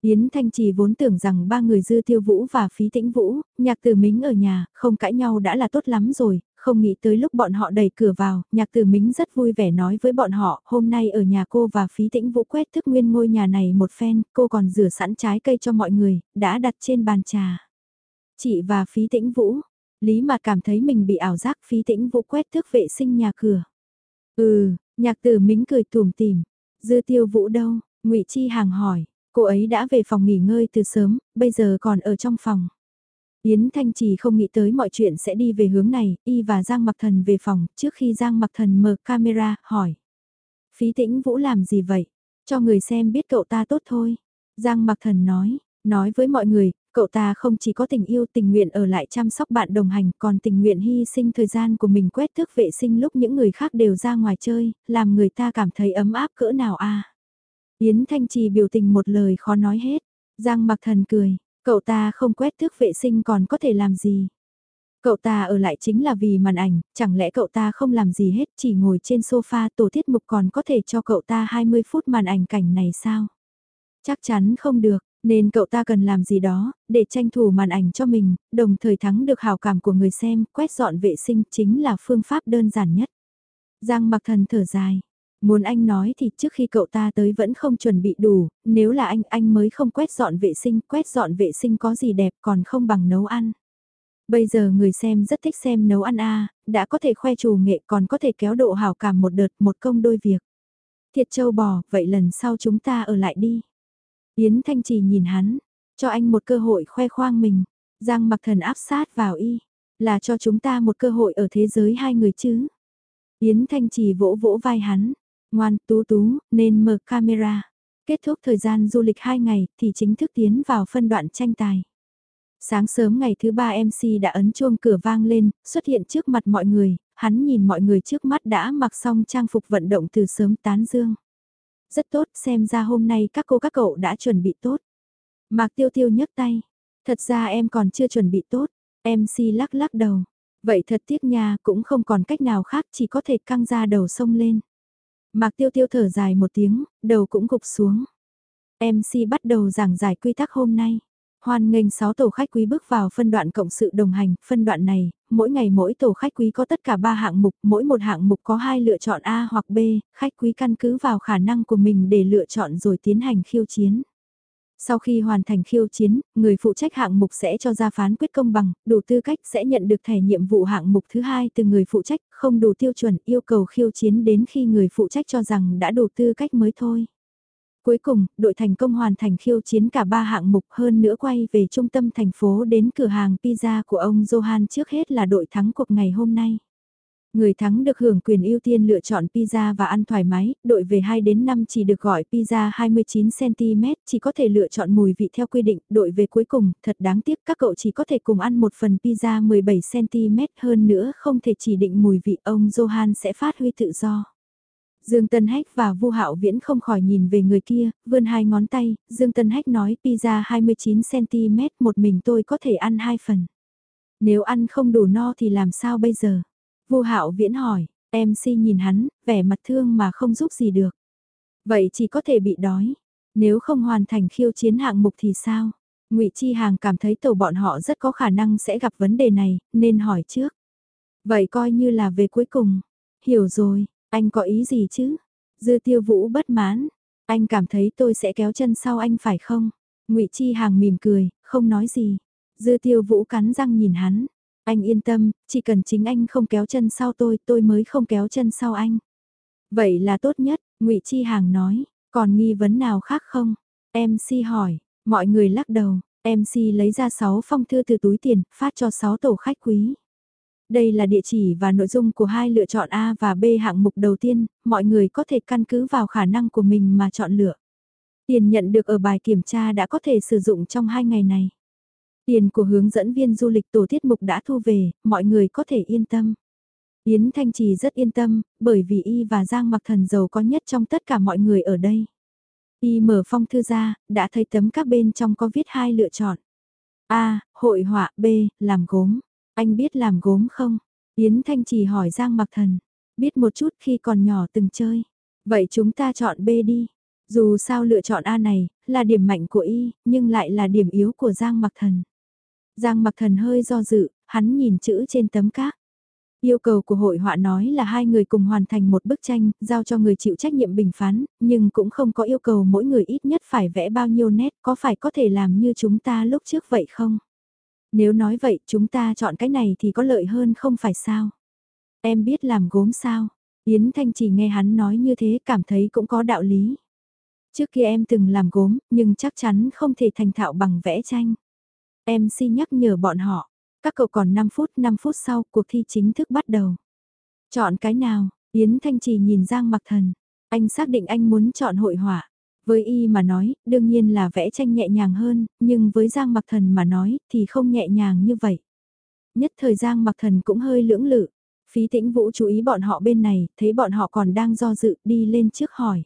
Yến Thanh Trì vốn tưởng rằng ba người dư tiêu vũ và phí tĩnh vũ, nhạc tử mính ở nhà, không cãi nhau đã là tốt lắm rồi, không nghĩ tới lúc bọn họ đẩy cửa vào, nhạc tử mính rất vui vẻ nói với bọn họ, hôm nay ở nhà cô và phí tĩnh vũ quét thức nguyên ngôi nhà này một phen, cô còn rửa sẵn trái cây cho mọi người, đã đặt trên bàn trà. Chị và phí tĩnh vũ, Lý mà cảm thấy mình bị ảo giác phí tĩnh vũ quét thước vệ sinh nhà cửa. Ừ, nhạc tử mính cười tùm tìm. Dư tiêu vũ đâu? ngụy Chi hàng hỏi. Cô ấy đã về phòng nghỉ ngơi từ sớm, bây giờ còn ở trong phòng. Yến Thanh Trì không nghĩ tới mọi chuyện sẽ đi về hướng này, y và Giang Mặc Thần về phòng, trước khi Giang Mặc Thần mở camera, hỏi. Phí tĩnh Vũ làm gì vậy? Cho người xem biết cậu ta tốt thôi. Giang Mặc Thần nói, nói với mọi người, Cậu ta không chỉ có tình yêu tình nguyện ở lại chăm sóc bạn đồng hành còn tình nguyện hy sinh thời gian của mình quét thước vệ sinh lúc những người khác đều ra ngoài chơi, làm người ta cảm thấy ấm áp cỡ nào a Yến Thanh Trì biểu tình một lời khó nói hết. Giang mặc thần cười, cậu ta không quét thước vệ sinh còn có thể làm gì. Cậu ta ở lại chính là vì màn ảnh, chẳng lẽ cậu ta không làm gì hết chỉ ngồi trên sofa tổ tiết mục còn có thể cho cậu ta 20 phút màn ảnh cảnh này sao? Chắc chắn không được, nên cậu ta cần làm gì đó, để tranh thủ màn ảnh cho mình, đồng thời thắng được hào cảm của người xem, quét dọn vệ sinh chính là phương pháp đơn giản nhất. Giang mặc thần thở dài. Muốn anh nói thì trước khi cậu ta tới vẫn không chuẩn bị đủ, nếu là anh, anh mới không quét dọn vệ sinh, quét dọn vệ sinh có gì đẹp còn không bằng nấu ăn. Bây giờ người xem rất thích xem nấu ăn a đã có thể khoe trù nghệ còn có thể kéo độ hào cảm một đợt một công đôi việc. Thiệt châu bò, vậy lần sau chúng ta ở lại đi. Yến Thanh Trì nhìn hắn, cho anh một cơ hội khoe khoang mình. Giang mặc thần áp sát vào y, là cho chúng ta một cơ hội ở thế giới hai người chứ. Yến Thanh Trì vỗ vỗ vai hắn, ngoan tú tú, nên mở camera. Kết thúc thời gian du lịch 2 ngày thì chính thức tiến vào phân đoạn tranh tài. Sáng sớm ngày thứ ba MC đã ấn chuông cửa vang lên, xuất hiện trước mặt mọi người, hắn nhìn mọi người trước mắt đã mặc xong trang phục vận động từ sớm tán dương. Rất tốt, xem ra hôm nay các cô các cậu đã chuẩn bị tốt. Mạc Tiêu Tiêu nhấc tay. Thật ra em còn chưa chuẩn bị tốt. MC lắc lắc đầu. Vậy thật tiếc nha, cũng không còn cách nào khác chỉ có thể căng ra đầu sông lên. Mạc Tiêu Tiêu thở dài một tiếng, đầu cũng gục xuống. MC bắt đầu giảng giải quy tắc hôm nay. Hoan nghênh 6 tổ khách quý bước vào phân đoạn cộng sự đồng hành, phân đoạn này, mỗi ngày mỗi tổ khách quý có tất cả 3 hạng mục, mỗi một hạng mục có hai lựa chọn A hoặc B, khách quý căn cứ vào khả năng của mình để lựa chọn rồi tiến hành khiêu chiến. Sau khi hoàn thành khiêu chiến, người phụ trách hạng mục sẽ cho ra phán quyết công bằng, đủ tư cách sẽ nhận được thẻ nhiệm vụ hạng mục thứ hai từ người phụ trách, không đủ tiêu chuẩn yêu cầu khiêu chiến đến khi người phụ trách cho rằng đã đủ tư cách mới thôi. Cuối cùng, đội thành công hoàn thành khiêu chiến cả ba hạng mục hơn nữa quay về trung tâm thành phố đến cửa hàng pizza của ông Johan trước hết là đội thắng cuộc ngày hôm nay. Người thắng được hưởng quyền ưu tiên lựa chọn pizza và ăn thoải mái, đội về 2 đến 5 chỉ được gọi pizza 29cm, chỉ có thể lựa chọn mùi vị theo quy định, đội về cuối cùng, thật đáng tiếc các cậu chỉ có thể cùng ăn một phần pizza 17cm hơn nữa không thể chỉ định mùi vị ông Johan sẽ phát huy tự do. Dương Tân Hách và Vu Hạo Viễn không khỏi nhìn về người kia, vươn hai ngón tay, Dương Tân Hách nói pizza 29cm một mình tôi có thể ăn hai phần. Nếu ăn không đủ no thì làm sao bây giờ? Vu Hạo Viễn hỏi, MC nhìn hắn, vẻ mặt thương mà không giúp gì được. Vậy chỉ có thể bị đói. Nếu không hoàn thành khiêu chiến hạng mục thì sao? Ngụy Chi Hàng cảm thấy tổ bọn họ rất có khả năng sẽ gặp vấn đề này, nên hỏi trước. Vậy coi như là về cuối cùng. Hiểu rồi, anh có ý gì chứ? Dư tiêu vũ bất mãn. Anh cảm thấy tôi sẽ kéo chân sau anh phải không? ngụy Chi Hàng mỉm cười, không nói gì. Dư tiêu vũ cắn răng nhìn hắn. Anh yên tâm, chỉ cần chính anh không kéo chân sau tôi, tôi mới không kéo chân sau anh. Vậy là tốt nhất, ngụy Chi Hàng nói. Còn nghi vấn nào khác không? MC hỏi, mọi người lắc đầu. MC lấy ra 6 phong thư từ túi tiền, phát cho 6 tổ khách quý. Đây là địa chỉ và nội dung của hai lựa chọn A và B hạng mục đầu tiên, mọi người có thể căn cứ vào khả năng của mình mà chọn lựa. Tiền nhận được ở bài kiểm tra đã có thể sử dụng trong hai ngày này. Tiền của hướng dẫn viên du lịch tổ tiết mục đã thu về, mọi người có thể yên tâm. Yến Thanh Trì rất yên tâm, bởi vì Y và Giang mặc thần giàu có nhất trong tất cả mọi người ở đây. Y mở phong thư ra, đã thấy tấm các bên trong có viết hai lựa chọn. A. Hội họa B. Làm gốm. Anh biết làm gốm không? Yến Thanh Trì hỏi Giang Mặc Thần. Biết một chút khi còn nhỏ từng chơi. Vậy chúng ta chọn B đi. Dù sao lựa chọn A này, là điểm mạnh của Y, nhưng lại là điểm yếu của Giang Mặc Thần. Giang Mặc Thần hơi do dự, hắn nhìn chữ trên tấm cát. Yêu cầu của hội họa nói là hai người cùng hoàn thành một bức tranh, giao cho người chịu trách nhiệm bình phán, nhưng cũng không có yêu cầu mỗi người ít nhất phải vẽ bao nhiêu nét, có phải có thể làm như chúng ta lúc trước vậy không? Nếu nói vậy chúng ta chọn cái này thì có lợi hơn không phải sao? Em biết làm gốm sao? Yến Thanh chỉ nghe hắn nói như thế cảm thấy cũng có đạo lý. Trước kia em từng làm gốm, nhưng chắc chắn không thể thành thạo bằng vẽ tranh. Em xin nhắc nhở bọn họ, các cậu còn 5 phút, 5 phút sau cuộc thi chính thức bắt đầu. Chọn cái nào? Yến Thanh Trì nhìn Giang Mặc Thần. Anh xác định anh muốn chọn hội họa. Với y mà nói, đương nhiên là vẽ tranh nhẹ nhàng hơn, nhưng với Giang Mặc Thần mà nói, thì không nhẹ nhàng như vậy. Nhất thời Giang Mặc Thần cũng hơi lưỡng lự. Phí tĩnh vũ chú ý bọn họ bên này, thấy bọn họ còn đang do dự, đi lên trước hỏi.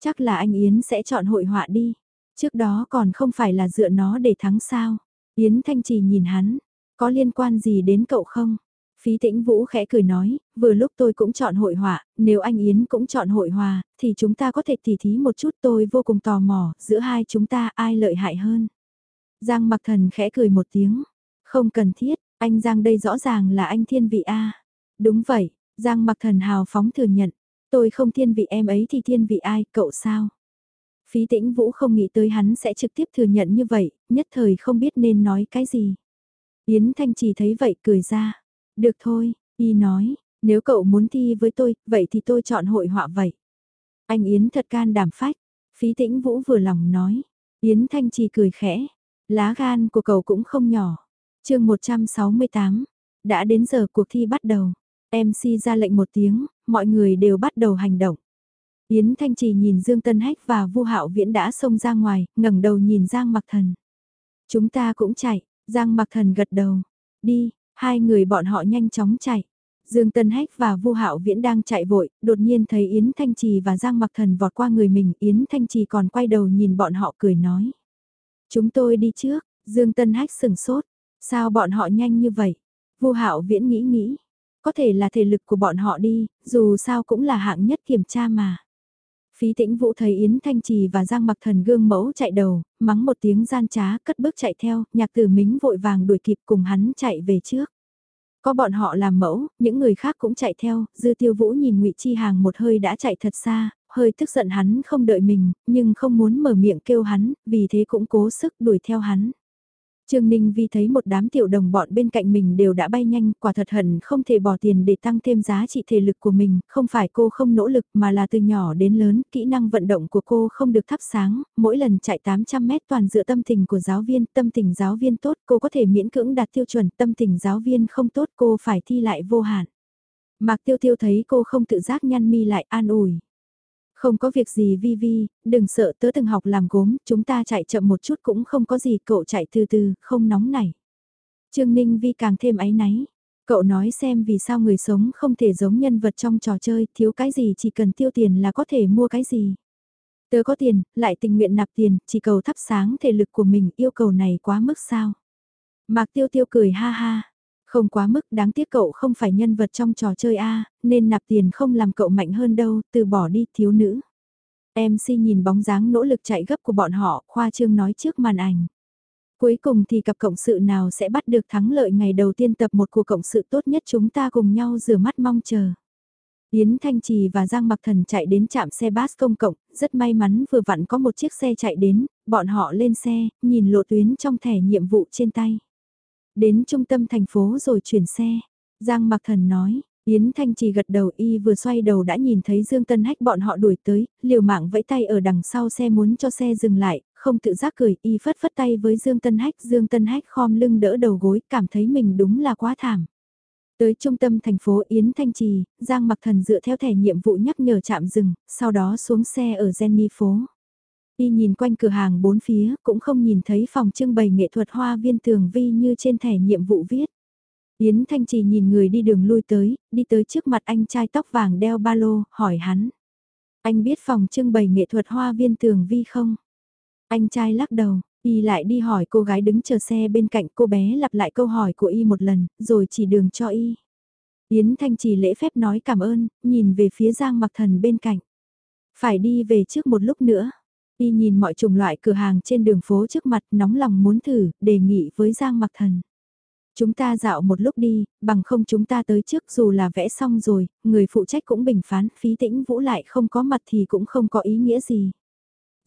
Chắc là anh Yến sẽ chọn hội họa đi. Trước đó còn không phải là dựa nó để thắng sao. Yến Thanh Trì nhìn hắn, có liên quan gì đến cậu không? Phí tĩnh vũ khẽ cười nói, vừa lúc tôi cũng chọn hội họa, nếu anh Yến cũng chọn hội hòa, thì chúng ta có thể tỉ thí một chút tôi vô cùng tò mò, giữa hai chúng ta ai lợi hại hơn. Giang mặc thần khẽ cười một tiếng, không cần thiết, anh Giang đây rõ ràng là anh thiên vị A. Đúng vậy, Giang mặc thần hào phóng thừa nhận, tôi không thiên vị em ấy thì thiên vị ai, cậu sao? Phí tĩnh vũ không nghĩ tới hắn sẽ trực tiếp thừa nhận như vậy, nhất thời không biết nên nói cái gì. Yến Thanh Trì thấy vậy cười ra. Được thôi, y nói, nếu cậu muốn thi với tôi, vậy thì tôi chọn hội họa vậy. Anh Yến thật can đảm phách. Phí tĩnh vũ vừa lòng nói. Yến Thanh Trì cười khẽ. Lá gan của cậu cũng không nhỏ. chương 168. Đã đến giờ cuộc thi bắt đầu. MC ra lệnh một tiếng, mọi người đều bắt đầu hành động. Yến Thanh Trì nhìn Dương Tân Hách và Vu Hạo Viễn đã xông ra ngoài, ngẩng đầu nhìn Giang Mặc Thần. Chúng ta cũng chạy, Giang Mặc Thần gật đầu. Đi, hai người bọn họ nhanh chóng chạy. Dương Tân Hách và Vu Hạo Viễn đang chạy vội, đột nhiên thấy Yến Thanh Trì và Giang Mặc Thần vọt qua người mình, Yến Thanh Trì còn quay đầu nhìn bọn họ cười nói: "Chúng tôi đi trước." Dương Tân Hách sừng sốt, sao bọn họ nhanh như vậy? Vu Hạo Viễn nghĩ nghĩ, có thể là thể lực của bọn họ đi, dù sao cũng là hạng nhất kiểm tra mà. Phí tĩnh vũ thấy Yến Thanh Trì và Giang Mặc Thần gương mẫu chạy đầu, mắng một tiếng gian trá cất bước chạy theo, nhạc tử mính vội vàng đuổi kịp cùng hắn chạy về trước. Có bọn họ làm mẫu, những người khác cũng chạy theo, dư tiêu vũ nhìn ngụy Chi Hàng một hơi đã chạy thật xa, hơi tức giận hắn không đợi mình, nhưng không muốn mở miệng kêu hắn, vì thế cũng cố sức đuổi theo hắn. Trương Ninh Vi thấy một đám tiểu đồng bọn bên cạnh mình đều đã bay nhanh, quả thật hận không thể bỏ tiền để tăng thêm giá trị thể lực của mình, không phải cô không nỗ lực mà là từ nhỏ đến lớn, kỹ năng vận động của cô không được thắp sáng, mỗi lần chạy 800 mét toàn dựa tâm tình của giáo viên, tâm tình giáo viên tốt cô có thể miễn cưỡng đạt tiêu chuẩn, tâm tình giáo viên không tốt cô phải thi lại vô hạn. Mạc Tiêu Tiêu thấy cô không tự giác nhăn mi lại an ủi. Không có việc gì Vi Vi, đừng sợ tớ từng học làm gốm, chúng ta chạy chậm một chút cũng không có gì, cậu chạy từ từ, không nóng nảy. Trương Ninh Vi càng thêm áy náy. Cậu nói xem vì sao người sống không thể giống nhân vật trong trò chơi, thiếu cái gì chỉ cần tiêu tiền là có thể mua cái gì. Tớ có tiền, lại tình nguyện nạp tiền, chỉ cầu thắp sáng thể lực của mình, yêu cầu này quá mức sao. Mạc Tiêu Tiêu cười ha ha. Không quá mức đáng tiếc cậu không phải nhân vật trong trò chơi A, nên nạp tiền không làm cậu mạnh hơn đâu, từ bỏ đi thiếu nữ. MC nhìn bóng dáng nỗ lực chạy gấp của bọn họ, khoa trương nói trước màn ảnh. Cuối cùng thì cặp cộng sự nào sẽ bắt được thắng lợi ngày đầu tiên tập một cuộc cộng sự tốt nhất chúng ta cùng nhau rửa mắt mong chờ. Yến Thanh Trì và Giang Mặc Thần chạy đến trạm xe bus công cộng, rất may mắn vừa vặn có một chiếc xe chạy đến, bọn họ lên xe, nhìn lộ tuyến trong thẻ nhiệm vụ trên tay. Đến trung tâm thành phố rồi chuyển xe. Giang Mặc Thần nói, Yến Thanh chỉ gật đầu y vừa xoay đầu đã nhìn thấy Dương Tân Hách bọn họ đuổi tới, liều mạng vẫy tay ở đằng sau xe muốn cho xe dừng lại, không tự giác cười, y phất phất tay với Dương Tân Hách, Dương Tân Hách khom lưng đỡ đầu gối, cảm thấy mình đúng là quá thảm. Tới trung tâm thành phố Yến Thanh Trì, Giang Mặc Thần dựa theo thẻ nhiệm vụ nhắc nhở chạm dừng, sau đó xuống xe ở Jenny phố. Y nhìn quanh cửa hàng bốn phía, cũng không nhìn thấy phòng trưng bày nghệ thuật hoa viên tường vi như trên thẻ nhiệm vụ viết. Yến Thanh Trì nhìn người đi đường lui tới, đi tới trước mặt anh trai tóc vàng đeo ba lô, hỏi hắn. Anh biết phòng trưng bày nghệ thuật hoa viên tường vi không? Anh trai lắc đầu, y lại đi hỏi cô gái đứng chờ xe bên cạnh cô bé lặp lại câu hỏi của y một lần, rồi chỉ đường cho y. Yến Thanh Trì lễ phép nói cảm ơn, nhìn về phía Giang Mặc Thần bên cạnh. Phải đi về trước một lúc nữa. Y nhìn mọi chủng loại cửa hàng trên đường phố trước mặt nóng lòng muốn thử, đề nghị với Giang Mặc Thần. Chúng ta dạo một lúc đi, bằng không chúng ta tới trước dù là vẽ xong rồi, người phụ trách cũng bình phán phí tĩnh vũ lại không có mặt thì cũng không có ý nghĩa gì.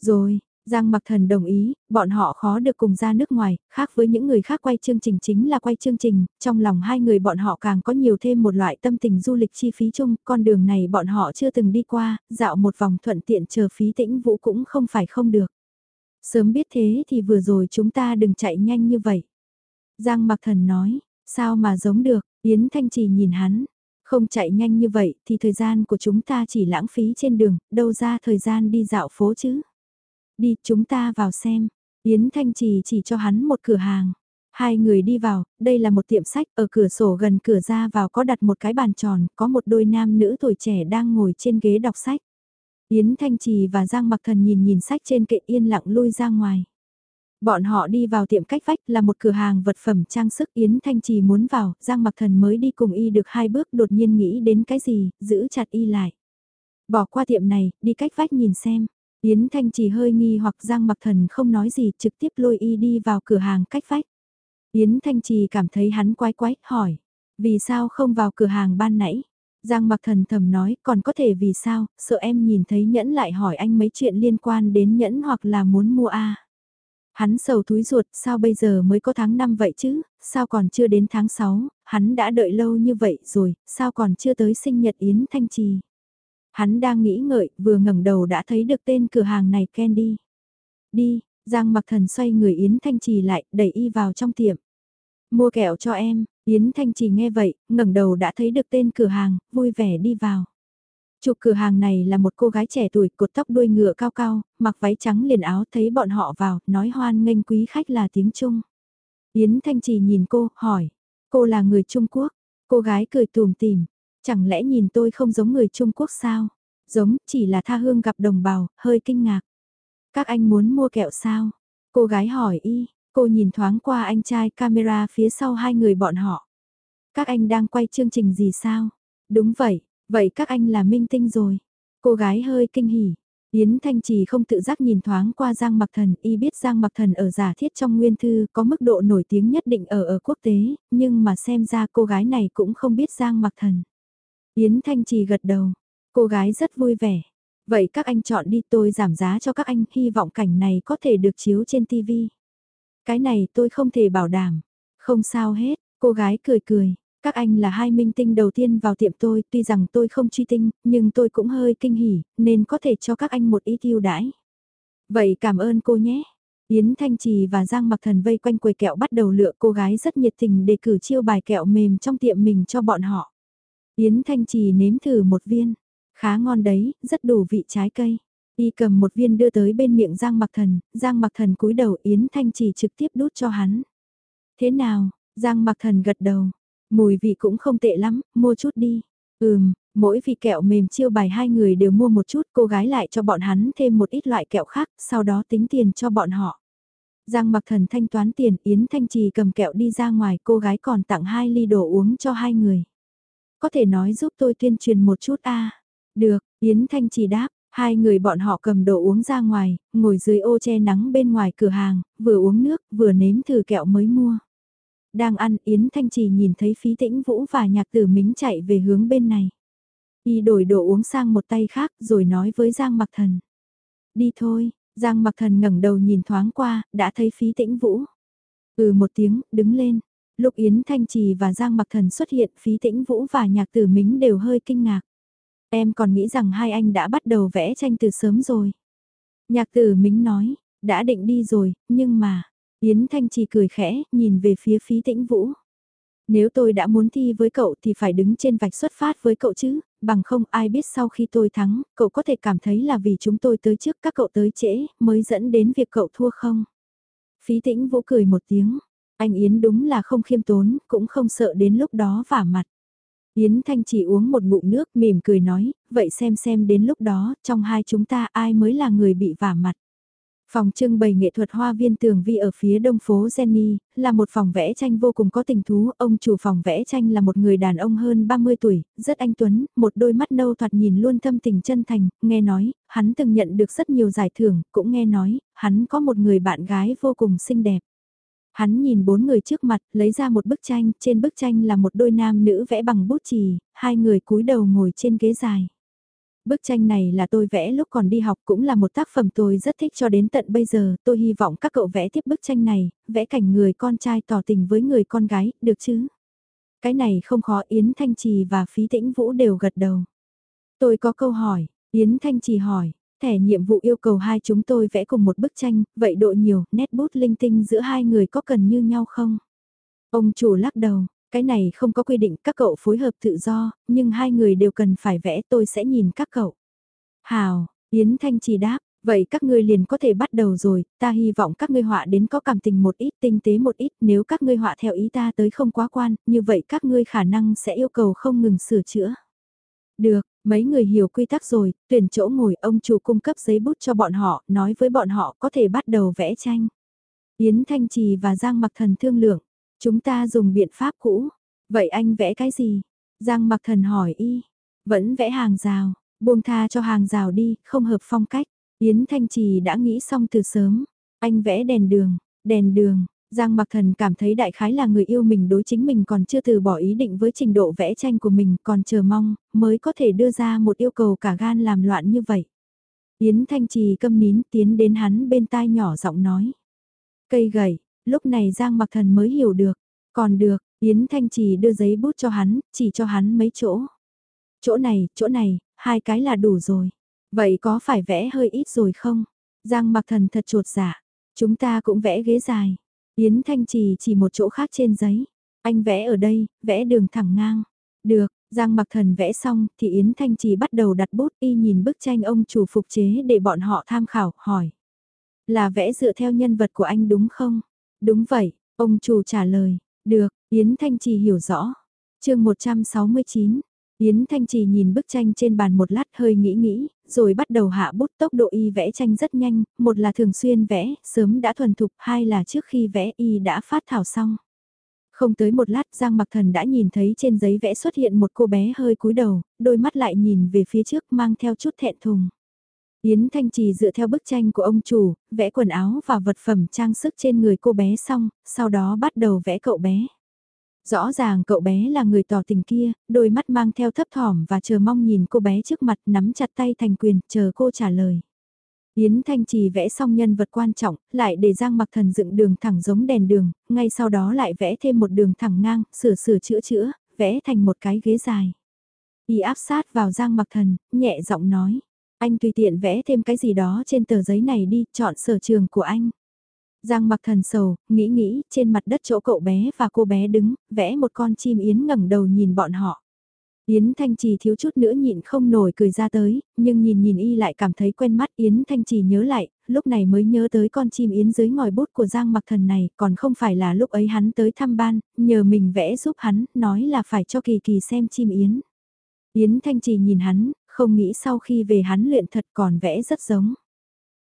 Rồi, Giang Mặc Thần đồng ý, bọn họ khó được cùng ra nước ngoài, khác với những người khác quay chương trình chính là quay chương trình, trong lòng hai người bọn họ càng có nhiều thêm một loại tâm tình du lịch chi phí chung, con đường này bọn họ chưa từng đi qua, dạo một vòng thuận tiện chờ phí tĩnh vũ cũng không phải không được. Sớm biết thế thì vừa rồi chúng ta đừng chạy nhanh như vậy. Giang Mặc Thần nói, sao mà giống được, Yến Thanh Trì nhìn hắn, không chạy nhanh như vậy thì thời gian của chúng ta chỉ lãng phí trên đường, đâu ra thời gian đi dạo phố chứ. Đi chúng ta vào xem. Yến Thanh Trì chỉ cho hắn một cửa hàng. Hai người đi vào, đây là một tiệm sách, ở cửa sổ gần cửa ra vào có đặt một cái bàn tròn, có một đôi nam nữ tuổi trẻ đang ngồi trên ghế đọc sách. Yến Thanh Trì và Giang Mặc Thần nhìn nhìn sách trên kệ yên lặng lui ra ngoài. Bọn họ đi vào tiệm cách vách là một cửa hàng vật phẩm trang sức Yến Thanh Trì muốn vào, Giang Mặc Thần mới đi cùng y được hai bước đột nhiên nghĩ đến cái gì, giữ chặt y lại. Bỏ qua tiệm này, đi cách vách nhìn xem. Yến Thanh chỉ hơi nghi hoặc Giang Mặc Thần không nói gì trực tiếp lôi y đi vào cửa hàng cách vách. Yến Thanh Trì cảm thấy hắn quái quái, hỏi. Vì sao không vào cửa hàng ban nãy? Giang Mặc Thần thầm nói, còn có thể vì sao, sợ em nhìn thấy nhẫn lại hỏi anh mấy chuyện liên quan đến nhẫn hoặc là muốn mua a Hắn sầu túi ruột, sao bây giờ mới có tháng 5 vậy chứ, sao còn chưa đến tháng 6, hắn đã đợi lâu như vậy rồi, sao còn chưa tới sinh nhật Yến Thanh Trì. Hắn đang nghĩ ngợi, vừa ngẩng đầu đã thấy được tên cửa hàng này Candy. Đi, Giang mặc thần xoay người Yến Thanh Trì lại, đẩy y vào trong tiệm. Mua kẹo cho em, Yến Thanh Trì nghe vậy, ngẩng đầu đã thấy được tên cửa hàng, vui vẻ đi vào. Chủ cửa hàng này là một cô gái trẻ tuổi, cột tóc đuôi ngựa cao cao, mặc váy trắng liền áo thấy bọn họ vào, nói hoan nghênh quý khách là tiếng Trung. Yến Thanh Trì nhìn cô, hỏi, cô là người Trung Quốc, cô gái cười tùm tìm, chẳng lẽ nhìn tôi không giống người Trung Quốc sao? Giống, chỉ là tha hương gặp đồng bào, hơi kinh ngạc. Các anh muốn mua kẹo sao? Cô gái hỏi y, cô nhìn thoáng qua anh trai camera phía sau hai người bọn họ. Các anh đang quay chương trình gì sao? Đúng vậy, vậy các anh là minh tinh rồi. Cô gái hơi kinh hỉ. Yến Thanh Trì không tự giác nhìn thoáng qua Giang Mặc Thần, y biết Giang Mặc Thần ở giả thiết trong nguyên thư có mức độ nổi tiếng nhất định ở ở quốc tế, nhưng mà xem ra cô gái này cũng không biết Giang Mặc Thần. Yến Thanh Trì gật đầu, cô gái rất vui vẻ. Vậy các anh chọn đi tôi giảm giá cho các anh, hy vọng cảnh này có thể được chiếu trên TV. Cái này tôi không thể bảo đảm. Không sao hết, cô gái cười cười. Các anh là hai minh tinh đầu tiên vào tiệm tôi, tuy rằng tôi không truy tinh, nhưng tôi cũng hơi kinh hỉ, nên có thể cho các anh một ít ưu đãi. Vậy cảm ơn cô nhé. Yến Thanh Trì và Giang Mặc Thần vây quanh quầy kẹo bắt đầu lựa cô gái rất nhiệt tình để cử chiêu bài kẹo mềm trong tiệm mình cho bọn họ. Yến Thanh Trì nếm thử một viên, khá ngon đấy, rất đủ vị trái cây. Y cầm một viên đưa tới bên miệng Giang Mặc Thần, Giang Mặc Thần cúi đầu Yến Thanh Trì trực tiếp đút cho hắn. Thế nào, Giang Mặc Thần gật đầu, mùi vị cũng không tệ lắm, mua chút đi. Ừm, mỗi vị kẹo mềm chiêu bài hai người đều mua một chút, cô gái lại cho bọn hắn thêm một ít loại kẹo khác, sau đó tính tiền cho bọn họ. Giang Mặc Thần thanh toán tiền, Yến Thanh Trì cầm kẹo đi ra ngoài, cô gái còn tặng hai ly đồ uống cho hai người. Có thể nói giúp tôi tuyên truyền một chút a Được, Yến Thanh Trì đáp, hai người bọn họ cầm đồ uống ra ngoài, ngồi dưới ô che nắng bên ngoài cửa hàng, vừa uống nước, vừa nếm thử kẹo mới mua. Đang ăn Yến Thanh Trì nhìn thấy phí tĩnh vũ và nhạc tử mính chạy về hướng bên này. Y đổi đồ uống sang một tay khác rồi nói với Giang Mặc Thần. Đi thôi, Giang Mặc Thần ngẩng đầu nhìn thoáng qua, đã thấy phí tĩnh vũ. Ừ một tiếng, đứng lên. Lúc Yến Thanh Trì và Giang Mặc Thần xuất hiện phí tĩnh vũ và nhạc tử mính đều hơi kinh ngạc. Em còn nghĩ rằng hai anh đã bắt đầu vẽ tranh từ sớm rồi. Nhạc tử mính nói, đã định đi rồi, nhưng mà, Yến Thanh Trì cười khẽ, nhìn về phía phí tĩnh vũ. Nếu tôi đã muốn thi với cậu thì phải đứng trên vạch xuất phát với cậu chứ, bằng không ai biết sau khi tôi thắng, cậu có thể cảm thấy là vì chúng tôi tới trước các cậu tới trễ, mới dẫn đến việc cậu thua không? Phí tĩnh vũ cười một tiếng, anh Yến đúng là không khiêm tốn, cũng không sợ đến lúc đó vả mặt. Yến Thanh chỉ uống một ngụm nước mỉm cười nói, vậy xem xem đến lúc đó, trong hai chúng ta ai mới là người bị vả mặt. Phòng trưng bày nghệ thuật hoa viên tường vi ở phía đông phố Jenny, là một phòng vẽ tranh vô cùng có tình thú. Ông chủ phòng vẽ tranh là một người đàn ông hơn 30 tuổi, rất anh tuấn, một đôi mắt nâu thoạt nhìn luôn thâm tình chân thành, nghe nói, hắn từng nhận được rất nhiều giải thưởng, cũng nghe nói, hắn có một người bạn gái vô cùng xinh đẹp. Hắn nhìn bốn người trước mặt, lấy ra một bức tranh, trên bức tranh là một đôi nam nữ vẽ bằng bút chì, hai người cúi đầu ngồi trên ghế dài. Bức tranh này là tôi vẽ lúc còn đi học cũng là một tác phẩm tôi rất thích cho đến tận bây giờ, tôi hy vọng các cậu vẽ tiếp bức tranh này, vẽ cảnh người con trai tỏ tình với người con gái, được chứ? Cái này không khó Yến Thanh Trì và Phí Tĩnh Vũ đều gật đầu. Tôi có câu hỏi, Yến Thanh Trì hỏi, thẻ nhiệm vụ yêu cầu hai chúng tôi vẽ cùng một bức tranh, vậy độ nhiều, nét bút linh tinh giữa hai người có cần như nhau không? Ông chủ lắc đầu, cái này không có quy định các cậu phối hợp tự do, nhưng hai người đều cần phải vẽ tôi sẽ nhìn các cậu. Hào, Yến Thanh chỉ đáp, vậy các ngươi liền có thể bắt đầu rồi, ta hy vọng các ngươi họa đến có cảm tình một ít, tinh tế một ít, nếu các ngươi họa theo ý ta tới không quá quan, như vậy các ngươi khả năng sẽ yêu cầu không ngừng sửa chữa. Được, mấy người hiểu quy tắc rồi, tuyển chỗ ngồi ông chủ cung cấp giấy bút cho bọn họ, nói với bọn họ có thể bắt đầu vẽ tranh. Yến Thanh Trì và Giang Mặc Thần thương lượng, Chúng ta dùng biện pháp cũ. Vậy anh vẽ cái gì? Giang mặc thần hỏi y. Vẫn vẽ hàng rào, buông tha cho hàng rào đi, không hợp phong cách. Yến Thanh Trì đã nghĩ xong từ sớm. Anh vẽ đèn đường, đèn đường. Giang Mặc Thần cảm thấy đại khái là người yêu mình đối chính mình còn chưa từ bỏ ý định với trình độ vẽ tranh của mình còn chờ mong, mới có thể đưa ra một yêu cầu cả gan làm loạn như vậy. Yến Thanh Trì câm nín tiến đến hắn bên tai nhỏ giọng nói. Cây gậy, lúc này Giang Mặc Thần mới hiểu được. Còn được, Yến Thanh Trì đưa giấy bút cho hắn, chỉ cho hắn mấy chỗ. Chỗ này, chỗ này, hai cái là đủ rồi. Vậy có phải vẽ hơi ít rồi không? Giang Mặc Thần thật trột dạ. Chúng ta cũng vẽ ghế dài. Yến Thanh Trì chỉ một chỗ khác trên giấy. Anh vẽ ở đây, vẽ đường thẳng ngang. Được, Giang Mặc Thần vẽ xong thì Yến Thanh Trì bắt đầu đặt bút y nhìn bức tranh ông chủ phục chế để bọn họ tham khảo, hỏi. Là vẽ dựa theo nhân vật của anh đúng không? Đúng vậy, ông chủ trả lời. Được, Yến Thanh Trì hiểu rõ. chương 169, Yến Thanh Trì nhìn bức tranh trên bàn một lát hơi nghĩ nghĩ, rồi bắt đầu hạ bút tốc độ y vẽ tranh rất nhanh, một là thường xuyên vẽ, sớm đã thuần thục, hai là trước khi vẽ y đã phát thảo xong. Không tới một lát Giang Mặc Thần đã nhìn thấy trên giấy vẽ xuất hiện một cô bé hơi cúi đầu, đôi mắt lại nhìn về phía trước mang theo chút thẹn thùng. Yến Thanh Trì dựa theo bức tranh của ông chủ, vẽ quần áo và vật phẩm trang sức trên người cô bé xong, sau đó bắt đầu vẽ cậu bé. Rõ ràng cậu bé là người tỏ tình kia, đôi mắt mang theo thấp thỏm và chờ mong nhìn cô bé trước mặt nắm chặt tay thành quyền, chờ cô trả lời. Yến Thanh Trì vẽ xong nhân vật quan trọng, lại để Giang Mặc Thần dựng đường thẳng giống đèn đường, ngay sau đó lại vẽ thêm một đường thẳng ngang, sửa sửa chữa chữa, vẽ thành một cái ghế dài. Y áp sát vào Giang Mặc Thần, nhẹ giọng nói, anh tùy tiện vẽ thêm cái gì đó trên tờ giấy này đi, chọn sở trường của anh. Giang mặc thần sầu, nghĩ nghĩ, trên mặt đất chỗ cậu bé và cô bé đứng, vẽ một con chim yến ngẩng đầu nhìn bọn họ. Yến Thanh Trì thiếu chút nữa nhịn không nổi cười ra tới, nhưng nhìn nhìn y lại cảm thấy quen mắt Yến Thanh Trì nhớ lại, lúc này mới nhớ tới con chim yến dưới ngòi bút của Giang Mặc Thần này, còn không phải là lúc ấy hắn tới thăm ban, nhờ mình vẽ giúp hắn, nói là phải cho Kỳ Kỳ xem chim yến. Yến Thanh Trì nhìn hắn, không nghĩ sau khi về hắn luyện thật còn vẽ rất giống.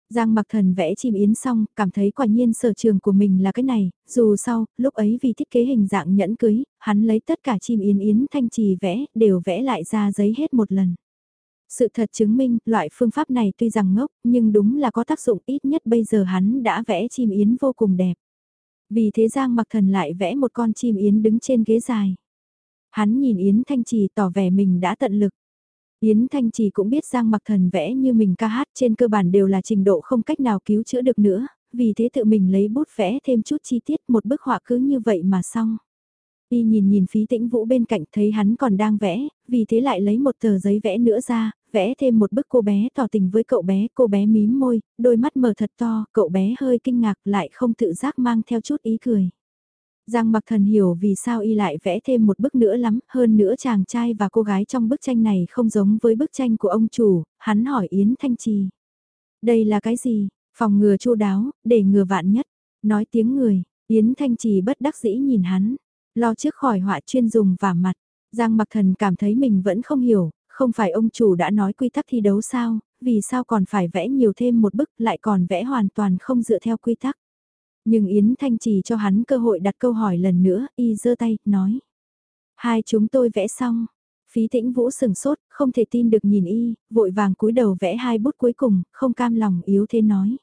Giang mặc thần vẽ chim yến xong, cảm thấy quả nhiên sở trường của mình là cái này, dù sau, lúc ấy vì thiết kế hình dạng nhẫn cưới, hắn lấy tất cả chim yến yến thanh trì vẽ, đều vẽ lại ra giấy hết một lần. Sự thật chứng minh, loại phương pháp này tuy rằng ngốc, nhưng đúng là có tác dụng ít nhất bây giờ hắn đã vẽ chim yến vô cùng đẹp. Vì thế Giang mặc thần lại vẽ một con chim yến đứng trên ghế dài. Hắn nhìn Yến Thanh Trì tỏ vẻ mình đã tận lực. Yến Thanh Trì cũng biết Giang Mặc Thần vẽ như mình ca hát trên cơ bản đều là trình độ không cách nào cứu chữa được nữa, vì thế tự mình lấy bút vẽ thêm chút chi tiết một bức họa cứ như vậy mà xong. Y nhìn nhìn phí tĩnh vũ bên cạnh thấy hắn còn đang vẽ, vì thế lại lấy một tờ giấy vẽ nữa ra, vẽ thêm một bức cô bé tỏ tình với cậu bé, cô bé mím môi, đôi mắt mở thật to, cậu bé hơi kinh ngạc lại không tự giác mang theo chút ý cười. Giang mặc thần hiểu vì sao y lại vẽ thêm một bức nữa lắm, hơn nữa chàng trai và cô gái trong bức tranh này không giống với bức tranh của ông chủ, hắn hỏi Yến Thanh Trì. Đây là cái gì? Phòng ngừa chu đáo, để ngừa vạn nhất. Nói tiếng người, Yến Thanh Trì bất đắc dĩ nhìn hắn, lo trước khỏi họa chuyên dùng và mặt. Giang mặc thần cảm thấy mình vẫn không hiểu, không phải ông chủ đã nói quy tắc thi đấu sao, vì sao còn phải vẽ nhiều thêm một bức lại còn vẽ hoàn toàn không dựa theo quy tắc. Nhưng Yến Thanh chỉ cho hắn cơ hội đặt câu hỏi lần nữa, y giơ tay, nói. Hai chúng tôi vẽ xong. Phí tĩnh vũ sừng sốt, không thể tin được nhìn y, vội vàng cúi đầu vẽ hai bút cuối cùng, không cam lòng yếu thế nói.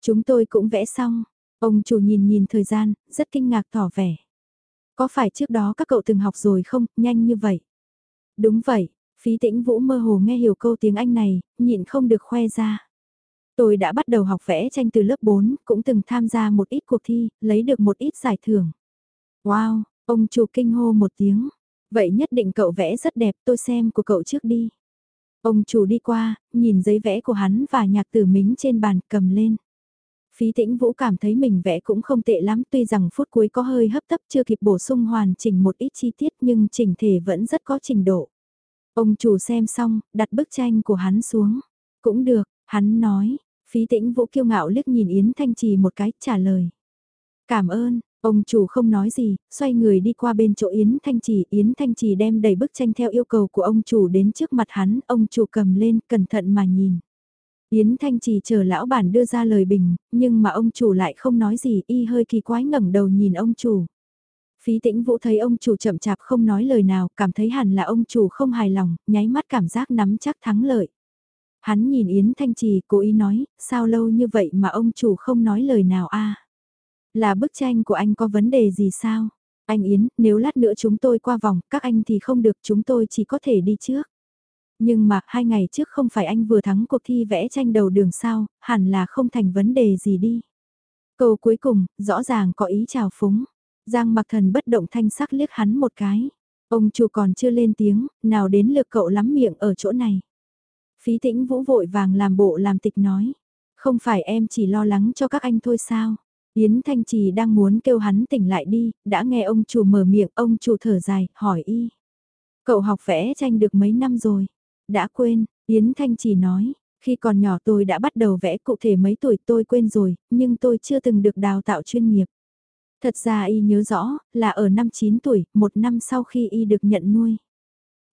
Chúng tôi cũng vẽ xong. Ông chủ nhìn nhìn thời gian, rất kinh ngạc tỏ vẻ. Có phải trước đó các cậu từng học rồi không, nhanh như vậy? Đúng vậy, phí tĩnh vũ mơ hồ nghe hiểu câu tiếng Anh này, nhịn không được khoe ra. Tôi đã bắt đầu học vẽ tranh từ lớp 4, cũng từng tham gia một ít cuộc thi, lấy được một ít giải thưởng. Wow, ông chủ kinh hô một tiếng. Vậy nhất định cậu vẽ rất đẹp, tôi xem của cậu trước đi. Ông chủ đi qua, nhìn giấy vẽ của hắn và nhạc tử mính trên bàn cầm lên. Phí tĩnh vũ cảm thấy mình vẽ cũng không tệ lắm tuy rằng phút cuối có hơi hấp tấp chưa kịp bổ sung hoàn chỉnh một ít chi tiết nhưng chỉnh thể vẫn rất có trình độ. Ông chủ xem xong, đặt bức tranh của hắn xuống. Cũng được, hắn nói, Phí tĩnh vũ kiêu ngạo liếc nhìn Yến Thanh Trì một cái, trả lời. Cảm ơn, ông chủ không nói gì, xoay người đi qua bên chỗ Yến Thanh Trì. Yến Thanh Trì đem đầy bức tranh theo yêu cầu của ông chủ đến trước mặt hắn, ông chủ cầm lên, cẩn thận mà nhìn. Yến Thanh Trì chờ lão bản đưa ra lời bình, nhưng mà ông chủ lại không nói gì, y hơi kỳ quái ngẩng đầu nhìn ông chủ. Phí tĩnh vũ thấy ông chủ chậm chạp không nói lời nào, cảm thấy hẳn là ông chủ không hài lòng, nháy mắt cảm giác nắm chắc thắng lợi. Hắn nhìn Yến Thanh Trì cố ý nói, sao lâu như vậy mà ông chủ không nói lời nào a Là bức tranh của anh có vấn đề gì sao? Anh Yến, nếu lát nữa chúng tôi qua vòng, các anh thì không được, chúng tôi chỉ có thể đi trước. Nhưng mà, hai ngày trước không phải anh vừa thắng cuộc thi vẽ tranh đầu đường sao, hẳn là không thành vấn đề gì đi. Câu cuối cùng, rõ ràng có ý chào phúng. Giang mặc thần bất động thanh sắc liếc hắn một cái. Ông chủ còn chưa lên tiếng, nào đến lượt cậu lắm miệng ở chỗ này. Phí tĩnh vũ vội vàng làm bộ làm tịch nói. Không phải em chỉ lo lắng cho các anh thôi sao? Yến Thanh Trì đang muốn kêu hắn tỉnh lại đi, đã nghe ông chủ mở miệng, ông chủ thở dài, hỏi y. Cậu học vẽ tranh được mấy năm rồi? Đã quên, Yến Thanh Trì nói, khi còn nhỏ tôi đã bắt đầu vẽ cụ thể mấy tuổi tôi quên rồi, nhưng tôi chưa từng được đào tạo chuyên nghiệp. Thật ra y nhớ rõ, là ở năm 9 tuổi, một năm sau khi y được nhận nuôi.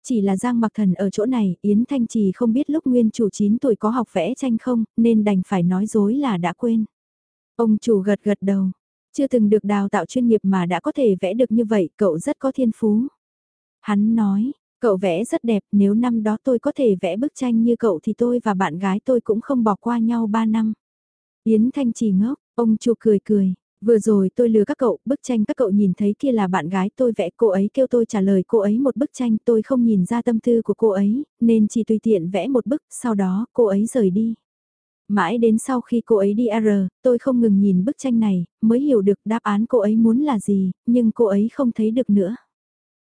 Chỉ là Giang Mặc Thần ở chỗ này, Yến Thanh Trì không biết lúc nguyên chủ 9 tuổi có học vẽ tranh không, nên đành phải nói dối là đã quên. Ông chủ gật gật đầu, chưa từng được đào tạo chuyên nghiệp mà đã có thể vẽ được như vậy, cậu rất có thiên phú. Hắn nói, cậu vẽ rất đẹp, nếu năm đó tôi có thể vẽ bức tranh như cậu thì tôi và bạn gái tôi cũng không bỏ qua nhau 3 năm. Yến Thanh Trì ngốc, ông chủ cười cười, Vừa rồi tôi lừa các cậu, bức tranh các cậu nhìn thấy kia là bạn gái tôi vẽ cô ấy kêu tôi trả lời cô ấy một bức tranh tôi không nhìn ra tâm tư của cô ấy, nên chỉ tùy tiện vẽ một bức, sau đó cô ấy rời đi. Mãi đến sau khi cô ấy đi R, tôi không ngừng nhìn bức tranh này, mới hiểu được đáp án cô ấy muốn là gì, nhưng cô ấy không thấy được nữa.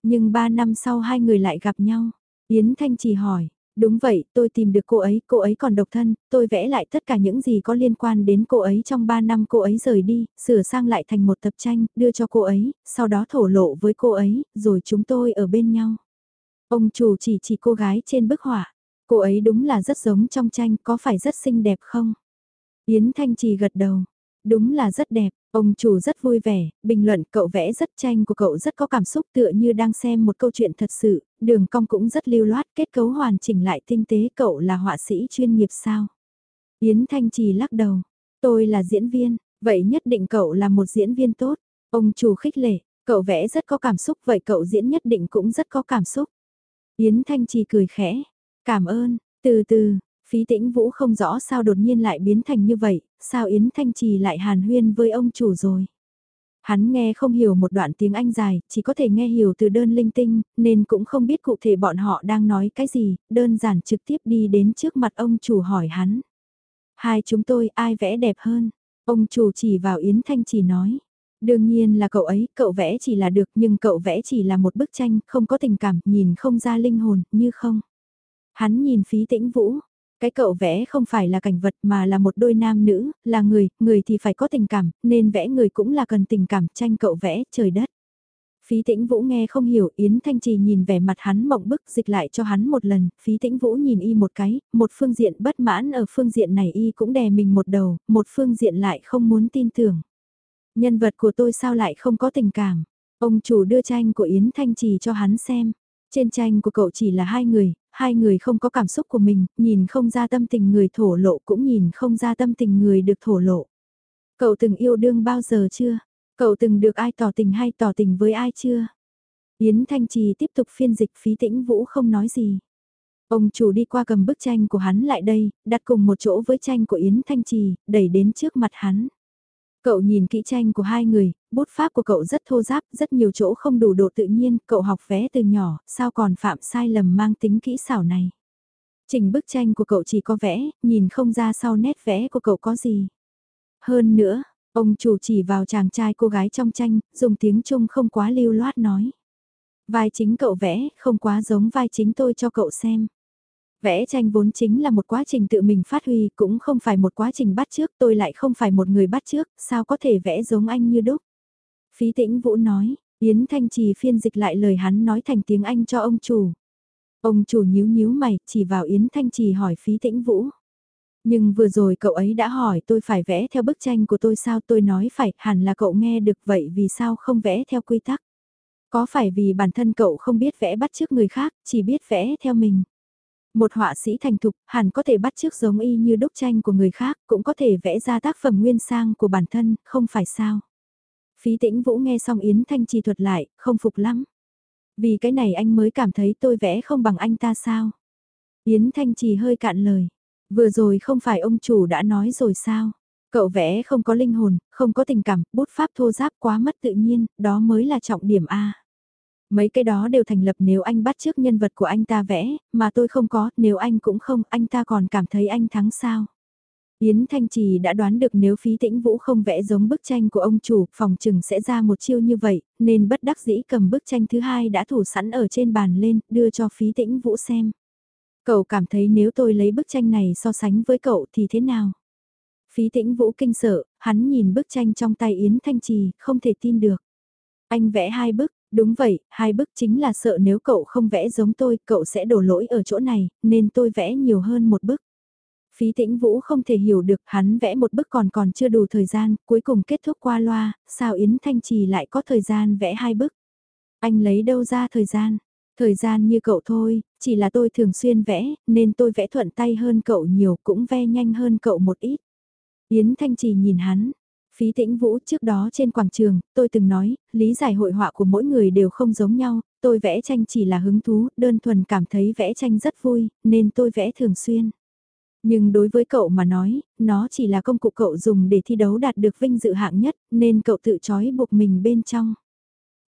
Nhưng ba năm sau hai người lại gặp nhau, Yến Thanh chỉ hỏi, Đúng vậy, tôi tìm được cô ấy, cô ấy còn độc thân, tôi vẽ lại tất cả những gì có liên quan đến cô ấy trong 3 năm cô ấy rời đi, sửa sang lại thành một tập tranh, đưa cho cô ấy, sau đó thổ lộ với cô ấy, rồi chúng tôi ở bên nhau. Ông chủ chỉ chỉ cô gái trên bức họa, cô ấy đúng là rất giống trong tranh, có phải rất xinh đẹp không? Yến Thanh Trì gật đầu, đúng là rất đẹp, Ông chủ rất vui vẻ, bình luận cậu vẽ rất tranh của cậu rất có cảm xúc tựa như đang xem một câu chuyện thật sự, đường cong cũng rất lưu loát, kết cấu hoàn chỉnh lại tinh tế cậu là họa sĩ chuyên nghiệp sao? Yến Thanh Trì lắc đầu, tôi là diễn viên, vậy nhất định cậu là một diễn viên tốt. Ông chủ khích lệ, cậu vẽ rất có cảm xúc vậy cậu diễn nhất định cũng rất có cảm xúc. Yến Thanh Trì cười khẽ, cảm ơn, từ từ, Phí tĩnh vũ không rõ sao đột nhiên lại biến thành như vậy, sao Yến Thanh Trì lại hàn huyên với ông chủ rồi. Hắn nghe không hiểu một đoạn tiếng Anh dài, chỉ có thể nghe hiểu từ đơn linh tinh, nên cũng không biết cụ thể bọn họ đang nói cái gì, đơn giản trực tiếp đi đến trước mặt ông chủ hỏi hắn. Hai chúng tôi ai vẽ đẹp hơn? Ông chủ chỉ vào Yến Thanh Trì nói. Đương nhiên là cậu ấy, cậu vẽ chỉ là được nhưng cậu vẽ chỉ là một bức tranh, không có tình cảm, nhìn không ra linh hồn, như không. Hắn nhìn phí tĩnh vũ, cái cậu vẽ không phải là cảnh vật mà là một đôi nam nữ, là người, người thì phải có tình cảm, nên vẽ người cũng là cần tình cảm, tranh cậu vẽ, trời đất. Phí tĩnh vũ nghe không hiểu, Yến Thanh Trì nhìn vẻ mặt hắn mộng bức dịch lại cho hắn một lần, phí tĩnh vũ nhìn y một cái, một phương diện bất mãn ở phương diện này y cũng đè mình một đầu, một phương diện lại không muốn tin tưởng. Nhân vật của tôi sao lại không có tình cảm? Ông chủ đưa tranh của Yến Thanh Trì cho hắn xem. Trên tranh của cậu chỉ là hai người, hai người không có cảm xúc của mình, nhìn không ra tâm tình người thổ lộ cũng nhìn không ra tâm tình người được thổ lộ. Cậu từng yêu đương bao giờ chưa? Cậu từng được ai tỏ tình hay tỏ tình với ai chưa? Yến Thanh Trì tiếp tục phiên dịch phí tĩnh vũ không nói gì. Ông chủ đi qua cầm bức tranh của hắn lại đây, đặt cùng một chỗ với tranh của Yến Thanh Trì, đẩy đến trước mặt hắn. Cậu nhìn kỹ tranh của hai người, bút pháp của cậu rất thô giáp, rất nhiều chỗ không đủ độ tự nhiên, cậu học vẽ từ nhỏ, sao còn phạm sai lầm mang tính kỹ xảo này. Trình bức tranh của cậu chỉ có vẽ, nhìn không ra sau nét vẽ của cậu có gì. Hơn nữa, ông chủ chỉ vào chàng trai cô gái trong tranh, dùng tiếng Trung không quá lưu loát nói. Vai chính cậu vẽ, không quá giống vai chính tôi cho cậu xem. Vẽ tranh vốn chính là một quá trình tự mình phát huy, cũng không phải một quá trình bắt trước, tôi lại không phải một người bắt trước, sao có thể vẽ giống anh như đúc. Phí tĩnh Vũ nói, Yến Thanh Trì phiên dịch lại lời hắn nói thành tiếng Anh cho ông chủ. Ông chủ nhíu nhíu mày, chỉ vào Yến Thanh Trì hỏi phí tĩnh Vũ. Nhưng vừa rồi cậu ấy đã hỏi tôi phải vẽ theo bức tranh của tôi sao tôi nói phải, hẳn là cậu nghe được vậy vì sao không vẽ theo quy tắc. Có phải vì bản thân cậu không biết vẽ bắt chước người khác, chỉ biết vẽ theo mình. Một họa sĩ thành thục, hẳn có thể bắt chước giống y như đúc tranh của người khác, cũng có thể vẽ ra tác phẩm nguyên sang của bản thân, không phải sao. Phí tĩnh vũ nghe xong Yến Thanh Trì thuật lại, không phục lắm. Vì cái này anh mới cảm thấy tôi vẽ không bằng anh ta sao. Yến Thanh Trì hơi cạn lời. Vừa rồi không phải ông chủ đã nói rồi sao. Cậu vẽ không có linh hồn, không có tình cảm, bút pháp thô giáp quá mất tự nhiên, đó mới là trọng điểm A. Mấy cái đó đều thành lập nếu anh bắt trước nhân vật của anh ta vẽ, mà tôi không có, nếu anh cũng không, anh ta còn cảm thấy anh thắng sao. Yến Thanh Trì đã đoán được nếu phí tĩnh vũ không vẽ giống bức tranh của ông chủ, phòng trừng sẽ ra một chiêu như vậy, nên bất đắc dĩ cầm bức tranh thứ hai đã thủ sẵn ở trên bàn lên, đưa cho phí tĩnh vũ xem. Cậu cảm thấy nếu tôi lấy bức tranh này so sánh với cậu thì thế nào? Phí tĩnh vũ kinh sợ, hắn nhìn bức tranh trong tay Yến Thanh Trì, không thể tin được. Anh vẽ hai bức, đúng vậy, hai bức chính là sợ nếu cậu không vẽ giống tôi, cậu sẽ đổ lỗi ở chỗ này, nên tôi vẽ nhiều hơn một bức. Phí tĩnh vũ không thể hiểu được hắn vẽ một bức còn còn chưa đủ thời gian, cuối cùng kết thúc qua loa, sao Yến Thanh Trì lại có thời gian vẽ hai bức. Anh lấy đâu ra thời gian? Thời gian như cậu thôi, chỉ là tôi thường xuyên vẽ, nên tôi vẽ thuận tay hơn cậu nhiều cũng ve nhanh hơn cậu một ít. Yến Thanh Trì nhìn hắn, Phí tĩnh vũ trước đó trên quảng trường, tôi từng nói, lý giải hội họa của mỗi người đều không giống nhau, tôi vẽ tranh chỉ là hứng thú, đơn thuần cảm thấy vẽ tranh rất vui, nên tôi vẽ thường xuyên. Nhưng đối với cậu mà nói, nó chỉ là công cụ cậu dùng để thi đấu đạt được vinh dự hạng nhất, nên cậu tự trói buộc mình bên trong.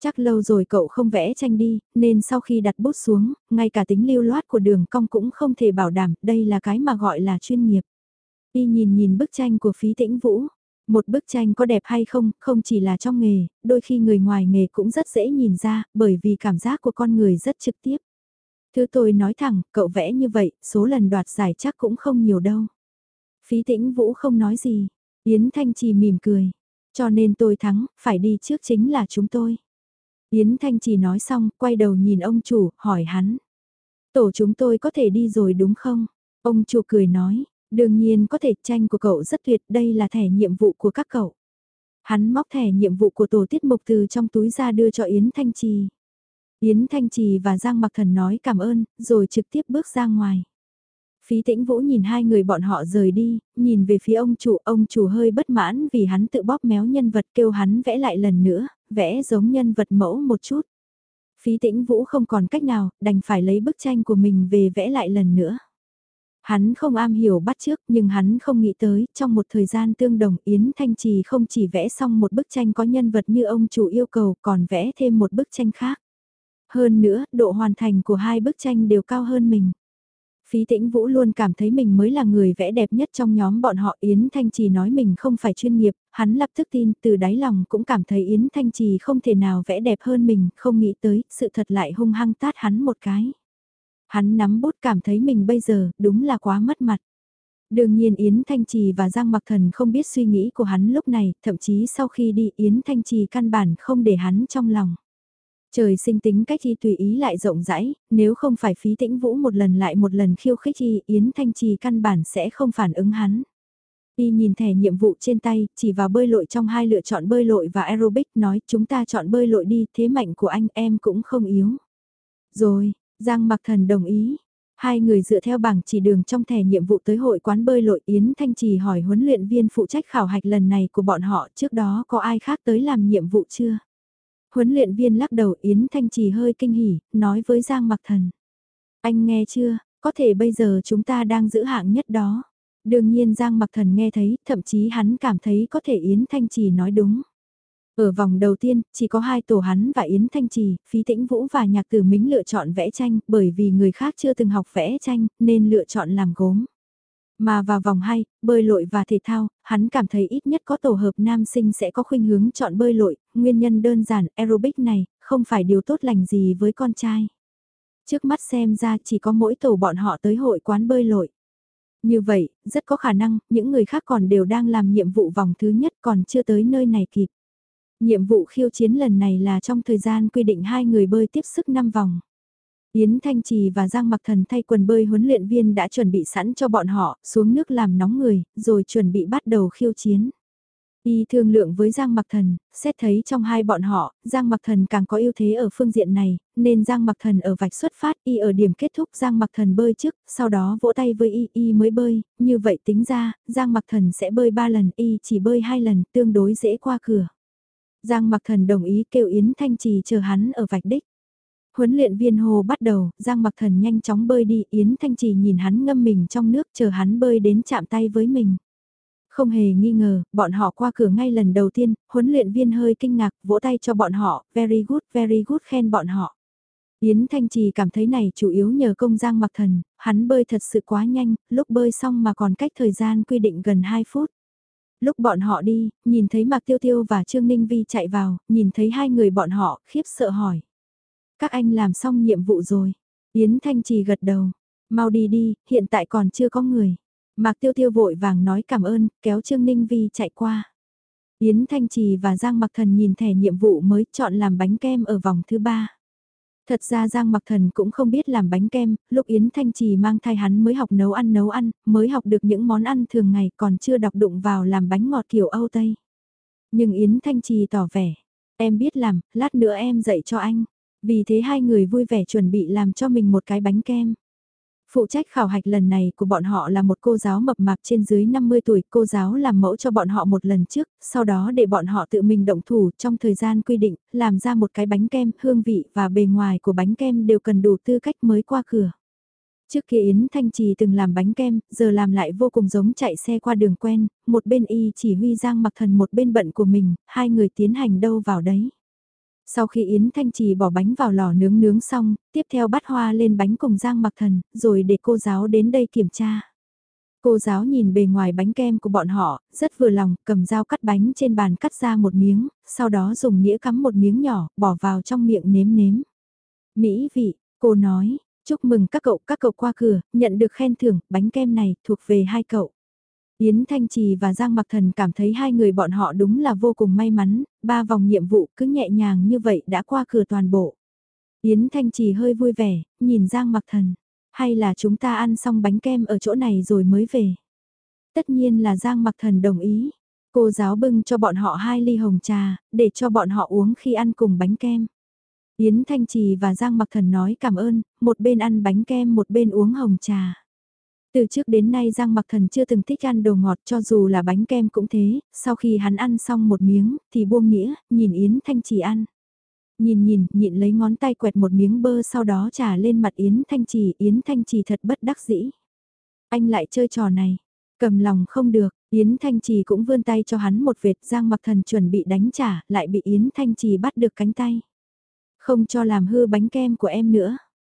Chắc lâu rồi cậu không vẽ tranh đi, nên sau khi đặt bút xuống, ngay cả tính lưu loát của đường cong cũng không thể bảo đảm, đây là cái mà gọi là chuyên nghiệp. Y nhìn nhìn bức tranh của phí tĩnh vũ, một bức tranh có đẹp hay không, không chỉ là trong nghề, đôi khi người ngoài nghề cũng rất dễ nhìn ra, bởi vì cảm giác của con người rất trực tiếp. Thứ tôi nói thẳng, cậu vẽ như vậy, số lần đoạt giải chắc cũng không nhiều đâu. Phí tĩnh vũ không nói gì, Yến Thanh Trì mỉm cười. Cho nên tôi thắng, phải đi trước chính là chúng tôi. Yến Thanh Trì nói xong, quay đầu nhìn ông chủ, hỏi hắn. Tổ chúng tôi có thể đi rồi đúng không? Ông chủ cười nói, đương nhiên có thể tranh của cậu rất tuyệt, đây là thẻ nhiệm vụ của các cậu. Hắn móc thẻ nhiệm vụ của tổ tiết mục từ trong túi ra đưa cho Yến Thanh Trì. Yến Thanh Trì và Giang Mặc Thần nói cảm ơn, rồi trực tiếp bước ra ngoài. Phí tĩnh vũ nhìn hai người bọn họ rời đi, nhìn về phía ông chủ, ông chủ hơi bất mãn vì hắn tự bóp méo nhân vật kêu hắn vẽ lại lần nữa, vẽ giống nhân vật mẫu một chút. Phí tĩnh vũ không còn cách nào, đành phải lấy bức tranh của mình về vẽ lại lần nữa. Hắn không am hiểu bắt trước nhưng hắn không nghĩ tới, trong một thời gian tương đồng Yến Thanh Trì không chỉ vẽ xong một bức tranh có nhân vật như ông chủ yêu cầu còn vẽ thêm một bức tranh khác. Hơn nữa, độ hoàn thành của hai bức tranh đều cao hơn mình. Phí tĩnh vũ luôn cảm thấy mình mới là người vẽ đẹp nhất trong nhóm bọn họ Yến Thanh Trì nói mình không phải chuyên nghiệp, hắn lập tức tin từ đáy lòng cũng cảm thấy Yến Thanh Trì không thể nào vẽ đẹp hơn mình, không nghĩ tới, sự thật lại hung hăng tát hắn một cái. Hắn nắm bút cảm thấy mình bây giờ đúng là quá mất mặt. Đương nhiên Yến Thanh Trì và Giang Mặc Thần không biết suy nghĩ của hắn lúc này, thậm chí sau khi đi Yến Thanh Trì căn bản không để hắn trong lòng. Trời sinh tính cách y tùy ý lại rộng rãi, nếu không phải phí tĩnh vũ một lần lại một lần khiêu khích y, Yến Thanh Trì căn bản sẽ không phản ứng hắn. Y nhìn thẻ nhiệm vụ trên tay, chỉ vào bơi lội trong hai lựa chọn bơi lội và aerobic nói chúng ta chọn bơi lội đi, thế mạnh của anh em cũng không yếu. Rồi, Giang Mặc Thần đồng ý. Hai người dựa theo bảng chỉ đường trong thẻ nhiệm vụ tới hội quán bơi lội Yến Thanh Trì hỏi huấn luyện viên phụ trách khảo hạch lần này của bọn họ trước đó có ai khác tới làm nhiệm vụ chưa? Huấn luyện viên lắc đầu Yến Thanh Trì hơi kinh hỉ, nói với Giang Mặc Thần. Anh nghe chưa, có thể bây giờ chúng ta đang giữ hạng nhất đó. Đương nhiên Giang Mặc Thần nghe thấy, thậm chí hắn cảm thấy có thể Yến Thanh Trì nói đúng. Ở vòng đầu tiên, chỉ có hai tổ hắn và Yến Thanh Trì, Phí Tĩnh Vũ và Nhạc Tử Mính lựa chọn vẽ tranh, bởi vì người khác chưa từng học vẽ tranh, nên lựa chọn làm gốm. Mà vào vòng 2, bơi lội và thể thao, hắn cảm thấy ít nhất có tổ hợp nam sinh sẽ có khuynh hướng chọn bơi lội, nguyên nhân đơn giản aerobic này, không phải điều tốt lành gì với con trai. Trước mắt xem ra chỉ có mỗi tổ bọn họ tới hội quán bơi lội. Như vậy, rất có khả năng, những người khác còn đều đang làm nhiệm vụ vòng thứ nhất còn chưa tới nơi này kịp. Nhiệm vụ khiêu chiến lần này là trong thời gian quy định hai người bơi tiếp sức 5 vòng. Yến Thanh Trì và Giang Mặc Thần thay quần bơi huấn luyện viên đã chuẩn bị sẵn cho bọn họ, xuống nước làm nóng người, rồi chuẩn bị bắt đầu khiêu chiến. Y thương lượng với Giang Mặc Thần, xét thấy trong hai bọn họ, Giang Mặc Thần càng có ưu thế ở phương diện này, nên Giang Mặc Thần ở vạch xuất phát, Y ở điểm kết thúc Giang Mặc Thần bơi trước, sau đó vỗ tay với Y, Y mới bơi, như vậy tính ra, Giang Mặc Thần sẽ bơi 3 lần, Y chỉ bơi 2 lần, tương đối dễ qua cửa. Giang Mặc Thần đồng ý kêu Yến Thanh Trì chờ hắn ở vạch đích. Huấn luyện viên hồ bắt đầu, Giang Mặc Thần nhanh chóng bơi đi, Yến Thanh Trì nhìn hắn ngâm mình trong nước chờ hắn bơi đến chạm tay với mình. Không hề nghi ngờ, bọn họ qua cửa ngay lần đầu tiên, huấn luyện viên hơi kinh ngạc, vỗ tay cho bọn họ, very good, very good khen bọn họ. Yến Thanh Trì cảm thấy này chủ yếu nhờ công Giang Mặc Thần, hắn bơi thật sự quá nhanh, lúc bơi xong mà còn cách thời gian quy định gần 2 phút. Lúc bọn họ đi, nhìn thấy Mạc Tiêu Tiêu và Trương Ninh Vi chạy vào, nhìn thấy hai người bọn họ, khiếp sợ hỏi. Các anh làm xong nhiệm vụ rồi. Yến Thanh Trì gật đầu. Mau đi đi, hiện tại còn chưa có người. Mạc Tiêu Tiêu vội vàng nói cảm ơn, kéo Trương Ninh Vi chạy qua. Yến Thanh Trì và Giang Mặc Thần nhìn thẻ nhiệm vụ mới chọn làm bánh kem ở vòng thứ ba. Thật ra Giang Mặc Thần cũng không biết làm bánh kem, lúc Yến Thanh Trì mang thai hắn mới học nấu ăn nấu ăn, mới học được những món ăn thường ngày còn chưa đọc đụng vào làm bánh ngọt kiểu Âu Tây. Nhưng Yến Thanh Trì tỏ vẻ, em biết làm, lát nữa em dạy cho anh. Vì thế hai người vui vẻ chuẩn bị làm cho mình một cái bánh kem. Phụ trách khảo hạch lần này của bọn họ là một cô giáo mập mạp trên dưới 50 tuổi, cô giáo làm mẫu cho bọn họ một lần trước, sau đó để bọn họ tự mình động thủ trong thời gian quy định, làm ra một cái bánh kem, hương vị và bề ngoài của bánh kem đều cần đủ tư cách mới qua cửa. Trước kia Yến Thanh Trì từng làm bánh kem, giờ làm lại vô cùng giống chạy xe qua đường quen, một bên y chỉ huy Giang mặc thần một bên bận của mình, hai người tiến hành đâu vào đấy. Sau khi Yến Thanh Trì bỏ bánh vào lò nướng nướng xong, tiếp theo bắt hoa lên bánh cùng Giang Mặc Thần, rồi để cô giáo đến đây kiểm tra. Cô giáo nhìn bề ngoài bánh kem của bọn họ, rất vừa lòng, cầm dao cắt bánh trên bàn cắt ra một miếng, sau đó dùng nĩa cắm một miếng nhỏ, bỏ vào trong miệng nếm nếm. Mỹ vị, cô nói, chúc mừng các cậu, các cậu qua cửa, nhận được khen thưởng, bánh kem này thuộc về hai cậu. Yến Thanh Trì và Giang Mặc Thần cảm thấy hai người bọn họ đúng là vô cùng may mắn, ba vòng nhiệm vụ cứ nhẹ nhàng như vậy đã qua cửa toàn bộ. Yến Thanh Trì hơi vui vẻ, nhìn Giang Mặc Thần, hay là chúng ta ăn xong bánh kem ở chỗ này rồi mới về. Tất nhiên là Giang Mặc Thần đồng ý. Cô giáo bưng cho bọn họ hai ly hồng trà, để cho bọn họ uống khi ăn cùng bánh kem. Yến Thanh Trì và Giang Mặc Thần nói cảm ơn, một bên ăn bánh kem một bên uống hồng trà. Từ trước đến nay Giang Mặc Thần chưa từng thích ăn đồ ngọt cho dù là bánh kem cũng thế, sau khi hắn ăn xong một miếng, thì buông nghĩa, nhìn Yến Thanh Trì ăn. Nhìn nhìn, nhịn lấy ngón tay quẹt một miếng bơ sau đó trả lên mặt Yến Thanh Trì, Yến Thanh Trì thật bất đắc dĩ. Anh lại chơi trò này, cầm lòng không được, Yến Thanh Trì cũng vươn tay cho hắn một vệt Giang Mặc Thần chuẩn bị đánh trả, lại bị Yến Thanh Trì bắt được cánh tay. Không cho làm hư bánh kem của em nữa,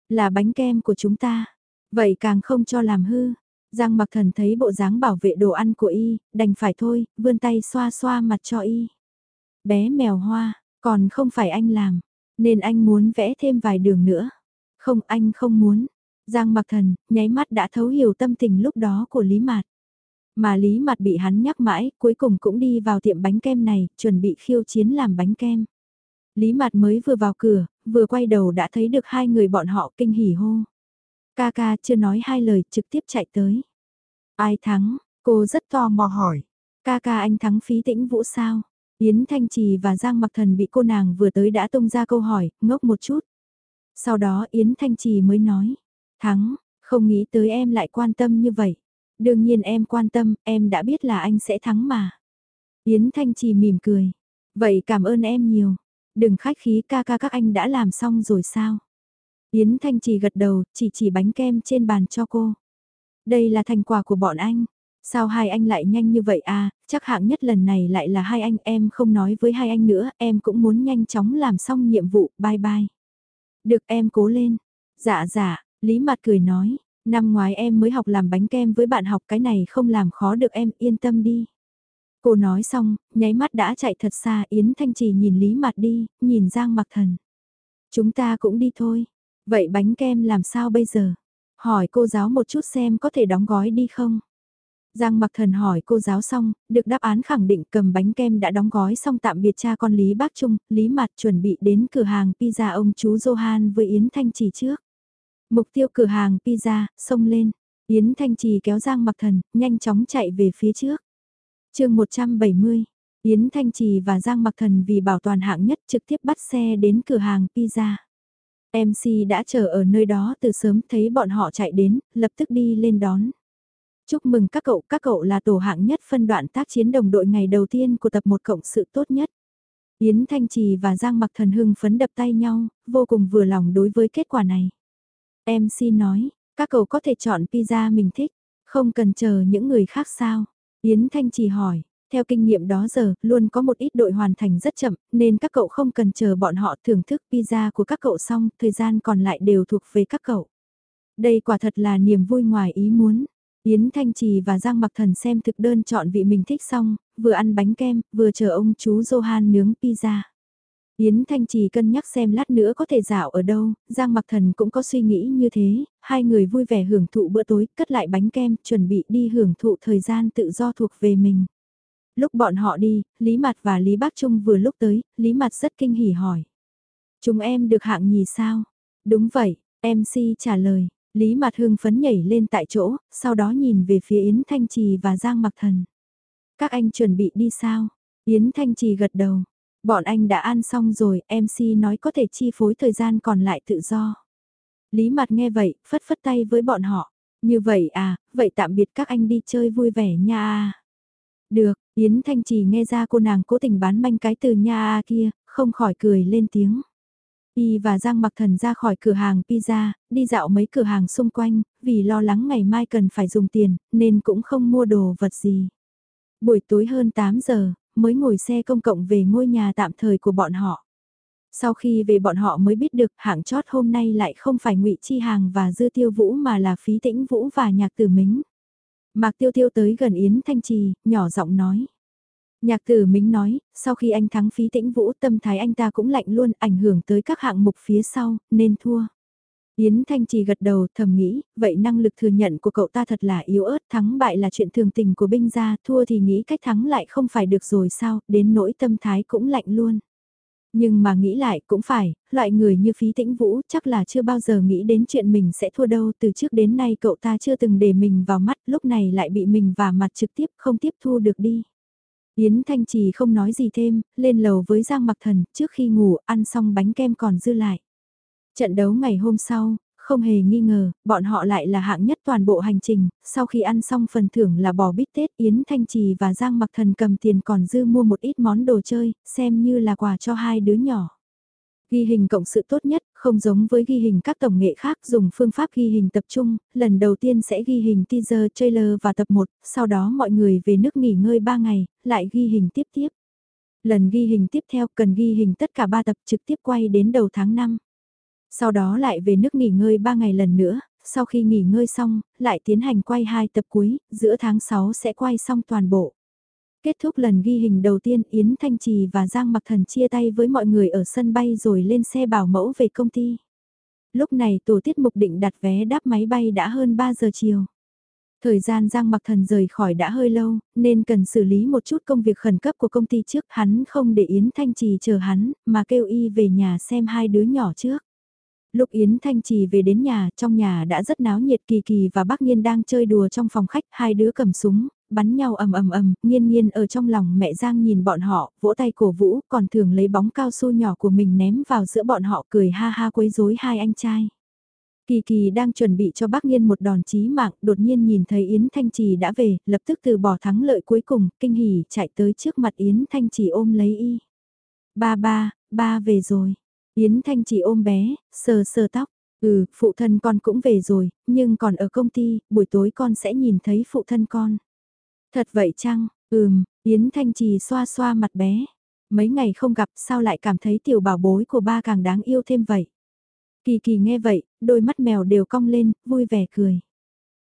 là bánh kem của chúng ta. Vậy càng không cho làm hư. Giang mặc thần thấy bộ dáng bảo vệ đồ ăn của y, đành phải thôi, vươn tay xoa xoa mặt cho y. Bé mèo hoa, còn không phải anh làm, nên anh muốn vẽ thêm vài đường nữa. Không anh không muốn. Giang mặc thần, nháy mắt đã thấu hiểu tâm tình lúc đó của Lý Mạt. Mà Lý Mạt bị hắn nhắc mãi, cuối cùng cũng đi vào tiệm bánh kem này, chuẩn bị khiêu chiến làm bánh kem. Lý Mạt mới vừa vào cửa, vừa quay đầu đã thấy được hai người bọn họ kinh hỉ hô. Ca ca chưa nói hai lời trực tiếp chạy tới. Ai thắng, cô rất tò mò hỏi. Ca ca anh thắng phí tĩnh vũ sao? Yến Thanh Trì và Giang Mặc Thần bị cô nàng vừa tới đã tung ra câu hỏi, ngốc một chút. Sau đó Yến Thanh Trì mới nói, thắng, không nghĩ tới em lại quan tâm như vậy. Đương nhiên em quan tâm, em đã biết là anh sẽ thắng mà. Yến Thanh Trì mỉm cười, vậy cảm ơn em nhiều. Đừng khách khí ca ca các anh đã làm xong rồi sao? Yến Thanh Trì gật đầu, chỉ chỉ bánh kem trên bàn cho cô. Đây là thành quả của bọn anh. Sao hai anh lại nhanh như vậy à, chắc hạng nhất lần này lại là hai anh em không nói với hai anh nữa, em cũng muốn nhanh chóng làm xong nhiệm vụ, bye bye. Được em cố lên. Dạ dạ, Lý Mặt cười nói, năm ngoái em mới học làm bánh kem với bạn học cái này không làm khó được em, yên tâm đi. Cô nói xong, nháy mắt đã chạy thật xa Yến Thanh Trì nhìn Lý Mặt đi, nhìn Giang Mặc Thần. Chúng ta cũng đi thôi, Vậy bánh kem làm sao bây giờ? Hỏi cô giáo một chút xem có thể đóng gói đi không? Giang mặc thần hỏi cô giáo xong, được đáp án khẳng định cầm bánh kem đã đóng gói xong tạm biệt cha con Lý Bác Trung, Lý mặt chuẩn bị đến cửa hàng pizza ông chú Johan với Yến Thanh Trì trước. Mục tiêu cửa hàng pizza, xông lên. Yến Thanh Trì kéo Giang mặc thần, nhanh chóng chạy về phía trước. chương 170, Yến Thanh Trì và Giang mặc thần vì bảo toàn hạng nhất trực tiếp bắt xe đến cửa hàng pizza. MC đã chờ ở nơi đó từ sớm thấy bọn họ chạy đến, lập tức đi lên đón. Chúc mừng các cậu, các cậu là tổ hạng nhất phân đoạn tác chiến đồng đội ngày đầu tiên của tập một cộng sự tốt nhất. Yến Thanh Trì và Giang Mặc Thần hưng phấn đập tay nhau, vô cùng vừa lòng đối với kết quả này. MC nói, các cậu có thể chọn pizza mình thích, không cần chờ những người khác sao? Yến Thanh Trì hỏi, theo kinh nghiệm đó giờ, luôn có một ít đội hoàn thành rất chậm, nên các cậu không cần chờ bọn họ thưởng thức pizza của các cậu xong, thời gian còn lại đều thuộc về các cậu. Đây quả thật là niềm vui ngoài ý muốn. Yến Thanh Trì và Giang Mặc Thần xem thực đơn chọn vị mình thích xong, vừa ăn bánh kem, vừa chờ ông chú Johan nướng pizza. Yến Thanh Trì cân nhắc xem lát nữa có thể dạo ở đâu, Giang Mặc Thần cũng có suy nghĩ như thế, hai người vui vẻ hưởng thụ bữa tối, cất lại bánh kem, chuẩn bị đi hưởng thụ thời gian tự do thuộc về mình. Lúc bọn họ đi, Lý Mạt và Lý Bác Trung vừa lúc tới, Lý Mạt rất kinh hỉ hỏi. Chúng em được hạng nhì sao? Đúng vậy, MC trả lời. Lý Mạt hưng phấn nhảy lên tại chỗ, sau đó nhìn về phía Yến Thanh Trì và Giang Mặc Thần. Các anh chuẩn bị đi sao? Yến Thanh Trì gật đầu. Bọn anh đã ăn xong rồi, MC nói có thể chi phối thời gian còn lại tự do. Lý Mạt nghe vậy, phất phất tay với bọn họ. Như vậy à, vậy tạm biệt các anh đi chơi vui vẻ nha được, Yến Thanh Trì nghe ra cô nàng cố tình bán manh cái từ nha kia, không khỏi cười lên tiếng. Y và Giang Mặc Thần ra khỏi cửa hàng pizza, đi dạo mấy cửa hàng xung quanh, vì lo lắng ngày mai cần phải dùng tiền, nên cũng không mua đồ vật gì. Buổi tối hơn 8 giờ, mới ngồi xe công cộng về ngôi nhà tạm thời của bọn họ. Sau khi về bọn họ mới biết được hạng chót hôm nay lại không phải ngụy Chi Hàng và Dư Tiêu Vũ mà là Phí Tĩnh Vũ và Nhạc Tử Mính. Mạc Tiêu Tiêu tới gần Yến Thanh Trì, nhỏ giọng nói. Nhạc tử Mính nói, sau khi anh thắng phí tĩnh vũ tâm thái anh ta cũng lạnh luôn ảnh hưởng tới các hạng mục phía sau, nên thua. Yến Thanh Trì gật đầu thầm nghĩ, vậy năng lực thừa nhận của cậu ta thật là yếu ớt, thắng bại là chuyện thường tình của binh gia, thua thì nghĩ cách thắng lại không phải được rồi sao, đến nỗi tâm thái cũng lạnh luôn. Nhưng mà nghĩ lại cũng phải, loại người như phí tĩnh vũ chắc là chưa bao giờ nghĩ đến chuyện mình sẽ thua đâu, từ trước đến nay cậu ta chưa từng để mình vào mắt, lúc này lại bị mình và mặt trực tiếp không tiếp thu được đi. Yến Thanh Trì không nói gì thêm, lên lầu với Giang Mặc Thần, trước khi ngủ, ăn xong bánh kem còn dư lại. Trận đấu ngày hôm sau, không hề nghi ngờ, bọn họ lại là hạng nhất toàn bộ hành trình, sau khi ăn xong phần thưởng là bò bít tết Yến Thanh Trì và Giang Mặc Thần cầm tiền còn dư mua một ít món đồ chơi, xem như là quà cho hai đứa nhỏ. Ghi hình cộng sự tốt nhất, không giống với ghi hình các tổng nghệ khác dùng phương pháp ghi hình tập trung, lần đầu tiên sẽ ghi hình teaser, trailer và tập 1, sau đó mọi người về nước nghỉ ngơi 3 ngày, lại ghi hình tiếp tiếp. Lần ghi hình tiếp theo cần ghi hình tất cả 3 tập trực tiếp quay đến đầu tháng 5. Sau đó lại về nước nghỉ ngơi 3 ngày lần nữa, sau khi nghỉ ngơi xong, lại tiến hành quay 2 tập cuối, giữa tháng 6 sẽ quay xong toàn bộ. Kết thúc lần ghi hình đầu tiên Yến Thanh Trì và Giang Mặc Thần chia tay với mọi người ở sân bay rồi lên xe bảo mẫu về công ty. Lúc này tổ tiết mục định đặt vé đáp máy bay đã hơn 3 giờ chiều. Thời gian Giang Mặc Thần rời khỏi đã hơi lâu, nên cần xử lý một chút công việc khẩn cấp của công ty trước. Hắn không để Yến Thanh Trì chờ hắn, mà kêu y về nhà xem hai đứa nhỏ trước. Lúc Yến Thanh Trì về đến nhà, trong nhà đã rất náo nhiệt Kỳ Kỳ và Bác Nhiên đang chơi đùa trong phòng khách, hai đứa cầm súng, bắn nhau ầm ầm ầm, Nhiên Nhiên ở trong lòng mẹ Giang nhìn bọn họ, vỗ tay cổ vũ, còn thường lấy bóng cao su nhỏ của mình ném vào giữa bọn họ cười ha ha quấy rối hai anh trai. Kỳ Kỳ đang chuẩn bị cho bác Nhiên một đòn chí mạng, đột nhiên nhìn thấy Yến Thanh Trì đã về, lập tức từ bỏ thắng lợi cuối cùng, kinh hỉ chạy tới trước mặt Yến Thanh Trì ôm lấy y. Ba ba, ba về rồi. Yến Thanh Trì ôm bé, sờ sờ tóc. Ừ, phụ thân con cũng về rồi, nhưng còn ở công ty, buổi tối con sẽ nhìn thấy phụ thân con. Thật vậy chăng? Ừm, Yến Thanh Trì xoa xoa mặt bé. Mấy ngày không gặp sao lại cảm thấy tiểu bảo bối của ba càng đáng yêu thêm vậy. Kỳ kỳ nghe vậy, đôi mắt mèo đều cong lên, vui vẻ cười.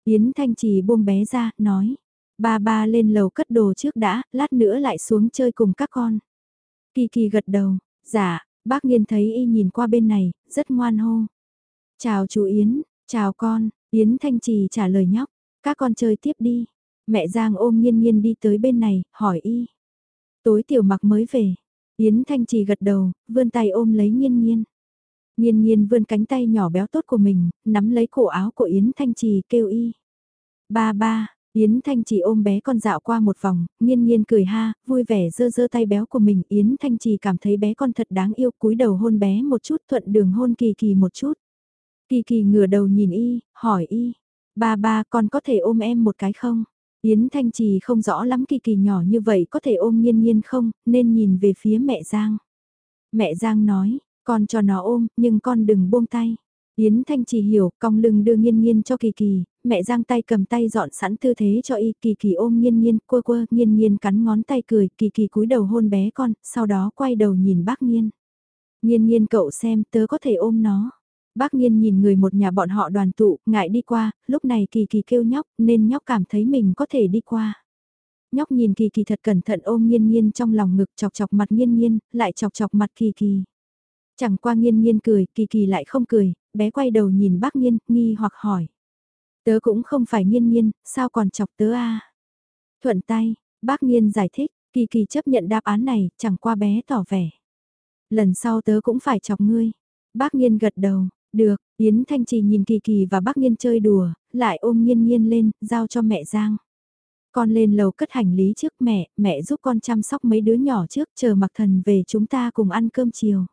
Yến Thanh Trì buông bé ra, nói. Ba ba lên lầu cất đồ trước đã, lát nữa lại xuống chơi cùng các con. Kỳ kỳ gật đầu, dạ, bác nghiên thấy y nhìn qua bên này, rất ngoan hô. Chào chú Yến, chào con, Yến Thanh Trì trả lời nhóc, các con chơi tiếp đi. Mẹ Giang ôm nghiên nghiên đi tới bên này, hỏi y. Tối tiểu mặc mới về. Yến Thanh Trì gật đầu, vươn tay ôm lấy nghiên nghiên. Nghiên nghiên vươn cánh tay nhỏ béo tốt của mình, nắm lấy cổ áo của Yến Thanh Trì kêu y. Ba ba, Yến Thanh Trì ôm bé con dạo qua một vòng, nghiên nghiên cười ha, vui vẻ dơ dơ tay béo của mình. Yến Thanh Trì cảm thấy bé con thật đáng yêu, cúi đầu hôn bé một chút thuận đường hôn kỳ kỳ một chút. Kỳ kỳ ngửa đầu nhìn y, hỏi y, ba ba con có thể ôm em một cái không? Yến Thanh Trì không rõ lắm kỳ kỳ nhỏ như vậy có thể ôm nghiên nghiên không, nên nhìn về phía mẹ Giang. Mẹ Giang nói, con cho nó ôm, nhưng con đừng buông tay. Yến Thanh chỉ hiểu, cong lưng đưa nghiên nghiên cho Kỳ Kỳ, mẹ giang tay cầm tay dọn sẵn tư thế cho y Kỳ Kỳ ôm nghiên nghiên, quơ quơ, nghiên nghiên cắn ngón tay cười, Kỳ Kỳ cúi đầu hôn bé con, sau đó quay đầu nhìn bác nghiên. Nghiên nghiên cậu xem tớ có thể ôm nó. Bác nghiên nhìn người một nhà bọn họ đoàn tụ, ngại đi qua, lúc này Kỳ Kỳ kêu nhóc, nên nhóc cảm thấy mình có thể đi qua. Nhóc nhìn Kỳ Kỳ thật cẩn thận ôm nghiên nghiên trong lòng ngực chọc chọc mặt nghiên nghiên, lại chọc chọc mặt Kỳ Kỳ. Chẳng qua nghiên nghiên cười, Kỳ Kỳ lại không cười, bé quay đầu nhìn bác nghiên, nghi hoặc hỏi. Tớ cũng không phải nghiên nghiên, sao còn chọc tớ a Thuận tay, bác nghiên giải thích, Kỳ Kỳ chấp nhận đáp án này, chẳng qua bé tỏ vẻ. Lần sau tớ cũng phải chọc ngươi. Bác nghiên gật đầu, được, Yến Thanh Trì nhìn Kỳ Kỳ và bác nghiên chơi đùa, lại ôm nghiên nghiên lên, giao cho mẹ Giang. Con lên lầu cất hành lý trước mẹ, mẹ giúp con chăm sóc mấy đứa nhỏ trước chờ mặc thần về chúng ta cùng ăn cơm chiều.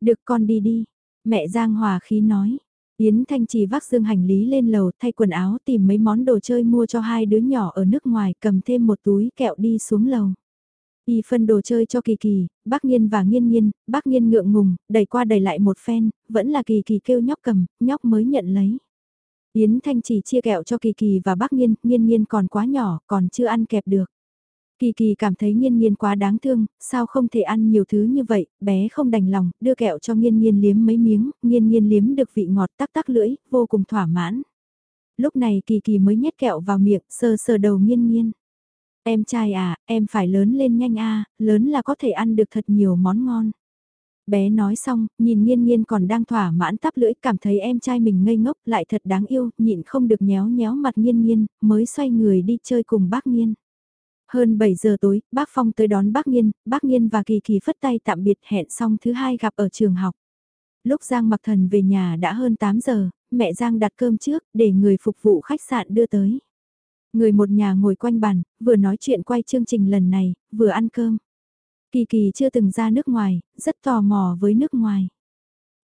Được con đi đi, mẹ Giang hòa khí nói. Yến Thanh Trì vác dương hành lý lên lầu thay quần áo tìm mấy món đồ chơi mua cho hai đứa nhỏ ở nước ngoài cầm thêm một túi kẹo đi xuống lầu. Y phân đồ chơi cho Kỳ Kỳ, bác Nhiên và Nghiên Nhiên, bác Nhiên ngượng ngùng, đẩy qua đẩy lại một phen, vẫn là Kỳ Kỳ kêu nhóc cầm, nhóc mới nhận lấy. Yến Thanh chỉ chia kẹo cho Kỳ Kỳ và bác Nhiên, Nhiên Nhiên còn quá nhỏ, còn chưa ăn kẹp được. Kỳ Kỳ cảm thấy Nghiên Nghiên quá đáng thương, sao không thể ăn nhiều thứ như vậy, bé không đành lòng, đưa kẹo cho Nghiên Nghiên liếm mấy miếng, Nghiên Nghiên liếm được vị ngọt tắc tắc lưỡi, vô cùng thỏa mãn. Lúc này Kỳ Kỳ mới nhét kẹo vào miệng, sờ sờ đầu Nghiên Nghiên. Em trai à, em phải lớn lên nhanh a, lớn là có thể ăn được thật nhiều món ngon. Bé nói xong, nhìn nghiên nghiên còn đang thỏa mãn tắp lưỡi cảm thấy em trai mình ngây ngốc lại thật đáng yêu, nhịn không được nhéo nhéo mặt nghiên nghiên, mới xoay người đi chơi cùng bác nghiên. Hơn 7 giờ tối, bác Phong tới đón bác nghiên, bác nghiên và kỳ kỳ phất tay tạm biệt hẹn xong thứ hai gặp ở trường học. Lúc Giang mặc thần về nhà đã hơn 8 giờ, mẹ Giang đặt cơm trước để người phục vụ khách sạn đưa tới. Người một nhà ngồi quanh bàn, vừa nói chuyện quay chương trình lần này, vừa ăn cơm. Kỳ kỳ chưa từng ra nước ngoài, rất tò mò với nước ngoài.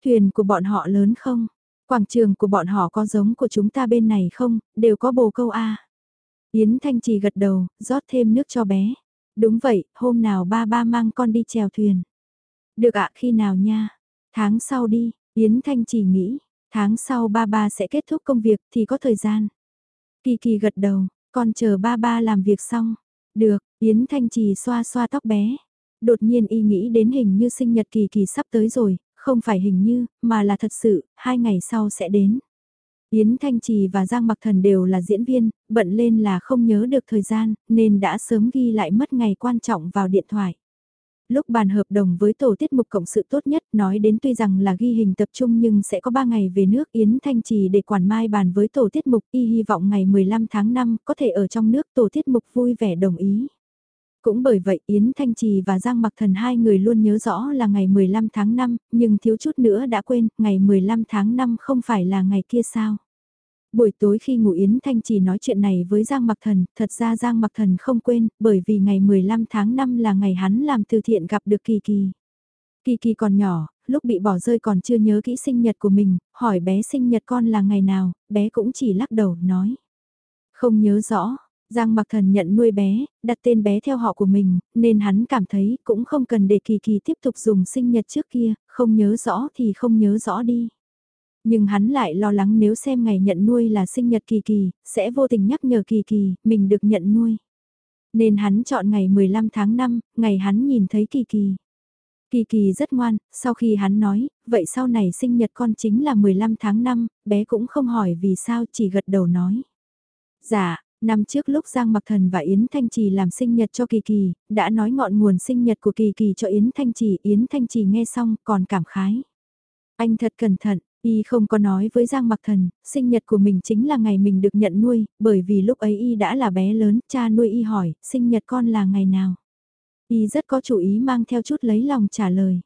Thuyền của bọn họ lớn không? Quảng trường của bọn họ có giống của chúng ta bên này không? Đều có bồ câu A. Yến Thanh Trì gật đầu, rót thêm nước cho bé. Đúng vậy, hôm nào ba ba mang con đi chèo thuyền. Được ạ, khi nào nha? Tháng sau đi, Yến Thanh Trì nghĩ, tháng sau ba ba sẽ kết thúc công việc thì có thời gian. Kỳ kỳ gật đầu, con chờ ba ba làm việc xong. Được, Yến Thanh Trì xoa xoa tóc bé. Đột nhiên y nghĩ đến hình như sinh nhật kỳ kỳ sắp tới rồi, không phải hình như, mà là thật sự, hai ngày sau sẽ đến. Yến Thanh Trì và Giang Mặc Thần đều là diễn viên, bận lên là không nhớ được thời gian, nên đã sớm ghi lại mất ngày quan trọng vào điện thoại. Lúc bàn hợp đồng với tổ tiết mục cộng sự tốt nhất nói đến tuy rằng là ghi hình tập trung nhưng sẽ có 3 ngày về nước Yến Thanh Trì để quản mai bàn với tổ tiết mục y hy vọng ngày 15 tháng 5 có thể ở trong nước tổ tiết mục vui vẻ đồng ý. Cũng bởi vậy Yến Thanh Trì và Giang Mặc Thần hai người luôn nhớ rõ là ngày 15 tháng 5, nhưng thiếu chút nữa đã quên, ngày 15 tháng 5 không phải là ngày kia sao. Buổi tối khi ngủ Yến Thanh Trì nói chuyện này với Giang Mặc Thần, thật ra Giang Mặc Thần không quên, bởi vì ngày 15 tháng 5 là ngày hắn làm từ thiện gặp được Kỳ Kỳ. Kỳ Kỳ còn nhỏ, lúc bị bỏ rơi còn chưa nhớ kỹ sinh nhật của mình, hỏi bé sinh nhật con là ngày nào, bé cũng chỉ lắc đầu, nói. Không nhớ rõ, Giang Mặc Thần nhận nuôi bé, đặt tên bé theo họ của mình, nên hắn cảm thấy cũng không cần để Kỳ Kỳ tiếp tục dùng sinh nhật trước kia, không nhớ rõ thì không nhớ rõ đi. Nhưng hắn lại lo lắng nếu xem ngày nhận nuôi là sinh nhật Kỳ Kỳ, sẽ vô tình nhắc nhở Kỳ Kỳ, mình được nhận nuôi. Nên hắn chọn ngày 15 tháng 5, ngày hắn nhìn thấy Kỳ Kỳ. Kỳ Kỳ rất ngoan, sau khi hắn nói, vậy sau này sinh nhật con chính là 15 tháng 5, bé cũng không hỏi vì sao chỉ gật đầu nói. Dạ, năm trước lúc Giang Mặc Thần và Yến Thanh Trì làm sinh nhật cho Kỳ Kỳ, đã nói ngọn nguồn sinh nhật của Kỳ Kỳ cho Yến Thanh Trì, Yến Thanh Trì nghe xong còn cảm khái. Anh thật cẩn thận, Y không có nói với Giang Mặc Thần, sinh nhật của mình chính là ngày mình được nhận nuôi, bởi vì lúc ấy Y đã là bé lớn, cha nuôi Y hỏi, sinh nhật con là ngày nào? Y rất có chủ ý mang theo chút lấy lòng trả lời.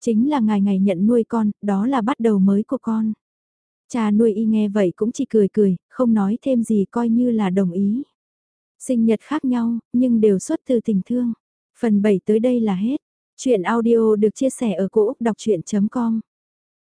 Chính là ngày ngày nhận nuôi con, đó là bắt đầu mới của con. Cha nuôi Y nghe vậy cũng chỉ cười cười, không nói thêm gì coi như là đồng ý. Sinh nhật khác nhau, nhưng đều xuất từ tình thương. Phần 7 tới đây là hết. Chuyện audio được chia sẻ ở cỗ đọc chuyện.com